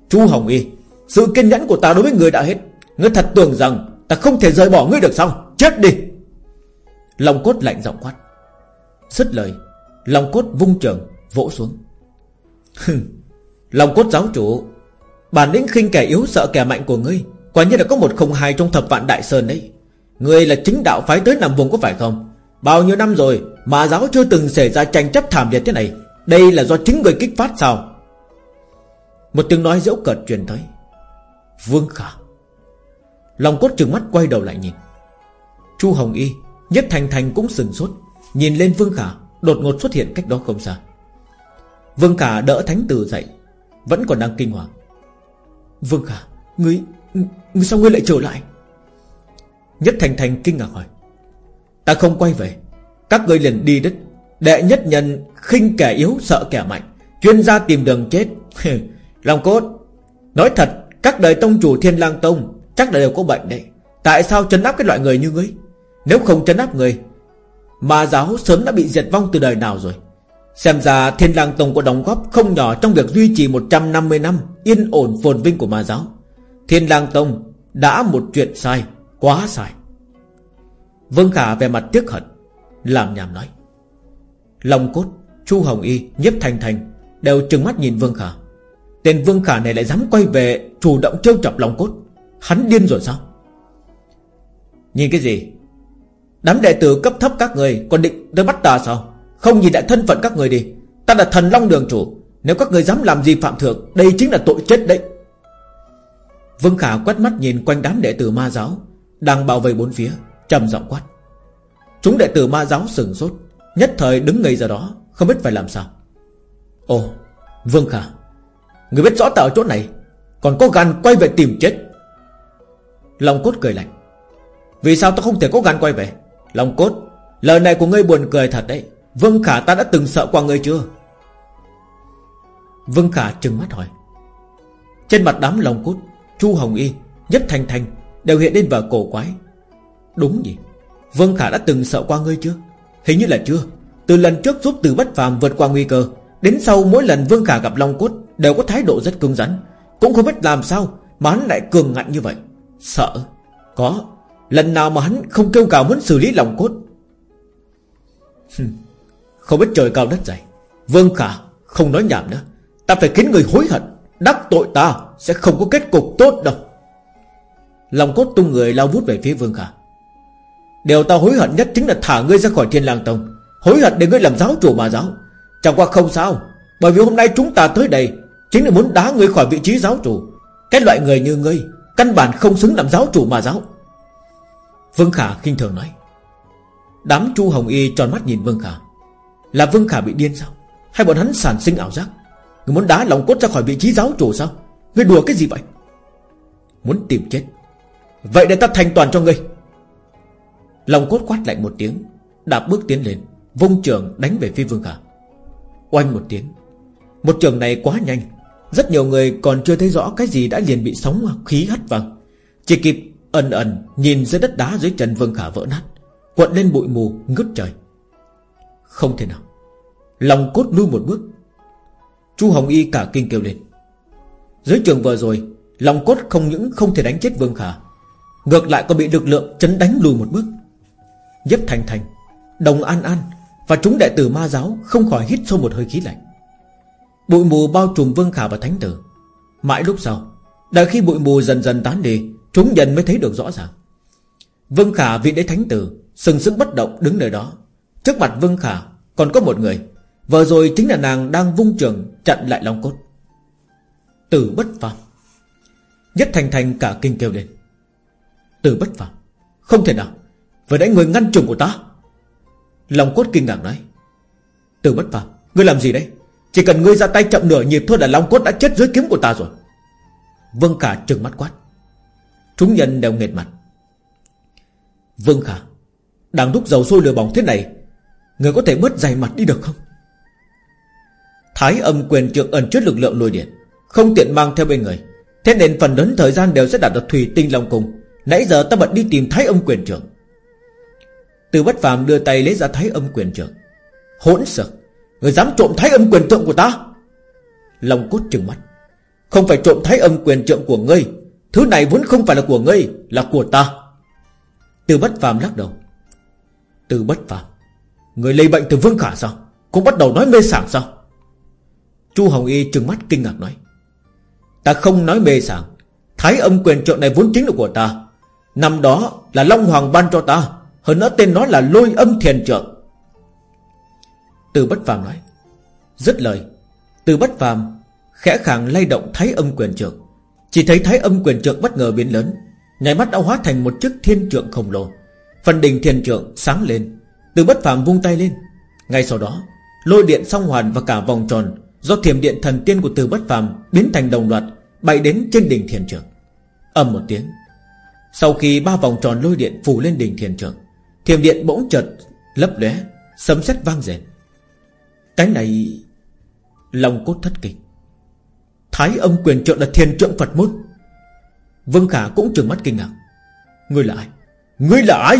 Chu Hồng Y, Sự kiên nhẫn của ta đối với người đã hết. Ngươi thật tưởng rằng Ta không thể rời bỏ ngươi được sao? Chết đi! Lòng cốt lạnh giọng quát. Xứt lời, Lòng cốt vung trường, Vỗ xuống. *laughs* Lòng cốt giáo chủ Bản lĩnh khinh kẻ yếu sợ kẻ mạnh của ngươi. Quả nhiên là có một không hai trong thập vạn đại sơn đấy Ngươi là chính đạo phái tới nằm vùng có phải không? Bao nhiêu năm rồi Mà giáo chưa từng xảy ra tranh chấp thảm liệt thế này. Đây là do chính người kích phát sao? Một tiếng nói dễu cợt truyền tới. Vương Khả. Lòng cốt trừng mắt quay đầu lại nhìn. Chu Hồng Y, Nhất Thành Thành cũng sừng sốt. Nhìn lên Vương Khả, Đột ngột xuất hiện cách đó không xa. Vương Khả đỡ Thánh Tử dậy. Vẫn còn đang kinh hoàng. Vương Khả Ngươi, ngươi sao ngươi lại trở lại? Nhất Thành Thành kinh ngạc hỏi. Ta không quay về. Các ngươi liền đi đất Đệ nhất nhân khinh kẻ yếu sợ kẻ mạnh. Chuyên gia tìm đường chết. Lòng cốt. Nói thật Các đời tông chủ Thiên lang Tông Chắc là đều có bệnh đấy. Tại sao chấn áp cái loại người như ngươi? Nếu không chấn áp người Mà giáo sớm đã bị diệt vong từ đời nào rồi? Xem ra Thiên lang Tông có đóng góp không nhỏ Trong việc duy trì 150 năm Yên ổn phồn vinh của ma giáo. Thiên lang Tông đã một chuyện sai Quá sai. Vương Khả về mặt tiếc hận Làm nhảm nói. Long Cốt, Chu Hồng Y, Nhiếp Thành Thành Đều trừng mắt nhìn Vương Khả. Tên Vương Khả này lại dám quay về Chủ động trêu chọc Long Cốt. Hắn điên rồi sao? Nhìn cái gì? Đám đệ tử cấp thấp các người Còn định tới bắt ta sao? Không nhìn lại thân phận các người đi. Ta là thần Long Đường Chủ. Nếu các người dám làm gì phạm thượng, Đây chính là tội chết đấy. Vương Khả quét mắt nhìn quanh đám đệ tử ma giáo, Đang bảo vệ bốn phía, trầm giọng quát. Chúng đệ tử ma giáo sừng sốt, Nhất thời đứng ngây ra đó, Không biết phải làm sao. Ồ, Vương Khả, Người biết rõ ta ở chỗ này, Còn có gan quay về tìm chết. Long cốt cười lạnh. Vì sao ta không thể có gan quay về? Long cốt, Lời này của ngươi buồn cười thật đấy. Vương Khả, ta đã từng sợ qua ngươi chưa? Vương Khả trừng mắt hỏi. Trên mặt đám Long cốt, Chu Hồng Y, Nhất Thành Thành Đều hiện lên vào cổ quái. Đúng nhỉ? Vương Khả đã từng sợ qua ngươi chưa? Hình như là chưa. Từ lần trước giúp từ bất phàm vượt qua nguy cơ, Đến sau mỗi lần Vương Khả gặp Long Cốt Đều có thái độ rất cứng rắn. Cũng không biết làm sao Mà hắn lại cường ngạnh như vậy. Sợ? Có. Lần nào mà hắn không kêu cào muốn xử lý Long Cốt? Không biết trời cao đất dày. Vương Khả không nói nhảm nữa. Ta phải khiến người hối hận. Đắc tội ta sẽ không có kết cục tốt đâu. Lòng cốt tung người lao vút về phía Vương Khả. Điều ta hối hận nhất chính là thả ngươi ra khỏi thiên lang tông. Hối hận để ngươi làm giáo chủ bà giáo. Chẳng qua không sao. Bởi vì hôm nay chúng ta tới đây Chính là muốn đá ngươi khỏi vị trí giáo chủ. Cái loại người như ngươi Căn bản không xứng làm giáo chủ mà giáo. Vương Khả kinh thường nói. Đám chu Hồng Y tròn mắt nhìn Vương Khả. Là Vương Khả bị điên sao? Hay bọn hắn sản sinh ảo giác? Người muốn đá lòng cốt ra khỏi vị trí giáo chủ sao? Người đùa cái gì vậy? Muốn tìm chết. Vậy để ta thành toàn cho ngươi. Lòng cốt quát lạnh một tiếng, Đạp bước tiến lên, Vung trường đánh về phía Vương Khả. Oanh một tiếng. Một trường này quá nhanh. Rất nhiều người còn chưa thấy rõ cái gì đã liền bị sóng khí hất văng Chỉ kịp ẩn ẩn Nhìn dưới đất đá dưới chân Vương Khả vỡ nát Quận lên bụi mù ngứt trời. Không thể nào. Lòng cốt lui một bước. Chu Hồng Y cả kinh kêu lên. Dưới trường vừa rồi, Lòng cốt không những không thể đánh chết Vương Khả, Ngược lại còn bị lực lượng chấn đánh lùi một bước. Nhếp Thành Thành, Đồng An An Và chúng đệ tử ma giáo không khỏi hít sâu một hơi khí lạnh. Bụi mù bao trùm Vương Khả và Thánh Tử. Mãi lúc sau, đã khi bụi mù dần dần tán đi, Chúng dần mới thấy được rõ ràng. Vương Khả vị đế Thánh Tử Sừng sững bất động đứng nơi đó. Trước mặt Vương Khả, còn có một người. Vừa rồi chính là nàng đang vung trường Chặn lại Long Cốt. Tử bất phàm. Nhất Thành Thành cả kinh kêu lên. Tử bất phàm, Không thể nào. Vừa nãy người ngăn trường của ta. Long cốt kinh ngạc nói. Tử bất phàm, Ngươi làm gì đấy Chỉ cần ngươi ra tay chậm nửa nhịp thôi là Long cốt đã chết dưới kiếm của ta rồi. Vương Khả trừng mắt quát. Chúng nhân đều nghệt mặt. Vương Khả, Đang đúc dầu sôi lửa bỏng thế này Người có thể bớt dày mặt đi được không? Thái âm quyền trượng ẩn chứa lực lượng lôi điện, Không tiện mang theo bên người. Thế nên phần lớn thời gian đều sẽ đạt được thủy tinh long cùng Nãy giờ ta bận đi tìm thái âm quyền trưởng Từ bất phàm đưa tay lấy ra thái âm quyền trưởng Hỗn sợ, Người dám trộm thái âm quyền trượng của ta? Long cốt trừng mắt. Không phải trộm thái âm quyền trượng của ngươi. Thứ này vốn không phải là của ngươi, Là của ta. Từ bất phàm lắc đầu. Từ bất phàm. Người lây bệnh từ vương khả sao? Cũng bắt đầu nói mê sảng sao? Chu Hồng Y trừng mắt kinh ngạc nói, Ta không nói mê sảng. Thái âm quyền trượng này vốn chính là của ta. Năm đó là Long Hoàng ban cho ta. Hơn nữa tên nó là lôi âm thiền trượng. Từ bất phàm nói, Dứt lời, Từ bất phàm Khẽ khàng lay động thái âm quyền trượng. Chỉ thấy thái âm quyền trượng bất ngờ biến lớn Nhảy mắt đã hóa thành một chiếc thiên trượng khổng lồ. Phần đỉnh thiên trượng sáng lên từ bất phàm vung tay lên. Ngay sau đó Lôi điện song hoàn và cả vòng tròn Do thiềm điện thần tiên của từ bất phàm Biến thành đồng loạt Bay đến trên đỉnh thiền trường. Âm một tiếng Sau khi ba vòng tròn lôi điện phủ lên đỉnh thiền trường, thiềm điện bỗng chợt lấp lóe Sấm sét vang rền. Cái này Lòng cốt thất kinh. Thái âm quyền trượng là thiền trượng Phật môn. Vương Khả cũng trừng mắt kinh ngạc. Ngươi là ai? Ngươi là ai?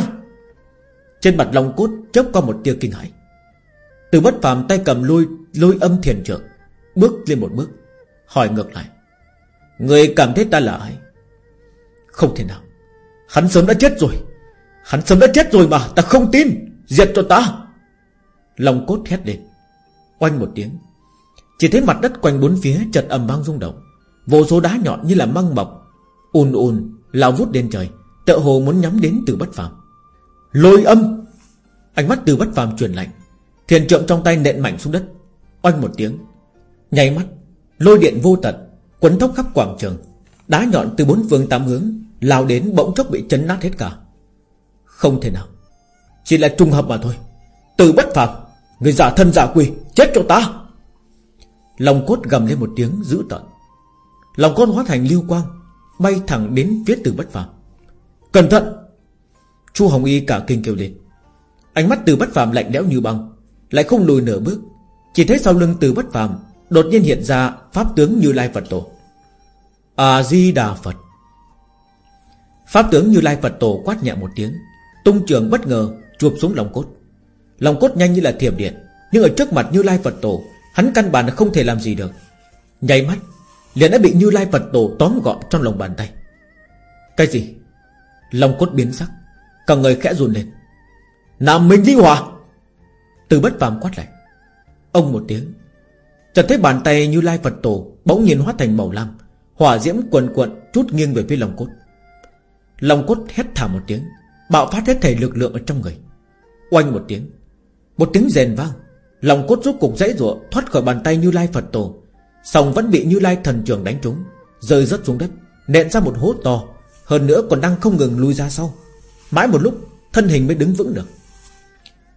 Trên mặt Long cốt chớp qua một tia kinh hãi. Từ bất phàm tay cầm lôi lôi âm thiền trưởng, Bước lên một bước, Hỏi ngược lại. Người cảm thấy ta là ai? Không thể nào. Hắn sớm đã chết rồi. Hắn sớm đã chết rồi mà ta không tin. Diệt cho ta. Long cốt hét lên. Oanh một tiếng. Chỉ thấy mặt đất quanh bốn phía chợt ầm vang rung động. Vô số đá nhọn như là măng mọc, ùn ùn lao vút lên trời Tợ hồ muốn nhắm đến từ bất phàm. Lôi âm. Ánh mắt từ bất phàm chuyển lạnh. Thiền trượng trong tay nện mạnh xuống đất. Oanh một tiếng. Nháy mắt, Lôi điện vô tận, Quấn tóc khắp quảng trường. Đá nhọn từ bốn phương tám hướng, Lao đến bỗng chốc bị chấn nát hết cả. Không thể nào. Chỉ là trùng hợp mà thôi. Từ bất phàm, Người giả thân giả quỷ, Chết cho ta. Lòng cốt gầm lên một tiếng dữ tợn. Lòng cốt hóa thành lưu quang, Bay thẳng đến phía từ bất phàm. Cẩn thận! Chu Hồng Y cả kinh kêu lên. Ánh mắt từ bất phàm lạnh lẽo như băng, Lại không lùi nửa bước. Chỉ thấy sau lưng từ bất phàm Đột nhiên hiện ra Pháp tướng Như Lai Phật Tổ. A-di-đà Phật. Pháp tướng Như Lai Phật Tổ quát nhẹ một tiếng, Tung trường bất ngờ chụp xuống lòng cốt. Lòng cốt nhanh như là thiểm điện, Nhưng ở trước mặt Như Lai Phật Tổ, Hắn căn bản không thể làm gì được. Nháy mắt, liền đã bị Như Lai Phật Tổ tóm gọn trong lòng bàn tay. Cái gì? Lòng cốt biến sắc. Cả người khẽ run lên. Nam Minh Ly Hòa Từ bất phàm quát lại. Ông một tiếng. Chợt thấy bàn tay Như Lai Phật Tổ Bỗng nhiên hóa thành màu lam, Hỏa diễm quần quận chút nghiêng về phía lòng cốt. Lòng cốt hét thả một tiếng, Bạo phát hết thể lực lượng ở trong người. Oanh một tiếng Một tiếng rèn vang, Lòng cốt rút cục dãy rụa Thoát khỏi bàn tay Như Lai Phật Tổ Xong vẫn bị Như Lai thần trường đánh trúng, Rơi rớt xuống đất, Nện ra một hố to, Hơn nữa còn đang không ngừng lui ra sau. Mãi một lúc, Thân hình mới đứng vững được.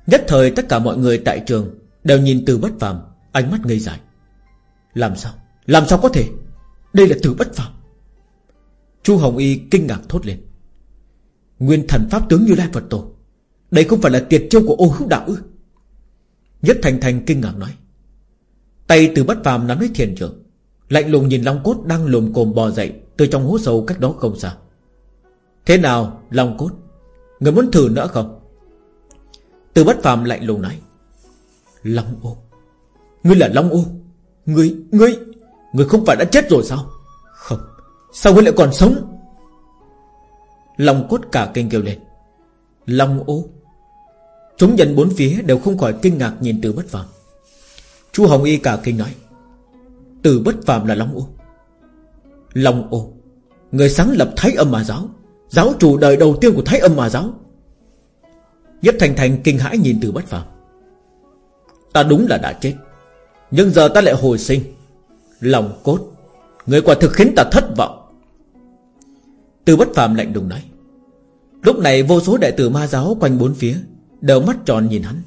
Nhất thời tất cả mọi người tại trường Đều nhìn từ bất phàm, Ánh mắt ngây dài Làm sao? Làm sao có thể? Đây là từ bất phàm. Chu Hồng Y kinh ngạc thốt lên. Nguyên thần pháp tướng Như Lai Phật Tổ, Đây không phải là tiệt chiêu của ô hữu đạo ư? Nhất Thành Thành kinh ngạc nói. Tay từ bất phàm nắm lấy thiền trường, Lạnh lùng nhìn Long Cốt đang lùm cồm bò dậy Từ trong hố sâu cách đó không xa. Thế nào, Long Cốt? Người muốn thử nữa không? Từ bất phàm lạnh lùng nói. Long ô Ngươi là Long ô Ngươi, ngươi Ngươi không phải đã chết rồi sao? Không. Sao ngươi lại còn sống? Long cốt cả kinh kêu lên. Long ô Chúng nhân bốn phía đều không khỏi kinh ngạc nhìn từ bất phàm. Chu Hồng Y cả kinh nói. Từ bất phàm là Long ô Long ô Người sáng lập Thái âm mà giáo. Giáo chủ đời đầu tiên của Thái âm mà giáo. Nhất Thành Thành kinh hãi nhìn từ bất phàm. Ta đúng là đã chết, Nhưng giờ ta lại hồi sinh. Lòng cốt, Người quả thực khiến ta thất vọng. Từ bất phàm lạnh đùng nói. Lúc này vô số đệ tử ma giáo quanh bốn phía Đều mắt tròn nhìn hắn.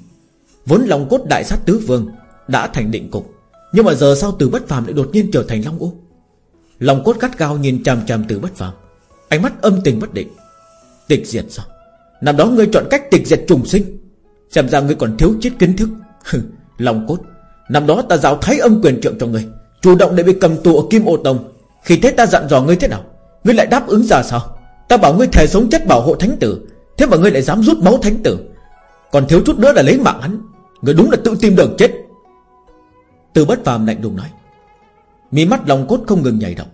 Vốn lòng cốt đại sát tứ vương Đã thành định cục, Nhưng mà giờ sao từ bất phàm lại đột nhiên trở thành long ô Lòng cốt cắt cao nhìn chằm chằm từ bất phàm. Ánh mắt âm tình bất định. Tịch diệt sao? Năm đó ngươi chọn cách tịch diệt trùng sinh. Xem ra ngươi còn thiếu chết kiến thức. Lòng cốt. Năm đó ta giáo thái âm quyền trượng cho ngươi, Chủ động để bị cầm tù ở Kim Ô Tông. Khi thế ta dặn dò ngươi thế nào? Ngươi lại đáp ứng ra sao? Ta bảo ngươi thề sống chết bảo hộ thánh tử, Thế mà ngươi lại dám rút máu thánh tử. Còn thiếu chút nữa là lấy mạng hắn. Ngươi đúng là tự tìm đường chết. Từ bất phàm lạnh đùng nói. Mí mắt lòng cốt không ngừng nhảy động.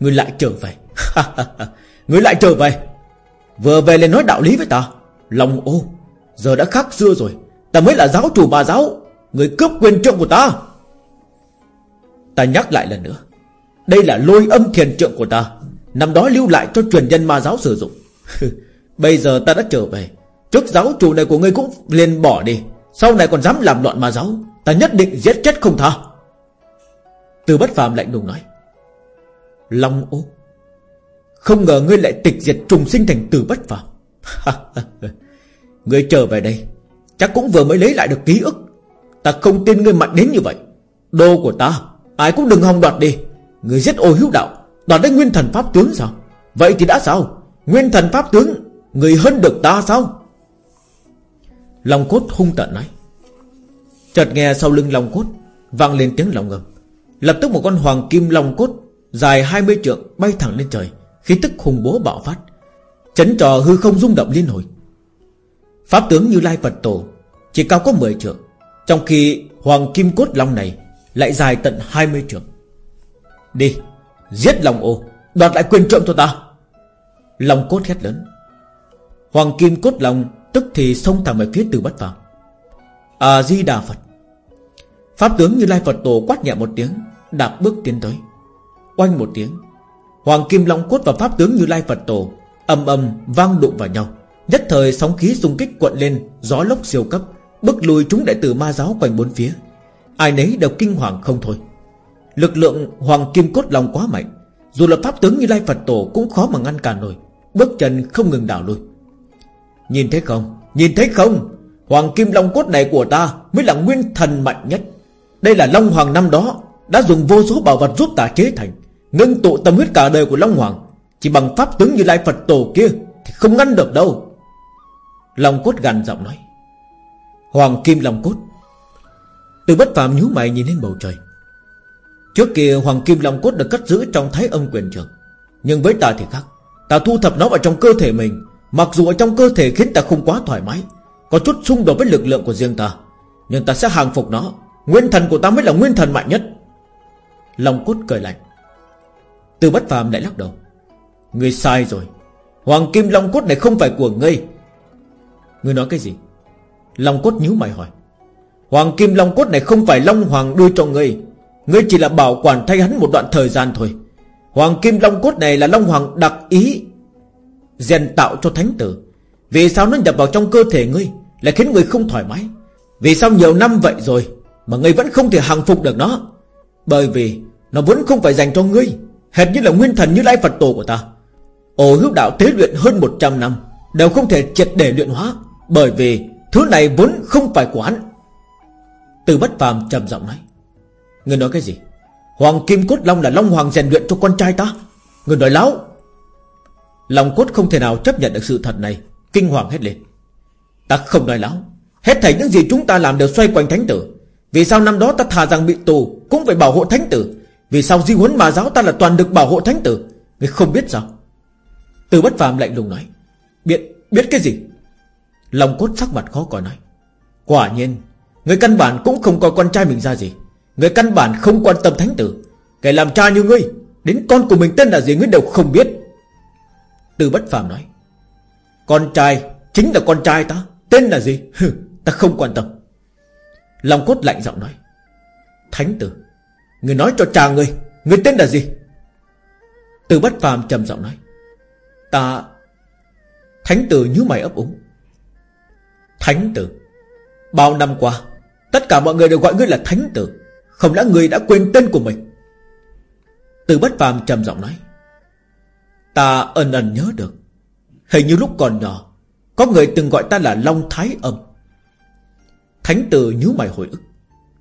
Ngươi lại trở về. *laughs* Ngươi lại trở về. Vừa về lên nói đạo lý với ta. Lòng ô, Giờ đã khác xưa rồi. Ta mới là giáo chủ bà giáo, Người cướp quyền trượng của ta. Ta nhắc lại lần nữa. Đây là lôi âm thiền trượng của ta. Năm đó lưu lại cho truyền nhân ma giáo sử dụng. *laughs* Bây giờ ta đã trở về. Trước giáo chủ này của ngươi cũng liền bỏ đi. Sau này còn dám làm loạn ma giáo, Ta nhất định giết chết không tha. Từ bất phàm lạnh lùng nói. Long ô không ngờ ngươi lại tịch diệt trùng sinh thành từ bất phàm. *laughs* Ngươi trở về đây, Chắc cũng vừa mới lấy lại được ký ức. Ta không tin ngươi mạnh đến như vậy. Đô của ta, Ai cũng đừng hòng đoạt đi. Người giết ô hữu đạo, Đoạt đến nguyên thần pháp tướng sao? Vậy thì đã sao? Nguyên thần pháp tướng, Người hơn được ta sao? Long cốt hung tận nói. Chợt nghe sau lưng long cốt, vang lên tiếng lòng ngầm. Lập tức một con hoàng kim long cốt, Dài 20 trượng, bay thẳng lên trời. Khi tức hùng bố bạo phát, Chấn trò hư không rung động liên hồi. Pháp tướng như Lai Phật Tổ Chỉ cao có 10 trượng, Trong khi hoàng kim cốt long này Lại dài tận 20 trượng. Đi, Giết lòng ô, Đoạt lại quyền trượng cho ta. Long cốt hét lớn. Hoàng kim cốt long Tức thì xông thẳng về phía từ bất phàm A-di-đà Phật. Pháp tướng như Lai Phật Tổ quát nhẹ một tiếng, Đạp bước tiến tới. Oanh một tiếng Hoàng kim long cốt và pháp tướng như Lai Phật Tổ Âm âm vang đụng vào nhau. Nhất thời sóng khí xung kích cuộn lên, Gió lốc siêu cấp Bức lùi chúng đệ tử ma giáo quanh bốn phía. Ai nấy đều kinh hoàng không thôi. Lực lượng hoàng kim cốt long quá mạnh, Dù là pháp tướng như Lai Phật Tổ Cũng khó mà ngăn cản nổi, Bước chân không ngừng đảo lui Nhìn thấy không? Nhìn thấy không? Hoàng kim long cốt này của ta Mới là nguyên thần mạnh nhất. Đây là Long Hoàng năm đó Đã dùng vô số bảo vật giúp ta chế thành. Ngưng tụ tâm huyết cả đời của Long Hoàng. Chỉ bằng pháp tướng như Lai Phật Tổ kia Thì không ngăn được đâu. Long cốt gằn giọng nói. Hoàng kim long cốt Từ bất phàm nhíu mày nhìn lên bầu trời. Trước kia Hoàng kim long cốt được cất giữ trong thái âm quyền trường, Nhưng với ta thì khác. Ta thu thập nó vào trong cơ thể mình, Mặc dù ở trong cơ thể khiến ta không quá thoải mái, Có chút xung đột với lực lượng của riêng ta, Nhưng ta sẽ hàng phục nó. Nguyên thần của ta mới là nguyên thần mạnh nhất. Long cốt cười lạnh. Từ bất phàm lại lắc đầu. Ngươi sai rồi. Hoàng kim long cốt này không phải của ngươi. Ngươi nói cái gì? Long cốt nhíu mày hỏi. Hoàng kim long cốt này không phải Long Hoàng đưa cho ngươi. Ngươi chỉ là bảo quản thay hắn một đoạn thời gian thôi. Hoàng kim long cốt này là Long Hoàng đặc ý rèn tạo cho thánh tử. Vì sao nó nhập vào trong cơ thể ngươi Lại khiến người không thoải mái? Vì sao nhiều năm vậy rồi Mà ngươi vẫn không thể hàng phục được nó? Bởi vì nó vẫn không phải dành cho ngươi. Hệt như là nguyên thần như lai Phật tổ của ta. Ổ hữu đạo tế luyện hơn 100 năm, Đều không thể triệt để luyện hóa, Bởi vì thứ này vốn không phải của hắn. Từ bất phàm trầm giọng nói, Ngươi nói cái gì? Hoàng Kim Cốt Long là Long Hoàng rèn luyện cho con trai ta. Ngươi nói láo. Long cốt không thể nào chấp nhận được sự thật này, Kinh hoàng hết lên. Ta không nói láo. Hết thảy những gì chúng ta làm đều xoay quanh thánh tử. Vì sao năm đó ta thà rằng bị tù Cũng phải bảo hộ thánh tử? Vì sao di huấn mà giáo ta là toàn được bảo hộ thánh tử? Người không biết sao? Từ bất phàm lạnh lùng nói Biết, biết cái gì? Long cốt sắc mặt khó coi nói Quả nhiên Người căn bản cũng không coi con trai mình ra gì. Người căn bản không quan tâm thánh tử. Kẻ làm cha như ngươi Đến con của mình tên là gì ngươi đều không biết. Từ bất phàm nói Con trai chính là con trai ta. Tên là gì? Hừ, Ta không quan tâm. Long cốt lạnh giọng nói Thánh tử Người nói cho cha người Người tên là gì? Từ bất phàm trầm giọng nói. Ta, Thánh tử như mày ấp úng. Thánh tử, Bao năm qua, Tất cả mọi người đều gọi ngươi là thánh tử, Không lẽ ngươi đã quên tên của mình? Từ bất phàm trầm giọng nói. Ta ẩn ẩn nhớ được. Hình như lúc còn nhỏ, Có người từng gọi ta là Long Thái Âm. Thánh tử nhíu mày hồi ức.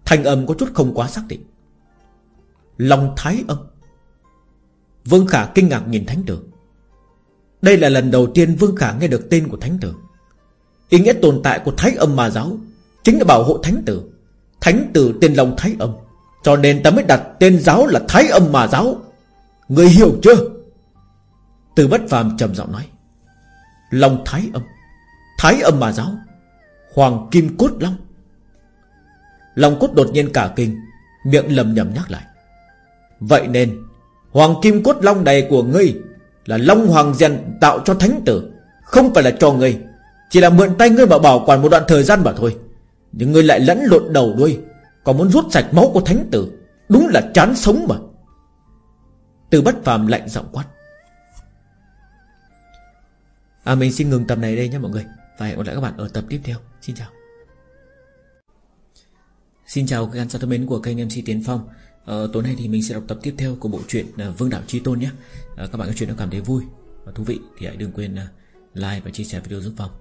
Thanh âm có chút không quá xác định. Long Thái Âm. Vương Khả kinh ngạc nhìn Thánh tử. Đây là lần đầu tiên Vương Khả nghe được tên của Thánh tử. Ý nghĩa tồn tại của Thái Âm mà giáo Chính là bảo hộ Thánh tử. Thánh tử tên Long Thái Âm, Cho nên ta mới đặt tên giáo là Thái Âm mà giáo. Người hiểu chưa? Từ bất phàm trầm giọng nói. Long thái âm Thái âm mà giáo, Hoàng kim cốt long. Long cốt đột nhiên cả kinh, Miệng lầm nhầm nhắc lại. Vậy nên, Hoàng kim cốt long này của ngươi Là long hoàng rèn tạo cho thánh tử, Không phải là cho ngươi. Chỉ là mượn tay ngươi mà bảo quản một đoạn thời gian mà thôi. Nhưng ngươi lại lẫn lộn đầu đuôi Còn muốn rút sạch máu của thánh tử, Đúng là chán sống mà. Từ bất phàm lạnh giọng quát. À mình xin ngừng tập này đây nhé mọi người. Và hẹn gặp lại các bạn ở tập tiếp theo. Xin chào. Xin chào các khán giả thân mến của kênh MC Tiến Phong ờ, Tối nay thì mình sẽ đọc tập tiếp theo của bộ truyện à, Vương Đạo Chi Tôn nhé. À, Các bạn có chuyện đã cảm thấy vui và thú vị Thì hãy đừng quên à, like và chia sẻ video giúp Phong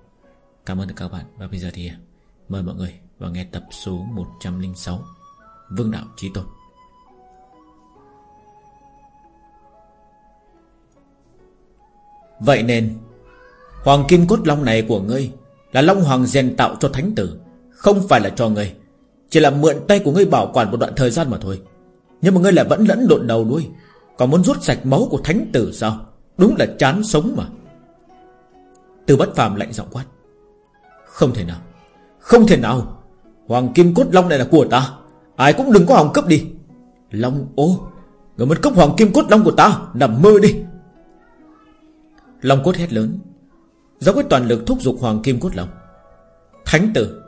Cảm ơn các bạn. Và bây giờ thì à, mời mọi người vào nghe tập số 106 Vương Đạo Chi Tôn. Vậy nên Hoàng Kim Cốt Long này của ngươi Là Long Hoàng rèn tạo cho thánh tử Không phải là cho ngươi Chỉ là mượn tay của ngươi bảo quản một đoạn thời gian mà thôi. Nhưng mà ngươi lại vẫn lẫn lộn đầu đuôi. Còn muốn rút sạch máu của thánh tử sao? Đúng là chán sống mà. Từ bất phàm lạnh giọng quát. Không thể nào. Không thể nào. Hoàng Kim Cốt Long này là của ta. Ai cũng đừng có hòng cấp đi. Long ô. Người muốn cấp Hoàng Kim Cốt Long của ta, Nằm mơ đi. Long cốt hét lớn. Giáo quyết toàn lực thúc giục Hoàng Kim Cốt Long. Thánh tử,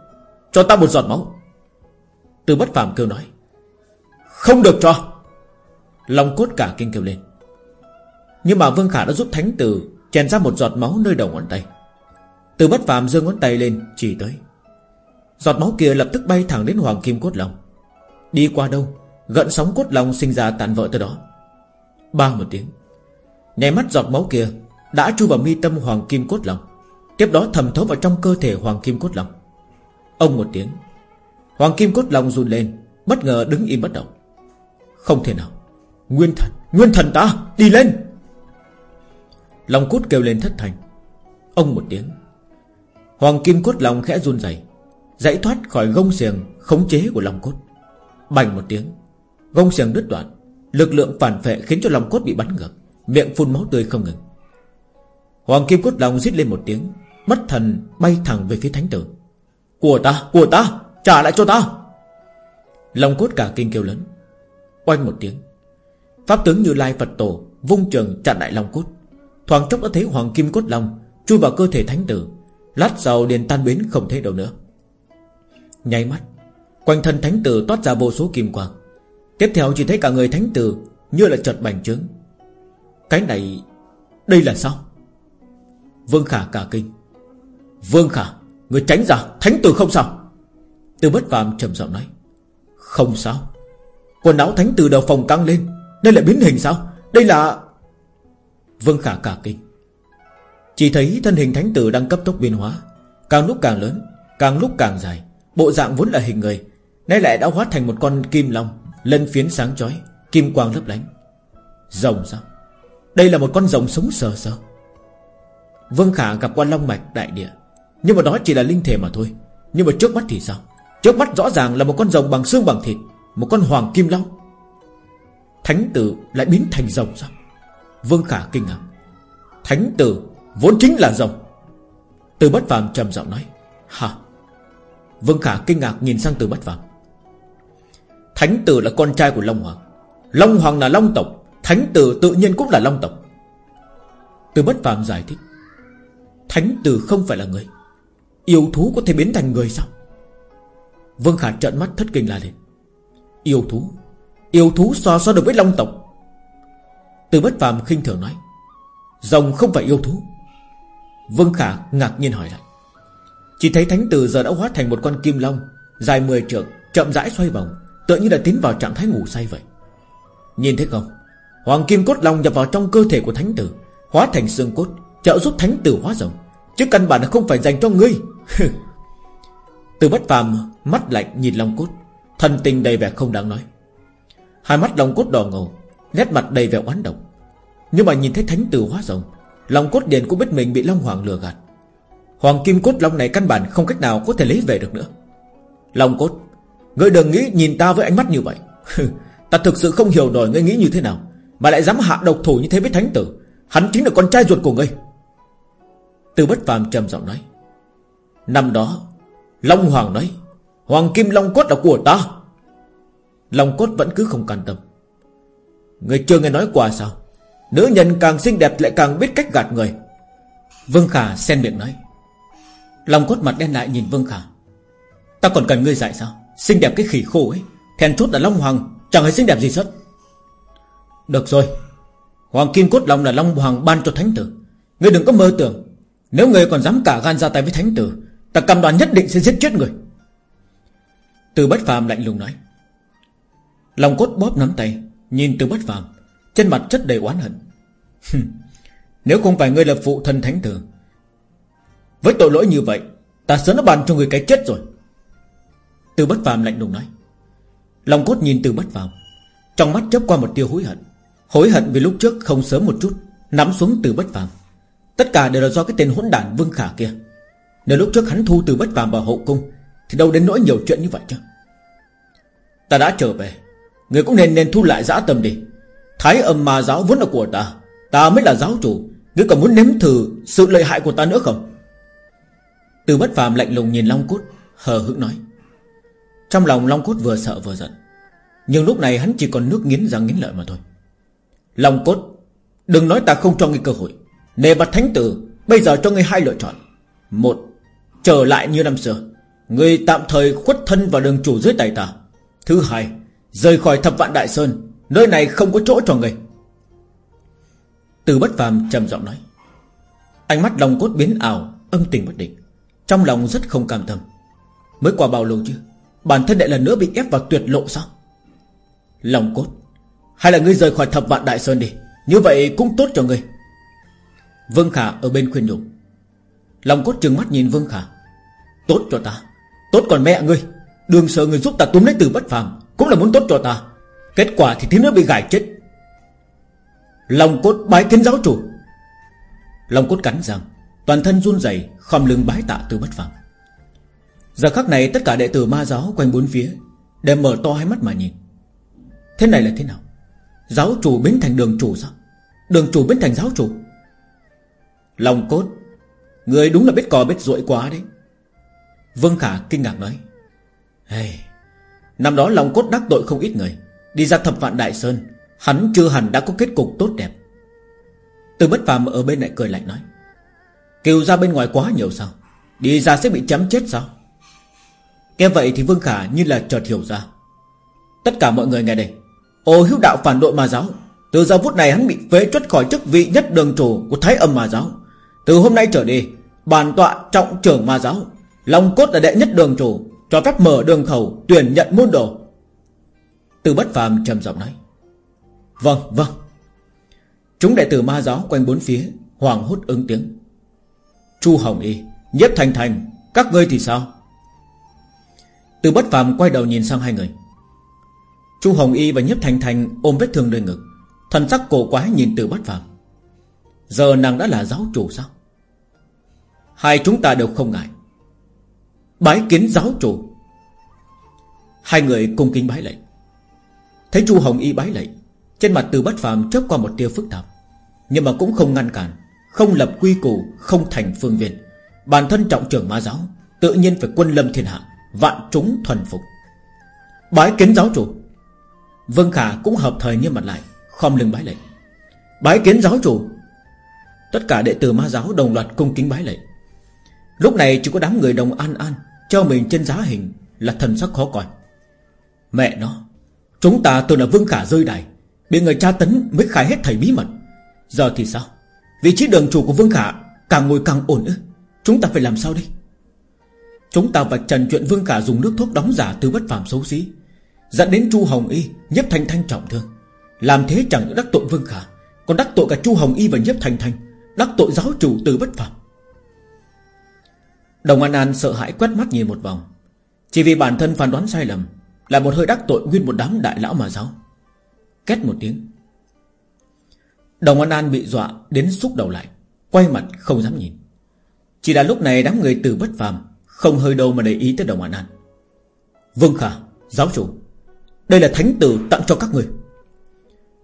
Cho ta một giọt máu. Từ bất phàm kêu nói. Không được cho. Lòng cốt cả kinh kêu lên. Nhưng mà Vương Khả đã giúp thánh tử, Chèn ra một giọt máu nơi đầu ngón tay. Từ bất phàm giơ ngón tay lên, Chỉ tới. Giọt máu kia lập tức bay thẳng đến Hoàng Kim Cốt Long. Đi qua đâu Gận sóng cốt long sinh ra tàn vỡ tới đó. Ba một tiếng Nhảy mắt giọt máu kia đã chui vào mi tâm Hoàng Kim Cốt Long. Tiếp đó thầm thấu vào trong cơ thể Hoàng Kim Cốt Long. Ông một tiếng, Hoàng Kim Cốt Long run lên, Bất ngờ đứng im bất động. Không thể nào. Nguyên thần Nguyên thần ta Đi lên. Long cốt kêu lên thất thành Ông một tiếng. Hoàng Kim Cốt lòng khẽ run rẩy Giải thoát khỏi gông xiềng khống chế của Long cốt Bành một tiếng. Gông xiềng đứt đoạn. Lực lượng phản phệ khiến cho Long cốt bị bắn ngược Miệng phun máu tươi không ngừng. Hoàng Kim Cốt lòng rít lên một tiếng Mất thần bay thẳng về phía thánh tử. Của ta, của ta, trả lại cho ta. Long cốt cả kinh kêu lớn. Oanh một tiếng. Pháp tướng như Lai Phật Tổ Vung trường chặn lại Long cốt. Thoáng chốc đã thấy Hoàng Kim Cốt Long Chui vào cơ thể thánh tử, Lát sau liền tan biến không thấy đâu nữa. Nháy mắt, Quanh thân thánh tử toát ra vô số kim quang. Tiếp theo chỉ thấy cả người thánh tử Như là chợt bành trướng. Cái này, Đây là sao? Vương Khả cả kinh. Vương Khả, Người tránh ra, Thánh tử không sao. Từ bất phàm trầm giọng nói. Không sao. Quần áo thánh tử đầu phòng căng lên. Đây là biến hình sao? Đây là Vương Khả cả kinh. Chỉ thấy thân hình thánh tử đang cấp tốc biến hóa. Càng lúc càng lớn, Càng lúc càng dài. Bộ dạng vốn là hình người, Nay lại đã hóa thành một con kim long, Lân phiến sáng chói, Kim quang lấp lánh. Rồng sao? Đây là một con rồng sống sờ sờ Vương Khả gặp qua Long Mạch Đại Địa. Nhưng mà đó chỉ là linh thể mà thôi. Nhưng mà trước mắt thì sao? Trước mắt rõ ràng là một con rồng bằng xương bằng thịt. Một con hoàng kim long. Thánh tử lại biến thành rồng sao? Vương Khả kinh ngạc. Thánh tử vốn chính là rồng. Từ bất phàm trầm giọng nói Hả Vương Khả kinh ngạc nhìn sang từ bất phàm. Thánh tử là con trai của Long Hoàng. Long Hoàng là Long tộc. Thánh tử tự nhiên cũng là Long tộc. Từ bất phàm giải thích, Thánh tử không phải là người. Yêu thú có thể biến thành người sao? Vương Khả trợn mắt thất kinh la lên. Yêu thú. Yêu thú so so được với long tộc. Từ bất phàm khinh thường nói, Rồng không phải yêu thú. Vương Khả ngạc nhiên hỏi lại, Chỉ thấy thánh tử giờ đã hóa thành một con kim long, Dài 10 trượng, Chậm rãi xoay vòng, Tựa như đã tiến vào trạng thái ngủ say vậy. Nhìn thấy không, Hoàng kim cốt long nhập vào trong cơ thể của thánh tử, Hóa thành xương cốt, Trợ giúp thánh tử hóa rồng, Chứ căn bản là không phải dành cho ngươi. *laughs* Từ bất phàm Mắt lạnh nhìn Long Cốt. Thần tình đầy vẻ không đáng nói. Hai mắt Long Cốt đỏ ngầu, Nét mặt đầy vẻ oán độc. Nhưng mà nhìn thấy thánh tử hóa rồng Long Cốt Điền cũng biết mình bị Long Hoàng lừa gạt. Hoàng Kim Cốt Long này căn bản không cách nào có thể lấy về được nữa. Long Cốt, Ngươi đừng nghĩ nhìn ta với ánh mắt như vậy. *laughs* Ta thực sự không hiểu nổi ngươi nghĩ như thế nào, Mà lại dám hạ độc thủ như thế với thánh tử. Hắn chính là con trai ruột của ngươi. Từ bất phàm trầm giọng nói. Năm đó, Long Hoàng nói Hoàng Kim Long Cốt là của ta. Long Cốt vẫn cứ không can tâm. Người chưa nghe nói qua sao? Nữ nhân càng xinh đẹp lại càng biết cách gạt người. Vương Khả xen miệng nói. Long Cốt mặt đen lại nhìn Vương Khả. Ta còn cần ngươi dạy sao? Xinh đẹp cái khỉ khô ấy, Thèn chốt là Long Hoàng, Chẳng hề xinh đẹp gì hết Được rồi. Hoàng Kim Cốt Long là Long Hoàng ban cho Thánh Tử. Ngươi đừng có mơ tưởng. Nếu ngươi còn dám cả gan ra tay với Thánh Tử, Ta cầm đoàn nhất định sẽ giết chết người. Từ bất phàm lạnh lùng nói. Long cốt bóp nắm tay, Nhìn từ bất phàm, Trên mặt chất đầy oán hận. Nếu không phải ngươi là phụ thân thánh tử, Với tội lỗi như vậy, Ta sớm đã bàn cho người cái chết rồi. Từ bất phàm lạnh lùng nói. Long cốt nhìn từ bất phàm, Trong mắt chớp qua một tia hối hận. Hối hận vì lúc trước không sớm một chút, Nắm xuống từ bất phàm. Tất cả đều là do cái tên hỗn đản Vương Khả kia. Nếu lúc trước hắn thu từ bất phàm vào hậu cung thì đâu đến nỗi nhiều chuyện như vậy chứ? Ta đã trở về. Người cũng nên nên thu lại dã tâm đi. Thái âm mà giáo vốn là của ta. Ta mới là giáo chủ. Ngươi còn muốn nếm thử sự lợi hại của ta nữa không? Từ bất phàm lạnh lùng nhìn Long Cốt, Hờ hững nói. Trong lòng Long Cốt vừa sợ vừa giận. Nhưng lúc này hắn chỉ còn nước nghiến răng nghiến lợi mà thôi. Long Cốt, Đừng nói ta không cho ngươi cơ hội. Nề mặt thánh tử, Bây giờ cho ngươi hai lựa chọn. Một, Trở lại như năm xưa người tạm thời khuất thân vào đường chủ dưới tay ta. Thứ hai, Rời khỏi thập vạn đại sơn. Nơi này không có chỗ cho người. Từ bất phàm trầm giọng nói. Ánh mắt lòng cốt biến ảo, Âm tình bất định. Trong lòng rất không cam tâm. Mới qua bao lâu chứ? Bản thân lại lần nữa bị ép vào tuyệt lộ sao? Lòng cốt. Hay là ngươi rời khỏi thập vạn đại sơn đi. Như vậy cũng tốt cho ngươi. Vương Khả ở bên khuyên nhủ. Lòng cốt trừng mắt nhìn Vương Khả. Tốt cho ta. Tốt còn mẹ ngươi, Đường sợ người giúp ta túm lấy từ bất phàm, cũng là muốn tốt cho ta. Kết quả thì thiếu nữa bị gài chết. Lòng cốt bái kiến giáo chủ. Lòng cốt cắn răng Toàn thân run rẩy, khom lưng bái tạ từ bất phàm. Giờ khắc này, tất cả đệ tử ma giáo quanh bốn phía Đều mở to hai mắt mà nhìn. Thế này là thế nào? Giáo chủ biến thành đường chủ sao? Đường chủ biến thành giáo chủ? Lòng cốt, Người đúng là biết cò biết ruội quá đấy. Vương Khả kinh ngạc nói. Hey, Năm đó lòng cốt đắc tội không ít người. Đi ra thập vạn đại sơn Hắn chưa hẳn đã có kết cục tốt đẹp. Từ bất phàm ở bên lại cười lạnh nói. Kiều ra bên ngoài quá nhiều sao? Đi ra sẽ bị chém chết sao? Nghe vậy thì Vương Khả như là chợt hiểu ra. Tất cả mọi người nghe đây. Ô hữu đạo phản đội ma giáo. Từ giờ phút này hắn bị phế truất khỏi chức vị nhất đường chủ Của Thái âm ma giáo. Từ hôm nay trở đi Bàn tọa trọng trưởng ma giáo. Long cốt là đệ nhất đường chủ, cho phép mở đường khẩu Tuyển nhận môn đồ. Từ bất phàm trầm giọng nói. Vâng vâng. Chúng đệ tử ma giáo quanh bốn phía Hoàng hốt ứng tiếng. Chu Hồng Y, Nhiếp Thành Thành, Các ngươi thì sao? Từ bất phàm quay đầu nhìn sang hai người. Chu Hồng Y và Nhiếp Thành Thành ôm vết thương nơi ngực, Thần sắc cổ quái nhìn từ bất phàm. Giờ nàng đã là giáo chủ sao? Hai chúng ta đều không ngại. Bái kiến giáo chủ. Hai người cung kính bái lệnh Thấy chu Hồng Y bái lệnh Trên mặt từ bất phàm chớp qua một tia phức tạp, Nhưng mà cũng không ngăn cản, Không lập quy củ, Không thành phương viên. Bản thân trọng trưởng ma giáo, Tự nhiên phải quân lâm thiên hạ, Vạn chúng thuần phục. Bái kiến giáo chủ. Vương Khả cũng hợp thời nghiêm mặt lại, Khom lưng bái lệnh Bái kiến giáo chủ. Tất cả đệ tử ma giáo đồng loạt cung kính bái lệnh Lúc này chỉ có đám người đồng an an cho mình trên giá hình Là thần sắc khó coi. Mẹ nó, Chúng ta tưởng là Vương Khả rơi đài, Bị người tra tấn mới khai hết thầy bí mật. Giờ thì sao? Vị trí đường chủ của Vương Khả Càng ngồi càng ổn ư? Chúng ta phải làm sao đây? Chúng ta vạch trần chuyện Vương Khả dùng nước thuốc đóng giả từ bất phàm xấu xí, Dẫn đến Chu Hồng Y Nhếp Thanh Thanh trọng thương. Làm thế chẳng đắc tội Vương Khả, Còn đắc tội cả Chu Hồng Y và Nhếp Thanh Thanh, Đắc tội giáo chủ từ bất phàm. Đồng An An sợ hãi quét mắt nhìn một vòng. Chỉ vì bản thân phán đoán sai lầm Là một hơi đắc tội nguyên một đám đại lão mà giáo. Két một tiếng. Đồng An An bị dọa đến xúc đầu lại Quay mặt không dám nhìn. Chỉ là lúc này đám người từ bất phàm Không hơi đâu mà để ý tới Đồng An An. Vương Khả, giáo chủ Đây là thánh tử tặng cho các người.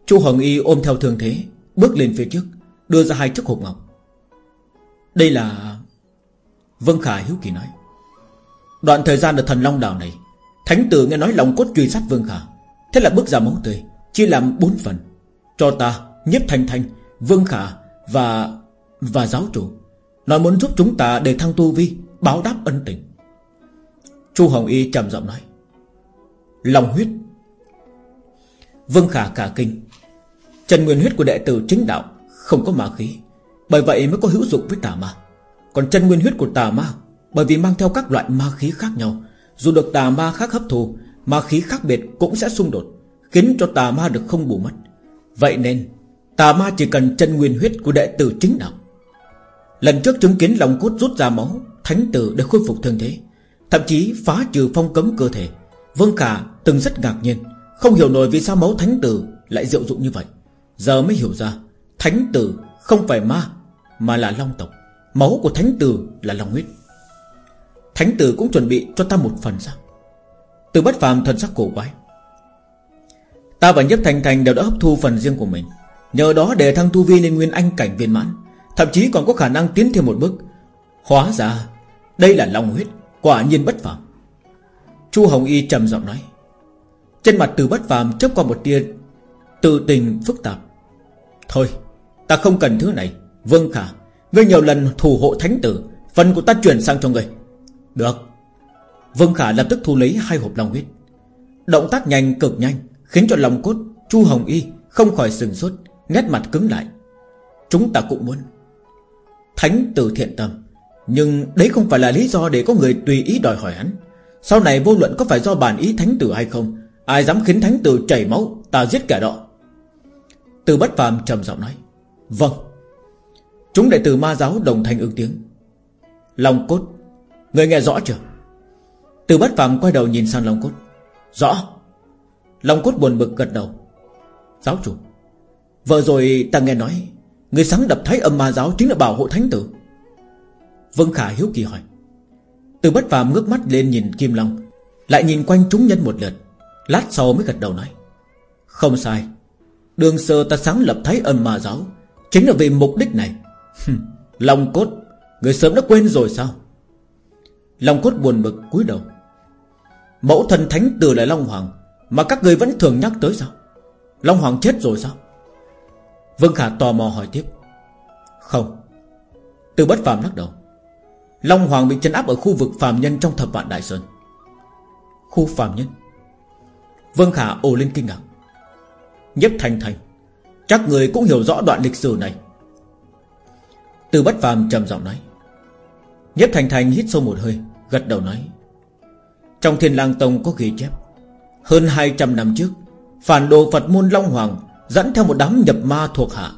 Chu Hồng Y ôm theo thường thế Bước lên phía trước Đưa ra hai chiếc hộp ngọc. Đây là Vương Khả hiếu kỳ nói. Đoạn thời gian ở thần Long Đảo này Thánh tử nghe nói lòng cốt truy sát Vương Khả. Thế là bước ra máu tươi Chia làm bốn phần. Cho ta, nhiếp thanh thanh, Vương Khả Và... và giáo chủ. Nói muốn giúp chúng ta để thăng tu vi Báo đáp ân tình. Chu Hồng Y trầm giọng nói. Lòng huyết. Vương Khả cả kinh. Trần Nguyên huyết của đệ tử chính đạo Không có ma khí Bởi vậy mới có hữu dụng với tà ma. Còn chân nguyên huyết của tà ma, Bởi vì mang theo các loại ma khí khác nhau, Dù được tà ma khác hấp thụ Ma khí khác biệt cũng sẽ xung đột, Khiến cho tà ma được không bù mất. Vậy nên, Tà ma chỉ cần chân nguyên huyết của đệ tử chính đạo. Lần trước chứng kiến lòng cốt rút ra máu, Thánh tử để khôi phục thân thế, Thậm chí phá trừ phong cấm cơ thể, Vương Khả từng rất ngạc nhiên, Không hiểu nổi vì sao máu thánh tử lại diệu dụng như vậy. Giờ mới hiểu ra, Thánh tử không phải ma, Mà là long tộc. Máu của thánh tử là long huyết. Thánh tử cũng chuẩn bị cho ta một phần sao Từ bất phàm thần sắc cổ quái. Ta và Nhất Thành Thành đều đã hấp thu phần riêng của mình. Nhờ đó để thăng tu vi lên nguyên anh cảnh viên mãn. Thậm chí còn có khả năng tiến thêm một bước. Hóa ra, Đây là long huyết, Quả nhiên bất phàm. Chu Hồng Y trầm giọng nói. Trên mặt từ bất phàm chớp qua một tia Tự tình phức tạp. Thôi, ta không cần thứ này, Vương Khả. Ngươi nhiều lần thủ hộ thánh tử, Phần của ta chuyển sang cho ngươi. Được. Vương Khả lập tức thu lấy hai hộp long huyết. Động tác nhanh, cực nhanh, Khiến cho lòng cốt, Chu Hồng Y không khỏi sừng sốt, Nét mặt cứng lại. Chúng ta cũng muốn. Thánh tử thiện tâm, Nhưng đấy không phải là lý do để có người tùy ý đòi hỏi hắn. Sau này vô luận có phải do bản ý thánh tử hay không, Ai dám khiến thánh tử chảy máu, Ta giết kẻ đó. Từ bất phàm trầm giọng nói Vâng. Chúng đệ tử ma giáo đồng thanh ứng tiếng. Long cốt, Người nghe rõ chưa? Từ bất phàm quay đầu nhìn sang Long cốt. Rõ. Long cốt buồn bực gật đầu. Giáo chủ, Vừa rồi ta nghe nói, Người sáng đập thái âm ma giáo chính là bảo hộ thánh tử. Vân Khả hiếu kỳ hỏi. Từ bất phàm ngước mắt lên nhìn Kim Long, Lại nhìn quanh chúng nhân một lượt, Lát sau mới gật đầu nói. Không sai. Đường sơ ta sáng lập thái âm ma giáo Chính là vì mục đích này. Long cốt, Người sớm đã quên rồi sao? Long cốt buồn bực cúi đầu. Mẫu thần thánh từ lại Long Hoàng Mà các người vẫn thường nhắc tới sao? Long Hoàng chết rồi sao? Vương Khả tò mò hỏi tiếp. Không. Từ bất phàm lắc đầu. Long Hoàng bị chân áp ở khu vực phàm nhân trong thập vạn Đại Sơn. Khu phàm nhân? Vương Khả ồ lên kinh ngạc. Nhếp Thành Thành, Chắc người cũng hiểu rõ đoạn lịch sử này. Từ bất phàm trầm giọng nói. Nhếp Thành Thành hít sâu một hơi, Gật đầu nói. Trong thiên lang tông có ghi chép, Hơn 200 năm trước, Phản đồ Phật môn Long Hoàng Dẫn theo một đám nhập ma thuộc hạ,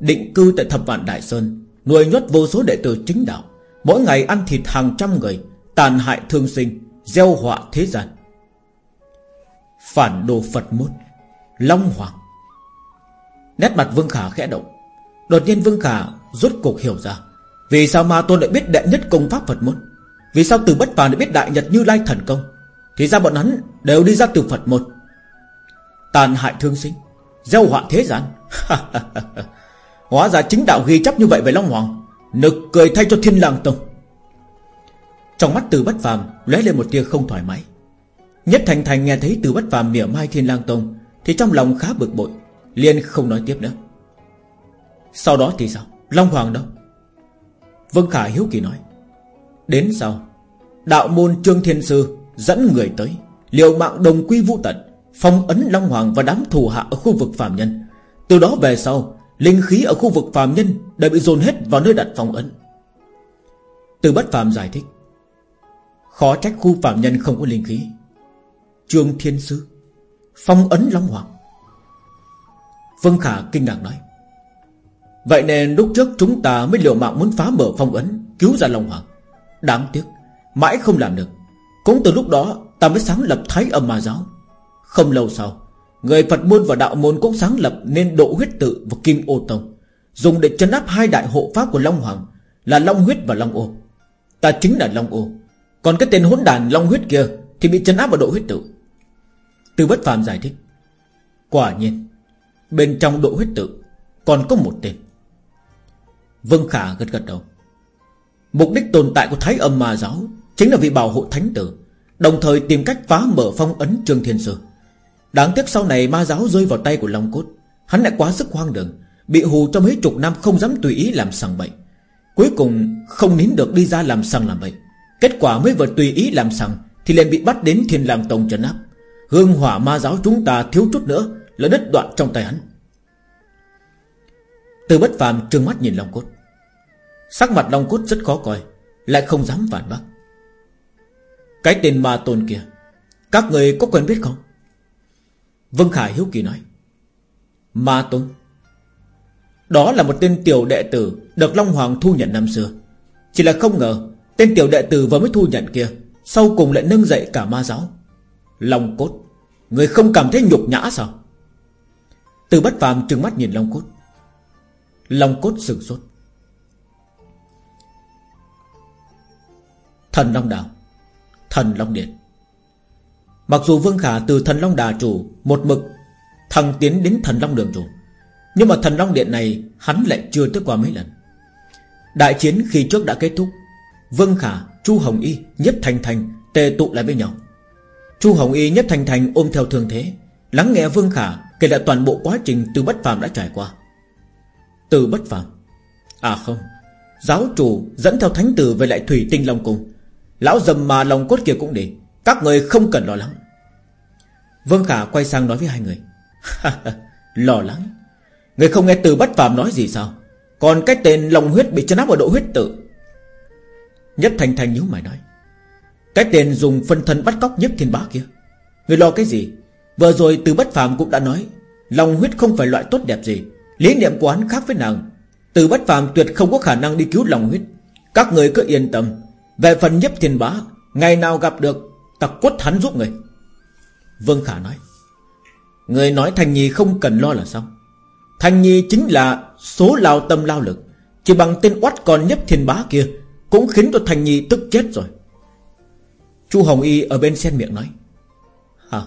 Định cư tại thập vạn Đại Sơn, Nuôi nhốt vô số đệ tử chính đạo, Mỗi ngày ăn thịt hàng trăm người, Tàn hại thương sinh, Gieo họa thế gian. Phản đồ Phật môn Long Hoàng. Nét mặt Vương Khả khẽ động. Đột nhiên Vương Khả rốt cuộc hiểu ra. Vì sao Ma Tôn lại biết đệ nhất công pháp Phật môn? Vì sao từ bất phàm lại biết đại nhật như lai thần công? Thì ra bọn hắn đều đi ra từ Phật môn. Tàn hại thương sinh, Gieo họa thế gian. *laughs* Hóa ra chính đạo ghi chấp như vậy về Long Hoàng, Nực cười thay cho thiên lang tông. Trong mắt từ bất phàm lóe lên một tia không thoải mái. Nhất Thành Thành nghe thấy từ bất phàm mỉa mai thiên lang tông, Thì trong lòng khá bực bội, liền không nói tiếp nữa. Sau đó thì sao? Long Hoàng đâu? Vân Khả hiếu kỳ nói. Đến sau, Đạo môn Trương Thiên Sư Dẫn người tới, Liều mạng đồng quy vũ tận, Phong ấn Long Hoàng và đám thù hạ ở khu vực phàm nhân. Từ đó về sau, Linh khí ở khu vực phàm nhân Đã bị dồn hết vào nơi đặt phong ấn. Từ bất phàm giải thích. Khó trách khu phàm nhân không có linh khí. Trương Thiên Sư Phong ấn Long Hoàng. Vân Khả kinh ngạc nói. Vậy nên lúc trước chúng ta mới liều mạng muốn phá mở phong ấn, Cứu ra Long Hoàng. Đáng tiếc, Mãi không làm được. Cũng từ lúc đó, ta mới sáng lập Thái âm ma giáo. Không lâu sau, Người Phật môn và đạo môn cũng sáng lập Nên độ huyết tự và kim ô tông, Dùng để chấn áp hai đại hộ pháp của Long Hoàng Là Long huyết và Long ô. Ta chính là Long ô. Còn cái tên hỗn đàn Long huyết kia Thì bị chấn áp vào độ huyết tự. Từ bất phàm giải thích. Quả nhiên, Bên trong độ huyết tự Còn có một tên. Vương Khả gật gật đầu. Mục đích tồn tại của Thái âm ma giáo Chính là vì bảo hộ thánh tử, Đồng thời tìm cách phá mở phong ấn Trương Thiên Sư. Đáng tiếc sau này ma giáo rơi vào tay của Long Cốt, Hắn lại quá sức hoang đường, Bị hù trong mấy chục năm không dám tùy ý làm sằng bệnh Cuối cùng không nín được đi ra làm sằng làm bệnh Kết quả mới vừa tùy ý làm sằng Thì liền bị bắt đến thiên lang tông trấn áp. Hương hỏa ma giáo chúng ta thiếu chút nữa Là đứt đoạn trong tay hắn. Từ bất phàm trừng mắt nhìn Long Cốt. Sắc mặt Long Cốt rất khó coi, Lại không dám phản bác. Cái tên ma tôn kia, Các người có quen biết không? Vân Khải hiếu kỳ nói, Ma tôn, Đó là một tên tiểu đệ tử Được Long Hoàng thu nhận năm xưa. Chỉ là không ngờ, Tên tiểu đệ tử vừa mới thu nhận kia, Sau cùng lại nâng dậy cả ma giáo. Long cốt, Người không cảm thấy nhục nhã sao? Từ bất phàm trừng mắt nhìn Long cốt. Long cốt sừng sốt. Thần Long đào Thần Long Điện. Mặc dù Vương Khả từ Thần Long Đà chủ Một mực thăng tiến đến Thần Long Đường chủ Nhưng mà Thần Long Điện này Hắn lại chưa tới qua mấy lần. Đại chiến khi trước đã kết thúc Vương Khả, Chu Hồng Y, Nhất Thành Thành Tề tụ lại với nhau. Chu Hồng Y, Nhất Thành Thành ôm theo thương thế Lắng nghe Vương Khả kể lại toàn bộ quá trình Từ Bất Phàm đã trải qua. Từ Bất Phàm. À không, Giáo chủ dẫn theo thánh tử về lại Thủy Tinh Long Cung. Lão dầm mà lòng cốt kia cũng để. Các người không cần lo lắng. Vương Khả quay sang nói với hai người. *laughs* Lo lắng? Người không nghe từ bất phàm nói gì sao? Còn cái tên lòng huyết bị chân áp ở độ huyết tự. Nhất Thành Thành nhíu mày nói. Cái tên dùng phân thân bắt cóc nhất thiên bá kia. Người lo cái gì? Vừa rồi từ bất phàm cũng đã nói Lòng huyết không phải loại tốt đẹp gì. Lý niệm của hắn khác với nàng. Từ bất phàm tuyệt không có khả năng đi cứu lòng huyết. Các người cứ yên tâm. Về phần nhấp thiên bá, Ngày nào gặp được, Ta quất hắn giúp người. Vương Khả nói. Người nói Thành Nhi không cần lo là xong Thành Nhi chính là số lao tâm lao lực. Chỉ bằng tên oát còn nhấp thiên bá kia, Cũng khiến cho Thành Nhi tức chết rồi. Chu Hồng Y ở bên sen miệng nói. Hả?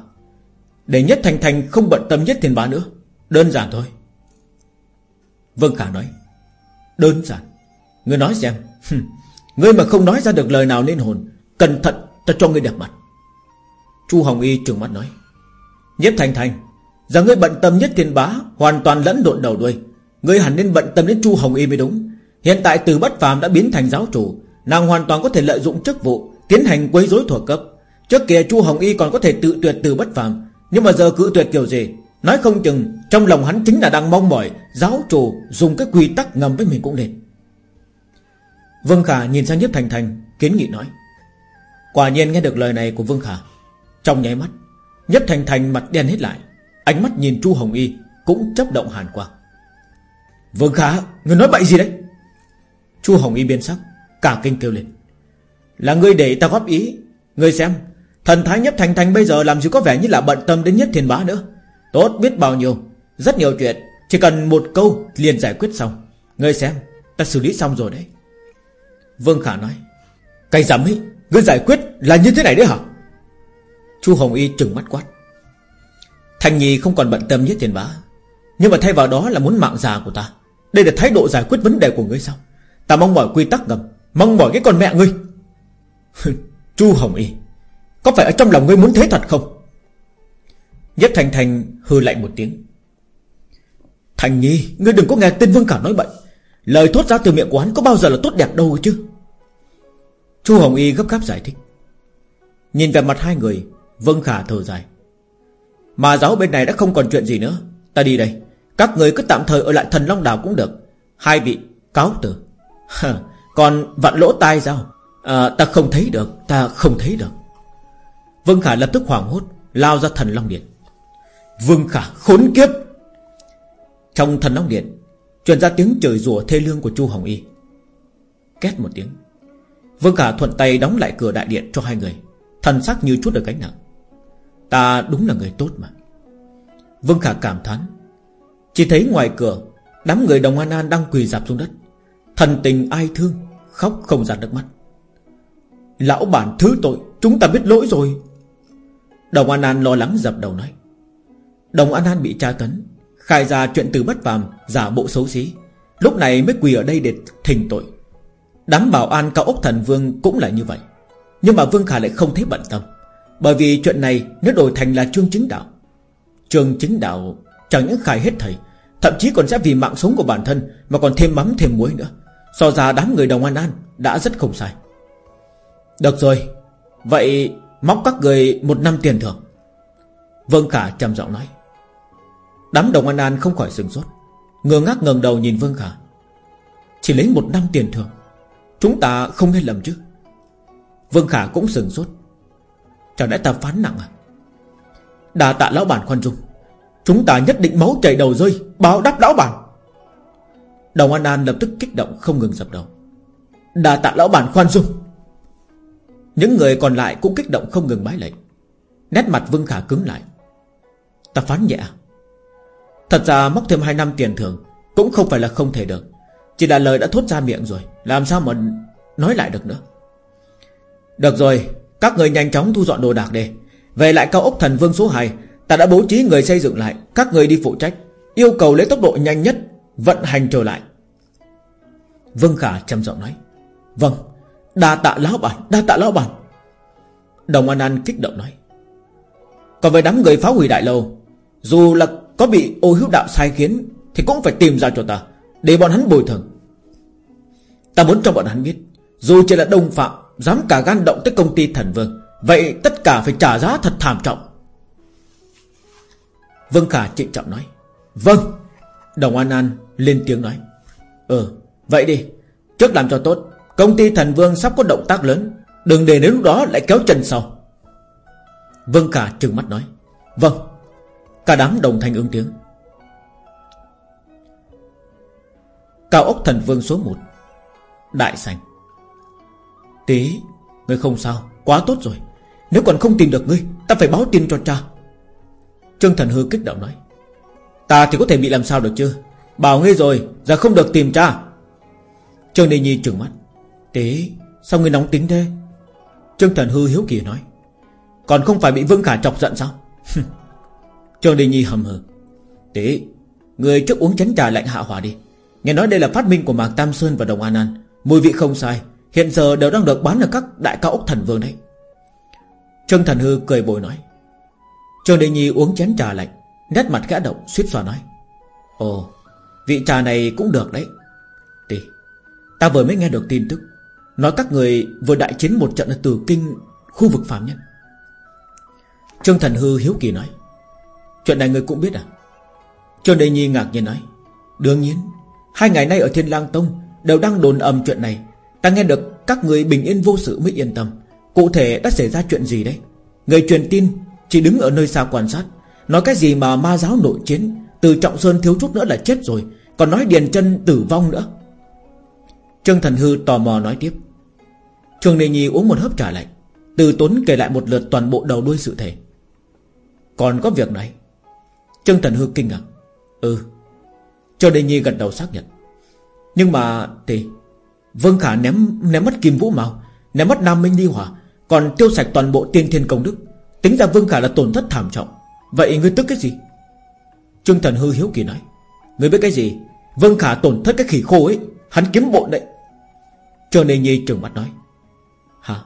Để nhất Thành Thành không bận tâm nhất thiên bá nữa. Đơn giản thôi. Vương Khả nói. Đơn giản. Ngươi nói xem. Ngươi mà không nói ra được lời nào nên hồn, Cẩn thận ta cho ngươi đẹp mặt. Chu Hồng Y trừng mắt nói. Nhất Thành Thành, Giờ ngươi bận tâm nhất thiên bá, Hoàn toàn lẫn lộn đầu đuôi. Ngươi hẳn nên bận tâm đến Chu Hồng Y mới đúng. Hiện tại từ bất phàm đã biến thành giáo chủ, Nàng hoàn toàn có thể lợi dụng chức vụ, Tiến hành quấy rối thuộc cấp. Trước kia Chu Hồng Y còn có thể tự tuyệt từ bất phàm, Nhưng mà giờ cự tuyệt kiểu gì? Nói không chừng, trong lòng hắn chính là đang mong mỏi Giáo chủ dùng cái quy tắc ngầm với mình cũng nên. Vương Khả nhìn sang Nhất Thành Thành, Kiến nghị nói. Quả nhiên nghe được lời này của Vương Khả, Trong nháy mắt Nhất Thành Thành mặt đen hết lại, Ánh mắt nhìn Chu Hồng Y Cũng chấp động hàn quang. Vương Khả, Người nói bậy gì đấy? Chu Hồng Y biến sắc, Cả kinh kêu lên. Là người để ta góp ý, Người xem, Thần thái nhất thành thành bây giờ làm gì có vẻ như là bận tâm đến nhất thiên bá nữa. Tốt biết bao nhiêu, Rất nhiều chuyện. Chỉ cần một câu liền giải quyết xong. Ngươi xem, Ta xử lý xong rồi đấy. Vương Khả nói Cái dám ấy, Ngươi giải quyết là như thế này đấy hả? Chu Hồng Y trừng mắt quát Thành Nhi không còn bận tâm nhất tiền bá, Nhưng mà thay vào đó là muốn mạng già của ta. Đây là thái độ giải quyết vấn đề của ngươi sao? Ta mong mỏi quy tắc ngầm, Mong mỏi cái con mẹ ngươi. *laughs* Chu Hồng Y, Có phải ở trong lòng ngươi muốn thế thật không? Nhất Thành Thành hư lạnh một tiếng. Thành Nhi Ngươi đừng có nghe tên Vương Khả nói bậy. Lời thốt ra từ miệng của hắn có bao giờ là tốt đẹp đâu chứ? Chu Hồng Y gấp gáp giải thích. Nhìn về mặt hai người Vương Khả thở dài. Mà giáo bên này đã không còn chuyện gì nữa. Ta đi đây. Các người cứ tạm thời ở lại thần Long Đảo cũng được. Hai vị cáo từ. Còn vặn lỗ tai sao? À, Ta không thấy được Ta không thấy được. Vương Khả lập tức hoảng hốt Lao ra thần Long Điện. Vương Khả khốn kiếp. Trong thần nóng Điện, Truyền ra tiếng trời rủa thê lương của Chu Hồng Y. Két một tiếng, Vương Khả thuận tay đóng lại cửa đại điện cho hai người, Thần sắc như chút được gánh nặng. Ta đúng là người tốt mà. Vương Khả cảm thán, Chỉ thấy ngoài cửa, Đám người đồng An An đang quỳ dạp xuống đất. Thần tình ai thương, Khóc không ra nước mắt. Lão bản thứ tội, Chúng ta biết lỗi rồi. Đồng An An lo lắng dập đầu nói Đồng An An bị tra tấn, Khai ra chuyện từ bất phàm, Giả bộ xấu xí. Lúc này mới quỳ ở đây để thỉnh tội. Đám bảo an cao ốc thần vương cũng là như vậy. Nhưng mà Vương Khả lại không thấy bận tâm, Bởi vì chuyện này nếu đổi thành là trương chính đạo. Trương chính đạo Chẳng những khai hết thầy, Thậm chí còn sẽ vì mạng sống của bản thân Mà còn thêm mắm thêm muối nữa. So ra đám người đồng an an Đã rất không sai. Được rồi, Vậy móc các người một năm tiền thưởng. Vương Khả trầm giọng nói. Đám đồng an an không khỏi sừng sốt. Ngơ ngác ngẩng đầu nhìn Vương Khả. Chỉ lấy một năm tiền thưởng. Chúng ta không nghe lầm chứ? Vương Khả cũng sừng sốt. Chẳng lẽ ta phán nặng à? Đà tạ lão bản khoan dung. Chúng ta nhất định máu chảy đầu rơi, Báo đáp lão bản. Đồng An An lập tức kích động không ngừng dập đầu. Đà tạ lão bản khoan dung. Những người còn lại cũng kích động không ngừng bái lệnh Nét mặt Vương Khả cứng lại. Ta phán nhẹ à? Thật ra móc thêm 2 năm tiền thưởng Cũng không phải là không thể được. Chỉ là lời đã thốt ra miệng rồi, Làm sao mà nói lại được nữa? Được rồi, Các người nhanh chóng thu dọn đồ đạc đi. Về lại cao ốc thần vương số 2 Ta đã bố trí người xây dựng lại, Các người đi phụ trách, Yêu cầu lấy tốc độ nhanh nhất, Vận hành trở lại. Vương Khả trầm giọng nói Vâng Đa tạ lão bản, Đa tạ lão bản. Đồng An An kích động nói, Còn về đám người phá hủy đại lâu, Dù là có bị ô hiếu đạo sai khiến Thì cũng phải tìm ra cho ta, Để bọn hắn bồi thường. Ta muốn cho bọn hắn biết, Dù chỉ là đồng phạm, Dám cả gan động tới công ty thần vương, Vậy tất cả phải trả giá thật thảm trọng. Vương Khả trịnh trọng nói Vâng. Đồng An An lên tiếng nói Ừ vậy đi, Trước làm cho tốt, Công ty thần vương sắp có động tác lớn, Đừng để đến lúc đó lại kéo chân sau. Vương Khả trừng mắt nói Vâng. Cả đám đồng thanh ứng tiếng. Cao ốc thần vương số 1 Đại sành. Tí Ngươi không sao, Quá tốt rồi. Nếu còn không tìm được ngươi, Ta phải báo tin cho cha. Trương thần hư kích động nói. Ta thì có thể bị làm sao được chứ? Bảo ngươi rồi, Giờ không được tìm cha. Trương Đình Nhi trừng mắt. Tí Sao ngươi nóng tính thế? Trương thần hư hiếu kỳ nói. Còn không phải bị Vương Khả chọc giận sao? *laughs* Trường Đình Nhi hầm hừ tỷ Người trước uống chén trà lạnh hạ hỏa đi. Nghe nói đây là phát minh của Mạc Tam Sơn và Đồng An An. Mùi vị không sai. Hiện giờ đều đang được bán ở các đại cao ốc thần vương đấy. Trương Thần Hư cười bồi nói. Trương Đình Nhi uống chén trà lạnh. Nét mặt khẽ động, suýt xòa nói. Ồ, Vị trà này cũng được đấy. Tỷ Ta vừa mới nghe được tin tức. Nói các người vừa đại chiến một trận ở từ Kinh, Khu vực phạm nhân. Trương Thần Hư hiếu kỳ nói. Chuyện này người cũng biết à? Trương đề Nhi ngạc nhiên nói, Đương nhiên, Hai ngày nay ở Thiên Lang Tông Đều đang đồn ầm chuyện này. Ta nghe được các người bình yên vô sự mới yên tâm. Cụ thể đã xảy ra chuyện gì đấy? Người truyền tin chỉ đứng ở nơi xa quan sát, Nói cái gì mà ma giáo nội chiến, Từ Trọng Sơn thiếu chút nữa là chết rồi, Còn nói Điền chân tử vong nữa. Trương Thần Hư tò mò nói tiếp, Trương Đề Nhi uống một hớp trà lạnh, Từ tốn kể lại một lượt toàn bộ đầu đuôi sự thể. Còn có việc này Trương Thần Hư kinh ngạc. Ừ cho Đề Nhi gật đầu xác nhận. Nhưng mà thì, Vương Khả ném ném mất Kim Vũ Mao, Ném mất Nam Minh Đi Hỏa Còn tiêu sạch toàn bộ tiên thiên công đức. Tính ra Vương Khả là tổn thất thảm trọng. Vậy ngươi tức cái gì? Trương Thần Hư hiếu kỳ nói. Ngươi biết cái gì? Vương Khả tổn thất cái khỉ khô ấy, Hắn kiếm bộ đấy. Trương Đề Nhi trừng mắt nói. Hả?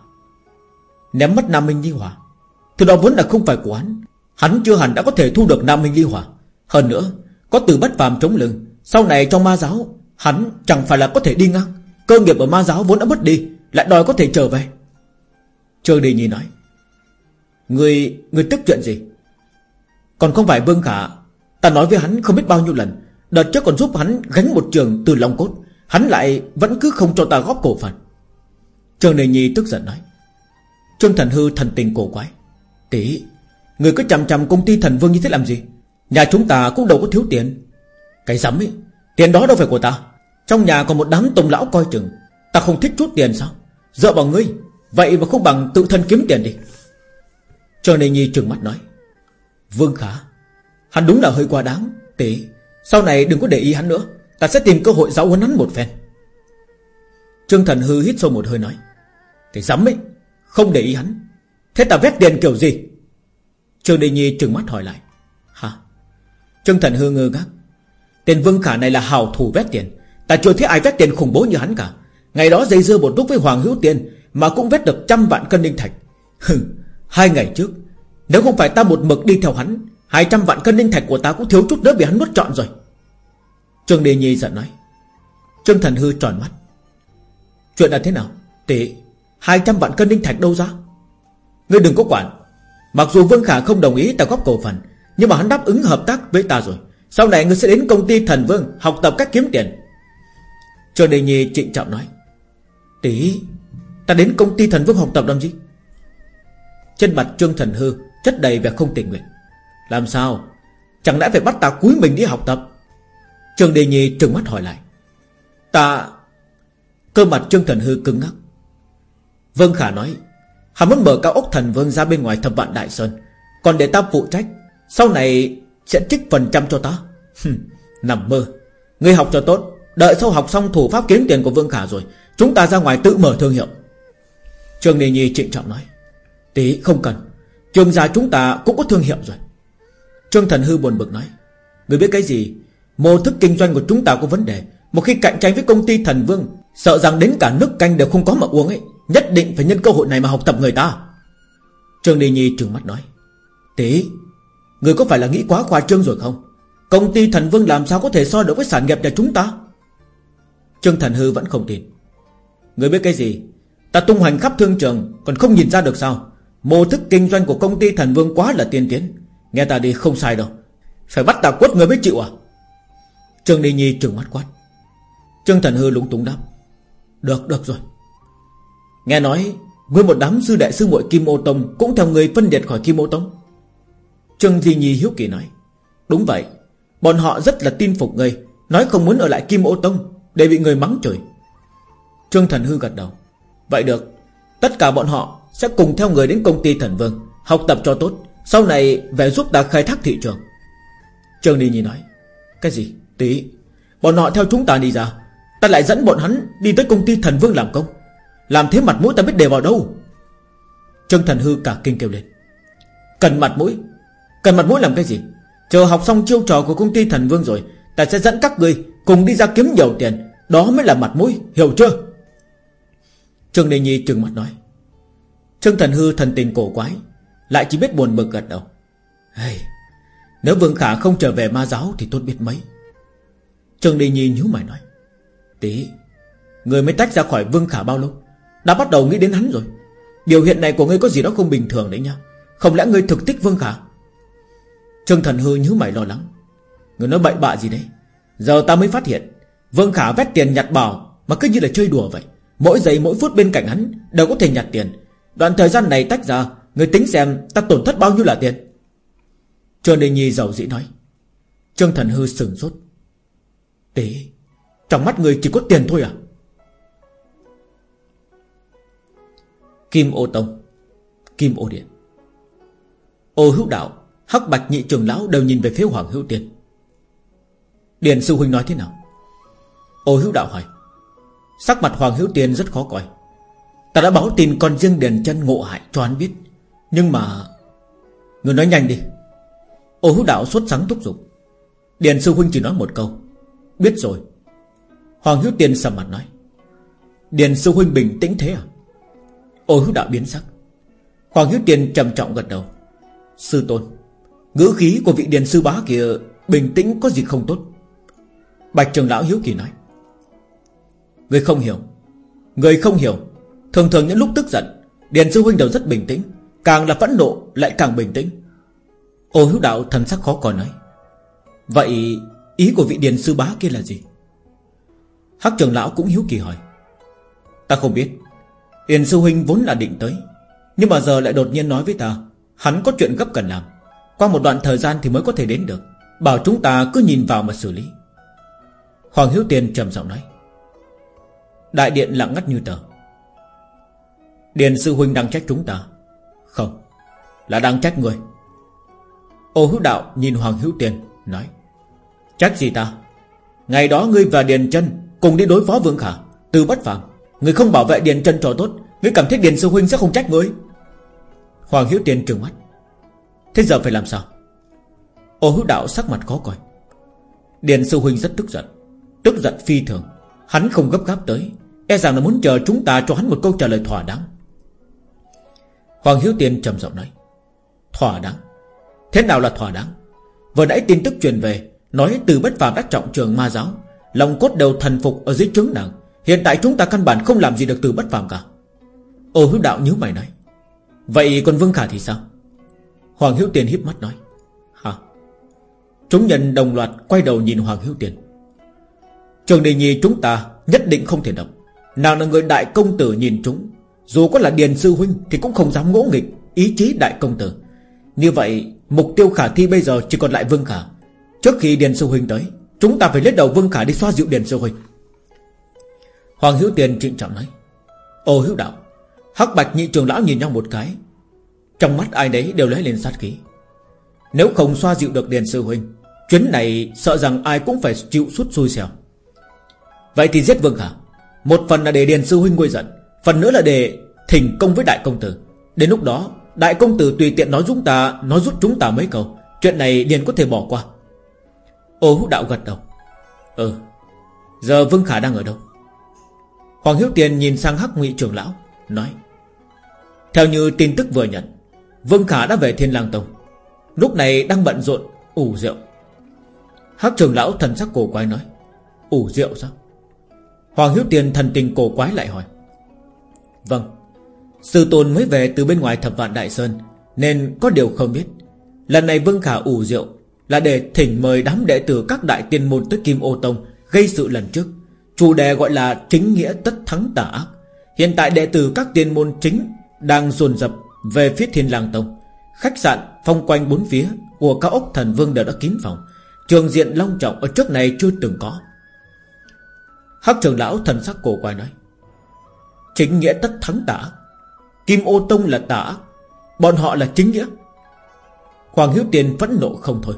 Ném mất Nam Minh Ly Hỏa Thứ đó vốn là không phải của hắn. Hắn chưa hẳn đã có thể thu được Nam Minh Ly Hỏa. Hơn nữa Có từ bất phàm chống lưng. Sau này trong ma giáo Hắn chẳng phải là có thể đi ngang. Cơ nghiệp ở ma giáo vốn đã mất đi Lại đòi có thể trở về. Trương Đi Nhi nói Người, người tức chuyện gì? Còn không phải Vương Khả Ta nói với hắn không biết bao nhiêu lần. Đợt trước còn giúp hắn gánh một trường từ Long Cốt Hắn lại vẫn cứ không cho ta góp cổ phần. Trương Đề Nhi tức giận nói Trương Thần Hư thần tình cổ quái. Tỷ Người cứ chằm chằm công ty thần vương như thế làm gì? Nhà chúng ta cũng đâu có thiếu tiền. Cái rắm ấy, Tiền đó đâu phải của ta. Trong nhà còn một đám tông lão coi chừng. Ta không thích chút tiền sao? Dựa vào ngươi, Vậy mà không bằng tự thân kiếm tiền đi. Cho nên Nhi trừng mắt nói, Vương Khả, Hắn đúng là hơi quá đáng. Tỷ, Sau này đừng có để ý hắn nữa. Ta sẽ tìm cơ hội giáo huấn hắn một phen. Trương Thần Hư hít sâu một hơi nói, Cái giấm ấy, Không để ý hắn. Thế ta vét tiền kiểu gì? Trương Đề Nhi trừng mắt hỏi lại. Hả? Trương Thần Hư ngơ ngác. Tên Vương Khả này là hào thủ vét tiền. Ta chưa thấy ai vét tiền khủng bố như hắn cả? Ngày đó dây dưa một lúc với Hoàng Hữu Tiên Mà cũng vét được trăm vạn cân ninh thạch. Hừ, hai ngày trước Nếu không phải ta một mực đi theo hắn hai trăm vạn cân ninh thạch của ta cũng thiếu chút nữa bị hắn nuốt trọn rồi. Trương Đề Nhi giận nói. Trương Thần Hư tròn mắt. Chuyện là thế nào? Tỷ hai trăm vạn cân ninh thạch đâu ra? Ngươi đừng có quản. Mặc dù Vương Khả không đồng ý ta góp cổ phần, Nhưng mà hắn đáp ứng hợp tác với ta rồi. Sau này ngươi sẽ đến công ty Thần Vương Học tập cách kiếm tiền. Trương Đề Nhi trịnh trọng nói, Tỷ, Ta đến công ty Thần Vương học tập làm gì? Trên mặt Trương Thần Hư Chất đầy vẻ không tình nguyện. Làm sao? Chẳng lẽ phải bắt ta cúi mình đi học tập? Trương Đề Nhi trừng mắt hỏi lại. Ta Cơ mặt Trương Thần Hư cứng ngắc. Vân Khả nói Hắn muốn mở cao ốc thần vương ra bên ngoài thập vạn đại sơn. Còn để ta phụ trách, Sau này sẽ trích phần trăm cho ta. Nằm mơ. Ngươi học cho tốt, Đợi sau học xong thủ pháp kiếm tiền của Vương Khả rồi, Chúng ta ra ngoài tự mở thương hiệu. Trương Đề Nhi trịnh trọng nói. Tí, không cần. Trương gia chúng ta cũng có thương hiệu rồi. Trương Thần Hư buồn bực nói. Người biết cái gì? Mô thức kinh doanh của chúng ta có vấn đề. Một khi cạnh tranh với công ty Thần Vương, Sợ rằng đến cả nước canh đều không có mà uống ấy. Nhất định phải nhân cơ hội này mà học tập người ta. Trương Đề Nhi trừng mắt nói, Tí, Người có phải là nghĩ quá khoa trương rồi không? Công ty Thần Vương làm sao có thể so được với sản nghiệp nhà chúng ta? Trương Thần Hư vẫn không tin. Người biết cái gì? Ta tung hoành khắp thương trường, Còn không nhìn ra được sao? Mô thức kinh doanh của công ty Thần Vương quá là tiên tiến. Nghe ta đi, không sai đâu. Phải bắt ta quất người mới chịu à? Trương Đi Nhi trừng mắt quát. Trương Thần Hư lúng túng đáp, Được được rồi. Nghe nói, Nguyên một đám sư đại sư muội Kim Ô Tông Cũng theo người phân liệt khỏi Kim Ô Tông. Trương Di Nhi hiếu kỳ nói, Đúng vậy, Bọn họ rất là tin phục người, Nói không muốn ở lại Kim Ô Tông Để bị người mắng chửi. Trương Thần Hư gật đầu, Vậy được, Tất cả bọn họ sẽ cùng theo người đến công ty Thần Vương, Học tập cho tốt, Sau này về giúp ta khai thác thị trường. Trương Đi Nhi nói, Cái gì? Tí, Bọn họ theo chúng ta đi ra, Ta lại dẫn bọn hắn đi tới công ty Thần Vương làm công. Làm thế mặt mũi ta biết để vào đâu? Trương Thần Hư cả kinh kêu lên. Cần mặt mũi? Cần mặt mũi làm cái gì? Chờ học xong chiêu trò của công ty Thần Vương rồi Ta sẽ dẫn các người cùng đi ra kiếm nhiều tiền. Đó mới là mặt mũi Hiểu chưa? Trương Đề Nhi trừng mặt nói. Trương Thần Hư thần tình cổ quái Lại chỉ biết buồn bực gật đầu. Hey, Nếu Vương Khả không trở về ma giáo Thì tốt biết mấy. Trương Đề Nhi nhíu mày nói. Tí Người mới tách ra khỏi Vương Khả bao lâu? Đã bắt đầu nghĩ đến hắn rồi. Biểu hiện này của ngươi có gì đó không bình thường đấy nha. Không lẽ ngươi thực tích Vương Khả? Trương Thần Hư nhíu mày lo lắng. Người nói bậy bạ gì đấy? Giờ ta mới phát hiện, Vương Khả vét tiền nhặt bảo Mà cứ như là chơi đùa vậy. Mỗi giây mỗi phút bên cạnh hắn Đều có thể nhặt tiền. Đoạn thời gian này tách ra Người tính xem ta tổn thất bao nhiêu là tiền? Trương Đình Nhi giàu dĩ nói. Trương Thần Hư sừng sốt. Tế, Trong mắt người chỉ có tiền thôi à? Kim ô tông, Kim ô điện. Ô hữu đạo, Hắc bạch nhị trường lão đều nhìn về phía Hoàng hữu tiền Điền sư huynh nói thế nào? Ô hữu đạo hỏi. Sắc mặt Hoàng hữu tiền rất khó coi. Ta đã báo tin con riêng Điền chân ngộ hại cho hắn biết. Nhưng mà, Người nói nhanh đi. Ô hữu đạo xuất sáng thúc giục. Điền sư huynh chỉ nói một câu. Biết rồi. Hoàng hữu tiền sầm mặt nói. Điền sư huynh bình tĩnh thế à? Ô hữu đạo biến sắc. Hoàng hữu tiền trầm trọng gật đầu. Sư tôn, Ngữ khí của vị điền sư bá kia Bình tĩnh có gì không tốt? Bạch trường lão hiếu kỳ nói. Người không hiểu. Người không hiểu. Thường thường những lúc tức giận, Điền sư huynh đều rất bình tĩnh. Càng là phẫn nộ, lại càng bình tĩnh. Ô hữu đạo thần sắc khó coi nói. Vậy ý của vị điền sư bá kia là gì? Hắc trường lão cũng hiếu kỳ hỏi. Ta không biết. Điền sư huynh vốn là định tới. Nhưng mà giờ lại đột nhiên nói với ta, Hắn có chuyện gấp cần làm. Qua một đoạn thời gian thì mới có thể đến được. Bảo chúng ta cứ nhìn vào mà xử lý. Hoàng Hiếu Tiên trầm giọng nói. Đại điện lặng ngắt như tờ. Điền sư huynh đang trách chúng ta. Không, Là đang trách người. Ô hữu đạo nhìn Hoàng Hữu Tiền Nói. Trách gì ta? Ngày đó ngươi và Điền chân Cùng đi đối phó Vương Khả Từ bất phạm người không bảo vệ Điền chân trò tốt, người cảm thấy Điền sư huynh sẽ không trách người Hoàng Hiếu Tiền trừng mắt. Thế giờ phải làm sao? Ô hữu đạo sắc mặt khó coi. Điền sư huynh rất tức giận Tức giận phi thường. Hắn không gấp gáp tới E rằng là muốn chờ chúng ta cho hắn một câu trả lời thỏa đáng. Hoàng Hiếu Tiên trầm giọng nói, Thỏa đáng? Thế nào là thỏa đáng? Vừa nãy tin tức truyền về, Nói từ bất phàm đã trọng trường ma giáo, Lòng cốt đều thần phục ở dưới trướng nàng. Hiện tại chúng ta căn bản không làm gì được từ bất phàm cả. Ô hữu đạo nhớ mày nói. Vậy còn Vương Khả thì sao? Hoàng Hiếu Tiền híp mắt nói. Hả? Chúng nhân đồng loạt quay đầu nhìn Hoàng Hiếu Tiền. Trường Đề Nhi chúng ta Nhất định không thể động. Nàng là người đại công tử nhìn chúng, Dù có là Điền Sư Huynh Thì cũng không dám ngỗ nghịch Ý chí đại công tử. Như vậy, mục tiêu khả thi bây giờ chỉ còn lại Vương Khả. Trước khi Điền Sư Huynh tới, Chúng ta phải lấy đầu Vương Khả đi xoa dịu Điền Sư Huynh. Hoàng Hữu Tiền trịnh trọng nói, Ô Hữu Đạo, Hắc Bạch nhị trường lão nhìn nhau một cái, Trong mắt ai đấy đều lấy lên sát khí. Nếu không xoa dịu được Điền Sư Huynh, Chuyến này sợ rằng ai cũng phải chịu suốt xui xẻo. Vậy thì giết Vương Khả Một phần là để Điền Sư Huynh nguôi giận, Phần nữa là để thỉnh công với Đại Công Tử. Đến lúc đó, Đại Công Tử tùy tiện nói chúng ta, Nói giúp chúng ta mấy câu, Chuyện này Điền có thể bỏ qua. Ô hữu đạo gật đầu Ừ Giờ Vương Khả đang ở đâu? Hoàng Hiếu Tiền nhìn sang Hắc Ngụy trưởng lão, Nói, Theo như tin tức vừa nhận, Vương Khả đã về Thiên Lang Tông. Lúc này đang bận rộn, ủ rượu. Hắc trưởng lão thần sắc cổ quái nói, ủ rượu sao? Hoàng Hiếu Tiền thần tình cổ quái lại hỏi Vâng Sư tôn mới về từ bên ngoài thập vạn Đại Sơn, Nên có điều không biết. Lần này Vương Khả ủ rượu Là để thỉnh mời đám đệ tử các đại tiên môn tới Kim Ô Tông Gây sự lần trước. Chủ đề gọi là chính nghĩa tất thắng tà ác. Hiện tại đệ tử các tiên môn chính Đang dồn dập về phía Thiên Lang Tông. Khách sạn phong quanh bốn phía Của cao ốc thần vương đều đã kín phòng. Trường diện long trọng ở trước này chưa từng có. Hắc trường lão thần sắc cổ quay nói, Chính nghĩa tất thắng tả Kim ô tông là tả Bọn họ là chính nghĩa. Hoàng Hiếu Tiền phẫn nộ không thôi.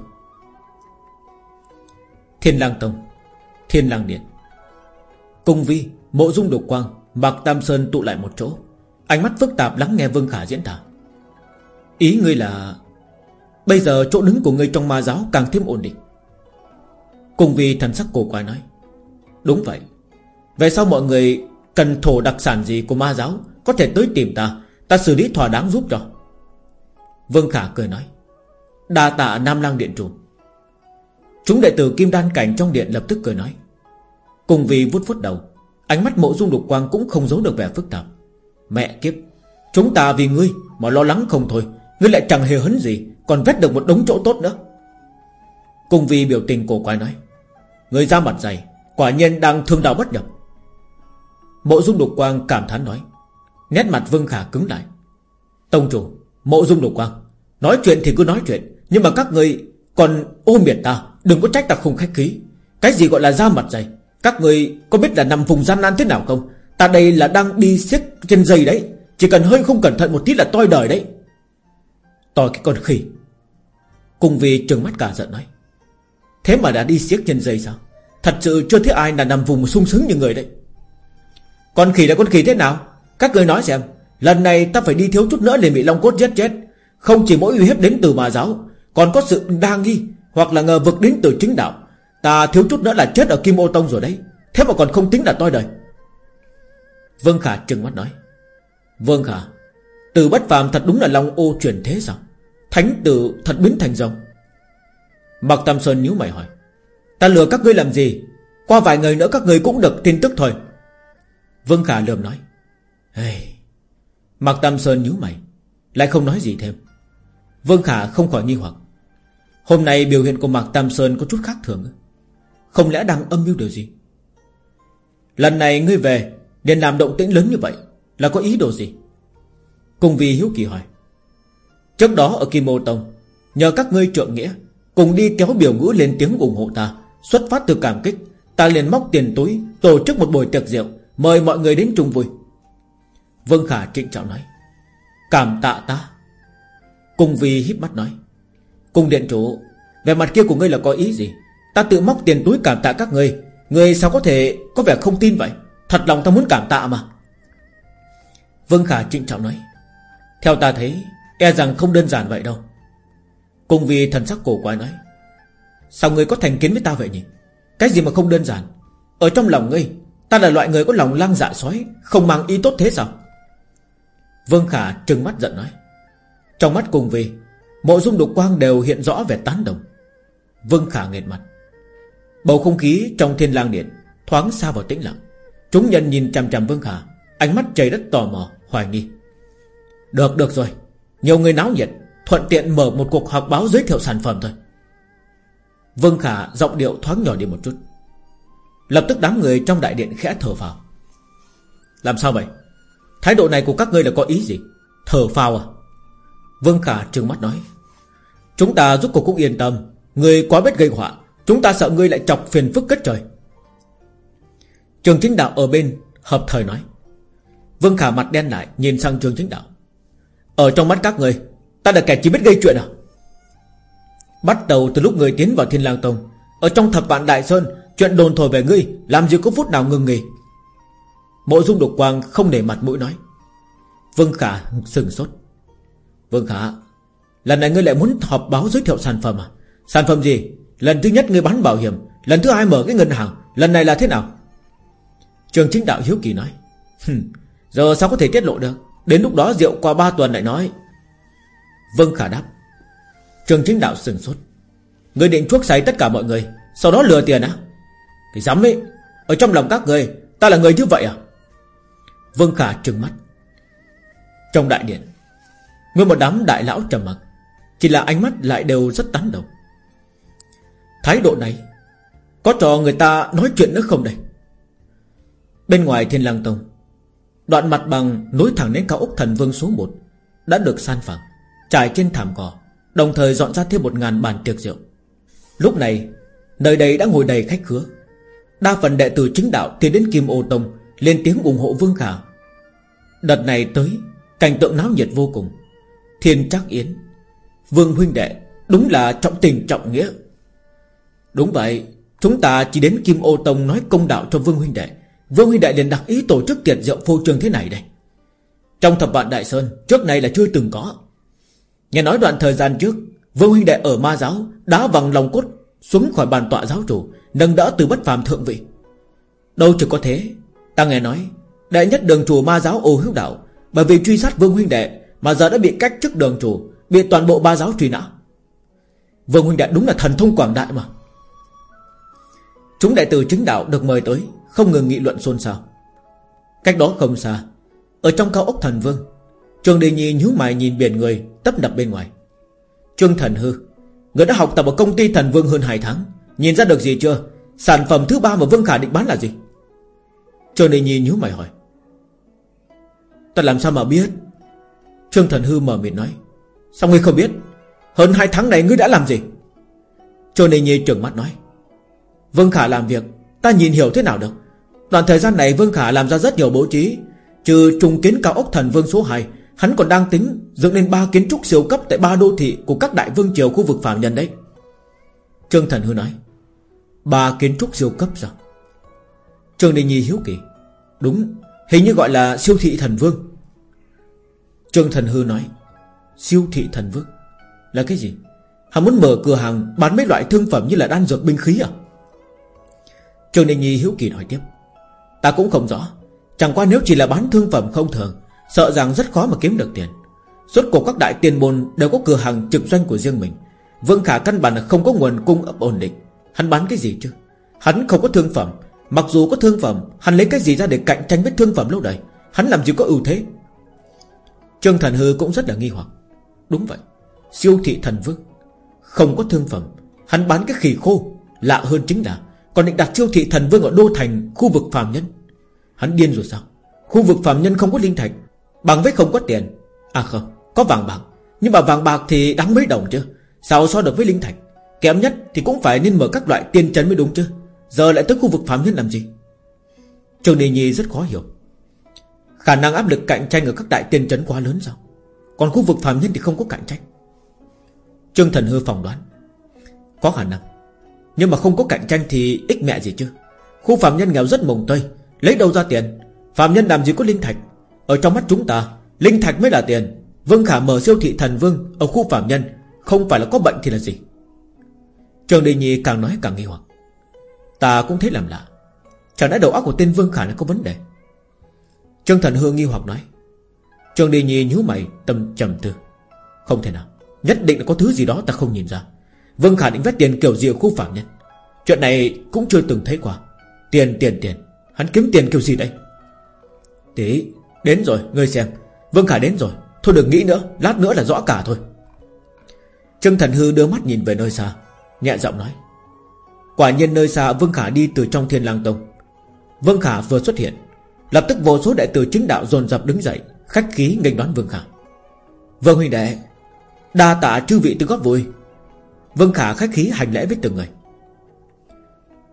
Thiên lang tông, Thiên lang điện. Cung vi, Mộ dung độc quang, Mạc Tam Sơn tụ lại một chỗ. Ánh mắt phức tạp lắng nghe Vương Khả diễn tả. Ý ngươi là, Bây giờ chỗ đứng của ngươi trong ma giáo càng thêm ổn định. Cung Vi thần sắc cổ quái nói, Đúng vậy. Về sau mọi người cần thổ đặc sản gì của ma giáo Có thể tới tìm ta Ta xử lý thỏa đáng giúp cho. Vương Khả cười nói, Đa tạ Nam Lang Điện Chủ. Chúng đệ tử Kim Đan Cảnh trong điện lập tức cười nói Cùng vì vút vút đầu, Ánh mắt mộ dung lục quang cũng không giấu được vẻ phức tạp. Mẹ kiếp, Chúng ta vì ngươi mà lo lắng không thôi, Ngươi lại chẳng hề hấn gì, Còn vét được một đống chỗ tốt nữa. Cùng vì biểu tình cổ quái nói, Người ra mặt dày, Quả nhiên đang thương đạo bất nhập. Mộ dung lục quang cảm thán nói, Nét mặt Vương Khả cứng lại. Tông chủ, Mộ dung lục quang, Nói chuyện thì cứ nói chuyện, Nhưng mà các người còn ô miệt ta, Đừng có trách ta không khách khí. Cái gì gọi là ra mặt dày các người có biết là nằm vùng gian nan thế nào không? Ta đây là đang đi xiết trên dây đấy. Chỉ cần hơi không cẩn thận một tí là toi đời đấy. Toi cái con khỉ. Cùng vì trừng mắt cả giận nói. Thế mà đã đi xiếc trên dây sao? Thật sự chưa thấy ai là nằm vùng sung sướng như người đấy. Con khỉ là con khỉ thế nào? Các người nói xem. Lần này ta phải đi thiếu chút nữa để bị Long Cốt giết chết. Không chỉ mỗi uy hiếp đến từ mà giáo, Còn có sự đa nghi Hoặc là ngờ vực đến từ chính đạo. Ta thiếu chút nữa là chết ở Kim Ô Tông rồi đấy. Thế mà còn không tính là toi đời. Vương Khả trừng mắt nói. Vương Khả, Từ bất phàm thật đúng là Long ô truyền thế sao? Thánh tử thật biến thành rồng. Mạc Tam Sơn nhíu mày hỏi. Ta lừa các ngươi làm gì? Qua vài người nữa các ngươi cũng được tin tức thôi. Vương Khả lườm nói. Hey. Mạc Tam Sơn nhíu mày, Lại không nói gì thêm. Vương Khả không khỏi nghi hoặc. Hôm nay biểu hiện của Mạc Tam Sơn có chút khác thường. Không lẽ đang âm mưu điều gì? Lần này ngươi về liền làm động tĩnh lớn như vậy, Là có ý đồ gì? Cùng vì hiếu kỳ hỏi. Trước đó ở Kim Mô Tông, Nhờ các ngươi trượng nghĩa, Cùng đi kéo biểu ngữ lên tiếng ủng hộ ta, Xuất phát từ cảm kích, Ta liền móc tiền túi, Tổ chức một buổi tiệc rượu, Mời mọi người đến chung vui. Vương Khả trịnh trọng nói. Cảm tạ ta. Cùng vì híp mắt nói. Cùng điện chủ Về mặt kia của ngươi là có ý gì? Ta tự móc tiền túi cảm tạ các người. Người sao có thể có vẻ không tin vậy? Thật lòng ta muốn cảm tạ mà. Vương Khả trịnh trọng nói. Theo ta thấy E rằng không đơn giản vậy đâu. Cùng vì thần sắc cổ quái nói. Sao ngươi có thành kiến với ta vậy nhỉ? Cái gì mà không đơn giản? Ở trong lòng ngươi, Ta là loại người có lòng lang dạ sói, Không mang ý tốt thế sao? Vương Khả trừng mắt giận nói. Trong mắt cùng vì, Mộ dung đục quang đều hiện rõ vẻ tán đồng. Vương Khả nghệt mặt. Bầu không khí trong thiên lang điện Thoáng xa vào tĩnh lặng. Chúng nhân nhìn chằm chằm Vương Khả Ánh mắt chảy đất tò mò, hoài nghi. Được, được rồi. Nhiều người náo nhiệt Thuận tiện mở một cuộc họp báo giới thiệu sản phẩm thôi. Vương Khả giọng điệu thoáng nhỏ đi một chút. Lập tức đám người trong đại điện khẽ thở phào. Làm sao vậy? Thái độ này của các ngươi là có ý gì? Thở phào à? Vương Khả trừng mắt nói. Chúng ta giúp cô cũng yên tâm. Người quá biết gây họa Chúng ta sợ ngươi lại chọc phiền phức cất trời. Trường chính đạo ở bên Hợp thời nói. Vương Khả mặt đen lại, nhìn sang trường chính đạo. Ở trong mắt các người, Ta là kẻ chỉ biết gây chuyện à? Bắt đầu từ lúc người tiến vào Thiên lang Tông, Ở trong thập vạn Đại Sơn, Chuyện đồn thổi về ngươi Làm gì có phút nào ngừng nghỉ. Mộ dung đục quang không để mặt mũi nói. Vương Khả sừng sốt. Vương Khả, Lần này ngươi lại muốn họp báo giới thiệu sản phẩm à? Sản phẩm gì? Lần thứ nhất người bán bảo hiểm, Lần thứ hai mở cái ngân hàng, Lần này là thế nào? Trường chính đạo hiếu kỳ nói Giờ sao có thể tiết lộ được? Đến lúc đó rượu qua ba tuần lại nói. Vâng khả đáp. Trường chính đạo sừng sốt Người định chuốc say tất cả mọi người, Sau đó lừa tiền á Cái dám ấy, Ở trong lòng các người Ta là người như vậy à? Vâng khả trừng mắt, Trong đại điện, Nguyên một đám đại lão trầm mặc, Chỉ là ánh mắt lại đều rất tán đồng. Thái độ này, Có trò người ta nói chuyện nữa không đây? Bên ngoài thiên lang tông, Đoạn mặt bằng nối thẳng đến cao ốc thần vương số 1 Đã được san phẳng, Trải trên thảm cỏ, Đồng thời dọn ra thêm một ngàn bàn tiệc rượu. Lúc này, Nơi đây đã ngồi đầy khách khứa. Đa phần đệ tử chính đạo tiến đến Kim Ô Tông, Lên tiếng ủng hộ Vương Khả. Đợt này tới, Cảnh tượng náo nhiệt vô cùng. Thiên Trác Yến, Vương huynh đệ, Đúng là trọng tình trọng nghĩa. Đúng vậy, Chúng ta chỉ đến Kim Ô Tông nói công đạo cho Vương huynh đệ. Vương huynh đệ liền đặc ý tổ chức tiệc rượu phô trương thế này đây. Trong thập vạn Đại Sơn, Trước này là chưa từng có. Nghe nói đoạn thời gian trước, Vương huynh đệ ở ma giáo Đá văng lòng cốt Xuống khỏi bàn tọa giáo chủ, Nâng đỡ từ bất phàm thượng vị. Đâu chỉ có thế, Ta nghe nói, Đệ nhất đường chủ ma giáo ô hữu đạo, Bởi vì truy sát vương huynh đệ Mà giờ đã bị cách chức đường chủ, Bị toàn bộ ba giáo truy nã. Vương huynh đệ đúng là thần thông quảng đại mà. Chúng đệ tử chứng đạo được mời tới, Không ngừng nghị luận xôn xao. Cách đó không xa, Ở trong cao ốc thần vương, Trường Đề Nhi nhíu mày nhìn biển người Tấp nập bên ngoài. Trương Thần Hư, Người đã học tập ở công ty thần vương hơn 2 tháng, Nhìn ra được gì chưa? Sản phẩm thứ ba mà Vương Khả định bán là gì? Trương Đề Nhi nhíu mày hỏi. Ta làm sao mà biết? Trương Thần Hư mở miệng nói. Sao ngươi không biết? Hơn 2 tháng này ngươi đã làm gì? Trương Đề Nhi trừng mắt nói. Vương Khả làm việc, Ta nhìn hiểu thế nào được? Đoạn thời gian này Vương Khả làm ra rất nhiều bố trí, Trừ trùng kiến cao ốc thần vương số 2 Hắn còn đang tính dựng lên ba kiến trúc siêu cấp Tại ba đô thị của các đại vương triều khu vực phạm nhân đấy. Trương Thần Hư nói, Ba kiến trúc siêu cấp sao? Trương Đình Nhi hiếu kỳ, Đúng, Hình như gọi là siêu thị thần vương. Trương Thần Hư nói, Siêu thị thần vương Là cái gì? Hắn muốn mở cửa hàng bán mấy loại thương phẩm như là đan dược binh khí à? Trương Ninh Nhi hiếu kỳ hỏi tiếp. Ta cũng không rõ. Chẳng qua nếu chỉ là bán thương phẩm không thường, Sợ rằng rất khó mà kiếm được tiền. Suốt cuộc các đại tiền môn đều có cửa hàng trực doanh của riêng mình. Vương Khả căn bản là không có nguồn cung ấp ổn định. Hắn bán cái gì chứ? Hắn không có thương phẩm. Mặc dù có thương phẩm, Hắn lấy cái gì ra để cạnh tranh với thương phẩm lâu đời Hắn làm gì có ưu thế? Trương Thần Hư cũng rất là nghi hoặc. Đúng vậy. Siêu thị thần vương. Không có thương phẩm. Hắn bán cái khỉ khô, Lạ hơn chính là còn định đặt siêu thị thần vương ở Đô Thành, Khu vực phàm nhân. Hắn điên rồi sao? Khu vực phàm nhân không có linh thạch. Bằng với không có tiền. À không, Có vàng bạc. Nhưng mà vàng bạc thì đáng mấy đồng chứ? Sao so được với linh thạch? Kém nhất thì cũng phải nên mở các loại tiên trấn mới đúng chứ? Giờ lại tới khu vực phàm nhân làm gì? Trường Đề Nhi rất khó hiểu. Khả năng áp lực cạnh tranh ở các đại tiên trấn quá lớn sao? Còn khu vực phàm nhân thì không có cạnh tranh. Trương Thần Hư phỏng đoán. Có khả năng. Nhưng mà không có cạnh tranh thì ích mẹ gì chứ? Khu phạm nhân nghèo rất mồng tơi, Lấy đâu ra tiền? Phạm nhân làm gì có linh thạch? Ở trong mắt chúng ta, Linh thạch mới là tiền. Vương Khả mở siêu thị thần vương Ở khu phạm nhân, Không phải là có bệnh thì là gì? Trường Đình Nhi càng nói càng nghi hoặc. Ta cũng thấy làm lạ. Chẳng lẽ đầu óc của tên Vương Khả là có vấn đề? Trương Thần Hương nghi hoặc nói. Trương Đi Nhi nhíu mày, tâm trầm tư. Không thể nào. Nhất định là có thứ gì đó ta không nhìn ra. Vương Khả định vét tiền kiểu gì ở khu phạm nhân? Chuyện này cũng chưa từng thấy qua. Tiền tiền tiền. Hắn kiếm tiền kiểu gì đây? Tí, Đến rồi, ngươi xem. Vương Khả đến rồi. Thôi đừng nghĩ nữa, Lát nữa là rõ cả thôi. Trương Thần Hư đưa mắt nhìn về nơi xa, Nhẹ giọng nói. Quả nhiên nơi xa Vương Khả đi từ trong thiên lang tông. Vương Khả vừa xuất hiện, Lập tức vô số đại tử chính đạo dồn dập đứng dậy, Khách khí nghênh đón Vương Khả. Vương huynh đệ, Đa tạ chư vị từ góp vui. Vương Khả khách khí hành lễ với từng người.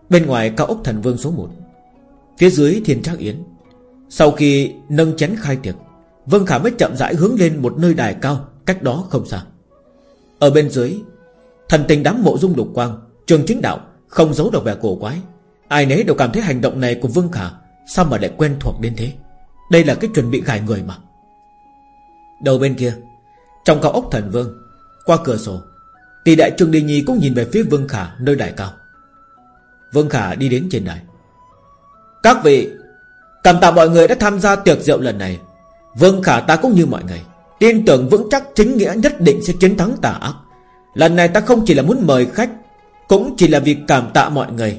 Bên ngoài cao ốc thần vương số 1 Phía dưới thiên trác yến. Sau khi nâng chén khai tiệc, Vương Khả mới chậm rãi hướng lên một nơi đài cao Cách đó không xa. Ở bên dưới, Thần tình đám mộ dung lục quang, Trường chính đạo, Không giấu được vẻ cổ quái. Ai nấy đều cảm thấy hành động này của Vương Khả Sao mà lại quen thuộc đến thế? Đây là cái chuẩn bị gài người mà. Đầu bên kia, Trong cao ốc thần vương, Qua cửa sổ Tỷ đại trương Đi Nhi cũng nhìn về phía Vương Khả, nơi đài cao. Vương Khả đi đến trên đài. Các vị, Cảm tạ mọi người đã tham gia tiệc rượu lần này. Vương Khả ta cũng như mọi người, Tin tưởng vững chắc chính nghĩa nhất định sẽ chiến thắng tà ác. Lần này ta không chỉ là muốn mời khách, Cũng chỉ là việc cảm tạ mọi người.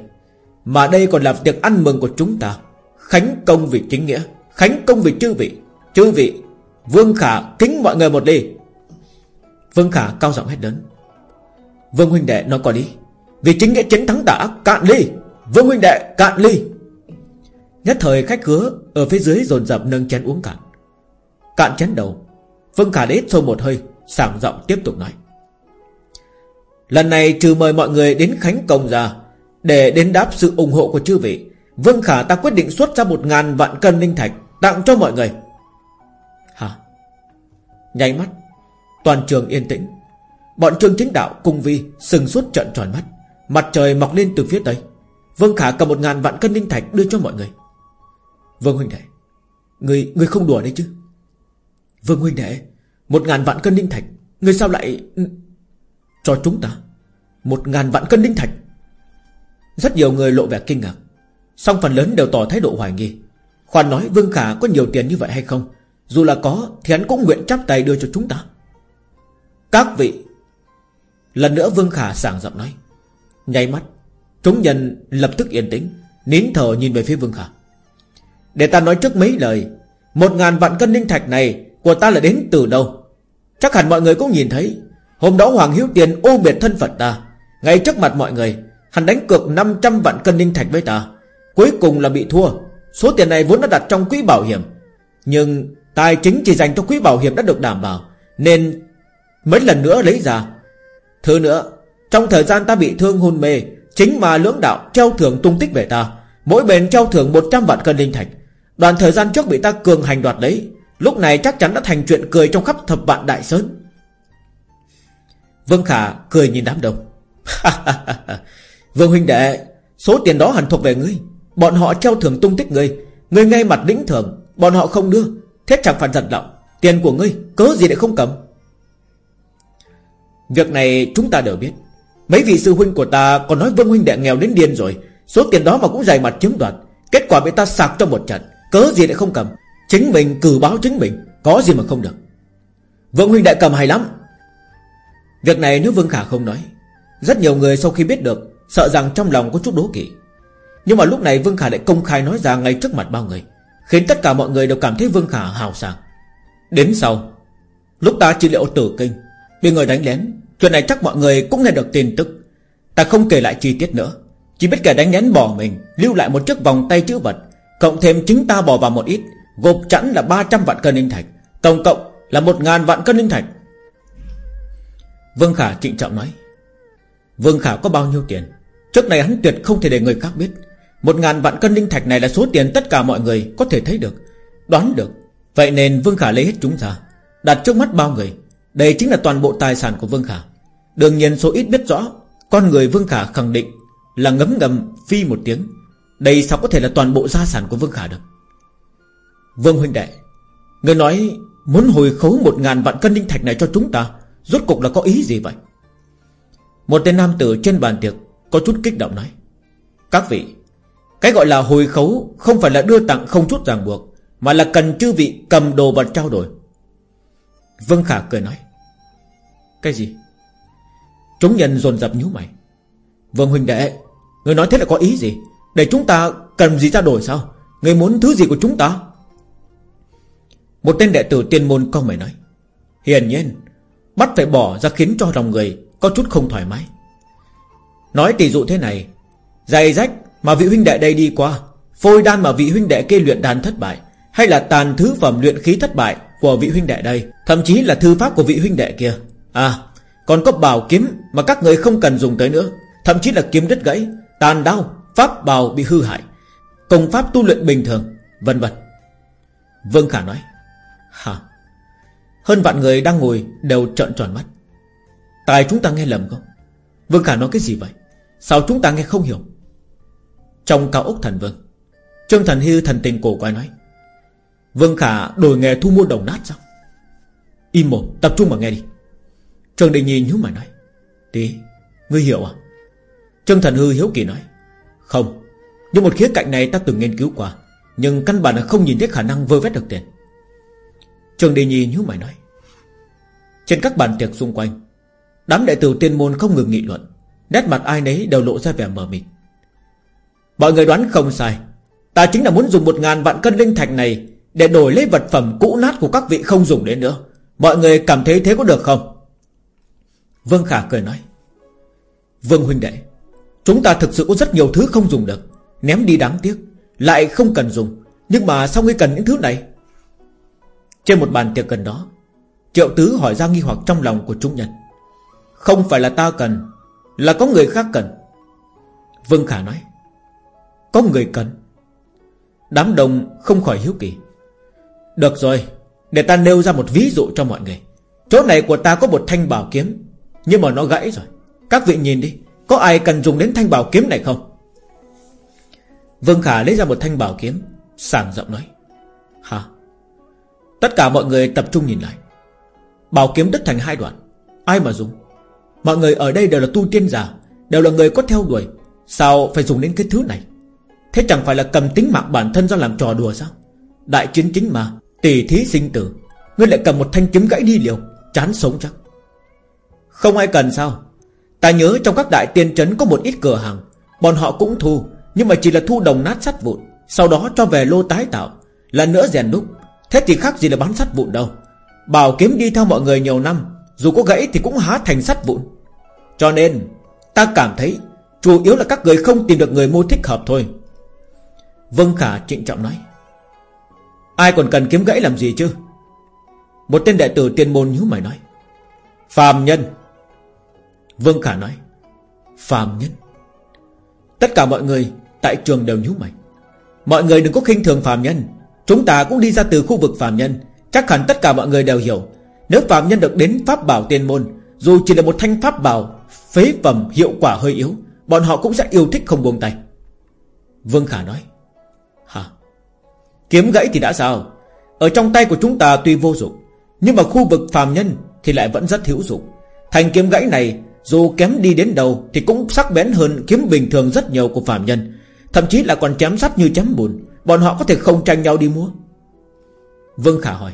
Mà đây còn là tiệc ăn mừng của chúng ta. Khánh công vì chính nghĩa, Khánh công vì chư vị. Chư vị, Vương Khả kính mọi người một ly. Vương Khả cao giọng hét lớn. Vương huynh đệ nói có đi Vì chính nghĩa chiến thắng tà ác cạn ly. Vương huynh đệ cạn ly. Nhất thời khách khứa Ở phía dưới dồn dập nâng chén uống cạn. Cạn chén đầu Vương Khả đế sâu một hơi, sảng giọng tiếp tục nói. Lần này trừ mời mọi người đến Khánh Công ra, Để đến đáp sự ủng hộ của chư vị, Vương Khả ta quyết định xuất ra một ngàn vạn cân linh thạch Tặng cho mọi người. Hả? Nháy mắt, Toàn trường yên tĩnh. Bọn trương chính đạo cung vi Sừng suốt trận tròn mắt. Mặt trời mọc lên từ phía tây. Vương Khả cầm một ngàn vạn cân linh thạch đưa cho mọi người. Vương huynh đệ Người, người không đùa đấy chứ? Vương huynh đệ Một ngàn vạn cân linh thạch Người sao lại ừ, Cho chúng ta? Một ngàn vạn cân linh thạch. Rất nhiều người lộ vẻ kinh ngạc. Song phần lớn đều tỏ thái độ hoài nghi. Khoan nói Vương Khả có nhiều tiền như vậy hay không? Dù là có Thì hắn cũng nguyện chắp tay đưa cho chúng ta. Các vị Lần nữa Vương Khả sảng giọng nói. Nháy mắt, Chúng nhân lập tức yên tĩnh, Nín thở nhìn về phía Vương Khả. Để ta nói trước mấy lời, Một ngàn vạn cân linh thạch này Của ta là đến từ đâu? Chắc hẳn mọi người cũng nhìn thấy, Hôm đó Hoàng Hiếu Tiền ô biệt thân phận ta, Ngay trước mặt mọi người, Hắn đánh cược 500 vạn cân linh thạch với ta, Cuối cùng là bị thua. Số tiền này vốn đã đặt trong quỹ bảo hiểm, Nhưng tài chính chỉ dành cho quỹ bảo hiểm đã được đảm bảo, Nên mấy lần nữa lấy ra Thứ nữa, Trong thời gian ta bị thương hôn mê, Chính mà lưỡng đạo treo thưởng tung tích về ta, Mỗi bên treo thưởng 100 vạn cân linh thạch. Đoạn thời gian trước bị ta cường hành đoạt lấy, Lúc này chắc chắn đã thành chuyện cười trong khắp thập vạn đại sơn. Vương Khả cười nhìn đám đông. *laughs* Vương huynh đệ, Số tiền đó hẳn thuộc về ngươi. Bọn họ treo thưởng tung tích ngươi. Ngươi ngay mặt lĩnh thưởng, Bọn họ không đưa. Thế chẳng phản giật lọng. Tiền của ngươi, cớ gì để không cầm? Việc này chúng ta đều biết. Mấy vị sư huynh của ta còn nói Vương huynh đệ nghèo đến điên rồi. Số tiền đó mà cũng dày mặt chiếm đoạt. Kết quả bị ta sạc trong một trận. Cớ gì lại không cầm? Chính mình cử báo chính mình. Có gì mà không được. Vương huynh đệ cầm hay lắm? Việc này nếu Vương Khả không nói. Rất nhiều người sau khi biết được, Sợ rằng trong lòng có chút đố kỵ. Nhưng mà lúc này Vương Khả lại công khai nói ra ngay trước mặt bao người, Khiến tất cả mọi người đều cảm thấy Vương Khả hào sảng. Đến sau, Lúc ta trị liệu tử kinh Bị người đánh lén, Chuyện này chắc mọi người cũng nghe được tin tức. Ta không kể lại chi tiết nữa. Chỉ biết kẻ đánh lén bỏ mình, Lưu lại một chiếc vòng tay chữ vật, Cộng thêm chính ta bỏ vào một ít, Gộp chẵn là 300 vạn cân linh thạch, Tổng cộng là 1 ngàn vạn cân linh thạch. Vương Khả trịnh trọng nói, Vương Khả có bao nhiêu tiền? Trước này hắn tuyệt không thể để người khác biết. Một ngàn vạn cân linh thạch này là số tiền tất cả mọi người có thể thấy được, Đoán được. Vậy nên Vương Khả lấy hết chúng ra, Đặt trước mắt bao người đây chính là toàn bộ tài sản của Vương Khả. Đương nhiên số ít biết rõ, Con người Vương Khả khẳng định Là ngấm ngầm, phi một tiếng. Đây sao có thể là toàn bộ gia sản của Vương Khả được? Vương huynh đệ Người nói muốn hồi khấu một ngàn vạn cân linh thạch này cho chúng ta, Rốt cục là có ý gì vậy? Một tên nam tử trên bàn tiệc Có chút kích động nói, Các vị, Cái gọi là hồi khấu Không phải là đưa tặng không chút ràng buộc, Mà là cần chư vị cầm đồ vật trao đổi. Vương Khả cười nói cái gì? Chúng nhân dồn dập nhíu mày. Vương huynh đệ, Người nói thế là có ý gì? Để chúng ta cần gì ra đổi sao? Người muốn thứ gì của chúng ta? Một tên đệ tử tiên môn con mày nói. Hiển nhiên, Bắt phải bỏ ra khiến cho lòng người Có chút không thoải mái. Nói tỷ dụ thế này Giày rách mà vị huynh đệ đây đi qua, Phôi đan mà vị huynh đệ kia luyện đan thất bại, Hay là tàn thứ phẩm luyện khí thất bại Của vị huynh đệ đây, Thậm chí là thư pháp của vị huynh đệ kia À còn có bảo kiếm mà các người không cần dùng tới nữa. Thậm chí là kiếm đứt gãy, Tàn đau Pháp bào bị hư hại. Công pháp tu luyện bình thường, Vân vân. Vương Khả nói, Hả? Hơn vạn người đang ngồi đều trợn tròn mắt. Tại chúng ta nghe lầm không? Vương Khả nói, cái gì vậy? Sao chúng ta nghe không hiểu? Trong cao ốc thần vương, Trương Thần Hư thần tình cổ quái nói, Vương Khả đổi nghề thu mua đồng nát sao? Im một tập trung mà nghe đi. Trương Đình Nhi nhíu mày nói Tí Ngươi hiểu à? Trương Thần Hư hiếu kỳ nói, Không, Nhưng một khía cạnh này ta từng nghiên cứu qua, Nhưng căn bản là không nhìn thấy khả năng vơ vét được tiền. Trương Đình Nhi nhíu mày nói, Trên các bàn tiệc xung quanh, Đám đệ tử tiên môn không ngừng nghị luận, Nét mặt ai nấy đều lộ ra vẻ mờ mịt. Mọi người đoán không sai, Ta chính là muốn dùng một ngàn vạn cân linh thạch này Để đổi lấy vật phẩm cũ nát của các vị không dùng đến nữa. Mọi người cảm thấy thế có được không? Vương Khả cười nói, Vương huynh đệ, Chúng ta thực sự có rất nhiều thứ không dùng được. Ném đi đáng tiếc, Lại không cần dùng. Nhưng mà sao ngươi cần những thứ này? Trên một bàn tiệc gần đó, Triệu tứ hỏi ra nghi hoặc trong lòng của chúng nhân. Không phải là ta cần, Là có người khác cần. Vương Khả nói, Có người cần. Đám đông không khỏi hiếu kỳ. Được rồi, Để ta nêu ra một ví dụ cho mọi người. Chỗ này của ta có một thanh bảo kiếm nhưng mà nó gãy rồi. Các vị nhìn đi, Có ai cần dùng đến thanh bảo kiếm này không? Vương Khả lấy ra một thanh bảo kiếm, Sảng giọng nói. Hả? Tất cả mọi người tập trung nhìn lại. Bảo kiếm đứt thành hai đoạn. Ai mà dùng? Mọi người ở đây đều là tu tiên giả, Đều là người có theo đuổi. Sao phải dùng đến cái thứ này? Thế chẳng phải là cầm tính mạng bản thân ra làm trò đùa sao? Đại chiến chính mà, Tỷ thí sinh tử, Ngươi lại cầm một thanh kiếm gãy đi liều, Chán sống chắc. Không ai cần sao? Ta nhớ trong các đại tiên trấn có một ít cửa hàng. Bọn họ cũng thu, Nhưng mà chỉ là thu đồng nát sắt vụn, Sau đó cho về lô tái tạo. Lần nữa rèn đúc. Thế thì khác gì là bán sắt vụn đâu. Bảo kiếm đi theo mọi người nhiều năm, Dù có gãy thì cũng há thành sắt vụn. Cho nên, Ta cảm thấy Chủ yếu là các người không tìm được người mua thích hợp thôi. Vân Khả trịnh trọng nói. Ai còn cần kiếm gãy làm gì chứ? Một tên đệ tử tiên môn nhíu mày nói. Phàm nhân Vương Khả nói, Phàm nhân. Tất cả mọi người tại trường đều nhíu mày. Mọi người đừng có khinh thường phàm nhân. Chúng ta cũng đi ra từ khu vực phàm nhân. Chắc hẳn tất cả mọi người đều hiểu, Nếu phàm nhân được đến pháp bảo tiên môn, Dù chỉ là một thanh pháp bảo Phế phẩm hiệu quả hơi yếu, Bọn họ cũng sẽ yêu thích không buông tay. Vương Khả nói, Hả? Kiếm gãy thì đã sao? Ở trong tay của chúng ta tuy vô dụng, Nhưng mà khu vực phàm nhân thì lại vẫn rất hữu dụng. Thành kiếm gãy này dù kém đi đến đâu Thì cũng sắc bén hơn kiếm bình thường rất nhiều của phạm nhân. Thậm chí là còn chém sắt như chém bùn. Bọn họ có thể không tranh nhau đi mua Vương Khả hỏi.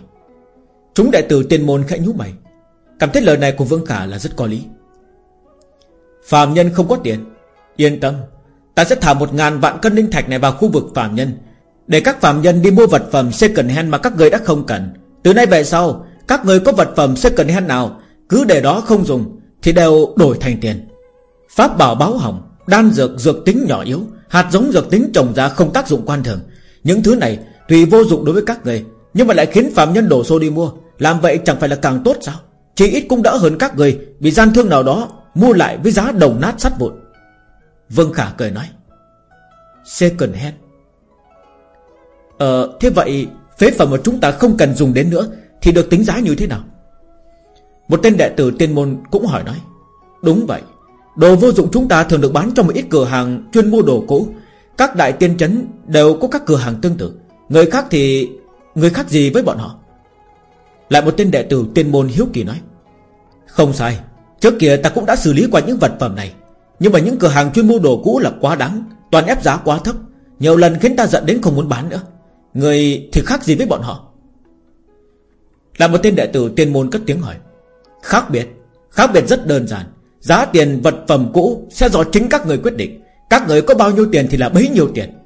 Chúng đại tử tiên môn khẽ nhú mày. Cảm thấy lời này của Vương Khả là rất có lý. Phạm nhân không có tiền. Yên tâm. Ta sẽ thả một ngàn vạn cân linh thạch này vào khu vực phạm nhân. Để các phạm nhân đi mua vật phẩm second hand mà các người đã không cần. Từ nay về sau, Các người có vật phẩm second hand nào, Cứ để đó không dùng. Thì đều đổi thành tiền. Pháp bảo báo hỏng, Đan dược dược tính nhỏ yếu, Hạt giống dược tính trồng ra không tác dụng quan thường. Những thứ này tùy vô dụng đối với các người, Nhưng mà lại khiến phạm nhân đổ xô đi mua. Làm vậy chẳng phải là càng tốt sao? Chỉ ít cũng đỡ hơn các người Bị gian thương nào đó Mua lại với giá đồng nát sắt vụn. Vương Khả cười nói Second hand Ờ thế vậy Phế phẩm mà chúng ta không cần dùng đến nữa Thì được tính giá như thế nào? Một tên đệ tử tiên môn cũng hỏi nói, Đúng vậy, Đồ vô dụng chúng ta thường được bán trong một ít cửa hàng Chuyên mua đồ cũ. Các đại tiên trấn đều có các cửa hàng tương tự. Người khác thì, Người khác gì với bọn họ? Lại một tên đệ tử tiên môn hiếu kỳ nói, Không sai, Trước kia ta cũng đã xử lý qua những vật phẩm này. Nhưng mà những cửa hàng chuyên mua đồ cũ là quá đáng, Toàn ép giá quá thấp. Nhiều lần khiến ta giận đến không muốn bán nữa. Người thì khác gì với bọn họ? Là một tên đệ tử tiên môn cất tiếng hỏi Khác biệt Khác biệt rất đơn giản. Giá tiền vật phẩm cũ sẽ do chính các người quyết định. Các người có bao nhiêu tiền thì là bấy nhiêu tiền.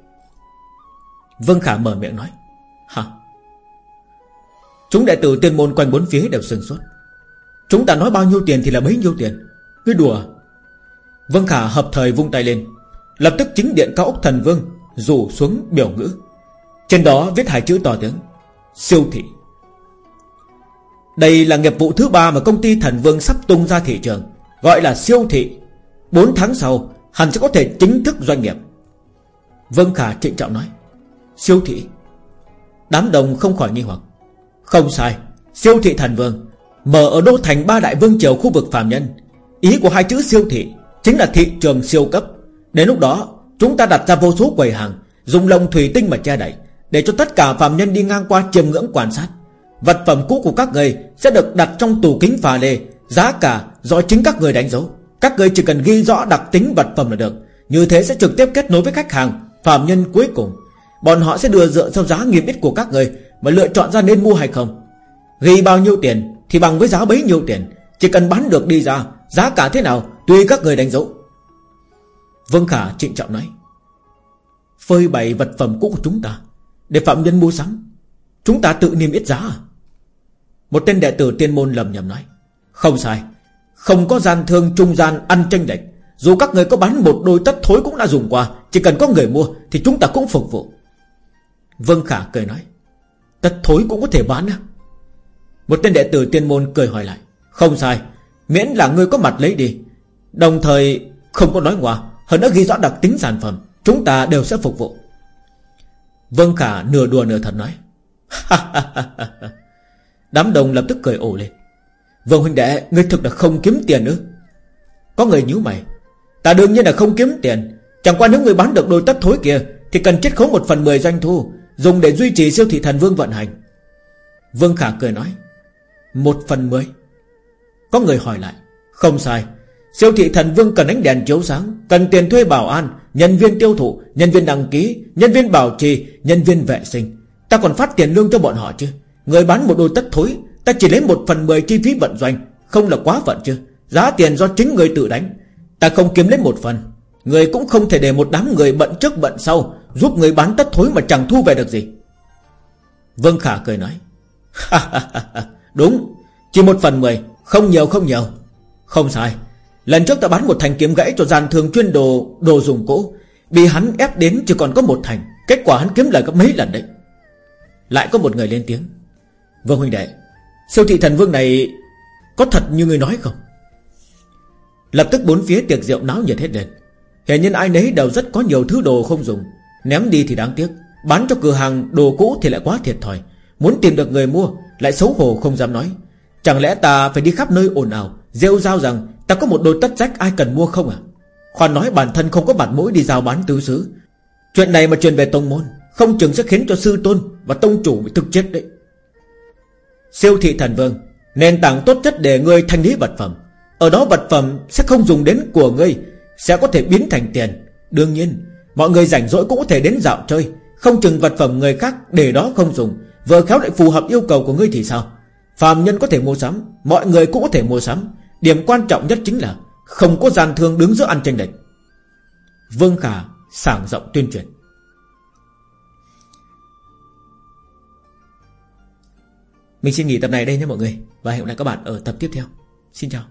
Vương Khả mở miệng nói, Hả? Chúng đệ tử tiên môn quanh bốn phía đều sừng sốt. Chúng ta nói bao nhiêu tiền thì là bấy nhiêu tiền. Cứ đùa. Vương Khả hợp thời vung tay lên. Lập tức chính điện cao ốc thần vương Rủ xuống biểu ngữ. Trên đó viết hai chữ to tiếng, Siêu thị. Đây là nghiệp vụ thứ ba mà công ty thần vương sắp tung ra thị trường, Gọi là siêu thị. 4 tháng sau Hắn sẽ có thể chính thức doanh nghiệp. Vương Khả trịnh trọng nói. Siêu thị? Đám đồng không khỏi nghi hoặc. Không sai, Siêu thị thần vương Mở ở đô thành ba đại vương triều khu vực phàm nhân. Ý của hai chữ siêu thị Chính là thị trường siêu cấp. Đến lúc đó, chúng ta đặt ra vô số quầy hàng, Dùng lồng thủy tinh mà che đậy, Để cho tất cả phàm nhân đi ngang qua chiêm ngưỡng quan sát. Vật phẩm cũ của các người Sẽ được đặt trong tủ kính phà lê. Giá cả do chính các người đánh dấu. Các người chỉ cần ghi rõ đặc tính vật phẩm là được. Như thế sẽ trực tiếp kết nối với khách hàng, Phạm nhân cuối cùng. Bọn họ sẽ đưa dựa theo giá nghiêm ít của các người Mà lựa chọn ra nên mua hay không. Ghi bao nhiêu tiền thì bằng với giá bấy nhiêu tiền. Chỉ cần bán được đi ra, Giá cả thế nào tùy các người đánh dấu. Vương Khả trịnh trọng nói, Phơi bày vật phẩm cũ của chúng ta Để phạm nhân mua sắm. Chúng ta tự niêm yết giá. À Một tên đệ tử tiên môn lầm nhầm nói, Không sai, Không có gian thương trung gian ăn tranh lệch. Dù các người có bán một đôi tất thối cũng đã dùng qua, Chỉ cần có người mua Thì chúng ta cũng phục vụ. Vương Khả cười nói, Tất thối cũng có thể bán à Một tên đệ tử tiên môn cười hỏi lại, Không sai, Miễn là người có mặt lấy đi. Đồng thời, không có nói ngoa, Hơn nữa ghi rõ đặc tính sản phẩm, Chúng ta đều sẽ phục vụ. Vương Khả nửa đùa nửa thật nói *laughs* Đám đồng lập tức cười ổ lên. Vương huynh đệ, Ngươi thực là không kiếm tiền nữa Có người nhíu mày. Ta đương nhiên là không kiếm tiền. Chẳng qua nếu người bán được đôi tất thối kia, Thì cần chết khấu một phần mười doanh thu, Dùng để duy trì siêu thị thần vương vận hành. Vương Khả cười nói, Một phần mười? Có người hỏi lại, Không sai. Siêu thị thần vương cần ánh đèn chiếu sáng, Cần tiền thuê bảo an, Nhân viên tiêu thụ, Nhân viên đăng ký, Nhân viên bảo trì, Nhân viên vệ sinh. Ta còn phát tiền lương cho bọn họ chứ? Người bán một đôi tất thối, Ta chỉ lấy một phần mười chi phí vận doanh, Không là quá phận chứ? Giá tiền do chính người tự đánh. Ta không kiếm lấy một phần. Người cũng không thể để một đám người bận trước bận sau, Giúp người bán tất thối mà chẳng thu về được gì. Vương Khả cười nói Đúng, Chỉ một phần mười, Không nhiều không nhiều. Không sai. Lần trước ta bán một thành kiếm gãy cho gian thường chuyên đồ Đồ dùng cũ, Bị hắn ép đến chỉ còn có một thành, Kết quả hắn kiếm lời gấp mấy lần đấy. Lại có một người lên tiếng. Vương huynh đệ, Siêu thị thần vương này Có thật như người nói không? Lập tức bốn phía tiệc rượu náo nhiệt hết lên. Hiện nhiên ai nấy đều rất có nhiều thứ đồ không dùng. Ném đi thì đáng tiếc. Bán cho cửa hàng đồ cũ thì lại quá thiệt thòi. Muốn tìm được người mua, Lại xấu hổ không dám nói. Chẳng lẽ ta phải đi khắp nơi ồn ào, Rêu rao rằng ta có một đôi tất rách ai cần mua không à? Khoan nói bản thân không có mặt mũi đi giao bán tứ xứ. Chuyện này mà truyền về tông môn. Không chừng sẽ khiến cho sư tôn Và tông chủ bị thực chết đấy. Siêu thị thần vương, Nền tảng tốt nhất để ngươi thanh lý vật phẩm. Ở đó vật phẩm sẽ không dùng đến của ngươi, Sẽ có thể biến thành tiền. Đương nhiên, Mọi người rảnh rỗi cũng có thể đến dạo chơi. Không chừng vật phẩm người khác để đó không dùng, Vừa khéo lại phù hợp yêu cầu của ngươi thì sao? Phạm nhân có thể mua sắm, Mọi người cũng có thể mua sắm. Điểm quan trọng nhất chính là Không có gian thương đứng giữa ăn tranh lệch. Vương Khả sảng rộng tuyên truyền. Mình xin nghỉ tập này đây nhé mọi người, Và hẹn gặp lại các bạn ở tập tiếp theo. Xin chào.